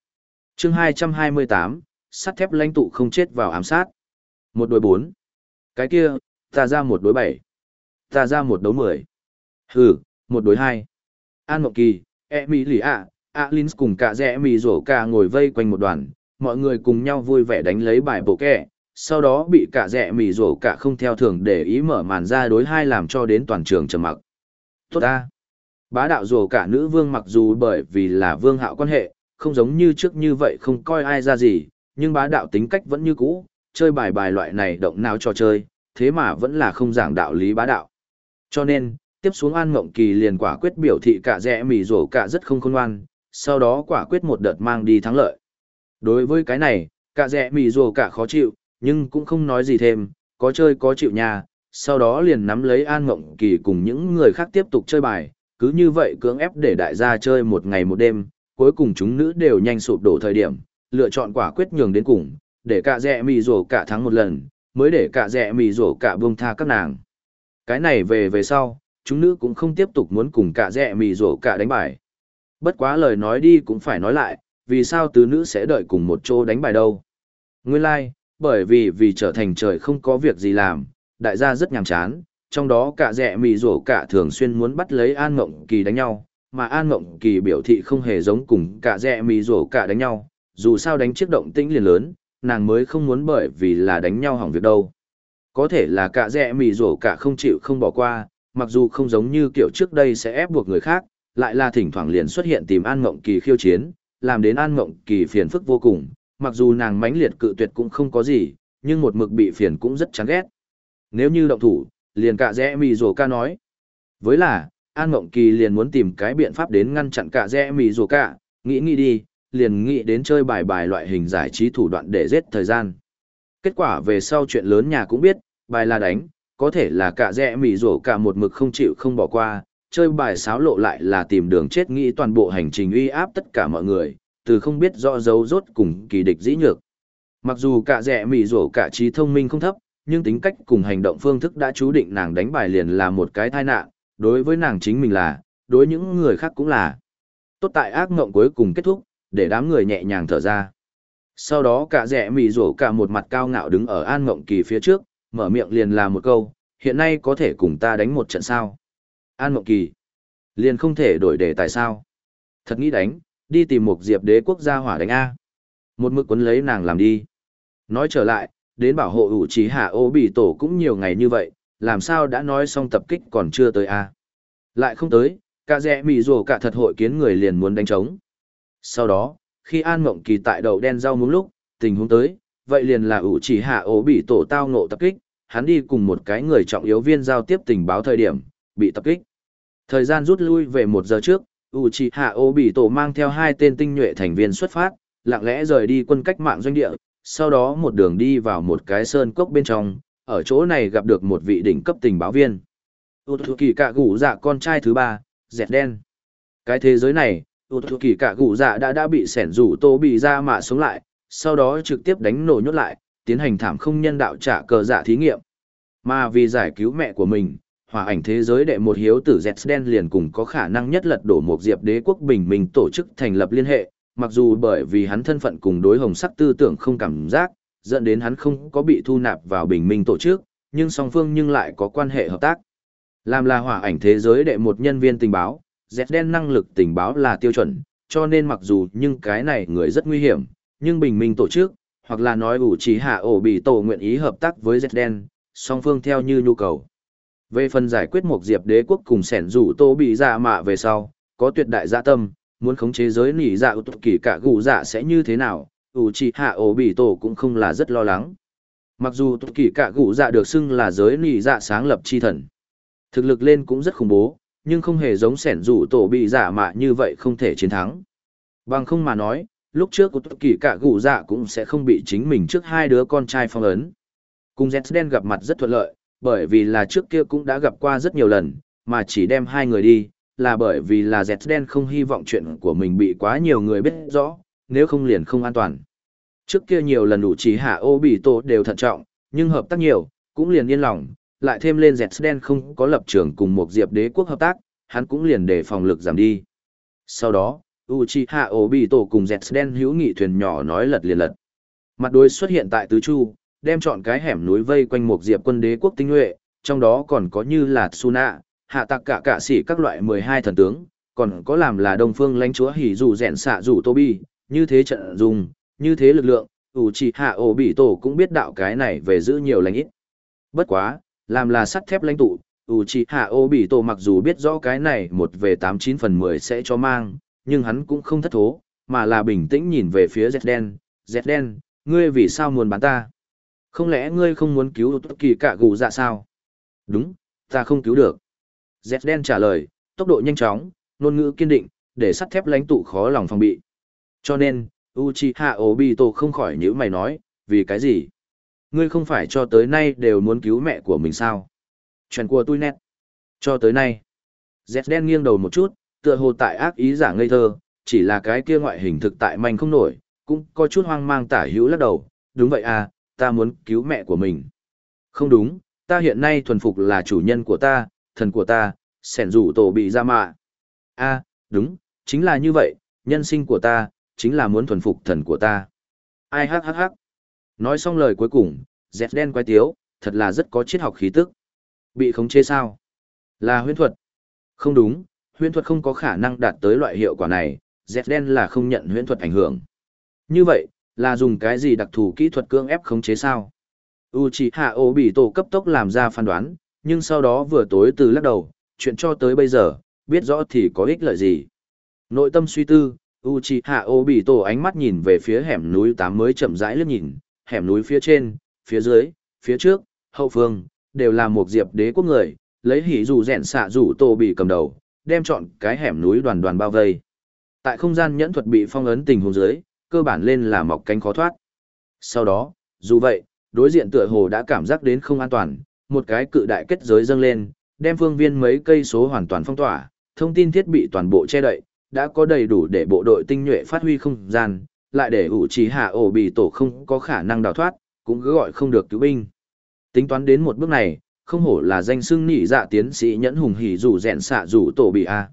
Chương 228, sắt thép lãnh tụ không chết vào ám sát. Một đối bốn. Cái kia, ta ra một đối bảy. Ta ra một đấu mười. Hừ, một đối hai. An Mộng Kỳ, Emilia, Alins cùng cả rẽ mì rổ cả ngồi vây quanh một đoàn, mọi người cùng nhau vui vẻ đánh lấy bài bộ kẹ, sau đó bị cả rẽ mì rổ cả không theo thường để ý mở màn ra đối hai làm cho đến toàn trường trầm mặc. Tốt ta! Bá đạo rổ cả nữ vương mặc dù bởi vì là vương hạo quan hệ, không giống như trước như vậy không coi ai ra gì, nhưng bá đạo tính cách vẫn như cũ, chơi bài bài loại này động nào cho chơi, thế mà vẫn là không giảng đạo lý bá đạo. Cho nên, tiếp xuống An Mộng Kỳ liền quả quyết biểu thị cả rẽ mì rổ cả rất không khôn ngoan, sau đó quả quyết một đợt mang đi thắng lợi. Đối với cái này, cả rẻ mì rùa cả khó chịu, nhưng cũng không nói gì thêm, có chơi có chịu nhà, sau đó liền nắm lấy An Ngộng Kỳ cùng những người khác tiếp tục chơi bài, cứ như vậy cưỡng ép để đại gia chơi một ngày một đêm, cuối cùng chúng nữ đều nhanh sụp đổ thời điểm, lựa chọn quả quyết nhường đến cùng, để cả rẻ mì rùa cả thắng một lần, mới để cả rẻ mì rùa cả buông tha các nàng. Cái này về về sau, chúng nữ cũng không tiếp tục muốn cùng cả rẻ mì rùa cả đánh bài. Bất quá lời nói đi cũng phải nói lại, vì sao tứ nữ sẽ đợi cùng một chỗ đánh bài đâu. Nguyên lai, like, bởi vì vì trở thành trời không có việc gì làm, đại gia rất nhàm chán, trong đó cả rẻ mì rổ cả thường xuyên muốn bắt lấy An Ngộng Kỳ đánh nhau, mà An Ngộng Kỳ biểu thị không hề giống cùng cả rẻ mì rổ cả đánh nhau, dù sao đánh chiếc động tĩnh liền lớn, nàng mới không muốn bởi vì là đánh nhau hỏng việc đâu. Có thể là cả rẻ mì rổ cả không chịu không bỏ qua, mặc dù không giống như kiểu trước đây sẽ ép buộc người khác, lại là thỉnh thoảng liền xuất hiện tìm An Ngộng Kỳ khiêu chiến, làm đến An Ngộng Kỳ phiền phức vô cùng, mặc dù nàng mãnh liệt cự tuyệt cũng không có gì, nhưng một mực bị phiền cũng rất chán ghét. Nếu như động thủ, liền cả rẽ mì rổ ca nói. Với là, An Ngộng Kỳ liền muốn tìm cái biện pháp đến ngăn chặn cả rẽ mì rổ ca, nghĩ nghĩ đi, liền nghĩ đến chơi bài bài loại hình giải trí thủ đoạn để giết thời gian. Kết quả về sau chuyện lớn nhà cũng biết, bài là đánh, có thể là cả rẽ mì rổ cả một mực không chịu không bỏ qua, chơi bài sáo lộ lại là tìm đường chết nghĩ toàn bộ hành trình uy áp tất cả mọi người, từ không biết rõ dấu rốt cùng kỳ địch dĩ nhược. Mặc dù cả rẻ mỉ rổ cả trí thông minh không thấp, nhưng tính cách cùng hành động phương thức đã chú định nàng đánh bài liền là một cái tai nạn, đối với nàng chính mình là, đối những người khác cũng là. Tốt tại ác mộng cuối cùng kết thúc, để đám người nhẹ nhàng thở ra. Sau đó cả rẻ mỉ rổ cả một mặt cao ngạo đứng ở an mộng kỳ phía trước, mở miệng liền là một câu, hiện nay có thể cùng ta đánh một trận sao. An mộng kỳ, liền không thể đổi đề tại sao. Thật nghĩ đánh, đi tìm một diệp đế quốc gia hỏa đánh A. Một mực quấn lấy nàng làm đi. Nói trở lại, đến bảo hộ ủ trí hạ ô bị tổ cũng nhiều ngày như vậy, làm sao đã nói xong tập kích còn chưa tới A. Lại không tới, cả rẽ mì rồ cả thật hội kiến người liền muốn đánh trống. Sau đó, khi An Mộng Kỳ tại đầu đen rau muống lúc, tình huống tới, vậy liền là ủ chỉ hạ ố bị tổ tao ngộ tập kích, hắn đi cùng một cái người trọng yếu viên giao tiếp tình báo thời điểm, bị tập kích. Thời gian rút lui về một giờ trước, Uchiha Obito mang theo hai tên tinh nhuệ thành viên xuất phát, lặng lẽ rời đi quân cách mạng doanh địa, sau đó một đường đi vào một cái sơn cốc bên trong, ở chỗ này gặp được một vị đỉnh cấp tình báo viên. Uchiha cả Gũ dạ con trai thứ ba, dẹt đen. Cái thế giới này, Uchiha cả Gũ dạ đã đã bị sẻn rủ tô bị ra mạ sống lại, sau đó trực tiếp đánh nổ nhốt lại, tiến hành thảm không nhân đạo trả cờ dạ thí nghiệm. Mà vì giải cứu mẹ của mình, hòa ảnh thế giới đệ một hiếu tử Zden liền cùng có khả năng nhất lật đổ một diệp đế quốc bình minh tổ chức thành lập liên hệ mặc dù bởi vì hắn thân phận cùng đối hồng sắc tư tưởng không cảm giác dẫn đến hắn không có bị thu nạp vào bình minh tổ chức nhưng song phương nhưng lại có quan hệ hợp tác. Làm là hỏa ảnh thế giới đệ một nhân viên tình báo Zden năng lực tình báo là tiêu chuẩn cho nên mặc dù nhưng cái này người rất nguy hiểm nhưng bình minh tổ chức hoặc là nói ủ trí hạ ổ bị tổ nguyện ý hợp tác với Zden, song phương theo như nhu cầu về phần giải quyết một diệp đế quốc cùng sẻn rủ tô bị dạ mạ về sau, có tuyệt đại dạ tâm, muốn khống chế giới nỉ dạ ưu kỳ cả gù dạ sẽ như thế nào, ủ chỉ hạ ổ bị tổ cũng không là rất lo lắng. Mặc dù tục kỳ cả gù dạ được xưng là giới nỉ dạ sáng lập chi thần. Thực lực lên cũng rất khủng bố, nhưng không hề giống sẻn rủ tổ bị dạ mạ như vậy không thể chiến thắng. Bằng không mà nói, lúc trước của tục kỳ cả gù dạ cũng sẽ không bị chính mình trước hai đứa con trai phong ấn. Cùng Zden gặp mặt rất thuận lợi, bởi vì là trước kia cũng đã gặp qua rất nhiều lần, mà chỉ đem hai người đi, là bởi vì là dẹt đen không hy vọng chuyện của mình bị quá nhiều người biết rõ, nếu không liền không an toàn. Trước kia nhiều lần đủ chỉ hạ ô bị tổ đều thận trọng, nhưng hợp tác nhiều, cũng liền yên lòng, lại thêm lên dẹt đen không có lập trường cùng một diệp đế quốc hợp tác, hắn cũng liền để phòng lực giảm đi. Sau đó, Uchiha Obito cùng Zden hữu nghị thuyền nhỏ nói lật liền lật. Mặt đối xuất hiện tại tứ chu, đem chọn cái hẻm núi vây quanh một diệp quân đế quốc tinh nhuệ, trong đó còn có như là Suna, hạ tạc cả cả sĩ các loại 12 thần tướng, còn có làm là đông phương lãnh chúa hỉ dù rèn xạ dù tô bi, như thế trận dùng, như thế lực lượng, ủ chỉ hạ ổ bị tổ cũng biết đạo cái này về giữ nhiều lãnh ít. Bất quá, làm là sắt thép lãnh tụ, ủ chỉ hạ ổ bị tổ mặc dù biết rõ cái này một về 89 phần 10 sẽ cho mang, nhưng hắn cũng không thất thố, mà là bình tĩnh nhìn về phía dẹt đen, đen, ngươi vì sao muốn bán ta? Không lẽ ngươi không muốn cứu tốt kỳ cả gù dạ sao? Đúng, ta không cứu được. Dẹt đen trả lời, tốc độ nhanh chóng, ngôn ngữ kiên định, để sắt thép lãnh tụ khó lòng phòng bị. Cho nên, Uchiha Obito không khỏi nhíu mày nói, vì cái gì? Ngươi không phải cho tới nay đều muốn cứu mẹ của mình sao? Chuyện của tôi nét. Cho tới nay. Dẹt đen nghiêng đầu một chút, tựa hồ tại ác ý giả ngây thơ, chỉ là cái kia ngoại hình thực tại manh không nổi, cũng có chút hoang mang tả hữu lắc đầu, đúng vậy à, ta muốn cứu mẹ của mình. Không đúng, ta hiện nay thuần phục là chủ nhân của ta, thần của ta, sẻn rủ tổ bị ra mạ. a đúng, chính là như vậy, nhân sinh của ta, chính là muốn thuần phục thần của ta. Ai hắc hắc hắc. Nói xong lời cuối cùng, dẹt đen quay tiếu, thật là rất có triết học khí tức. Bị khống chế sao? Là huyễn thuật. Không đúng, huyễn thuật không có khả năng đạt tới loại hiệu quả này, dẹt đen là không nhận huyễn thuật ảnh hưởng. Như vậy, là dùng cái gì đặc thù kỹ thuật cưỡng ép khống chế sao? Uchiha Obito cấp tốc làm ra phán đoán, nhưng sau đó vừa tối từ lắc đầu, chuyện cho tới bây giờ, biết rõ thì có ích lợi gì. Nội tâm suy tư, Uchiha Obito ánh mắt nhìn về phía hẻm núi tám mới chậm rãi liếc nhìn, hẻm núi phía trên, phía dưới, phía trước, hậu phương, đều là một diệp đế quốc người, lấy hỉ dù rèn xạ rủ tổ bị cầm đầu, đem chọn cái hẻm núi đoàn đoàn bao vây. Tại không gian nhẫn thuật bị phong ấn tình huống dưới, cơ bản lên là mọc cánh khó thoát. Sau đó, dù vậy, đối diện tựa hồ đã cảm giác đến không an toàn, một cái cự đại kết giới dâng lên, đem phương viên mấy cây số hoàn toàn phong tỏa, thông tin thiết bị toàn bộ che đậy, đã có đầy đủ để bộ đội tinh nhuệ phát huy không gian, lại để ủ trí hạ ổ bị tổ không có khả năng đào thoát, cũng cứ gọi không được cứu binh. Tính toán đến một bước này, không hổ là danh xưng nỉ dạ tiến sĩ nhẫn hùng hỉ rủ rèn xạ rủ tổ bị a.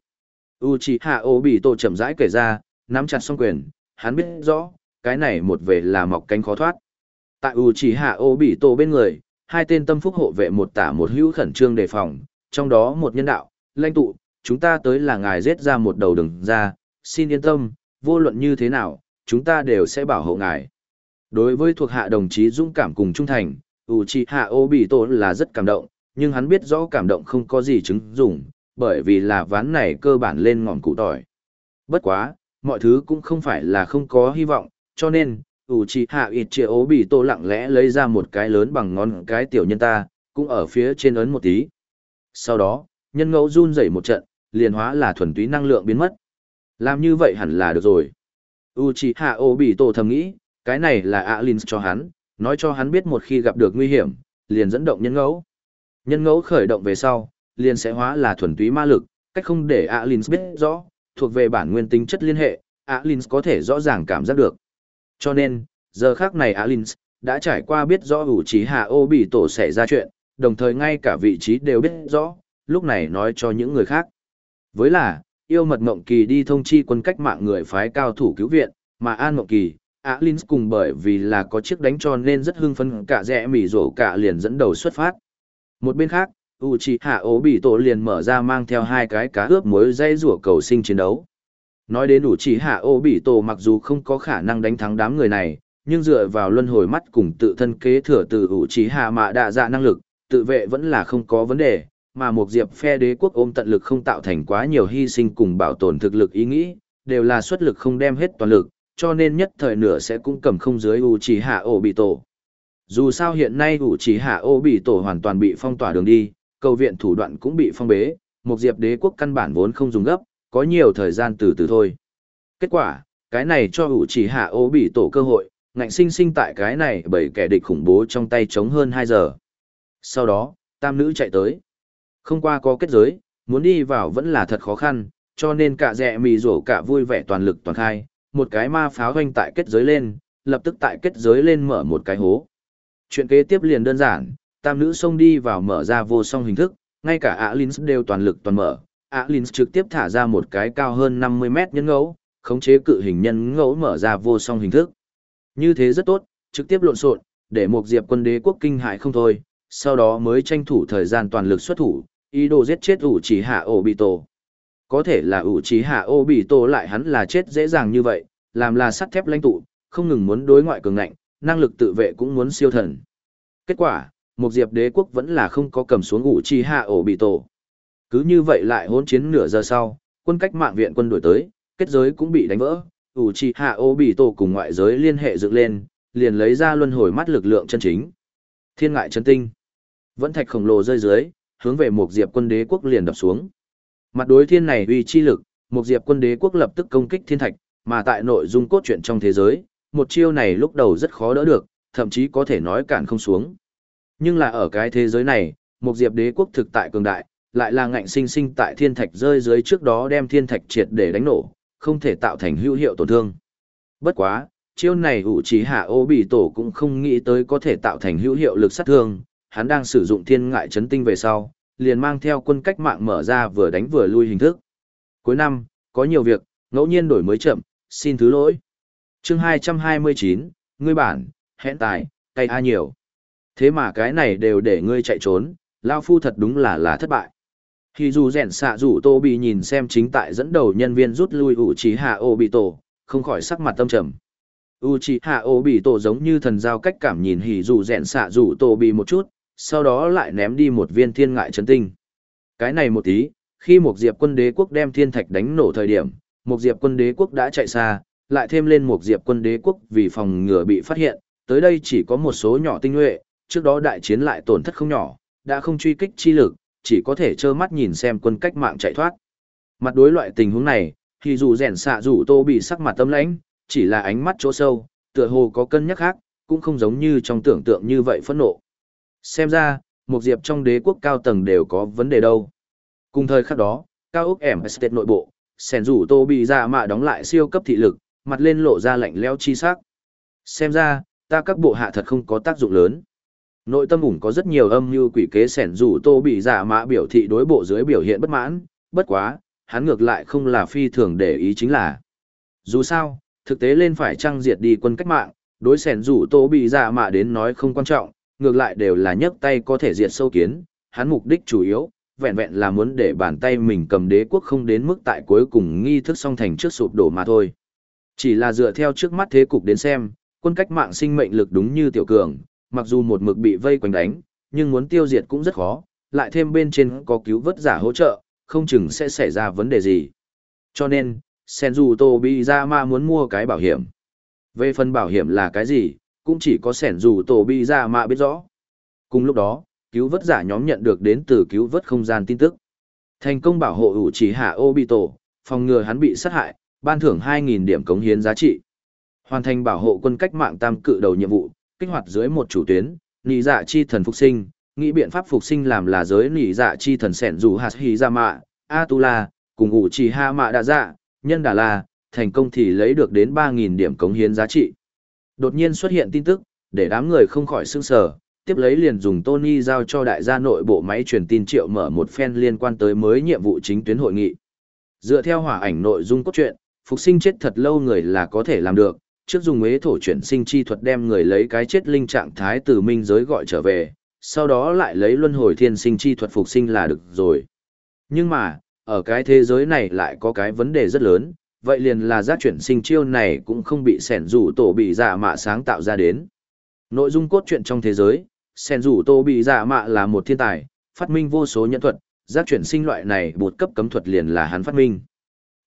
Uchiha Obito chậm rãi kể ra, nắm chặt song quyền, hắn biết rõ, cái này một về là mọc cánh khó thoát. Tại Uchiha Obito bên người, hai tên tâm phúc hộ vệ một tả một hữu khẩn trương đề phòng, trong đó một nhân đạo, lãnh tụ, chúng ta tới là ngài giết ra một đầu đừng ra, xin yên tâm, vô luận như thế nào, chúng ta đều sẽ bảo hộ ngài. Đối với thuộc hạ đồng chí dũng cảm cùng trung thành, Uchiha Obito là rất cảm động, nhưng hắn biết rõ cảm động không có gì chứng dụng, bởi vì là ván này cơ bản lên ngọn cụ tỏi. Bất quá, mọi thứ cũng không phải là không có hy vọng, cho nên, Uchiha bị tổ lặng lẽ lấy ra một cái lớn bằng ngón cái tiểu nhân ta, cũng ở phía trên ấn một tí. Sau đó, nhân ngẫu run rẩy một trận, liền hóa là thuần túy năng lượng biến mất. Làm như vậy hẳn là được rồi. Uchiha Obito thầm nghĩ, cái này là Alins cho hắn, nói cho hắn biết một khi gặp được nguy hiểm, liền dẫn động nhân ngẫu. Nhân ngẫu khởi động về sau, liền sẽ hóa là thuần túy ma lực, cách không để Alins biết rõ, thuộc về bản nguyên tính chất liên hệ, Alins có thể rõ ràng cảm giác được. Cho nên, giờ khác này Alins đã trải qua biết rõ ủ trí hạ ô bị tổ xảy ra chuyện, đồng thời ngay cả vị trí đều biết rõ, lúc này nói cho những người khác. Với là, yêu mật Ngộng kỳ đi thông chi quân cách mạng người phái cao thủ cứu viện, mà An Ngộng kỳ, Alins cùng bởi vì là có chiếc đánh cho nên rất hưng phấn cả rẽ mỉ rổ cả liền dẫn đầu xuất phát. Một bên khác, Uchiha Obito liền mở ra mang theo hai cái cá ướp muối dây rủa cầu sinh chiến đấu. Nói đến Uchiha Obito mặc dù không có khả năng đánh thắng đám người này, nhưng dựa vào luân hồi mắt cùng tự thân kế thừa từ Uchiha Mạ Đạ Dạ năng lực, tự vệ vẫn là không có vấn đề, mà một diệp phe đế quốc ôm tận lực không tạo thành quá nhiều hy sinh cùng bảo tồn thực lực ý nghĩ, đều là xuất lực không đem hết toàn lực, cho nên nhất thời nửa sẽ cũng cầm không dưới Uchiha Obito. Dù sao hiện nay Uchiha Obito hoàn toàn bị phong tỏa đường đi, cầu viện thủ đoạn cũng bị phong bế, một diệp đế quốc căn bản vốn không dùng gấp, có nhiều thời gian từ từ thôi. Kết quả, cái này cho ủ chỉ hạ ô bị tổ cơ hội, ngạnh sinh sinh tại cái này bởi kẻ địch khủng bố trong tay chống hơn 2 giờ. Sau đó, tam nữ chạy tới. Không qua có kết giới, muốn đi vào vẫn là thật khó khăn, cho nên cả dẹ mì rổ cả vui vẻ toàn lực toàn khai, một cái ma pháo hoanh tại kết giới lên, lập tức tại kết giới lên mở một cái hố. Chuyện kế tiếp liền đơn giản, tam nữ xông đi vào mở ra vô song hình thức, ngay cả Alins đều toàn lực toàn mở. Alins trực tiếp thả ra một cái cao hơn 50 mét nhân ngẫu, khống chế cự hình nhân ngẫu mở ra vô song hình thức. Như thế rất tốt, trực tiếp lộn xộn, để một diệp quân đế quốc kinh hại không thôi, sau đó mới tranh thủ thời gian toàn lực xuất thủ, ý đồ giết chết ủ chỉ hạ ổ bị tổ. Có thể là ủ chỉ hạ ổ bị tổ lại hắn là chết dễ dàng như vậy, làm là sắt thép lãnh tụ, không ngừng muốn đối ngoại cường ngạnh, năng lực tự vệ cũng muốn siêu thần. Kết quả, một diệp đế quốc vẫn là không có cầm xuống ủ chi hạ ổ bị tổ. Cứ như vậy lại hỗn chiến nửa giờ sau, quân cách mạng viện quân đuổi tới, kết giới cũng bị đánh vỡ, ủ chi hạ ổ bị tổ cùng ngoại giới liên hệ dựng lên, liền lấy ra luân hồi mắt lực lượng chân chính. Thiên ngại chân tinh. Vẫn thạch khổng lồ rơi dưới, hướng về một diệp quân đế quốc liền đập xuống. Mặt đối thiên này uy chi lực, một diệp quân đế quốc lập tức công kích thiên thạch, mà tại nội dung cốt truyện trong thế giới, một chiêu này lúc đầu rất khó đỡ được, thậm chí có thể nói cản không xuống. Nhưng là ở cái thế giới này, một diệp đế quốc thực tại cường đại, lại là ngạnh sinh sinh tại thiên thạch rơi dưới trước đó đem thiên thạch triệt để đánh nổ, không thể tạo thành hữu hiệu tổn thương. Bất quá, chiêu này ủ trí hạ ô bị tổ cũng không nghĩ tới có thể tạo thành hữu hiệu lực sát thương, hắn đang sử dụng thiên ngại chấn tinh về sau, liền mang theo quân cách mạng mở ra vừa đánh vừa lui hình thức. Cuối năm, có nhiều việc, ngẫu nhiên đổi mới chậm, xin thứ lỗi. chương 229, ngươi bản, hẹn tài, cây a nhiều. Thế mà cái này đều để ngươi chạy trốn, Lao Phu thật đúng là là thất bại. Khi dù rèn xạ rủ Tô Bị nhìn xem chính tại dẫn đầu nhân viên rút lui ủ trí hạ ô bị tổ, không khỏi sắc mặt tâm trầm. Uchiha Obito giống như thần giao cách cảm nhìn hỉ dù rèn xạ rủ Tô Bị một chút, sau đó lại ném đi một viên thiên ngại chấn tinh. Cái này một tí, khi một diệp quân đế quốc đem thiên thạch đánh nổ thời điểm, một diệp quân đế quốc đã chạy xa, lại thêm lên một diệp quân đế quốc vì phòng ngừa bị phát hiện, tới đây chỉ có một số nhỏ tinh nhuệ, trước đó đại chiến lại tổn thất không nhỏ, đã không truy kích chi lực, chỉ có thể trơ mắt nhìn xem quân cách mạng chạy thoát. Mặt đối loại tình huống này, thì dù rèn xạ dù tô bị sắc mặt tâm lãnh, chỉ là ánh mắt chỗ sâu, tựa hồ có cân nhắc khác, cũng không giống như trong tưởng tượng như vậy phẫn nộ. Xem ra, một diệp trong đế quốc cao tầng đều có vấn đề đâu. Cùng thời khắc đó, cao ốc ẻm estate nội bộ, sẻn rủ tô bị ra mạ đóng lại siêu cấp thị lực, mặt lên lộ ra lạnh leo chi sắc. Xem ra, ta các bộ hạ thật không có tác dụng lớn. Nội tâm ủng có rất nhiều âm mưu quỷ kế sẻn rủ tô bị giả mã biểu thị đối bộ dưới biểu hiện bất mãn, bất quá, hắn ngược lại không là phi thường để ý chính là. Dù sao, thực tế lên phải trăng diệt đi quân cách mạng, đối sẻn rủ tô bị giả mã đến nói không quan trọng, ngược lại đều là nhấc tay có thể diệt sâu kiến, hắn mục đích chủ yếu, vẹn vẹn là muốn để bàn tay mình cầm đế quốc không đến mức tại cuối cùng nghi thức song thành trước sụp đổ mà thôi. Chỉ là dựa theo trước mắt thế cục đến xem, quân cách mạng sinh mệnh lực đúng như tiểu cường, mặc dù một mực bị vây quanh đánh, nhưng muốn tiêu diệt cũng rất khó, lại thêm bên trên có cứu vớt giả hỗ trợ, không chừng sẽ xảy ra vấn đề gì. Cho nên, Senju Tobirama muốn mua cái bảo hiểm. Về phần bảo hiểm là cái gì, cũng chỉ có Senju Tobirama biết rõ. Cùng lúc đó, cứu vớt giả nhóm nhận được đến từ cứu vớt không gian tin tức. Thành công bảo hộ ủ chỉ hạ Obito, phòng ngừa hắn bị sát hại, ban thưởng 2.000 điểm cống hiến giá trị. Hoàn thành bảo hộ quân cách mạng tam cự đầu nhiệm vụ, kích hoạt dưới một chủ tuyến, nỉ dạ chi thần phục sinh, nghĩ biện pháp phục sinh làm là giới nỉ dạ chi thần sẻn dù hạt hì ra mạ, Atula, cùng ủ trì ha mạ đa dạ, nhân đà la, thành công thì lấy được đến 3.000 điểm cống hiến giá trị. Đột nhiên xuất hiện tin tức, để đám người không khỏi sương sờ, tiếp lấy liền dùng Tony giao cho đại gia nội bộ máy truyền tin triệu mở một phen liên quan tới mới nhiệm vụ chính tuyến hội nghị. Dựa theo hỏa ảnh nội dung cốt truyện, phục sinh chết thật lâu người là có thể làm được, trước dùng ế thổ chuyển sinh chi thuật đem người lấy cái chết linh trạng thái từ minh giới gọi trở về, sau đó lại lấy luân hồi thiên sinh chi thuật phục sinh là được rồi. Nhưng mà, ở cái thế giới này lại có cái vấn đề rất lớn, vậy liền là giác chuyển sinh chiêu này cũng không bị sẻn rủ tổ bị giả mạ sáng tạo ra đến. Nội dung cốt truyện trong thế giới, sẻn rủ tổ bị giả mạ là một thiên tài, phát minh vô số nhân thuật, giác chuyển sinh loại này bột cấp cấm thuật liền là hắn phát minh.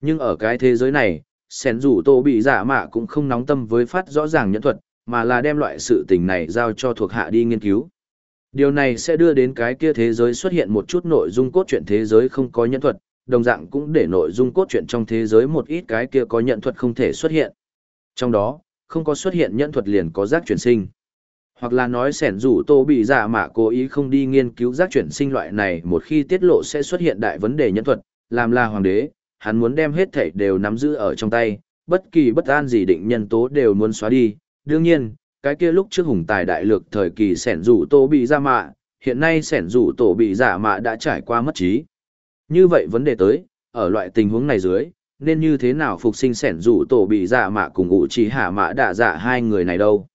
Nhưng ở cái thế giới này, sẻn rủ tô bị giả mạ cũng không nóng tâm với phát rõ ràng nhẫn thuật, mà là đem loại sự tình này giao cho thuộc hạ đi nghiên cứu. Điều này sẽ đưa đến cái kia thế giới xuất hiện một chút nội dung cốt truyện thế giới không có nhẫn thuật, đồng dạng cũng để nội dung cốt truyện trong thế giới một ít cái kia có nhận thuật không thể xuất hiện. Trong đó, không có xuất hiện nhẫn thuật liền có giác chuyển sinh. Hoặc là nói sẻn rủ tô bị giả mạ cố ý không đi nghiên cứu giác chuyển sinh loại này một khi tiết lộ sẽ xuất hiện đại vấn đề nhẫn thuật, làm là hoàng đế, hắn muốn đem hết thảy đều nắm giữ ở trong tay, bất kỳ bất an gì định nhân tố đều muốn xóa đi. Đương nhiên, cái kia lúc trước hùng tài đại lược thời kỳ sẻn rủ tổ bị ra mạ, hiện nay sẻn rủ tổ bị giả mạ đã trải qua mất trí. Như vậy vấn đề tới, ở loại tình huống này dưới, nên như thế nào phục sinh sẻn rủ tổ bị giả mạ cùng ngụ chỉ hạ mạ đạ giả hai người này đâu.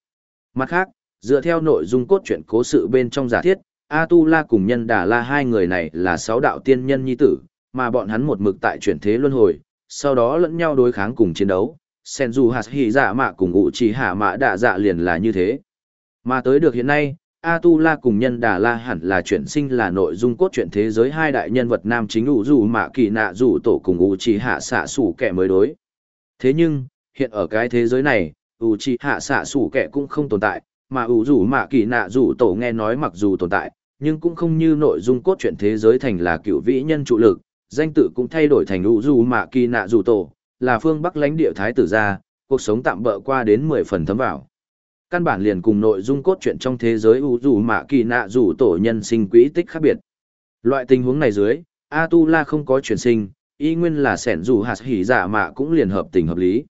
Mặt khác, dựa theo nội dung cốt truyện cố sự bên trong giả thiết, A Tu La cùng nhân đà la hai người này là sáu đạo tiên nhân nhi tử, mà bọn hắn một mực tại chuyển thế luân hồi, sau đó lẫn nhau đối kháng cùng chiến đấu. Sen dù hạt hỉ dạ mạ cùng ngụ chỉ hạ mạ đạ dạ liền là như thế. Mà tới được hiện nay, A Tu La cùng nhân Đà La hẳn là chuyển sinh là nội dung cốt truyện thế giới hai đại nhân vật nam chính ủ dù mạ kỳ nạ dù tổ cùng ủ trì hạ xạ sủ kẻ mới đối. Thế nhưng, hiện ở cái thế giới này, ủ trì hạ xạ sủ kẻ cũng không tồn tại, mà ủ dù mạ kỳ nạ dù tổ nghe nói mặc dù tồn tại, nhưng cũng không như nội dung cốt truyện thế giới thành là cựu vĩ nhân trụ lực, danh tự cũng thay đổi thành U dù mạ kỳ nạ dù tổ, là phương Bắc lãnh địa thái tử gia, cuộc sống tạm bỡ qua đến mười phần thấm vào. Căn bản liền cùng nội dung cốt truyện trong thế giới U dù mạ kỳ nạ dù tổ nhân sinh quỹ tích khác biệt. Loại tình huống này dưới, A-tu-la không có chuyển sinh, y nguyên là sẻn dù hạt hỉ giả mạ cũng liền hợp tình hợp lý.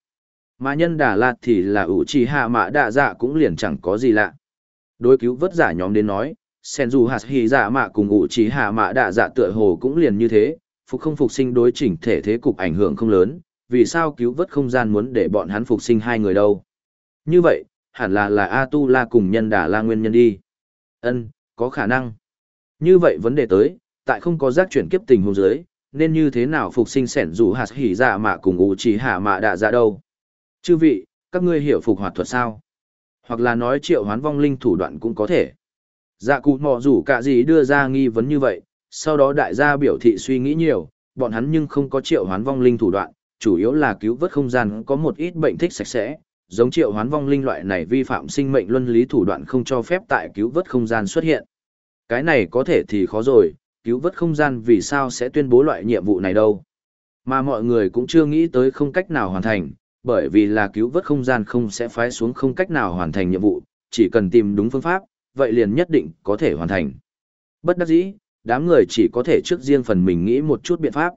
Mà nhân đà lạt thì là ủ trì hạ mạ đạ dạ cũng liền chẳng có gì lạ. Đối cứu vớt giả nhóm đến nói, sen dù hạt hỉ dạ mạ cùng ủ trì hạ mạ đạ dạ tựa hồ cũng liền như thế, phục không phục sinh đối chỉnh thể thế cục ảnh hưởng không lớn, vì sao cứu vớt không gian muốn để bọn hắn phục sinh hai người đâu. Như vậy, hẳn là là A-tu-la cùng nhân đà la nguyên nhân đi. Ân, có khả năng. Như vậy vấn đề tới, tại không có giác chuyển kiếp tình huống dưới, nên như thế nào phục sinh sẻn dù hạt hỉ dạ mạ cùng ủ chỉ hạ mạ đạ dạ đâu. Chư vị, các ngươi hiểu phục hoạt thuật sao? Hoặc là nói triệu hoán vong linh thủ đoạn cũng có thể. Dạ cụ mò rủ cả gì đưa ra nghi vấn như vậy, sau đó đại gia biểu thị suy nghĩ nhiều, bọn hắn nhưng không có triệu hoán vong linh thủ đoạn, chủ yếu là cứu vớt không gian có một ít bệnh thích sạch sẽ, giống triệu hoán vong linh loại này vi phạm sinh mệnh luân lý thủ đoạn không cho phép tại cứu vớt không gian xuất hiện. Cái này có thể thì khó rồi, cứu vớt không gian vì sao sẽ tuyên bố loại nhiệm vụ này đâu. Mà mọi người cũng chưa nghĩ tới không cách nào hoàn thành, bởi vì là cứu vớt không gian không sẽ phái xuống không cách nào hoàn thành nhiệm vụ, chỉ cần tìm đúng phương pháp, vậy liền nhất định có thể hoàn thành. Bất đắc dĩ, đám người chỉ có thể trước riêng phần mình nghĩ một chút biện pháp.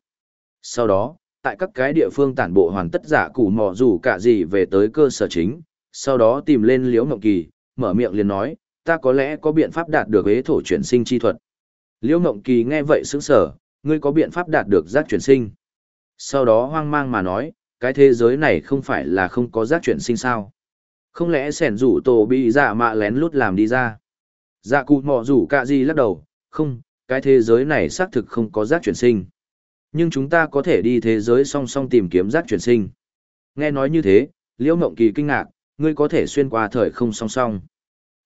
Sau đó, tại các cái địa phương tản bộ hoàn tất giả củ mò rủ cả gì về tới cơ sở chính, sau đó tìm lên Liễu Ngộng Kỳ, mở miệng liền nói, ta có lẽ có biện pháp đạt được hế thổ chuyển sinh chi thuật. Liễu Ngộng Kỳ nghe vậy sững sở, ngươi có biện pháp đạt được giác chuyển sinh. Sau đó hoang mang mà nói, cái thế giới này không phải là không có giác chuyển sinh sao. Không lẽ sẻn rủ tổ bị dạ mạ lén lút làm đi ra. Dạ cụ mò rủ cả gì lắc đầu, không, cái thế giới này xác thực không có giác chuyển sinh. Nhưng chúng ta có thể đi thế giới song song tìm kiếm giác chuyển sinh. Nghe nói như thế, Liễu Mộng Kỳ kinh ngạc, ngươi có thể xuyên qua thời không song song.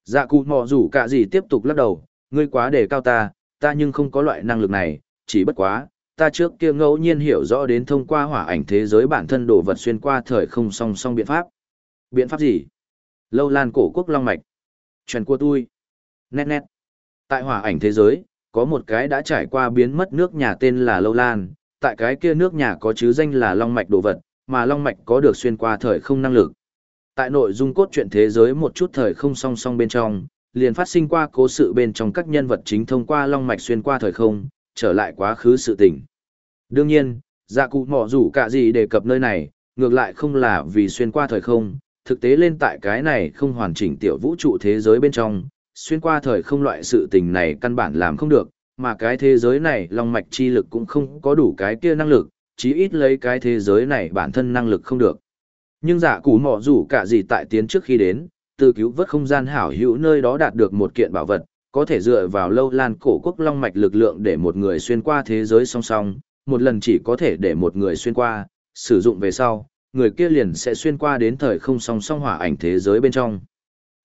Dạ cụ mò rủ cả gì tiếp tục lắc đầu, ngươi quá đề cao ta, ta nhưng không có loại năng lực này, chỉ bất quá, ta trước kia ngẫu nhiên hiểu rõ đến thông qua hỏa ảnh thế giới bản thân đồ vật xuyên qua thời không song song biện pháp. Biện pháp gì? Lâu lan cổ quốc long mạch. Truyền của tôi. Nét nét. Tại hỏa ảnh thế giới, có một cái đã trải qua biến mất nước nhà tên là Lâu Lan, tại cái kia nước nhà có chứ danh là Long Mạch đồ vật, mà Long Mạch có được xuyên qua thời không năng lực. Tại nội dung cốt truyện thế giới một chút thời không song song bên trong, liền phát sinh qua cố sự bên trong các nhân vật chính thông qua Long Mạch xuyên qua thời không, trở lại quá khứ sự tình. Đương nhiên, dạ cụ mỏ rủ cả gì đề cập nơi này, ngược lại không là vì xuyên qua thời không, thực tế lên tại cái này không hoàn chỉnh tiểu vũ trụ thế giới bên trong, xuyên qua thời không loại sự tình này căn bản làm không được, mà cái thế giới này long mạch chi lực cũng không có đủ cái kia năng lực, chí ít lấy cái thế giới này bản thân năng lực không được. Nhưng giả củ mỏ rủ cả gì tại tiến trước khi đến, từ cứu vớt không gian hảo hữu nơi đó đạt được một kiện bảo vật, có thể dựa vào lâu lan cổ quốc long mạch lực lượng để một người xuyên qua thế giới song song, một lần chỉ có thể để một người xuyên qua, sử dụng về sau, người kia liền sẽ xuyên qua đến thời không song song hỏa ảnh thế giới bên trong.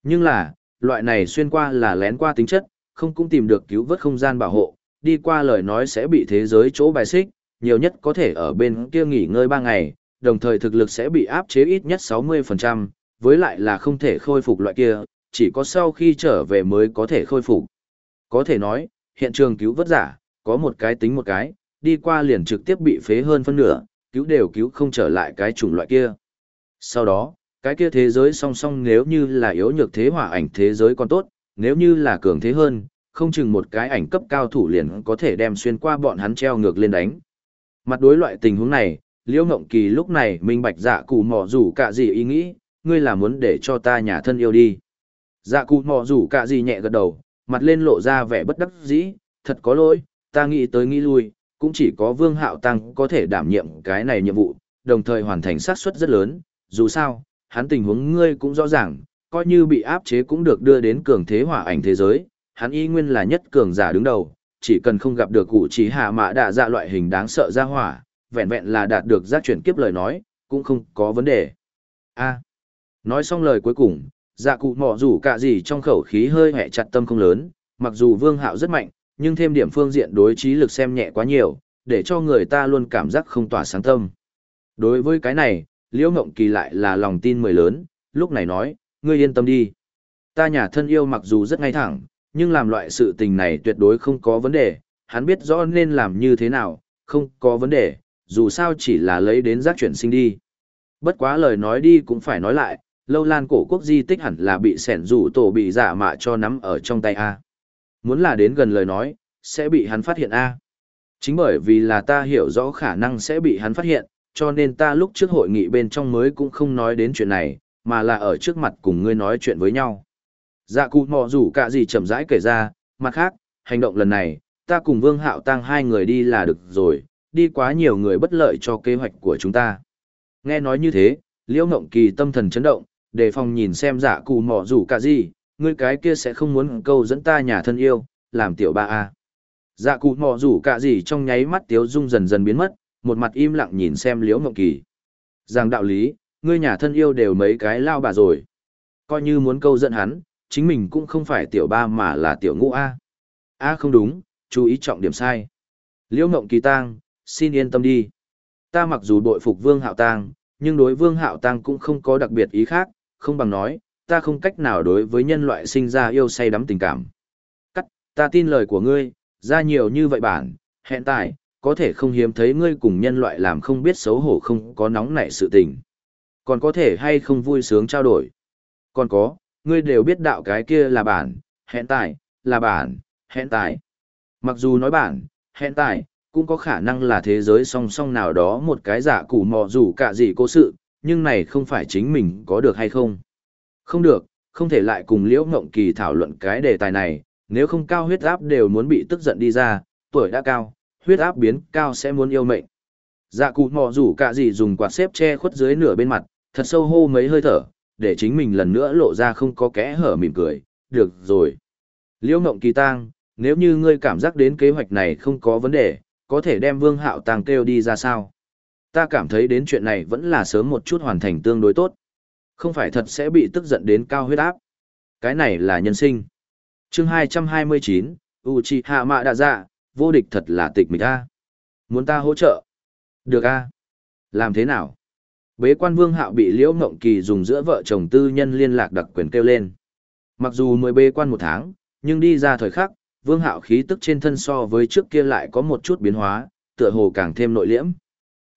Nhưng là, loại này xuyên qua là lén qua tính chất, không cũng tìm được cứu vớt không gian bảo hộ, đi qua lời nói sẽ bị thế giới chỗ bài xích, nhiều nhất có thể ở bên kia nghỉ ngơi 3 ngày, đồng thời thực lực sẽ bị áp chế ít nhất 60%, với lại là không thể khôi phục loại kia, chỉ có sau khi trở về mới có thể khôi phục. Có thể nói, hiện trường cứu vớt giả, có một cái tính một cái, đi qua liền trực tiếp bị phế hơn phân nửa, cứu đều cứu không trở lại cái chủng loại kia. Sau đó, cái kia thế giới song song nếu như là yếu nhược thế hỏa ảnh thế giới còn tốt, nếu như là cường thế hơn, không chừng một cái ảnh cấp cao thủ liền có thể đem xuyên qua bọn hắn treo ngược lên đánh. Mặt đối loại tình huống này, Liễu Ngộng Kỳ lúc này minh bạch dạ cụ mò rủ cả gì ý nghĩ, ngươi là muốn để cho ta nhà thân yêu đi. Dạ cụ mò rủ cả gì nhẹ gật đầu, mặt lên lộ ra vẻ bất đắc dĩ, thật có lỗi, ta nghĩ tới nghĩ lui, cũng chỉ có Vương Hạo Tăng có thể đảm nhiệm cái này nhiệm vụ, đồng thời hoàn thành xác suất rất lớn, dù sao, hắn tình huống ngươi cũng rõ ràng, coi như bị áp chế cũng được đưa đến cường thế hỏa ảnh thế giới, hắn y nguyên là nhất cường giả đứng đầu, chỉ cần không gặp được cụ trí hạ mã đạ dạ loại hình đáng sợ ra hỏa, vẹn vẹn là đạt được giác chuyển kiếp lời nói, cũng không có vấn đề. A. nói xong lời cuối cùng, dạ cụ mỏ rủ cả gì trong khẩu khí hơi hẹ chặt tâm không lớn, mặc dù vương hạo rất mạnh, nhưng thêm điểm phương diện đối trí lực xem nhẹ quá nhiều, để cho người ta luôn cảm giác không tỏa sáng tâm. Đối với cái này, Liễu Ngộng Kỳ lại là lòng tin mười lớn, lúc này nói, ngươi yên tâm đi. Ta nhà thân yêu mặc dù rất ngay thẳng, nhưng làm loại sự tình này tuyệt đối không có vấn đề, hắn biết rõ nên làm như thế nào, không có vấn đề, dù sao chỉ là lấy đến giác chuyển sinh đi. Bất quá lời nói đi cũng phải nói lại, lâu lan cổ quốc di tích hẳn là bị sẻn rủ tổ bị giả mạ cho nắm ở trong tay A. Muốn là đến gần lời nói, sẽ bị hắn phát hiện a. Chính bởi vì là ta hiểu rõ khả năng sẽ bị hắn phát hiện, cho nên ta lúc trước hội nghị bên trong mới cũng không nói đến chuyện này, mà là ở trước mặt cùng ngươi nói chuyện với nhau. Dạ cụ mò rủ cả gì chậm rãi kể ra, mặt khác, hành động lần này, ta cùng Vương Hạo Tăng hai người đi là được rồi, đi quá nhiều người bất lợi cho kế hoạch của chúng ta. Nghe nói như thế, Liễu Ngộng Kỳ tâm thần chấn động, đề phòng nhìn xem dạ cụ mò rủ cả gì, ngươi cái kia sẽ không muốn câu dẫn ta nhà thân yêu, làm tiểu ba a. Dạ cụ mò rủ cả gì trong nháy mắt tiếu dung dần dần biến mất, một mặt im lặng nhìn xem Liễu mộng Kỳ. Giang đạo lý, ngươi nhà thân yêu đều mấy cái lao bà rồi. Coi như muốn câu dẫn hắn, chính mình cũng không phải tiểu ba mà là tiểu ngũ A. A không đúng, chú ý trọng điểm sai. Liễu mộng Kỳ tang, xin yên tâm đi. Ta mặc dù bội phục Vương Hạo Tang, nhưng đối Vương Hạo Tang cũng không có đặc biệt ý khác, không bằng nói, ta không cách nào đối với nhân loại sinh ra yêu say đắm tình cảm. Cắt, ta tin lời của ngươi, ra nhiều như vậy bản, hiện tại, có thể không hiếm thấy ngươi cùng nhân loại làm không biết xấu hổ không có nóng nảy sự tình. Còn có thể hay không vui sướng trao đổi. Còn có, ngươi đều biết đạo cái kia là bản, hẹn tại, là bản, hẹn tại. Mặc dù nói bản, hẹn tại, cũng có khả năng là thế giới song song nào đó một cái giả củ mò dù cả gì cố sự, nhưng này không phải chính mình có được hay không. Không được, không thể lại cùng Liễu Ngộng Kỳ thảo luận cái đề tài này, nếu không cao huyết áp đều muốn bị tức giận đi ra, tuổi đã cao, huyết áp biến cao sẽ muốn yêu mệnh. Dạ cụ mò rủ cả gì dùng quạt xếp che khuất dưới nửa bên mặt, thật sâu hô mấy hơi thở, để chính mình lần nữa lộ ra không có kẽ hở mỉm cười, được rồi. Liễu Ngộng Kỳ tang, nếu như ngươi cảm giác đến kế hoạch này không có vấn đề, có thể đem Vương Hạo tàng kêu đi ra sao? Ta cảm thấy đến chuyện này vẫn là sớm một chút hoàn thành tương đối tốt. Không phải thật sẽ bị tức giận đến cao huyết áp. Cái này là nhân sinh. chương 229, Uchiha Mạ Đạ Dạ, vô địch thật là tịch mịch a. Muốn ta hỗ trợ? Được a. Làm thế nào? Bế quan Vương Hạo bị Liễu Ngộng Kỳ dùng giữa vợ chồng tư nhân liên lạc đặc quyền kêu lên. Mặc dù mới bế quan một tháng, nhưng đi ra thời khắc, Vương Hạo khí tức trên thân so với trước kia lại có một chút biến hóa, tựa hồ càng thêm nội liễm.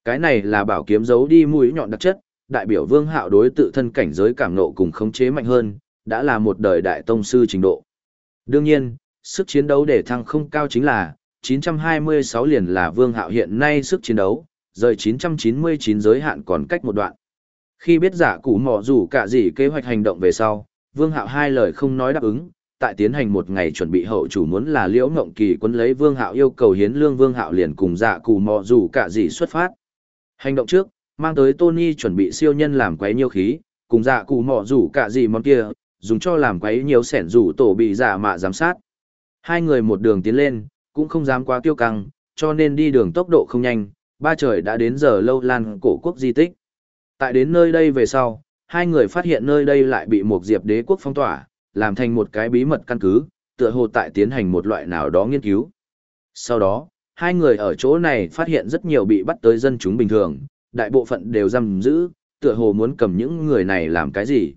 Cái này là bảo kiếm giấu đi mũi nhọn đặc chất, đại biểu Vương Hạo đối tự thân cảnh giới cảm nộ cùng khống chế mạnh hơn, đã là một đời đại tông sư trình độ. Đương nhiên, sức chiến đấu để thăng không cao chính là 926 liền là Vương Hạo hiện nay sức chiến đấu, rời 999 giới hạn còn cách một đoạn. Khi biết giả củ mỏ rủ cả gì kế hoạch hành động về sau, Vương Hạo hai lời không nói đáp ứng, tại tiến hành một ngày chuẩn bị hậu chủ muốn là Liễu Ngộng Kỳ quân lấy Vương Hạo yêu cầu hiến lương Vương Hạo liền cùng giả củ mỏ rủ cả gì xuất phát. Hành động trước, mang tới Tony chuẩn bị siêu nhân làm quấy nhiêu khí, cùng dạ cụ mỏ rủ cả gì món kia, dùng cho làm quấy nhiều sẻn rủ tổ bị giả mạ giám sát. Hai người một đường tiến lên, cũng không dám quá tiêu căng, cho nên đi đường tốc độ không nhanh, ba trời đã đến giờ lâu lan cổ quốc di tích. Tại đến nơi đây về sau, hai người phát hiện nơi đây lại bị một diệp đế quốc phong tỏa, làm thành một cái bí mật căn cứ, tựa hồ tại tiến hành một loại nào đó nghiên cứu. Sau đó, hai người ở chỗ này phát hiện rất nhiều bị bắt tới dân chúng bình thường, đại bộ phận đều giam giữ, tựa hồ muốn cầm những người này làm cái gì.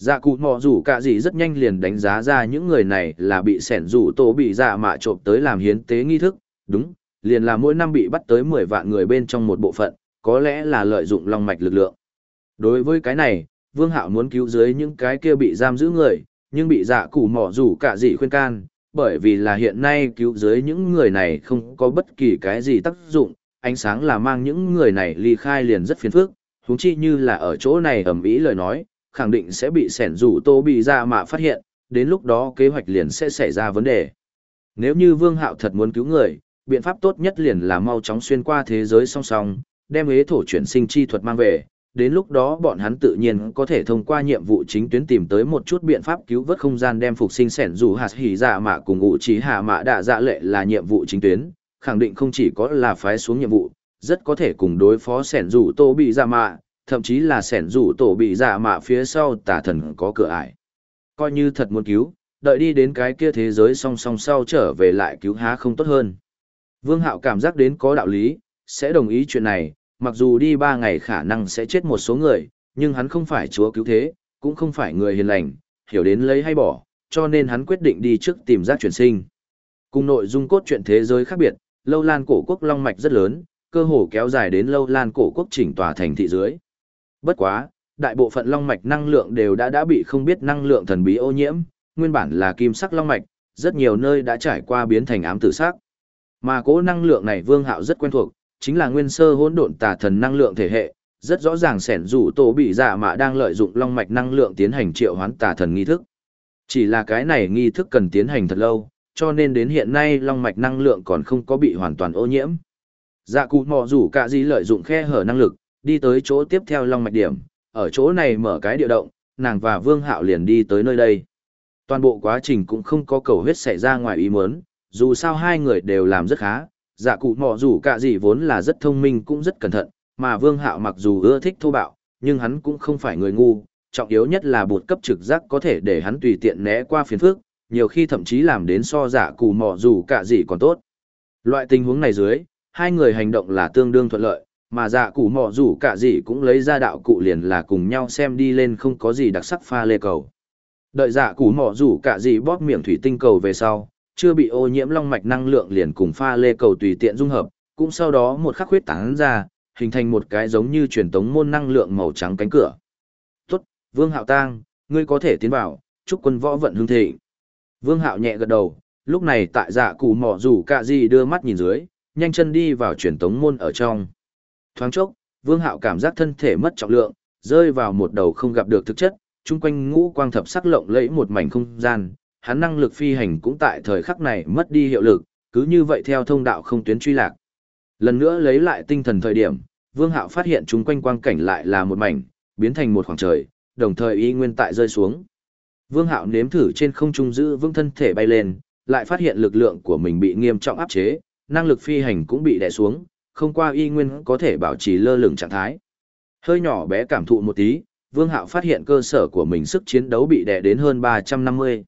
Dạ cụ mò rủ cả gì rất nhanh liền đánh giá ra những người này là bị sẻn rủ tổ bị dạ mạ trộm tới làm hiến tế nghi thức, đúng, liền là mỗi năm bị bắt tới 10 vạn người bên trong một bộ phận, có lẽ là lợi dụng long mạch lực lượng. Đối với cái này, Vương Hạo muốn cứu dưới những cái kia bị giam giữ người, nhưng bị dạ cụ mò rủ cả gì khuyên can, bởi vì là hiện nay cứu dưới những người này không có bất kỳ cái gì tác dụng, ánh sáng là mang những người này ly khai liền rất phiền phức, huống chi như là ở chỗ này ầm ĩ lời nói, khẳng định sẽ bị sẻn rủ tô bị ra mà phát hiện, đến lúc đó kế hoạch liền sẽ xảy ra vấn đề. Nếu như Vương Hạo thật muốn cứu người, biện pháp tốt nhất liền là mau chóng xuyên qua thế giới song song, đem ế thổ chuyển sinh chi thuật mang về, đến lúc đó bọn hắn tự nhiên có thể thông qua nhiệm vụ chính tuyến tìm tới một chút biện pháp cứu vớt không gian đem phục sinh sẻn rủ hạt hỉ dạ mạ cùng ngụ trí hạ mạ đạ dạ lệ là nhiệm vụ chính tuyến, khẳng định không chỉ có là phái xuống nhiệm vụ, rất có thể cùng đối phó sẻn rủ tô bị dạ mạ, thậm chí là sẻn rủ tổ bị dạ mạ phía sau tà thần có cửa ải. Coi như thật muốn cứu, đợi đi đến cái kia thế giới song song sau trở về lại cứu há không tốt hơn. Vương Hạo cảm giác đến có đạo lý, sẽ đồng ý chuyện này, mặc dù đi ba ngày khả năng sẽ chết một số người, nhưng hắn không phải chúa cứu thế, cũng không phải người hiền lành, hiểu đến lấy hay bỏ, cho nên hắn quyết định đi trước tìm giác chuyển sinh. Cùng nội dung cốt truyện thế giới khác biệt, lâu lan cổ quốc long mạch rất lớn, cơ hồ kéo dài đến lâu lan cổ quốc chỉnh tòa thành thị dưới. Bất quá, đại bộ phận long mạch năng lượng đều đã đã bị không biết năng lượng thần bí ô nhiễm, nguyên bản là kim sắc long mạch, rất nhiều nơi đã trải qua biến thành ám tử sắc. Mà cỗ năng lượng này Vương Hạo rất quen thuộc, chính là nguyên sơ hỗn độn tà thần năng lượng thể hệ, rất rõ ràng xẻn rủ tổ bị giả mạ đang lợi dụng long mạch năng lượng tiến hành triệu hoán tà thần nghi thức. Chỉ là cái này nghi thức cần tiến hành thật lâu, cho nên đến hiện nay long mạch năng lượng còn không có bị hoàn toàn ô nhiễm. Dạ cụ mò rủ cả gì lợi dụng khe hở năng lực, đi tới chỗ tiếp theo long mạch điểm, ở chỗ này mở cái địa động, nàng và Vương Hạo liền đi tới nơi đây. Toàn bộ quá trình cũng không có cầu huyết xảy ra ngoài ý muốn, dù sao hai người đều làm rất khá, dạ cụ mò dù cả gì vốn là rất thông minh cũng rất cẩn thận, mà Vương Hạo mặc dù ưa thích thô bạo, nhưng hắn cũng không phải người ngu, trọng yếu nhất là bột cấp trực giác có thể để hắn tùy tiện né qua phiền phức, nhiều khi thậm chí làm đến so dạ cụ mò dù cả gì còn tốt. Loại tình huống này dưới, hai người hành động là tương đương thuận lợi, mà dạ cụ mò rủ cả gì cũng lấy ra đạo cụ liền là cùng nhau xem đi lên không có gì đặc sắc pha lê cầu. Đợi dạ cụ mò rủ cả gì bóp miệng thủy tinh cầu về sau, chưa bị ô nhiễm long mạch năng lượng liền cùng pha lê cầu tùy tiện dung hợp, cũng sau đó một khắc huyết tán ra, hình thành một cái giống như truyền tống môn năng lượng màu trắng cánh cửa. tuất Vương Hạo Tang, ngươi có thể tiến vào, chúc quân võ vận hương thị Vương Hạo nhẹ gật đầu, lúc này tại dạ cụ mọ rủ cả gì đưa mắt nhìn dưới, nhanh chân đi vào truyền tống môn ở trong. Thoáng chốc, Vương Hạo cảm giác thân thể mất trọng lượng, rơi vào một đầu không gặp được thực chất, chung quanh ngũ quang thập sắc lộng lẫy một mảnh không gian, hắn năng lực phi hành cũng tại thời khắc này mất đi hiệu lực, cứ như vậy theo thông đạo không tuyến truy lạc. Lần nữa lấy lại tinh thần thời điểm, Vương Hạo phát hiện chung quanh quang cảnh lại là một mảnh, biến thành một khoảng trời, đồng thời y nguyên tại rơi xuống. Vương Hạo nếm thử trên không trung giữ vững thân thể bay lên, lại phát hiện lực lượng của mình bị nghiêm trọng áp chế, năng lực phi hành cũng bị đè xuống, không qua y nguyên có thể bảo trì lơ lửng trạng thái. Hơi nhỏ bé cảm thụ một tí, Vương Hạo phát hiện cơ sở của mình sức chiến đấu bị đè đến hơn 350.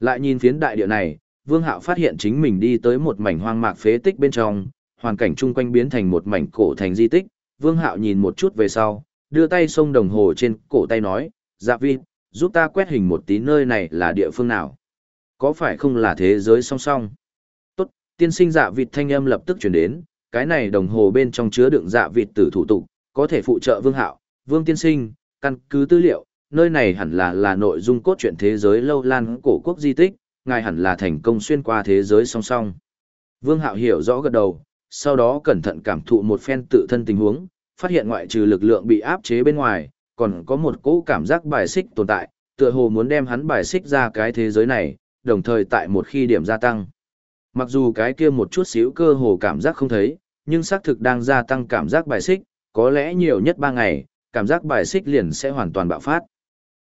Lại nhìn phiến đại địa này, Vương Hạo phát hiện chính mình đi tới một mảnh hoang mạc phế tích bên trong, hoàn cảnh chung quanh biến thành một mảnh cổ thành di tích. Vương Hạo nhìn một chút về sau, đưa tay xông đồng hồ trên cổ tay nói, Dạ Vi, giúp ta quét hình một tí nơi này là địa phương nào. Có phải không là thế giới song song? Tốt, tiên sinh dạ vịt thanh âm lập tức chuyển đến, cái này đồng hồ bên trong chứa đựng dạ vịt tử thủ tục, có thể phụ trợ Vương Hạo, Vương tiên sinh, căn cứ tư liệu, nơi này hẳn là là nội dung cốt truyện thế giới lâu lan cổ quốc di tích, ngài hẳn là thành công xuyên qua thế giới song song. Vương Hạo hiểu rõ gật đầu, sau đó cẩn thận cảm thụ một phen tự thân tình huống, phát hiện ngoại trừ lực lượng bị áp chế bên ngoài, còn có một cỗ cảm giác bài xích tồn tại, tựa hồ muốn đem hắn bài xích ra cái thế giới này, đồng thời tại một khi điểm gia tăng. Mặc dù cái kia một chút xíu cơ hồ cảm giác không thấy, nhưng xác thực đang gia tăng cảm giác bài xích, có lẽ nhiều nhất 3 ngày, cảm giác bài xích liền sẽ hoàn toàn bạo phát.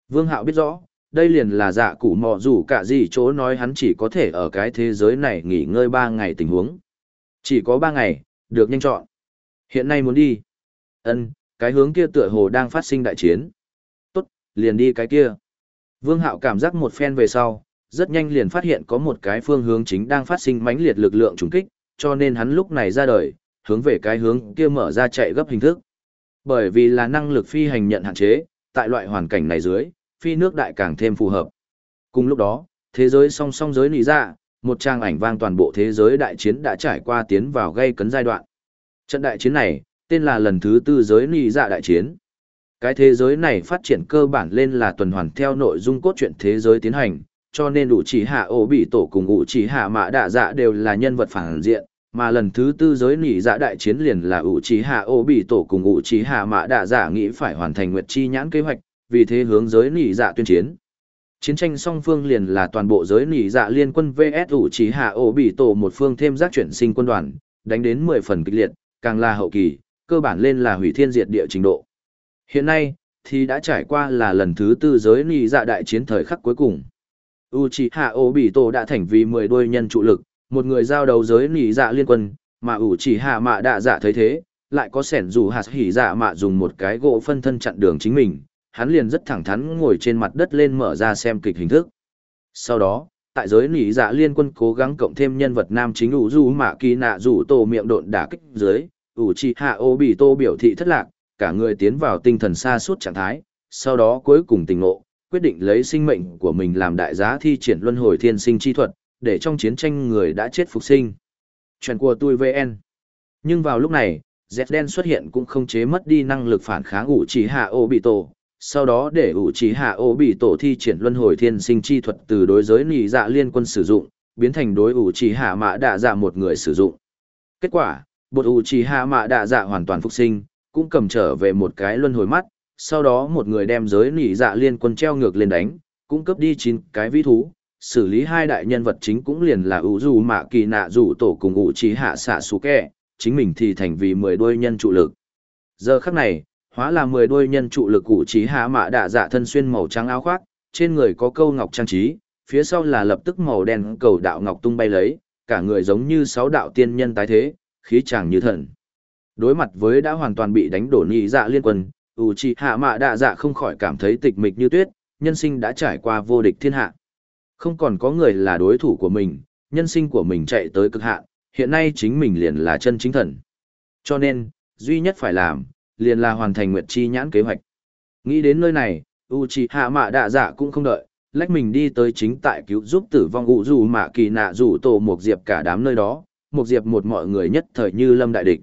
Vương Hạo biết rõ, đây liền là dạ củ mọ dù cả gì chỗ nói hắn chỉ có thể ở cái thế giới này nghỉ ngơi 3 ngày tình huống. Chỉ có 3 ngày, được nhanh chọn. Hiện nay muốn đi. ân cái hướng kia tựa hồ đang phát sinh đại chiến. Tốt, liền đi cái kia. Vương Hạo cảm giác một phen về sau, rất nhanh liền phát hiện có một cái phương hướng chính đang phát sinh mãnh liệt lực lượng trùng kích, cho nên hắn lúc này ra đời, hướng về cái hướng kia mở ra chạy gấp hình thức. Bởi vì là năng lực phi hành nhận hạn chế, tại loại hoàn cảnh này dưới, phi nước đại càng thêm phù hợp. Cùng lúc đó, thế giới song song giới nỉ ra, dạ, một trang ảnh vang toàn bộ thế giới đại chiến đã trải qua tiến vào gây cấn giai đoạn. Trận đại chiến này, tên là lần thứ tư giới nỉ dạ đại chiến. Cái thế giới này phát triển cơ bản lên là tuần hoàn theo nội dung cốt truyện thế giới tiến hành, cho nên ủ chỉ hạ ổ bị tổ cùng ủ chỉ hạ mã đạ dạ đều là nhân vật phản diện, mà lần thứ tư giới nỉ dạ đại chiến liền là ủ trí hạ ô bị tổ cùng ủ trí hạ mã đạ giả nghĩ phải hoàn thành nguyệt chi nhãn kế hoạch, vì thế hướng giới nỉ dạ tuyên chiến. Chiến tranh song phương liền là toàn bộ giới nỉ dạ liên quân VS ủ trí hạ ô bị tổ một phương thêm giác chuyển sinh quân đoàn, đánh đến 10 phần kịch liệt, càng là hậu kỳ, cơ bản lên là hủy thiên diệt địa trình độ. Hiện nay, thì đã trải qua là lần thứ tư giới nỉ dạ đại chiến thời khắc cuối cùng. Uchiha Obito đã thành vì 10 đôi nhân trụ lực, một người giao đầu giới nỉ dạ liên quân, mà ủ chỉ hạ Mạ Đạ Dạ thấy thế, lại có sẻn dù hạt hỉ dạ mạ dùng một cái gỗ phân thân chặn đường chính mình, hắn liền rất thẳng thắn ngồi trên mặt đất lên mở ra xem kịch hình thức. Sau đó, tại giới nỉ dạ liên quân cố gắng cộng thêm nhân vật nam chính ủ dù mạ kỳ nạ rủ tổ miệng độn đả kích dưới, ủ chỉ hạ ô bị tô biểu thị thất lạc, cả người tiến vào tinh thần xa suốt trạng thái, sau đó cuối cùng tình ngộ, quyết định lấy sinh mệnh của mình làm đại giá thi triển luân hồi thiên sinh chi thuật, để trong chiến tranh người đã chết phục sinh. Chuyện của tôi VN. Nhưng vào lúc này, Z đen xuất hiện cũng không chế mất đi năng lực phản kháng ủ chỉ hạ ô bị tổ, sau đó để ủ chỉ hạ ô bị tổ thi triển luân hồi thiên sinh chi thuật từ đối giới nỉ dạ liên quân sử dụng, biến thành đối ủ trì hạ mạ đạ dạ một người sử dụng. Kết quả, bột ủ trì hạ mạ đạ dạ hoàn toàn phục sinh, cũng cầm trở về một cái luân hồi mắt, sau đó một người đem giới nỉ dạ liên quân treo ngược lên đánh, cũng cấp đi chín cái vĩ thú, xử lý hai đại nhân vật chính cũng liền là ủ dù mạ kỳ nạ dù tổ cùng ủ trì hạ xạ xú kẹ, chính mình thì thành vì mười đôi nhân trụ lực. Giờ khắc này, hóa là mười đôi nhân trụ lực ủ trì hạ mạ đạ dạ thân xuyên màu trắng áo khoác, trên người có câu ngọc trang trí, phía sau là lập tức màu đen cầu đạo ngọc tung bay lấy, cả người giống như sáu đạo tiên nhân tái thế, khí chàng như thần. Đối mặt với đã hoàn toàn bị đánh đổ nhị dạ liên quân, Uchiha Mạ Đạ Dạ không khỏi cảm thấy tịch mịch như tuyết, nhân sinh đã trải qua vô địch thiên hạ. Không còn có người là đối thủ của mình, nhân sinh của mình chạy tới cực hạn, hiện nay chính mình liền là chân chính thần. Cho nên, duy nhất phải làm, liền là hoàn thành Nguyệt Chi nhãn kế hoạch. Nghĩ đến nơi này, Uchiha Mạ Đạ Dạ cũng không đợi, lách mình đi tới chính tại cứu giúp tử vong ụ dù mạ kỳ nạ rủ tổ một diệp cả đám nơi đó, một diệp một mọi người nhất thời như lâm đại địch.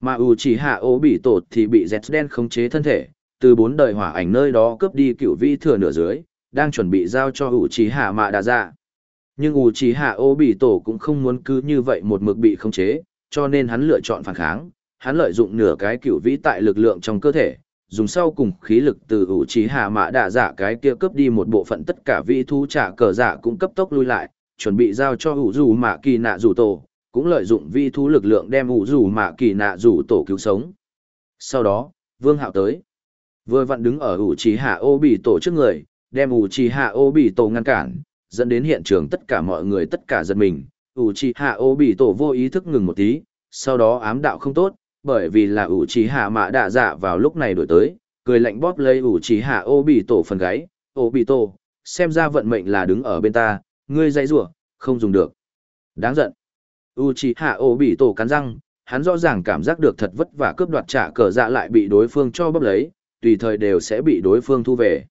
Mà Uchiha chỉ hạ ố bị tổ thì bị dẹt đen khống chế thân thể, từ bốn đời hỏa ảnh nơi đó cướp đi cựu vi thừa nửa dưới, đang chuẩn bị giao cho ủ trí hạ mạ đà dạ. Nhưng ủ trí hạ ô bị tổ cũng không muốn cứ như vậy một mực bị khống chế, cho nên hắn lựa chọn phản kháng, hắn lợi dụng nửa cái cựu vĩ tại lực lượng trong cơ thể, dùng sau cùng khí lực từ ủ trí hạ mã đà giả cái kia cướp đi một bộ phận tất cả vĩ thú trả cờ giả cũng cấp tốc lui lại chuẩn bị giao cho ủ dù mạ kỳ nạ rủ tổ cũng lợi dụng vi thú lực lượng đem ủ dù mạ kỳ nạ rủ tổ cứu sống. Sau đó vương hạo tới. Vừa vặn đứng ở ủ trí hạ ô bị tổ trước người đem ủ trì hạ ô bị tổ ngăn cản dẫn đến hiện trường tất cả mọi người tất cả giật mình ủ trì hạ ô bị tổ vô ý thức ngừng một tí sau đó ám đạo không tốt bởi vì là ủ trì hạ mạ đạ dạ vào lúc này đổi tới, cười lạnh bóp lấy ủ trì hạ ô bị tổ phần gáy, ô bị tổ, xem ra vận mệnh là đứng ở bên ta, ngươi dạy rủa không dùng được. Đáng giận. U trì hạ ô bị tổ cắn răng, hắn rõ ràng cảm giác được thật vất vả cướp đoạt trả cờ dạ lại bị đối phương cho bóp lấy, tùy thời đều sẽ bị đối phương thu về.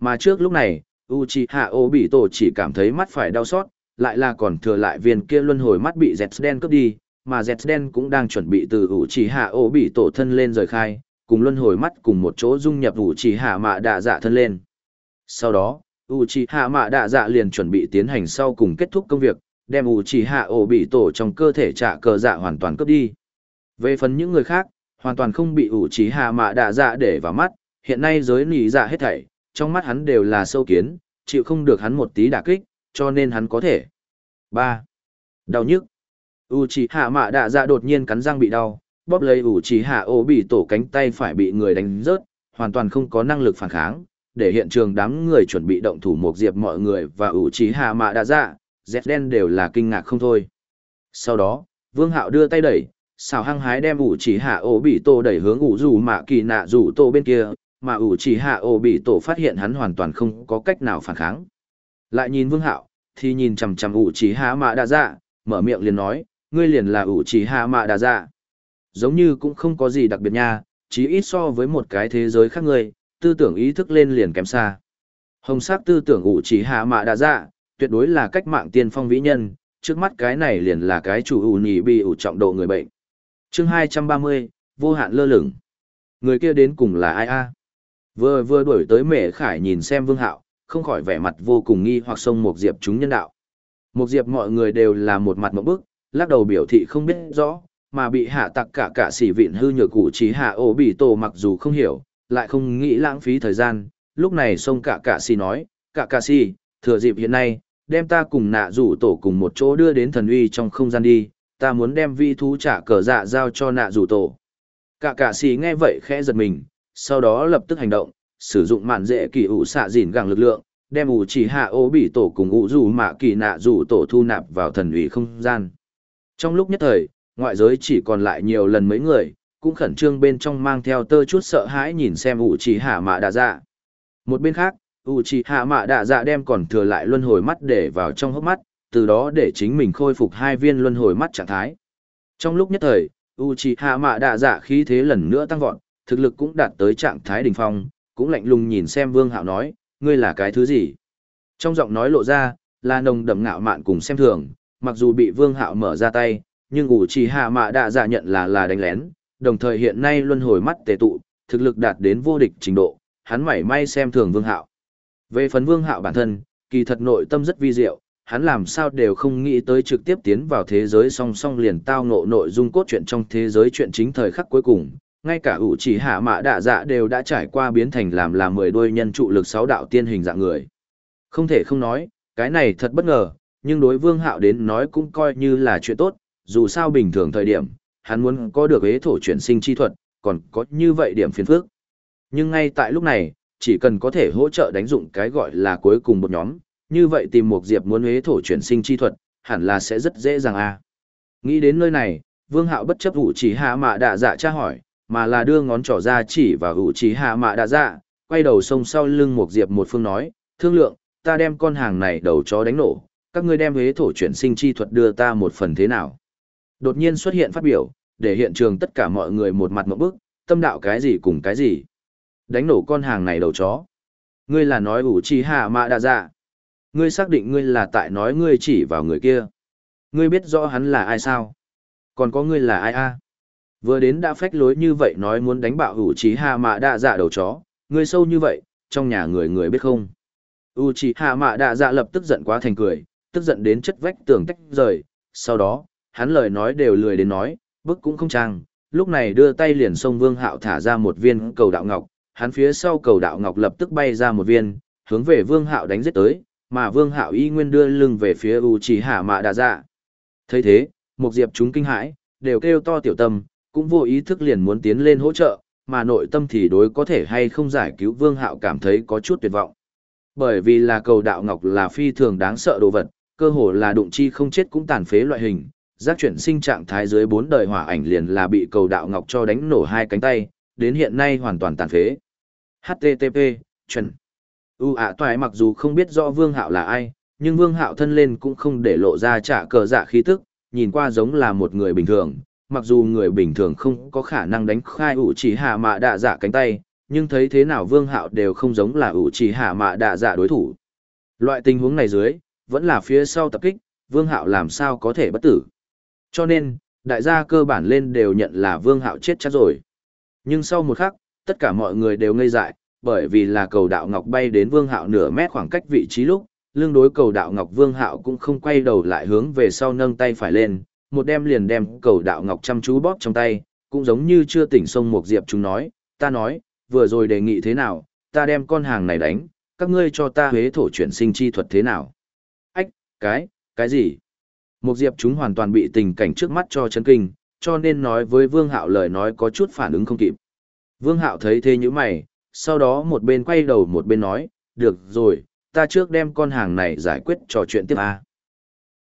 Mà trước lúc này, Uchiha Obito chỉ cảm thấy mắt phải đau xót, lại là còn thừa lại viên kia luân hồi mắt bị dẹt đen cướp đi, mà dẹt đen cũng đang chuẩn bị từ Uchiha chỉ hạ bị tổ thân lên rời khai cùng luân hồi mắt cùng một chỗ dung nhập Uchiha mạ đạ dạ thân lên. Sau đó Uchiha mạ đạ dạ liền chuẩn bị tiến hành sau cùng kết thúc công việc đem Uchiha chỉ hạ bị tổ trong cơ thể trả cờ dạ hoàn toàn cướp đi. Về phần những người khác hoàn toàn không bị Uchiha mạ đạ dạ để vào mắt hiện nay giới nỉ dạ hết thảy trong mắt hắn đều là sâu kiến, chịu không được hắn một tí đả kích, cho nên hắn có thể. Ba. Đau nhức. Uchiha mạ đạ dạ đột nhiên cắn răng bị đau, bóp lấy Uchiha Obito ô bị tổ cánh tay phải bị người đánh rớt, hoàn toàn không có năng lực phản kháng, để hiện trường đám người chuẩn bị động thủ một diệp mọi người và Uchiha mạ đạ dạ dép đen đều là kinh ngạc không thôi. Sau đó, vương hạo đưa tay đẩy, xào hăng hái đem ủ chỉ hạ ô bị tổ đẩy hướng ủ dù mạ kỳ nạ rủ tổ bên kia mà ủ chỉ hạ ổ bị tổ phát hiện hắn hoàn toàn không có cách nào phản kháng lại nhìn vương hạo thì nhìn chằm chằm ủ chỉ hạ mạ đa dạ mở miệng liền nói ngươi liền là ủ chỉ hạ mạ đa dạ. Giống như cũng không có gì đặc biệt nha, chí ít so với một cái thế giới khác ngươi, tư tưởng ý thức lên liền kém xa. Hồng sắc tư tưởng ủ chỉ hạ mạ đa dạ, tuyệt đối là cách mạng tiên phong vĩ nhân, trước mắt cái này liền là cái chủ ủ nhị bị ủ trọng độ người bệnh. chương hai trăm ba mươi vô hạn lơ lửng. Người kia đến cùng là ai a? Vừa vừa đuổi tới mễ khải nhìn xem vương hạo, không khỏi vẻ mặt vô cùng nghi hoặc sông một diệp chúng nhân đạo. Một diệp mọi người đều là một mặt một bức, lắc đầu biểu thị không biết rõ, mà bị hạ tặc cả cả sỉ vịn hư nhược cụ trí hạ ổ bị tổ mặc dù không hiểu, lại không nghĩ lãng phí thời gian, lúc này sông cả cả xỉ nói, cả cả xỉ, thừa dịp hiện nay, đem ta cùng nạ rủ tổ cùng một chỗ đưa đến thần uy trong không gian đi, ta muốn đem vi thú trả cờ dạ giao cho nạ rủ tổ. Cả cả xỉ nghe vậy khẽ giật mình, sau đó lập tức hành động, sử dụng mạn dễ kỳ ủ xạ dìn gẳng lực lượng, đem ủ chỉ hạ ô bị tổ cùng ủ rủ mạ kỳ nạ rủ tổ thu nạp vào thần ủy không gian. Trong lúc nhất thời, ngoại giới chỉ còn lại nhiều lần mấy người, cũng khẩn trương bên trong mang theo tơ chút sợ hãi nhìn xem ủ chỉ hạ mạ đạ dạ. Một bên khác, ủ chỉ hạ mạ đạ dạ đem còn thừa lại luân hồi mắt để vào trong hốc mắt, từ đó để chính mình khôi phục hai viên luân hồi mắt trạng thái. Trong lúc nhất thời, ủ chỉ hạ mạ đạ dạ khí thế lần nữa tăng vọt, thực lực cũng đạt tới trạng thái đỉnh phong, cũng lạnh lùng nhìn xem vương hạo nói, ngươi là cái thứ gì? Trong giọng nói lộ ra, là nồng đậm ngạo mạn cùng xem thường, mặc dù bị vương hạo mở ra tay nhưng ủ trì hạ mạ đã giả dạ nhận là là đánh lén đồng thời hiện nay luân hồi mắt tề tụ thực lực đạt đến vô địch trình độ hắn mảy may xem thường vương hạo về phần vương hạo bản thân kỳ thật nội tâm rất vi diệu hắn làm sao đều không nghĩ tới trực tiếp tiến vào thế giới song song liền tao ngộ nội dung cốt truyện trong thế giới chuyện chính thời khắc cuối cùng. Ngay cả ủ chỉ hạ mạ đạ dạ đều đã trải qua biến thành làm là mười đôi nhân trụ lực sáu đạo tiên hình dạng người. Không thể không nói, cái này thật bất ngờ, nhưng đối vương hạo đến nói cũng coi như là chuyện tốt, dù sao bình thường thời điểm, hắn muốn có được ế thổ chuyển sinh chi thuật, còn có như vậy điểm phiền phước Nhưng ngay tại lúc này, chỉ cần có thể hỗ trợ đánh dụng cái gọi là cuối cùng một nhóm, như vậy tìm một diệp muốn ế thổ chuyển sinh chi thuật, hẳn là sẽ rất dễ dàng a. À. Nghĩ đến nơi này, Vương Hạo bất chấp ủ chỉ hạ mạ đạ dạ tra hỏi, mà là đưa ngón trỏ ra chỉ và hữu trí hạ mạ đã dạ, quay đầu sông sau lưng một diệp một phương nói, thương lượng, ta đem con hàng này đầu chó đánh nổ, các ngươi đem huế thổ chuyển sinh chi thuật đưa ta một phần thế nào. Đột nhiên xuất hiện phát biểu, để hiện trường tất cả mọi người một mặt một bức, tâm đạo cái gì cùng cái gì. Đánh nổ con hàng này đầu chó. Ngươi là nói ủ chi hạ mạ đa dạ. Ngươi xác định ngươi là tại nói ngươi chỉ vào người kia. Ngươi biết rõ hắn là ai sao? Còn có ngươi là ai a? Vừa đến đã phách lối như vậy nói muốn đánh bạo ủ trí hạ mạ đạ dạ đầu chó, người sâu như vậy, trong nhà người người biết không? U trí hạ mạ đạ dạ lập tức giận quá thành cười, tức giận đến chất vách tường tách rời, sau đó, hắn lời nói đều lười đến nói, bức cũng không trang, lúc này đưa tay liền sông Vương Hạo thả ra một viên cầu đạo ngọc, hắn phía sau cầu đạo ngọc lập tức bay ra một viên, hướng về Vương Hạo đánh giết tới, mà Vương Hạo y nguyên đưa lưng về phía U trí Hạ Mạ đạ Dạ. Thấy thế, một diệp chúng kinh hãi, đều kêu to tiểu tâm, cũng vô ý thức liền muốn tiến lên hỗ trợ, mà nội tâm thì đối có thể hay không giải cứu Vương Hạo cảm thấy có chút tuyệt vọng. Bởi vì là cầu đạo ngọc là phi thường đáng sợ đồ vật, cơ hồ là đụng chi không chết cũng tàn phế loại hình, giác chuyển sinh trạng thái dưới bốn đời hỏa ảnh liền là bị cầu đạo ngọc cho đánh nổ hai cánh tay, đến hiện nay hoàn toàn tàn phế. HTTP, chuẩn. U ạ toại mặc dù không biết rõ vương hạo là ai, nhưng vương hạo thân lên cũng không để lộ ra trả cờ dạ khí tức, nhìn qua giống là một người bình thường, mặc dù người bình thường không có khả năng đánh khai ủ chỉ hạ mạ đạ dạ cánh tay, nhưng thấy thế nào vương hạo đều không giống là ủ chỉ hạ mạ đạ dạ đối thủ. Loại tình huống này dưới, vẫn là phía sau tập kích, vương hạo làm sao có thể bất tử. Cho nên, đại gia cơ bản lên đều nhận là vương hạo chết chắc rồi. Nhưng sau một khắc, tất cả mọi người đều ngây dại, bởi vì là cầu đạo ngọc bay đến vương hạo nửa mét khoảng cách vị trí lúc, lương đối cầu đạo ngọc vương hạo cũng không quay đầu lại hướng về sau nâng tay phải lên, một đem liền đem cầu đạo ngọc chăm chú bóp trong tay, cũng giống như chưa tỉnh sông một diệp chúng nói, ta nói, vừa rồi đề nghị thế nào, ta đem con hàng này đánh, các ngươi cho ta huế thổ chuyển sinh chi thuật thế nào. Ách, cái, cái gì? Một diệp chúng hoàn toàn bị tình cảnh trước mắt cho chấn kinh, cho nên nói với Vương Hạo lời nói có chút phản ứng không kịp. Vương Hạo thấy thế như mày, sau đó một bên quay đầu một bên nói, được rồi, ta trước đem con hàng này giải quyết trò chuyện tiếp a.